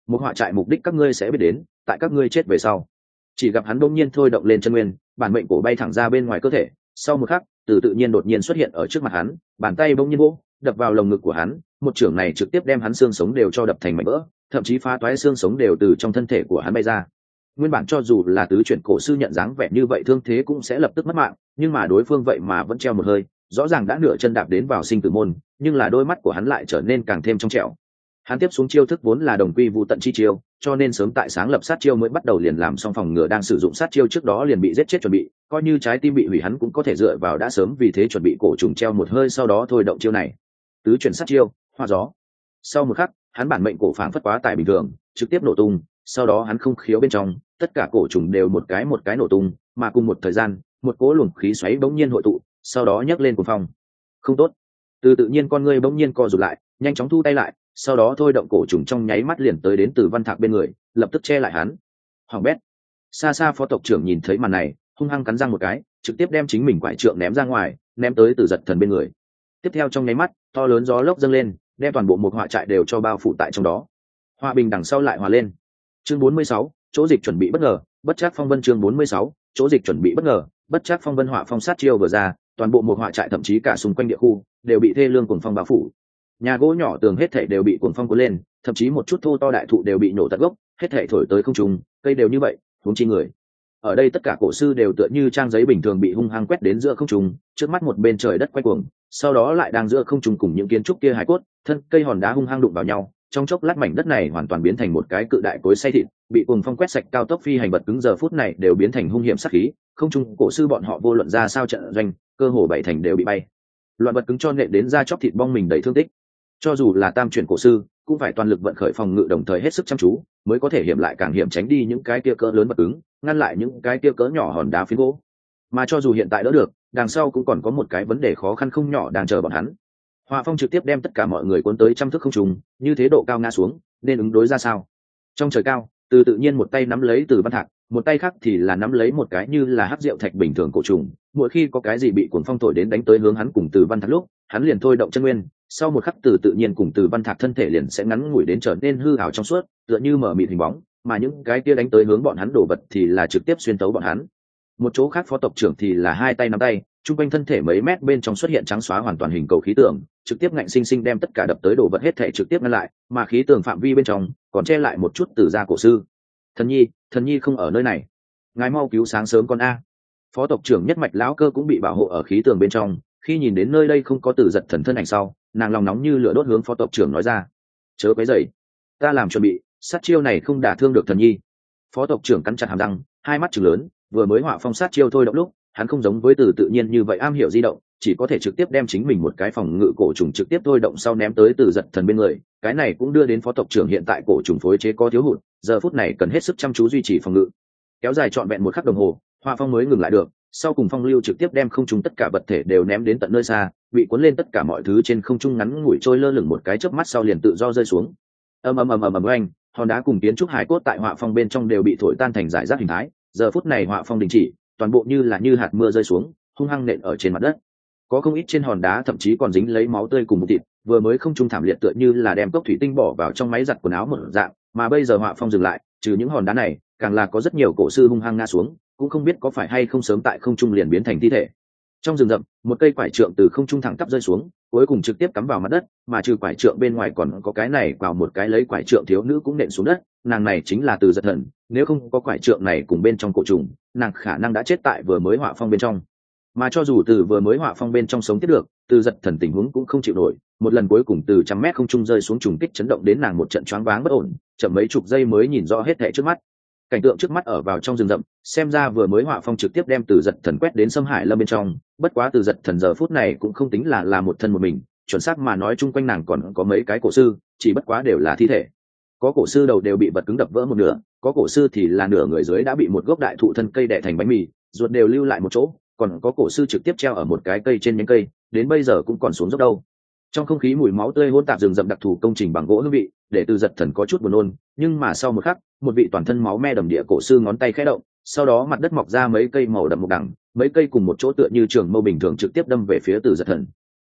A: Một họa trại mục đích các ngươi sẽ biết đến, tại các ngươi chết về sau. Chỉ gặp hắn đông nhiên thôi động lên chân nguyên, bản mệnh cổ bay thẳng ra bên ngoài cơ thể. Sau một khắc, từ tự nhiên đột nhiên xuất hiện ở trước mặt hắn, bàn tay bỗng nhiên vỗ, đập vào lồng ngực của hắn. Một trưởng này trực tiếp đem hắn xương sống đều cho đập thành mảnh vỡ, thậm chí phá toái xương sống đều từ trong thân thể của hắn bay ra nguyên bản cho dù là tứ chuyển cổ sư nhận dáng vẻ như vậy thương thế cũng sẽ lập tức mất mạng, nhưng mà đối phương vậy mà vẫn treo một hơi, rõ ràng đã nửa chân đạp đến vào sinh tử môn, nhưng là đôi mắt của hắn lại trở nên càng thêm trong trẻo. Hắn tiếp xuống chiêu thức vốn là đồng quy vụ tận chi chiêu, cho nên sớm tại sáng lập sát chiêu mới bắt đầu liền làm xong phòng ngừa đang sử dụng sát chiêu trước đó liền bị giết chết chuẩn bị, coi như trái tim bị hủy hắn cũng có thể dựa vào đã sớm vì thế chuẩn bị cổ trùng treo một hơi sau đó thôi động chiêu này. Tứ chuyển sát chiêu, hoa gió. Sau một khắc, hắn bản mệnh cổ phảng phất quá tại bình thường, trực tiếp nổ tung sau đó hắn không khiếu bên trong, tất cả cổ trùng đều một cái một cái nổ tung, mà cùng một thời gian, một cỗ luồng khí xoáy bỗng nhiên hội tụ, sau đó nhấc lên cuồng phong. Không tốt. Từ tự nhiên con ngươi bỗng nhiên co rụt lại, nhanh chóng thu tay lại, sau đó thôi động cổ trùng trong nháy mắt liền tới đến từ văn thạc bên người, lập tức che lại hắn. Hoàng bét. Xa xa phó tộc trưởng nhìn thấy màn này, hung hăng cắn răng một cái, trực tiếp đem chính mình quải trượng ném ra ngoài, ném tới từ giật thần bên người. Tiếp theo trong nháy mắt, to lớn gió lốc dâng lên, đem toàn bộ một họa trại đều cho bao phủ tại trong đó. Hòa bình đằng sau lại hòa lên chương 46, chỗ dịch chuẩn bị bất ngờ bất chắc phong vân chương 46, chỗ dịch chuẩn bị bất ngờ bất chắc phong vân họa phong sát chiêu vừa ra toàn bộ một họa trại thậm chí cả xung quanh địa khu đều bị thê lương cuồng phong bao phủ. Nhà gỗ nhỏ tường hết thảy đều bị cuồng phong cuốn lên thậm chí một chút thô to đại thụ đều bị nổ tận gốc hết thảy thổi tới không trùng cây đều như vậy huống chi người. Ở đây tất cả cổ sư đều tựa như trang giấy bình thường bị hung hăng quét đến giữa không trùng trước mắt một bên trời đất quay cuồng sau đó lại đang giữa không trùng cùng những kiến trúc kia hải cốt thân cây hòn đá hung hăng đụng vào nhau trong chốc lát mảnh đất này hoàn toàn biến thành một cái cự đại cối say thịt, bị cùng phong quét sạch cao tốc phi hành vật cứng giờ phút này đều biến thành hung hiểm sắc khí, không chung cổ sư bọn họ vô luận ra sao trận doanh, cơ hồ bảy thành đều bị bay. Loạn vật cứng cho nệ đến ra chóc thịt bong mình đầy thương tích. Cho dù là tam chuyển cổ sư, cũng phải toàn lực vận khởi phòng ngự đồng thời hết sức chăm chú, mới có thể hiểm lại càng hiểm tránh đi những cái tia cỡ lớn vật cứng, ngăn lại những cái tia cỡ nhỏ hòn đá phiến gỗ. Mà cho dù hiện tại đỡ được, đằng sau cũng còn có một cái vấn đề khó khăn không nhỏ đang chờ bọn hắn hòa phong trực tiếp đem tất cả mọi người cuốn tới trăm thước không trùng như thế độ cao ngã xuống, nên ứng đối ra sao? Trong trời cao, từ tự nhiên một tay nắm lấy từ văn thạc, một tay khác thì là nắm lấy một cái như là hát rượu thạch bình thường cổ trùng. Mỗi khi có cái gì bị cuồng phong thổi đến đánh tới hướng hắn cùng từ văn thạc lúc, hắn liền thôi động chân nguyên, sau một khắc từ tự nhiên cùng từ văn thạc thân thể liền sẽ ngắn ngủi đến trở nên hư hào trong suốt, tựa như mở mịt hình bóng, mà những cái kia đánh tới hướng bọn hắn đổ vật thì là trực tiếp xuyên tấu bọn hắn. Một chỗ khác phó tộc trưởng thì là hai tay nắm tay chung quanh thân thể mấy mét bên trong xuất hiện trắng xóa hoàn toàn hình cầu khí tượng trực tiếp ngạnh sinh sinh đem tất cả đập tới đổ vật hết thể trực tiếp ngăn lại, mà khí tường phạm vi bên trong còn che lại một chút từ da cổ sư. Thần nhi thần nhi không ở nơi này. Ngài mau cứu sáng sớm con a. Phó tộc trưởng nhất mạch lão cơ cũng bị bảo hộ ở khí tường bên trong, khi nhìn đến nơi đây không có từ giật thần thân ảnh sau, nàng lòng nóng như lửa đốt hướng phó tộc trưởng nói ra. Chớ quấy dậy ta làm chuẩn bị, sát chiêu này không đả thương được thần nhi. Phó tộc trưởng cắn chặt hàm răng, hai mắt chừng lớn, vừa mới họa phong sát chiêu thôi động lúc hắn không giống với từ tự nhiên như vậy am hiểu di động, chỉ có thể trực tiếp đem chính mình một cái phòng ngự cổ trùng trực tiếp thôi động sau ném tới từ giật thần bên người, cái này cũng đưa đến phó tộc trưởng hiện tại cổ trùng phối chế có thiếu hụt, giờ phút này cần hết sức chăm chú duy trì phòng ngự. Kéo dài trọn vẹn một khắc đồng hồ, hoa phong mới ngừng lại được, sau cùng phong lưu trực tiếp đem không trung tất cả vật thể đều ném đến tận nơi xa, bị cuốn lên tất cả mọi thứ trên không trung ngắn ngủi trôi lơ lửng một cái chớp mắt sau liền tự do rơi xuống. Ầm ầm ầm ầm ầm oanh, hòn đá cùng kiến trúc hải cốt tại họa phong bên trong đều bị thổi tan thành giải rác hình thái, giờ phút này họa phong đình chỉ toàn bộ như là như hạt mưa rơi xuống, hung hăng nện ở trên mặt đất. Có không ít trên hòn đá thậm chí còn dính lấy máu tươi cùng một thịt, vừa mới không trung thảm liệt tựa như là đem cốc thủy tinh bỏ vào trong máy giặt quần áo một dạng, mà bây giờ họa phong dừng lại, trừ những hòn đá này, càng là có rất nhiều cổ sư hung hăng ngã xuống, cũng không biết có phải hay không sớm tại không trung liền biến thành thi thể trong rừng rậm, một cây quải trượng từ không trung thẳng tắp rơi xuống, cuối cùng trực tiếp cắm vào mặt đất, mà trừ quải trượng bên ngoài còn có cái này vào một cái lấy quải trượng thiếu nữ cũng nện xuống đất, nàng này chính là từ giật thần, nếu không có quải trượng này cùng bên trong cổ trùng, nàng khả năng đã chết tại vừa mới họa phong bên trong. Mà cho dù từ vừa mới họa phong bên trong sống tiếp được, từ giật thần tình huống cũng không chịu nổi, một lần cuối cùng từ trăm mét không trung rơi xuống trùng kích chấn động đến nàng một trận choáng váng bất ổn, chậm mấy chục giây mới nhìn rõ hết thẻ trước mắt cảnh tượng trước mắt ở vào trong rừng rậm, xem ra vừa mới họa phong trực tiếp đem từ giật thần quét đến xâm hải lâm bên trong, bất quá từ giật thần giờ phút này cũng không tính là là một thân một mình, chuẩn xác mà nói chung quanh nàng còn có mấy cái cổ sư, chỉ bất quá đều là thi thể. Có cổ sư đầu đều bị vật cứng đập vỡ một nửa, có cổ sư thì là nửa người dưới đã bị một gốc đại thụ thân cây đẻ thành bánh mì, ruột đều lưu lại một chỗ, còn có cổ sư trực tiếp treo ở một cái cây trên nhánh cây, đến bây giờ cũng còn xuống dốc đâu. Trong không khí mùi máu tươi hôn tạp rừng rậm đặc thù công trình bằng gỗ hương vị, để từ giật thần có chút buồn nôn, nhưng mà sau một khắc một vị toàn thân máu me đầm địa cổ sư ngón tay khẽ động, sau đó mặt đất mọc ra mấy cây màu đậm mục đẳng mấy cây cùng một chỗ tựa như trường mâu bình thường trực tiếp đâm về phía từ giật thần.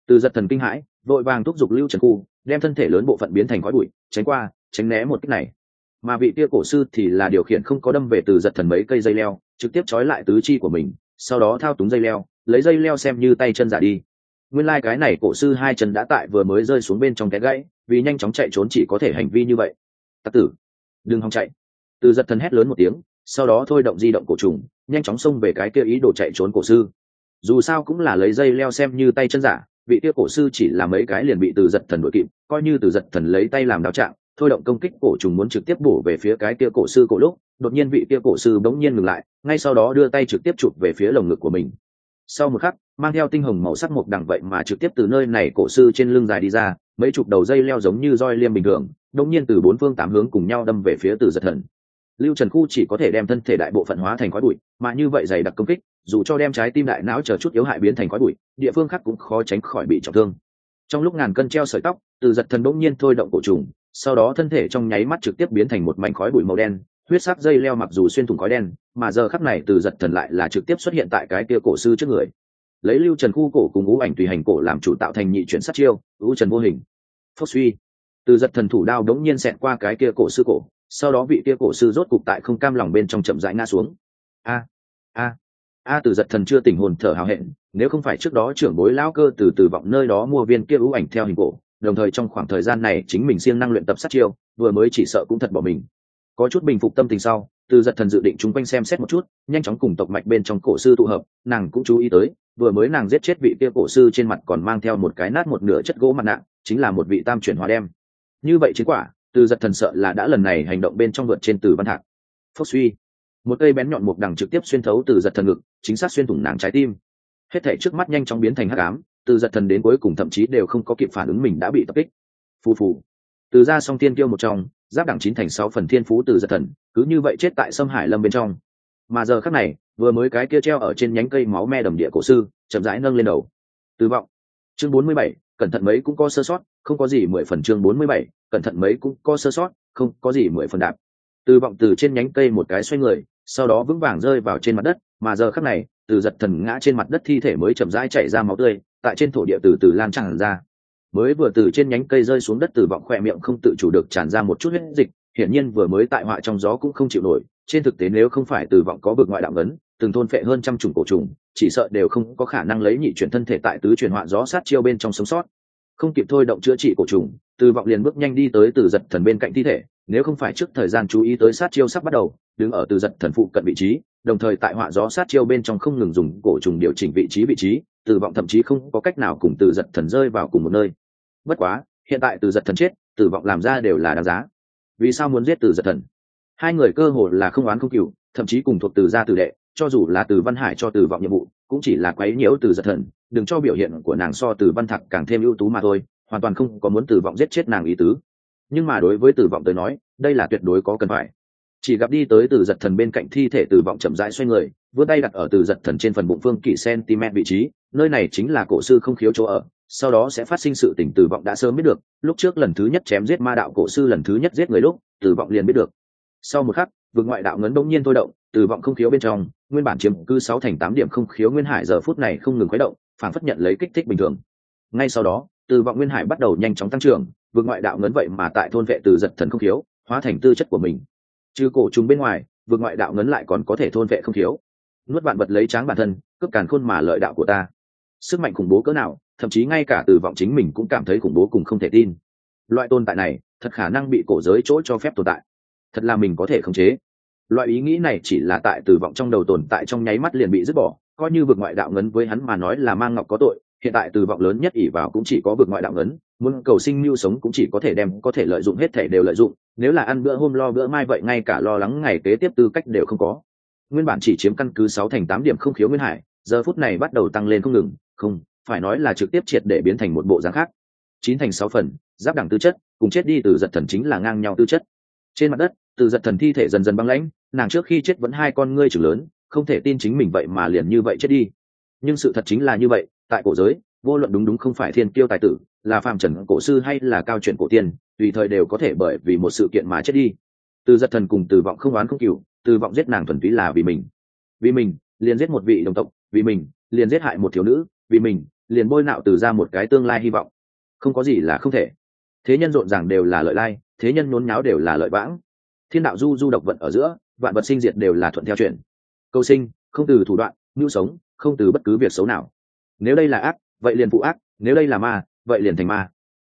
A: Từ giật thần kinh hãi, vội vàng thúc giục lưu trần khu, đem thân thể lớn bộ phận biến thành khói bụi, tránh qua, tránh né một cách này. Mà vị tia cổ sư thì là điều khiển không có đâm về từ giật thần mấy cây dây leo, trực tiếp trói lại tứ chi của mình, sau đó thao túng dây leo, lấy dây leo xem như tay chân giả đi. Nguyên lai、like、cái này cổ sư hai chân đã tại vừa mới rơi xuống bên trong cái gãy, vì nhanh chóng chạy trốn chỉ có thể hành vi như vậy. Tặc tử đừng hòng chạy. Từ giật thần hét lớn một tiếng, sau đó thôi động di động cổ trùng, nhanh chóng xông về cái kia ý đồ chạy trốn cổ sư. Dù sao cũng là lấy dây leo xem như tay chân giả, vị kia cổ sư chỉ là mấy cái liền bị từ giật thần đội kịp, coi như từ giật thần lấy tay làm đào trạng thôi động công kích cổ trùng muốn trực tiếp bổ về phía cái kia cổ sư cổ lúc, đột nhiên vị kia cổ sư bỗng nhiên ngừng lại, ngay sau đó đưa tay trực tiếp chụp về phía lồng ngực của mình. Sau một khắc, mang theo tinh hồng màu sắc mộc đằng vậy mà trực tiếp từ nơi này cổ sư trên lưng dài đi ra mấy chục đầu dây leo giống như roi liêm bình thường đông nhiên từ bốn phương tám hướng cùng nhau đâm về phía từ giật thần. Lưu trần khu chỉ có thể đem thân thể đại bộ phận hóa thành khói bụi, mà như vậy dày đặc công kích, dù cho đem trái tim đại não chờ chút yếu hại biến thành khói bụi, địa phương khác cũng khó tránh khỏi bị trọng thương. Trong lúc ngàn cân treo sợi tóc, từ giật thần bỗng nhiên thôi động cổ trùng, sau đó thân thể trong nháy mắt trực tiếp biến thành một mảnh khói bụi màu đen, huyết sắc dây leo mặc dù xuyên thủng khói đen, mà giờ khắc này từ giật thần lại là trực tiếp xuất hiện tại cái kia cổ sư trước người lấy lưu trần khu cổ cùng ngũ ảnh tùy hành cổ làm chủ tạo thành nhị chuyển sát chiêu ngũ trần vô hình. Phốc suy. Từ giật thần thủ đao đống nhiên xẹt qua cái kia cổ sư cổ, sau đó vị kia cổ sư rốt cục tại không cam lòng bên trong chậm rãi ngã xuống. A a a, từ giật thần chưa tỉnh hồn thở hào hẹn, nếu không phải trước đó trưởng bối lão cơ từ từ vọng nơi đó mua viên kia ngũ ảnh theo hình cổ, đồng thời trong khoảng thời gian này chính mình siêng năng luyện tập sát chiêu, vừa mới chỉ sợ cũng thật bỏ mình. Có chút bình phục tâm tình sau, từ giật thần dự định chúng quanh xem xét một chút, nhanh chóng cùng tộc mạch bên trong cổ sư tụ hợp, nàng cũng chú ý tới vừa mới nàng giết chết vị kia cổ sư trên mặt còn mang theo một cái nát một nửa chất gỗ mặt nạ, chính là một vị tam chuyển hóa đem. Như vậy chính quả, từ giật thần sợ là đã lần này hành động bên trong vượt trên từ văn thạc. Phốc suy. Một cây bén nhọn mục đằng trực tiếp xuyên thấu từ giật thần ngực, chính xác xuyên thủng nàng trái tim. Hết thể trước mắt nhanh chóng biến thành hắc ám, từ giật thần đến cuối cùng thậm chí đều không có kịp phản ứng mình đã bị tập kích. Phù phù. Từ ra song tiên tiêu một trong, giáp đẳng chín thành sáu phần thiên phú từ giật thần, cứ như vậy chết tại sâm hải lâm bên trong. Mà giờ khắc này vừa mới cái kia treo ở trên nhánh cây máu me đầm địa cổ sư, chậm rãi nâng lên đầu. Từ vọng. Chương bốn mươi bảy, cẩn thận mấy cũng có sơ sót, không có gì mười phần chương bốn mươi bảy, cẩn thận mấy cũng có sơ sót, không có gì mười phần đạp. Từ vọng từ trên nhánh cây một cái xoay người, sau đó vững vàng rơi vào trên mặt đất, mà giờ khắc này, từ giật thần ngã trên mặt đất thi thể mới chậm rãi chảy ra máu tươi, tại trên thổ địa từ từ lan tràn ra. Mới vừa từ trên nhánh cây rơi xuống đất từ vọng khỏe miệng không tự chủ được tràn ra một chút huyết dịch, hiển nhiên vừa mới tại họa trong gió cũng không chịu nổi trên thực tế nếu không phải từ vọng có vực ngoại đạo ấn, từng thôn phệ hơn trăm chủng cổ trùng, chỉ sợ đều không có khả năng lấy nhị chuyển thân thể tại tứ chuyển họa gió sát chiêu bên trong sống sót. Không kịp thôi động chữa trị cổ trùng, từ vọng liền bước nhanh đi tới từ giật thần bên cạnh thi thể, nếu không phải trước thời gian chú ý tới sát chiêu sắp bắt đầu, đứng ở từ giật thần phụ cận vị trí, đồng thời tại họa gió sát chiêu bên trong không ngừng dùng cổ trùng điều chỉnh vị trí vị trí, từ vọng thậm chí không có cách nào cùng từ giật thần rơi vào cùng một nơi. Bất quá, hiện tại từ giật thần chết, từ vọng làm ra đều là đáng giá. Vì sao muốn giết từ giật thần? Hai người cơ hồ là không oán không cựu thậm chí cùng thuộc từ gia tử đệ, cho dù là từ văn hải cho từ vọng nhiệm vụ, cũng chỉ là quấy nhiễu từ giật thần, đừng cho biểu hiện của nàng so từ văn thạc càng thêm ưu tú mà thôi, hoàn toàn không có muốn từ vọng giết chết nàng ý tứ. Nhưng mà đối với từ vọng tới nói, đây là tuyệt đối có cần phải. Chỉ gặp đi tới từ giật thần bên cạnh thi thể từ vọng chậm rãi xoay người, vươn tay đặt ở từ giật thần trên phần bụng phương kỷ cm vị trí, nơi này chính là cổ sư không khiếu chỗ ở, sau đó sẽ phát sinh sự tỉnh từ vọng đã sớm biết được, lúc trước lần thứ nhất chém giết ma đạo cổ sư lần thứ nhất giết người lúc, từ vọng liền biết được sau một khắc vượt ngoại đạo ngấn đông nhiên thôi động, từ vọng không khiếu bên trong, nguyên bản chiếm cư sáu thành tám điểm không khiếu nguyên hải giờ phút này không ngừng khuấy động phản phất nhận lấy kích thích bình thường. Ngay sau đó, từ vọng nguyên hải bắt đầu nhanh chóng tăng trưởng vượt ngoại đạo ngấn vậy mà tại thôn vệ từ giật thần không khiếu, hóa thành tư chất của mình. Trừ cổ trùng bên ngoài vượt ngoại đạo ngấn lại còn có thể thôn vệ không khiếu. Nuốt bạn vật lấy tráng bản thân, cướp càn khôn mà lợi đạo của ta. Sức mạnh khủng bố cỡ nào, thậm chí ngay cả từ vọng chính mình cũng cảm thấy khủng bố cùng không thể tin. Loại tồn tại này, thật khả năng bị cổ giới chỗ cho phép tồn tại thật là mình có thể khống chế. Loại ý nghĩ này chỉ là tại từ vọng trong đầu tồn tại trong nháy mắt liền bị dứt bỏ, coi như vực ngoại đạo ngấn với hắn mà nói là mang ngọc có tội, hiện tại từ vọng lớn nhất ỉ vào cũng chỉ có vực ngoại đạo ngấn, muốn cầu sinh mưu sống cũng chỉ có thể đem, có thể lợi dụng hết thể đều lợi dụng, nếu là ăn bữa hôm lo bữa mai vậy ngay cả lo lắng ngày kế tiếp tư cách đều không có. Nguyên bản chỉ chiếm căn cứ sáu thành tám điểm không khiếu nguyên hải, giờ phút này bắt đầu tăng lên không ngừng, không, phải nói là trực tiếp triệt để biến thành một bộ dáng khác. Chín thành sáu phần, giáp đẳng tư chất, cùng chết đi từ giật thần chính là ngang nhau tư chất. Trên mặt đất từ giật thần thi thể dần dần băng lãnh, nàng trước khi chết vẫn hai con ngươi chừng lớn, không thể tin chính mình vậy mà liền như vậy chết đi. Nhưng sự thật chính là như vậy, tại cổ giới, vô luận đúng đúng không phải thiên kiêu tài tử, là phàm trần cổ sư hay là cao chuyện cổ tiên, tùy thời đều có thể bởi vì một sự kiện mà chết đi. Từ giật thần cùng từ vọng không oán không cựu từ vọng giết nàng thuần túy là vì mình. Vì mình, liền giết một vị đồng tộc, vì mình, liền giết hại một thiếu nữ, vì mình, liền bôi nạo từ ra một cái tương lai hy vọng. Không có gì là không thể. Thế nhân rộn ràng đều là lợi lai, thế nhân nhốn nháo đều là lợi vãng thiên đạo du du độc vận ở giữa, vạn vật sinh diệt đều là thuận theo chuyện. Câu sinh, không từ thủ đoạn, nhu sống, không từ bất cứ việc xấu nào. Nếu đây là ác, vậy liền phụ ác, nếu đây là ma, vậy liền thành ma.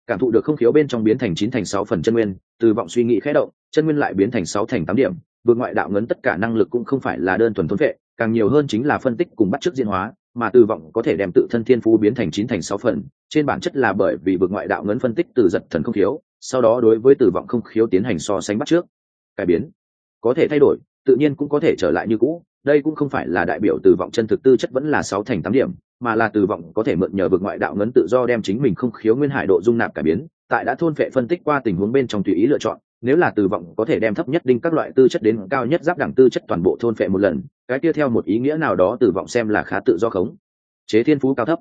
A: Cảm thụ được không khiếu bên trong biến thành chín thành sáu phần chân nguyên, từ vọng suy nghĩ khẽ động, chân nguyên lại biến thành sáu thành tám điểm, vượt ngoại đạo ngấn tất cả năng lực cũng không phải là đơn thuần thốn vệ, càng nhiều hơn chính là phân tích cùng bắt chước diễn hóa, mà từ vọng có thể đem tự thân thiên phú biến thành chín thành sáu phần, trên bản chất là bởi vì vượt ngoại đạo ngấn phân tích từ giật thần không khiếu, sau đó đối với từ vọng không khiếu tiến hành so sánh bắt trước cải biến. Có thể thay đổi, tự nhiên cũng có thể trở lại như cũ. Đây cũng không phải là đại biểu từ vọng chân thực tư chất vẫn là sáu thành tám điểm, mà là từ vọng có thể mượn nhờ vực ngoại đạo ngấn tự do đem chính mình không khiếu nguyên hải độ dung nạp cải biến, tại đã thôn phệ phân tích qua tình huống bên trong tùy ý lựa chọn. Nếu là từ vọng có thể đem thấp nhất đinh các loại tư chất đến cao nhất giáp đẳng tư chất toàn bộ thôn phệ một lần, cái kia theo một ý nghĩa nào đó từ vọng xem là khá tự do khống. Chế thiên phú cao thấp.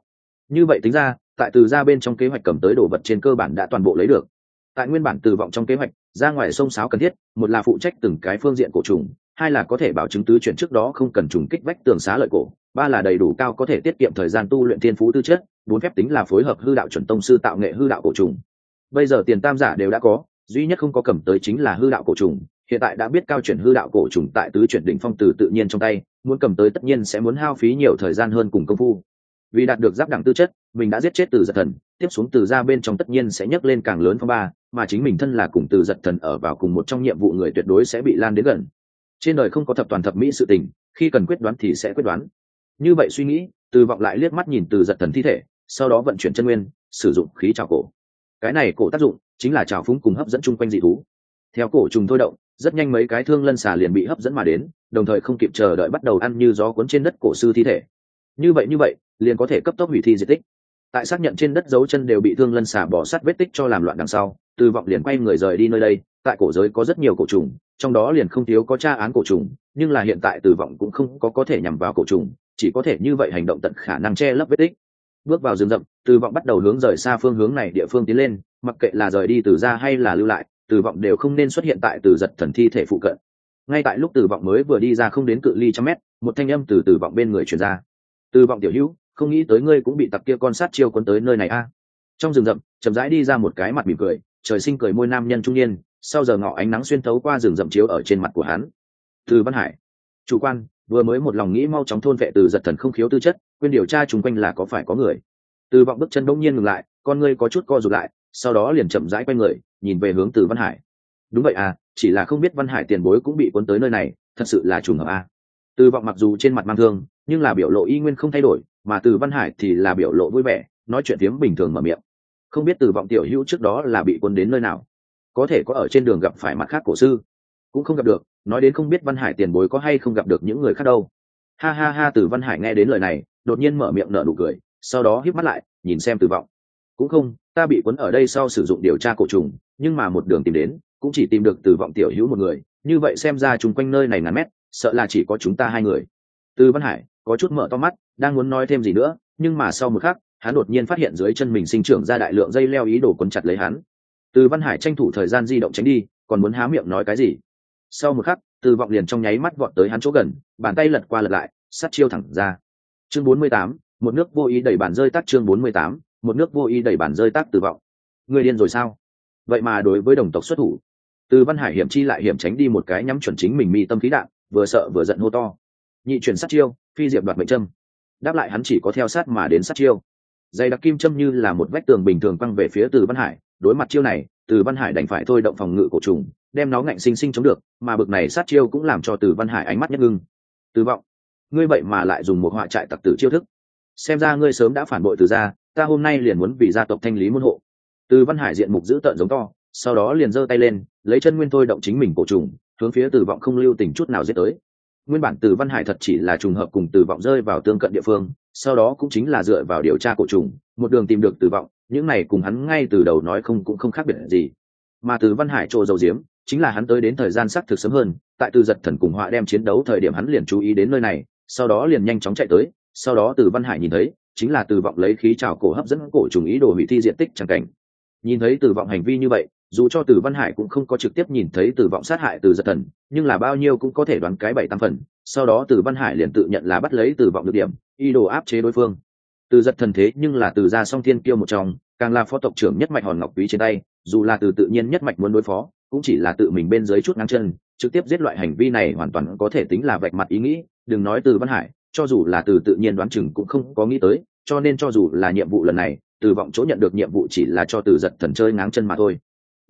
A: Như vậy tính ra, tại từ ra bên trong kế hoạch cầm tới đồ vật trên cơ bản đã toàn bộ lấy được tại nguyên bản từ vọng trong kế hoạch, ra ngoài sông sáo cần thiết, một là phụ trách từng cái phương diện cổ trùng, hai là có thể bảo chứng tứ chuyển trước đó không cần trùng kích vách tường xá lợi cổ, ba là đầy đủ cao có thể tiết kiệm thời gian tu luyện thiên phú tư chất, bốn phép tính là phối hợp hư đạo chuẩn tông sư tạo nghệ hư đạo cổ trùng. Bây giờ tiền tam giả đều đã có, duy nhất không có cầm tới chính là hư đạo cổ trùng, hiện tại đã biết cao chuyển hư đạo cổ trùng tại tứ chuyển đỉnh phong từ tự nhiên trong tay, muốn cầm tới tất nhiên sẽ muốn hao phí nhiều thời gian hơn cùng công phu. Vì đạt được giáp đẳng tư chất mình đã giết chết từ giật thần, tiếp xuống từ ra bên trong tất nhiên sẽ nhấc lên càng lớn phong ba, mà chính mình thân là cùng từ giật thần ở vào cùng một trong nhiệm vụ người tuyệt đối sẽ bị lan đến gần. Trên đời không có thập toàn thập mỹ sự tình, khi cần quyết đoán thì sẽ quyết đoán. Như vậy suy nghĩ, từ vọng lại liếc mắt nhìn từ giật thần thi thể, sau đó vận chuyển chân nguyên, sử dụng khí trào cổ. Cái này cổ tác dụng chính là trào phúng cùng hấp dẫn chung quanh dị thú. Theo cổ trùng thôi động, rất nhanh mấy cái thương lân xà liền bị hấp dẫn mà đến, đồng thời không kịp chờ đợi bắt đầu ăn như gió cuốn trên đất cổ sư thi thể. Như vậy như vậy, liền có thể cấp tốc hủy thi di tích tại xác nhận trên đất dấu chân đều bị thương lân xả bỏ sát vết tích cho làm loạn đằng sau, từ vọng liền quay người rời đi nơi đây, tại cổ giới có rất nhiều cổ trùng, trong đó liền không thiếu có tra án cổ trùng, nhưng là hiện tại từ vọng cũng không có có thể nhằm vào cổ trùng, chỉ có thể như vậy hành động tận khả năng che lấp vết tích. Bước vào rừng rậm, từ vọng bắt đầu hướng rời xa phương hướng này địa phương tiến lên, mặc kệ là rời đi từ ra hay là lưu lại, từ vọng đều không nên xuất hiện tại từ giật thần thi thể phụ cận. Ngay tại lúc từ vọng mới vừa đi ra không đến cự ly trăm mét, một thanh âm từ từ vọng bên người truyền ra. Từ vọng tiểu hữu không nghĩ tới ngươi cũng bị tập kia con sát chiêu quấn tới nơi này a. À. Trong rừng rậm, chậm rãi đi ra một cái mặt mỉm cười, trời sinh cười môi nam nhân trung niên, sau giờ ngọ ánh nắng xuyên thấu qua rừng rậm chiếu ở trên mặt của hắn. Từ văn hải, chủ quan, vừa mới một lòng nghĩ mau chóng thôn vệ từ giật thần không khiếu tư chất, quên điều tra chung quanh là có phải có người. Từ vọng bước chân đông nhiên ngừng lại, con ngươi có chút co rụt lại, sau đó liền chậm rãi quay người, nhìn về hướng từ văn hải. Đúng vậy à chỉ là không biết văn hải tiền bối cũng bị cuốn tới nơi này, thật sự là trùng hợp à. từ vọng mặc dù trên mặt mang thương, nhưng là biểu lộ y nguyên không thay đổi mà từ văn hải thì là biểu lộ vui vẻ, nói chuyện tiếng bình thường mở miệng. Không biết từ vọng tiểu hữu trước đó là bị quân đến nơi nào? Có thể có ở trên đường gặp phải mặt khác cổ sư? Cũng không gặp được, nói đến không biết văn hải tiền bối có hay không gặp được những người khác đâu. Ha ha ha, từ văn hải nghe đến lời này, đột nhiên mở miệng nở nụ cười, sau đó híp mắt lại, nhìn xem từ vọng. Cũng không, ta bị cuốn ở đây sau sử dụng điều tra cổ trùng, nhưng mà một đường tìm đến, cũng chỉ tìm được từ vọng tiểu hữu một người. Như vậy xem ra chung quanh nơi này ngàn mét, sợ là chỉ có chúng ta hai người. Từ văn hải có chút mở to mắt đang muốn nói thêm gì nữa, nhưng mà sau một khắc, hắn đột nhiên phát hiện dưới chân mình sinh trưởng ra đại lượng dây leo ý đồ quấn chặt lấy hắn. Từ văn hải tranh thủ thời gian di động tránh đi, còn muốn há miệng nói cái gì? Sau một khắc, từ vọng liền trong nháy mắt vọt tới hắn chỗ gần, bàn tay lật qua lật lại, sắt chiêu thẳng ra. Chương bốn mươi tám, một nước vô ý đẩy bàn rơi tắt chương bốn mươi tám, một nước vô ý đẩy bàn rơi tắt từ vọng. Người điên rồi sao? Vậy mà đối với đồng tộc xuất thủ. Từ văn hải hiểm chi lại hiểm tránh đi một cái nhắm chuẩn chính mình mi tâm khí đạn, vừa sợ vừa giận hô to. Nhị chuyển sát chiêu, phi diệp đoạt mệnh trâm đáp lại hắn chỉ có theo sát mà đến sát chiêu. Dày đặc kim châm như là một vách tường bình thường quăng về phía từ văn hải, đối mặt chiêu này, từ văn hải đành phải thôi động phòng ngự cổ trùng, đem nó ngạnh sinh sinh chống được, mà bực này sát chiêu cũng làm cho từ văn hải ánh mắt nhất ngưng. Từ vọng, ngươi vậy mà lại dùng một họa trại tặc tử chiêu thức. Xem ra ngươi sớm đã phản bội từ gia, ta hôm nay liền muốn vì gia tộc thanh lý môn hộ. Từ văn hải diện mục giữ tợn giống to, sau đó liền giơ tay lên, lấy chân nguyên thôi động chính mình cổ trùng, hướng phía từ vọng không lưu tình chút nào giết tới nguyên bản từ văn hải thật chỉ là trùng hợp cùng tử vọng rơi vào tương cận địa phương, sau đó cũng chính là dựa vào điều tra cổ trùng, một đường tìm được tử vọng, những này cùng hắn ngay từ đầu nói không cũng không khác biệt gì. Mà từ văn hải trộ dầu diếm chính là hắn tới đến thời gian xác thực sớm hơn, tại từ giật thần cùng họa đem chiến đấu thời điểm hắn liền chú ý đến nơi này, sau đó liền nhanh chóng chạy tới, sau đó từ văn hải nhìn thấy, chính là từ vọng lấy khí trào cổ hấp dẫn cổ trùng ý đồ hủy thi diện tích chẳng cảnh nhìn thấy tử vọng hành vi như vậy, dù cho từ văn hải cũng không có trực tiếp nhìn thấy tử vọng sát hại từ giật thần, nhưng là bao nhiêu cũng có thể đoán cái bảy tam phần. Sau đó từ văn hải liền tự nhận là bắt lấy tử vọng được điểm y đồ áp chế đối phương. Từ giật thần thế nhưng là từ ra song thiên kiêu một trong, càng là phó tộc trưởng nhất mạch hòn ngọc quý trên tay, dù là từ tự nhiên nhất mạch muốn đối phó, cũng chỉ là tự mình bên dưới chút ngang chân, trực tiếp giết loại hành vi này hoàn toàn có thể tính là vạch mặt ý nghĩ, đừng nói từ văn hải, cho dù là từ tự nhiên đoán chừng cũng không có nghĩ tới, cho nên cho dù là nhiệm vụ lần này từ vọng chỗ nhận được nhiệm vụ chỉ là cho từ giật thần chơi ngáng chân mà thôi.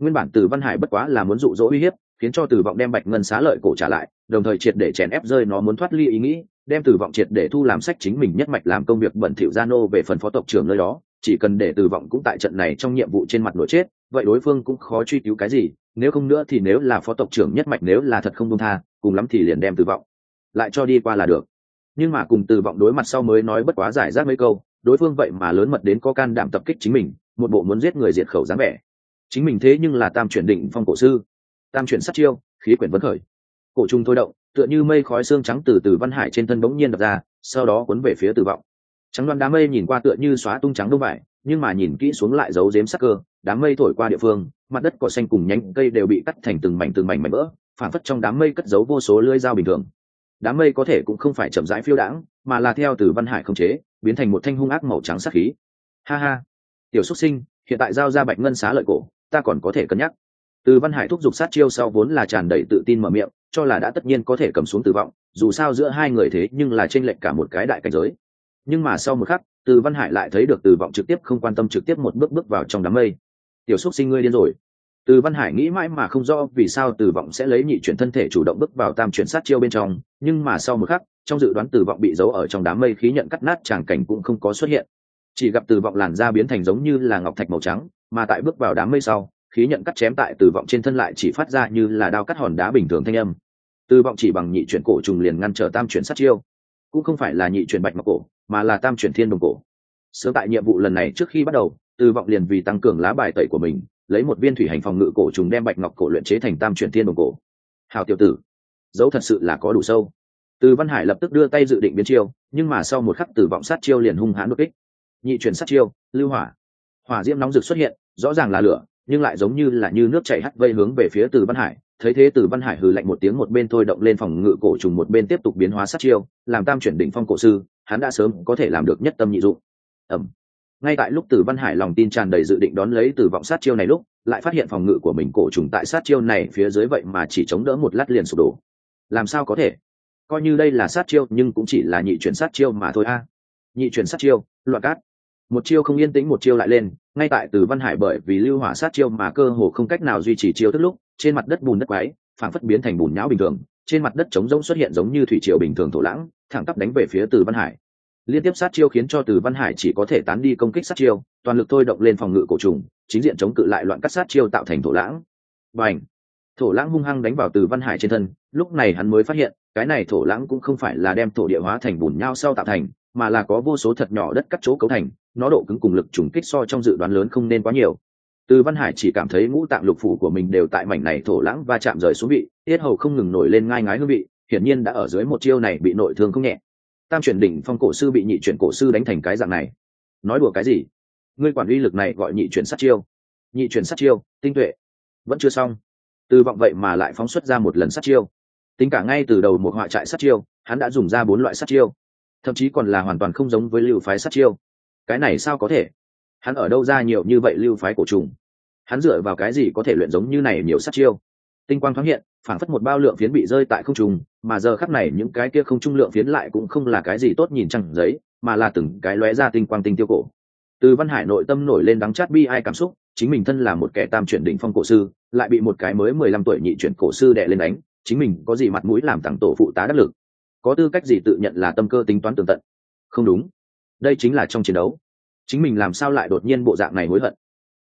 A: Nguyên bản từ văn hải bất quá là muốn dụ dỗ uy hiếp, khiến cho từ vọng đem bạch ngân xá lợi cổ trả lại, đồng thời triệt để chèn ép rơi nó muốn thoát ly ý nghĩ, đem từ vọng triệt để thu làm sách chính mình nhất mạch làm công việc bẩn thỉu gia nô về phần phó tộc trưởng nơi đó. Chỉ cần để từ vọng cũng tại trận này trong nhiệm vụ trên mặt nổi chết, vậy đối phương cũng khó truy cứu cái gì, nếu không nữa thì nếu là phó tộc trưởng nhất mạch nếu là thật không công tha, cùng lắm thì liền đem từ vọng lại cho đi qua là được. Nhưng mà cùng từ vọng đối mặt sau mới nói bất quá giải rác mấy câu đối phương vậy mà lớn mật đến có can đảm tập kích chính mình, một bộ muốn giết người diệt khẩu dáng vẻ. Chính mình thế nhưng là tam chuyển định phong cổ sư. Tam chuyển sát chiêu, khí quyển vấn khởi. Cổ trung thôi động, tựa như mây khói xương trắng từ từ văn hải trên thân bỗng nhiên đập ra, sau đó cuốn về phía tử vọng. Trắng đoan đám mây nhìn qua tựa như xóa tung trắng đông vải, nhưng mà nhìn kỹ xuống lại giấu giếm sắc cơ, đám mây thổi qua địa phương, mặt đất cỏ xanh cùng nhánh cây đều bị cắt thành từng mảnh từng mảnh mảnh vỡ phản phất trong đám mây cất giấu vô số lưỡi dao bình thường. Đám mây có thể cũng không phải chậm rãi phiêu đãng, mà là theo từ văn hải không chế biến thành một thanh hung ác màu trắng sắc khí. Ha ha. Tiểu xuất sinh, hiện tại giao ra bạch ngân xá lợi cổ, ta còn có thể cân nhắc. Từ văn hải thúc giục sát chiêu sau vốn là tràn đầy tự tin mở miệng, cho là đã tất nhiên có thể cầm xuống tử vọng dù sao giữa hai người thế nhưng là trên lệch cả một cái đại cảnh giới. Nhưng mà sau một khắc, từ văn hải lại thấy được tử vọng trực tiếp không quan tâm trực tiếp một bước bước vào trong đám mây. Tiểu xúc sinh ngươi điên rồi. Từ văn hải nghĩ mãi mà không rõ vì sao từ vọng sẽ lấy nhị chuyển thân thể chủ động bước vào tam chuyển sát chiêu bên trong, nhưng mà sau một khắc trong dự đoán tử vọng bị giấu ở trong đám mây khí nhận cắt nát tràng cảnh cũng không có xuất hiện. Chỉ gặp tử vọng làn da biến thành giống như là ngọc thạch màu trắng, mà tại bước vào đám mây sau, khí nhận cắt chém tại tử vọng trên thân lại chỉ phát ra như là đao cắt hòn đá bình thường thanh âm. Tử vọng chỉ bằng nhị chuyển cổ trùng liền ngăn trở tam chuyển sát chiêu. Cũng không phải là nhị chuyển bạch ngọc cổ, mà là tam chuyển thiên đồng cổ. Sớm tại nhiệm vụ lần này trước khi bắt đầu, tử vọng liền vì tăng cường lá bài tẩy của mình, lấy một viên thủy hành phòng ngự cổ trùng đem bạch ngọc cổ luyện chế thành tam chuyển thiên đồng cổ. Hào tiểu tử dấu thật sự là có đủ sâu từ văn hải lập tức đưa tay dự định biến chiêu, nhưng mà sau một khắc từ vọng sát chiêu liền hung hãn đột kích. Nhị chuyển sát chiêu, lưu hỏa. Hỏa diễm nóng rực xuất hiện, rõ ràng là lửa, nhưng lại giống như là như nước chảy hắt vây hướng về phía từ văn hải. Thấy thế từ văn hải hừ lạnh một tiếng một bên thôi động lên phòng ngự cổ trùng một bên tiếp tục biến hóa sát chiêu, làm tam chuyển đỉnh phong cổ sư, hắn đã sớm có thể làm được nhất tâm nhị dụng. Ẩm ngay tại lúc từ văn hải lòng tin tràn đầy dự định đón lấy từ vọng sát chiêu này lúc, lại phát hiện phòng ngự của mình cổ trùng tại sát chiêu này phía dưới vậy mà chỉ chống đỡ một lát liền sụp đổ. Làm sao có thể? Coi như đây là sát chiêu, nhưng cũng chỉ là nhị chuyển sát chiêu mà thôi a. Nhị chuyển sát chiêu, loạn cát. Một chiêu không yên tĩnh, một chiêu lại lên. Ngay tại từ văn hải bởi vì lưu hỏa sát chiêu mà cơ hồ không cách nào duy trì chiêu tức lúc, trên mặt đất bùn đất quái phảng phất biến thành bùn nhão bình thường. Trên mặt đất trống rỗng xuất hiện giống như thủy triều bình thường thổ lãng, thẳng tắp đánh về phía từ văn hải. Liên tiếp sát chiêu khiến cho từ văn hải chỉ có thể tán đi công kích sát chiêu, toàn lực thôi động lên phòng ngự cổ trùng, chính diện chống cự lại loạn cắt sát chiêu tạo thành thổ lãng. Và ảnh thổ lãng hung hăng đánh vào từ văn hải trên thân, lúc này hắn mới phát hiện, cái này thổ lãng cũng không phải là đem thổ địa hóa thành bùn nhau sau tạo thành, mà là có vô số thật nhỏ đất cắt chỗ cấu thành, nó độ cứng cùng lực trùng kích so trong dự đoán lớn không nên quá nhiều. Từ văn hải chỉ cảm thấy ngũ tạng lục phủ của mình đều tại mảnh này thổ lãng và chạm rời xuống vị, tiết hầu không ngừng nổi lên ngai ngái hương vị, hiển nhiên đã ở dưới một chiêu này bị nội thương không nhẹ. Tam chuyển đỉnh phong cổ sư bị nhị chuyển cổ sư đánh thành cái dạng này. Nói đùa cái gì? Ngươi quản uy lực này gọi nhị chuyển sát chiêu. Nhị chuyển sát chiêu, tinh tuệ. Vẫn chưa xong từ vọng vậy mà lại phóng xuất ra một lần sát chiêu. Tính cả ngay từ đầu một họa trại sát chiêu, hắn đã dùng ra bốn loại sát chiêu. Thậm chí còn là hoàn toàn không giống với lưu phái sát chiêu. Cái này sao có thể? Hắn ở đâu ra nhiều như vậy lưu phái cổ trùng? Hắn dựa vào cái gì có thể luyện giống như này nhiều sát chiêu? Tinh quang thoáng hiện phản phất một bao lượng phiến bị rơi tại không trùng mà giờ khắc này những cái kia không trung lượng phiến lại cũng không là cái gì tốt nhìn chẳng giấy, mà là từng cái lóe ra tinh quang tinh tiêu cổ. Từ văn hải nội tâm nổi lên đắng chát bi ai cảm xúc chính mình thân là một kẻ tam chuyển đỉnh phong cổ sư, lại bị một cái mới mười lăm tuổi nhị chuyển cổ sư đè lên đánh, chính mình có gì mặt mũi làm tặng tổ phụ tá đắc lực? Có tư cách gì tự nhận là tâm cơ tính toán tường tận? Không đúng. Đây chính là trong chiến đấu. Chính mình làm sao lại đột nhiên bộ dạng này hối hận?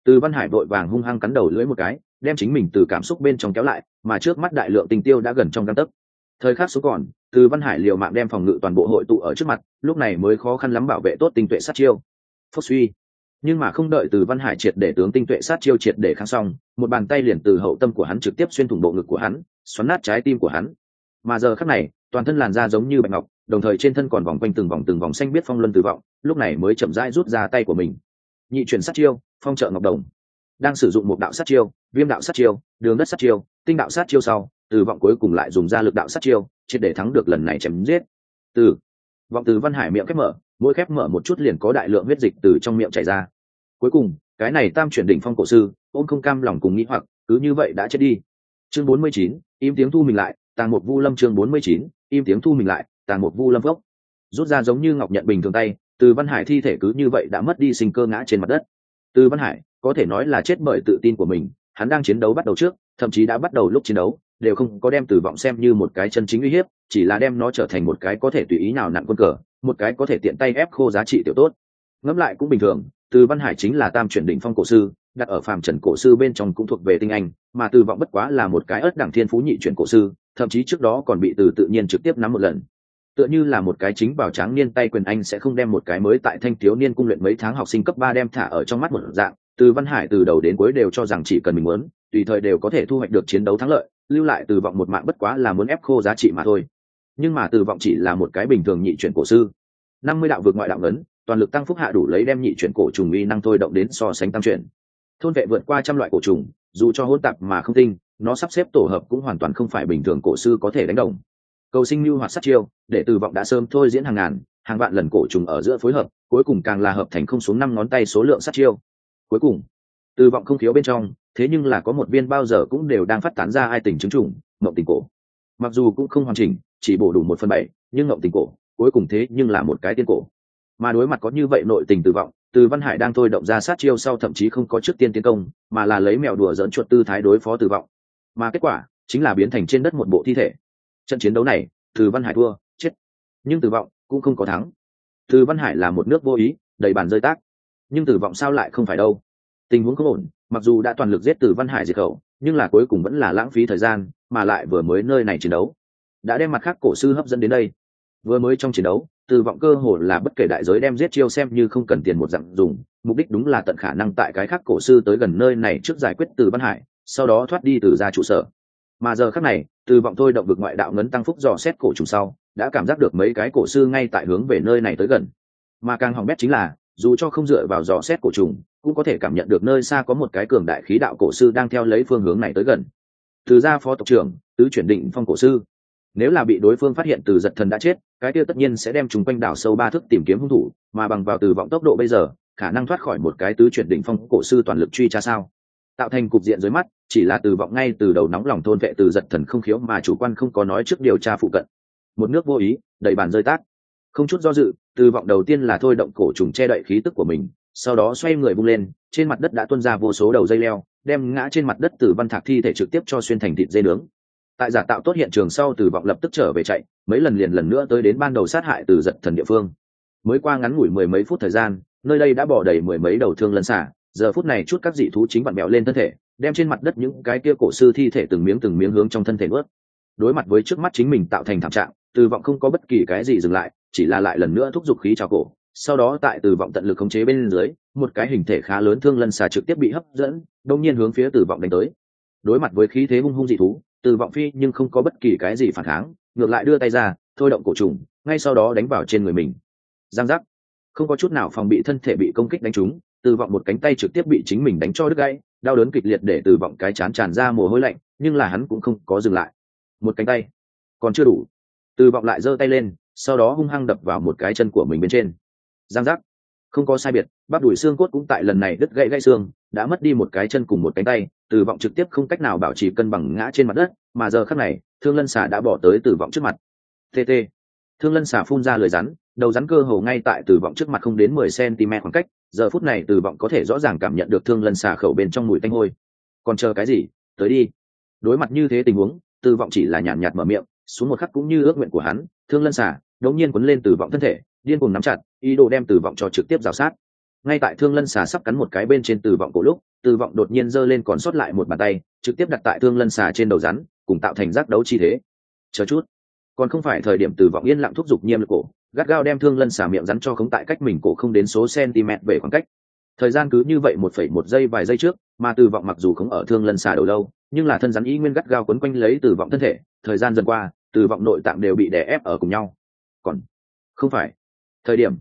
A: Từ văn hải vội vàng hung hăng cắn đầu lưỡi một cái, đem chính mình từ cảm xúc bên trong kéo lại, mà trước mắt đại lượng tình tiêu đã gần trong găng tấc. Thời khắc số còn, từ văn hải liều mạng đem phòng ngự toàn bộ hội tụ ở trước mặt, lúc này mới khó khăn lắm bảo vệ tốt tinh tuệ sát chiêu. Phốc suy nhưng mà không đợi từ văn hải triệt để tướng tinh tuệ sát chiêu triệt để kháng xong, một bàn tay liền từ hậu tâm của hắn trực tiếp xuyên thủng bộ ngực của hắn, xoắn nát trái tim của hắn. Mà giờ khắc này, toàn thân làn da giống như bạch ngọc, đồng thời trên thân còn vòng quanh từng vòng từng vòng xanh biết phong luân tử vọng, lúc này mới chậm rãi rút ra tay của mình. Nhị chuyển sát chiêu, phong trợ ngọc đồng. Đang sử dụng một đạo sát chiêu, viêm đạo sát chiêu, đường đất sát chiêu, tinh đạo sát chiêu sau, tử vọng cuối cùng lại dùng ra lực đạo sát chiêu, triệt để thắng được lần này chém giết. Từ, vọng từ văn hải miệng khép mở mỗi khép mở một chút liền có đại lượng huyết dịch từ trong miệng chảy ra. Cuối cùng, cái này tam chuyển đỉnh phong cổ sư, ôm không cam lòng cùng nghĩ hoặc, cứ như vậy đã chết đi. Chương bốn mươi chín, im tiếng thu mình lại, tàng một vu lâm chương bốn mươi chín, im tiếng thu mình lại, tàng một vu lâm gốc rút ra giống như ngọc nhận bình thường tay, từ văn hải thi thể cứ như vậy đã mất đi sinh cơ ngã trên mặt đất. Từ văn hải, có thể nói là chết bởi tự tin của mình, hắn đang chiến đấu bắt đầu trước, thậm chí đã bắt đầu lúc chiến đấu, đều không có đem tử vọng xem như một cái chân chính uy hiếp, chỉ là đem nó trở thành một cái có thể tùy ý nào nặng quân cờ một cái có thể tiện tay ép khô giá trị tiểu tốt. Ngẫm lại cũng bình thường, từ văn hải chính là tam chuyển đỉnh phong cổ sư, đặt ở phàm trần cổ sư bên trong cũng thuộc về tinh anh, mà từ vọng bất quá là một cái ớt đẳng thiên phú nhị chuyển cổ sư, thậm chí trước đó còn bị từ tự nhiên trực tiếp nắm một lần. Tựa như là một cái chính bảo tráng niên tay quyền anh sẽ không đem một cái mới tại thanh thiếu niên cung luyện mấy tháng học sinh cấp ba đem thả ở trong mắt một dạng, từ văn hải từ đầu đến cuối đều cho rằng chỉ cần mình muốn, tùy thời đều có thể thu hoạch được chiến đấu thắng lợi, lưu lại từ vọng một mạng bất quá là muốn ép khô giá trị mà thôi nhưng mà từ vọng chỉ là một cái bình thường nhị chuyển cổ sư. Năm mươi đạo vượt ngoại đạo ngấn, toàn lực tăng phúc hạ đủ lấy đem nhị chuyển cổ trùng uy năng thôi động đến so sánh tăng chuyển. Thôn vệ vượt qua trăm loại cổ trùng, dù cho hôn tạp mà không tinh, nó sắp xếp tổ hợp cũng hoàn toàn không phải bình thường cổ sư có thể đánh đồng. Cầu sinh lưu hoạt sát chiêu, để từ vọng đã sớm thôi diễn hàng ngàn, hàng vạn lần cổ trùng ở giữa phối hợp, cuối cùng càng là hợp thành không xuống năm ngón tay số lượng sát chiêu. Cuối cùng, từ vọng không thiếu bên trong, thế nhưng là có một viên bao giờ cũng đều đang phát tán ra ai tình chứng trùng mộng tình cổ. Mặc dù cũng không hoàn chỉnh chỉ bổ đủ một phần bảy, nhưng ngộng tình cổ, cuối cùng thế nhưng là một cái tiên cổ. Mà đối mặt có như vậy nội tình từ vọng, từ văn hải đang thôi động ra sát chiêu sau thậm chí không có trước tiên tiến công, mà là lấy mèo đùa dẫn chuột tư thái đối phó từ vọng. Mà kết quả chính là biến thành trên đất một bộ thi thể. Trận chiến đấu này, từ văn hải thua, chết. Nhưng từ vọng cũng không có thắng. Từ văn hải là một nước vô ý, đầy bàn rơi tác. Nhưng từ vọng sao lại không phải đâu? Tình huống không ổn, mặc dù đã toàn lực giết từ văn hải diệt khẩu, nhưng là cuối cùng vẫn là lãng phí thời gian, mà lại vừa mới nơi này chiến đấu đã đem mặt khác cổ sư hấp dẫn đến đây. Vừa mới trong chiến đấu, từ vọng cơ hồ là bất kể đại giới đem giết chiêu xem như không cần tiền một dặm dùng, mục đích đúng là tận khả năng tại cái khác cổ sư tới gần nơi này trước giải quyết từ văn hải, sau đó thoát đi từ ra trụ sở. Mà giờ khác này, từ vọng thôi động vực ngoại đạo ngấn tăng phúc dò xét cổ trùng sau, đã cảm giác được mấy cái cổ sư ngay tại hướng về nơi này tới gần. Mà càng hỏng bét chính là, dù cho không dựa vào dò xét cổ trùng, cũng có thể cảm nhận được nơi xa có một cái cường đại khí đạo cổ sư đang theo lấy phương hướng này tới gần. Từ gia phó tộc trưởng, tứ chuyển định phong cổ sư nếu là bị đối phương phát hiện từ giật thần đã chết, cái kia tất nhiên sẽ đem chúng quanh đảo sâu ba thức tìm kiếm hung thủ, mà bằng vào từ vọng tốc độ bây giờ, khả năng thoát khỏi một cái tứ chuyển đỉnh phong cổ sư toàn lực truy tra sao. Tạo thành cục diện dưới mắt, chỉ là từ vọng ngay từ đầu nóng lòng thôn vệ từ giật thần không khiếu mà chủ quan không có nói trước điều tra phụ cận. Một nước vô ý, đầy bàn rơi tác không chút do dự, từ vọng đầu tiên là thôi động cổ trùng che đậy khí tức của mình, sau đó xoay người bung lên, trên mặt đất đã tuôn ra vô số đầu dây leo, đem ngã trên mặt đất từ văn thạc thi thể trực tiếp cho xuyên thành thịt dây nướng tại giả tạo tốt hiện trường sau từ vọng lập tức trở về chạy, mấy lần liền lần nữa tới đến ban đầu sát hại từ giật thần địa phương. Mới qua ngắn ngủi mười mấy phút thời gian, nơi đây đã bỏ đầy mười mấy đầu thương lân xả, giờ phút này chút các dị thú chính bạn bèo lên thân thể, đem trên mặt đất những cái kia cổ sư thi thể từng miếng từng miếng hướng trong thân thể nuốt. Đối mặt với trước mắt chính mình tạo thành thảm trạng, từ vọng không có bất kỳ cái gì dừng lại, chỉ là lại lần nữa thúc giục khí trào cổ. Sau đó tại từ vọng tận lực khống chế bên dưới, một cái hình thể khá lớn thương lân xà trực tiếp bị hấp dẫn, đông nhiên hướng phía từ vọng đánh tới. Đối mặt với khí thế hung hung dị thú từ vọng phi nhưng không có bất kỳ cái gì phản kháng, ngược lại đưa tay ra, thôi động cổ trùng, ngay sau đó đánh vào trên người mình. Giang giác. Không có chút nào phòng bị thân thể bị công kích đánh trúng, từ vọng một cánh tay trực tiếp bị chính mình đánh cho đứt gãy, đau đớn kịch liệt để từ vọng cái chán tràn ra mồ hôi lạnh, nhưng là hắn cũng không có dừng lại. Một cánh tay. Còn chưa đủ. Từ vọng lại giơ tay lên, sau đó hung hăng đập vào một cái chân của mình bên trên. Giang giác. Không có sai biệt, bắp đùi xương cốt cũng tại lần này đứt gãy gãy xương đã mất đi một cái chân cùng một cánh tay, từ vọng trực tiếp không cách nào bảo trì cân bằng ngã trên mặt đất, mà giờ khắc này, thương lân xà đã bỏ tới từ vọng trước mặt. Tt thương lân xà phun ra lời rắn, đầu rắn cơ hồ ngay tại từ vọng trước mặt không đến mười cm khoảng cách, giờ phút này từ vọng có thể rõ ràng cảm nhận được thương lân xà khẩu bên trong mùi tanh hôi. Còn chờ cái gì? Tới đi. Đối mặt như thế tình huống, từ vọng chỉ là nhàn nhạt mở miệng, xuống một khắc cũng như ước nguyện của hắn, thương lân xà, đột nhiên quấn lên từ vọng thân thể, điên cuồng nắm chặt, ý đồ đem từ vọng cho trực tiếp rào sát ngay tại thương lân xà sắp cắn một cái bên trên từ vọng cổ lúc từ vọng đột nhiên giơ lên còn sót lại một bàn tay, trực tiếp đặt tại thương lân xà trên đầu rắn, cùng tạo thành giác đấu chi thế. Chờ chút. Còn không phải thời điểm từ vọng yên lặng thúc giục nhiêm lực cổ, gắt gao đem thương lân xà miệng rắn cho khống tại cách mình cổ không đến số cm về khoảng cách. Thời gian cứ như vậy một phẩy một giây vài giây trước, mà từ vọng mặc dù không ở thương lân xà đầu lâu, nhưng là thân rắn ý nguyên gắt gao quấn quanh lấy từ vọng thân thể. Thời gian dần qua từ vọng nội tạng đều bị đè ép ở cùng nhau. Còn không phải. Thời điểm.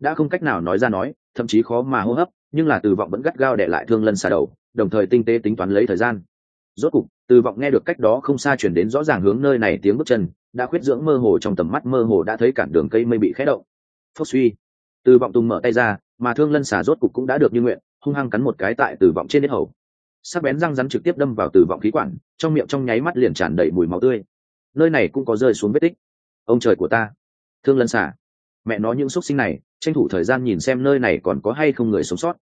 A: Đã không cách nào nói ra nói thậm chí khó mà hô hấp, nhưng là từ vọng vẫn gắt gao để lại thương lân xà đầu, đồng thời tinh tế tính toán lấy thời gian. Rốt cục, từ vọng nghe được cách đó không xa chuyển đến rõ ràng hướng nơi này tiếng bước chân, đã khuyết dưỡng mơ hồ trong tầm mắt, mơ hồ đã thấy cản đường cây mây bị khé động. Phốc suy. Từ vọng tung mở tay ra, mà thương lân xà rốt cục cũng đã được như nguyện, hung hăng cắn một cái tại từ vọng trên đế hầu. Sắc bén răng rắn trực tiếp đâm vào từ vọng khí quản, trong miệng trong nháy mắt liền tràn đầy mùi máu tươi. Nơi này cũng có rơi xuống vết tích. Ông trời của ta. Thương lân xà mẹ nói những xúc sinh này, tranh thủ thời gian nhìn xem nơi này còn có hay không người sống sót.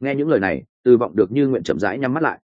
A: Nghe những lời này, từ vọng được như nguyện chậm rãi nhắm mắt lại.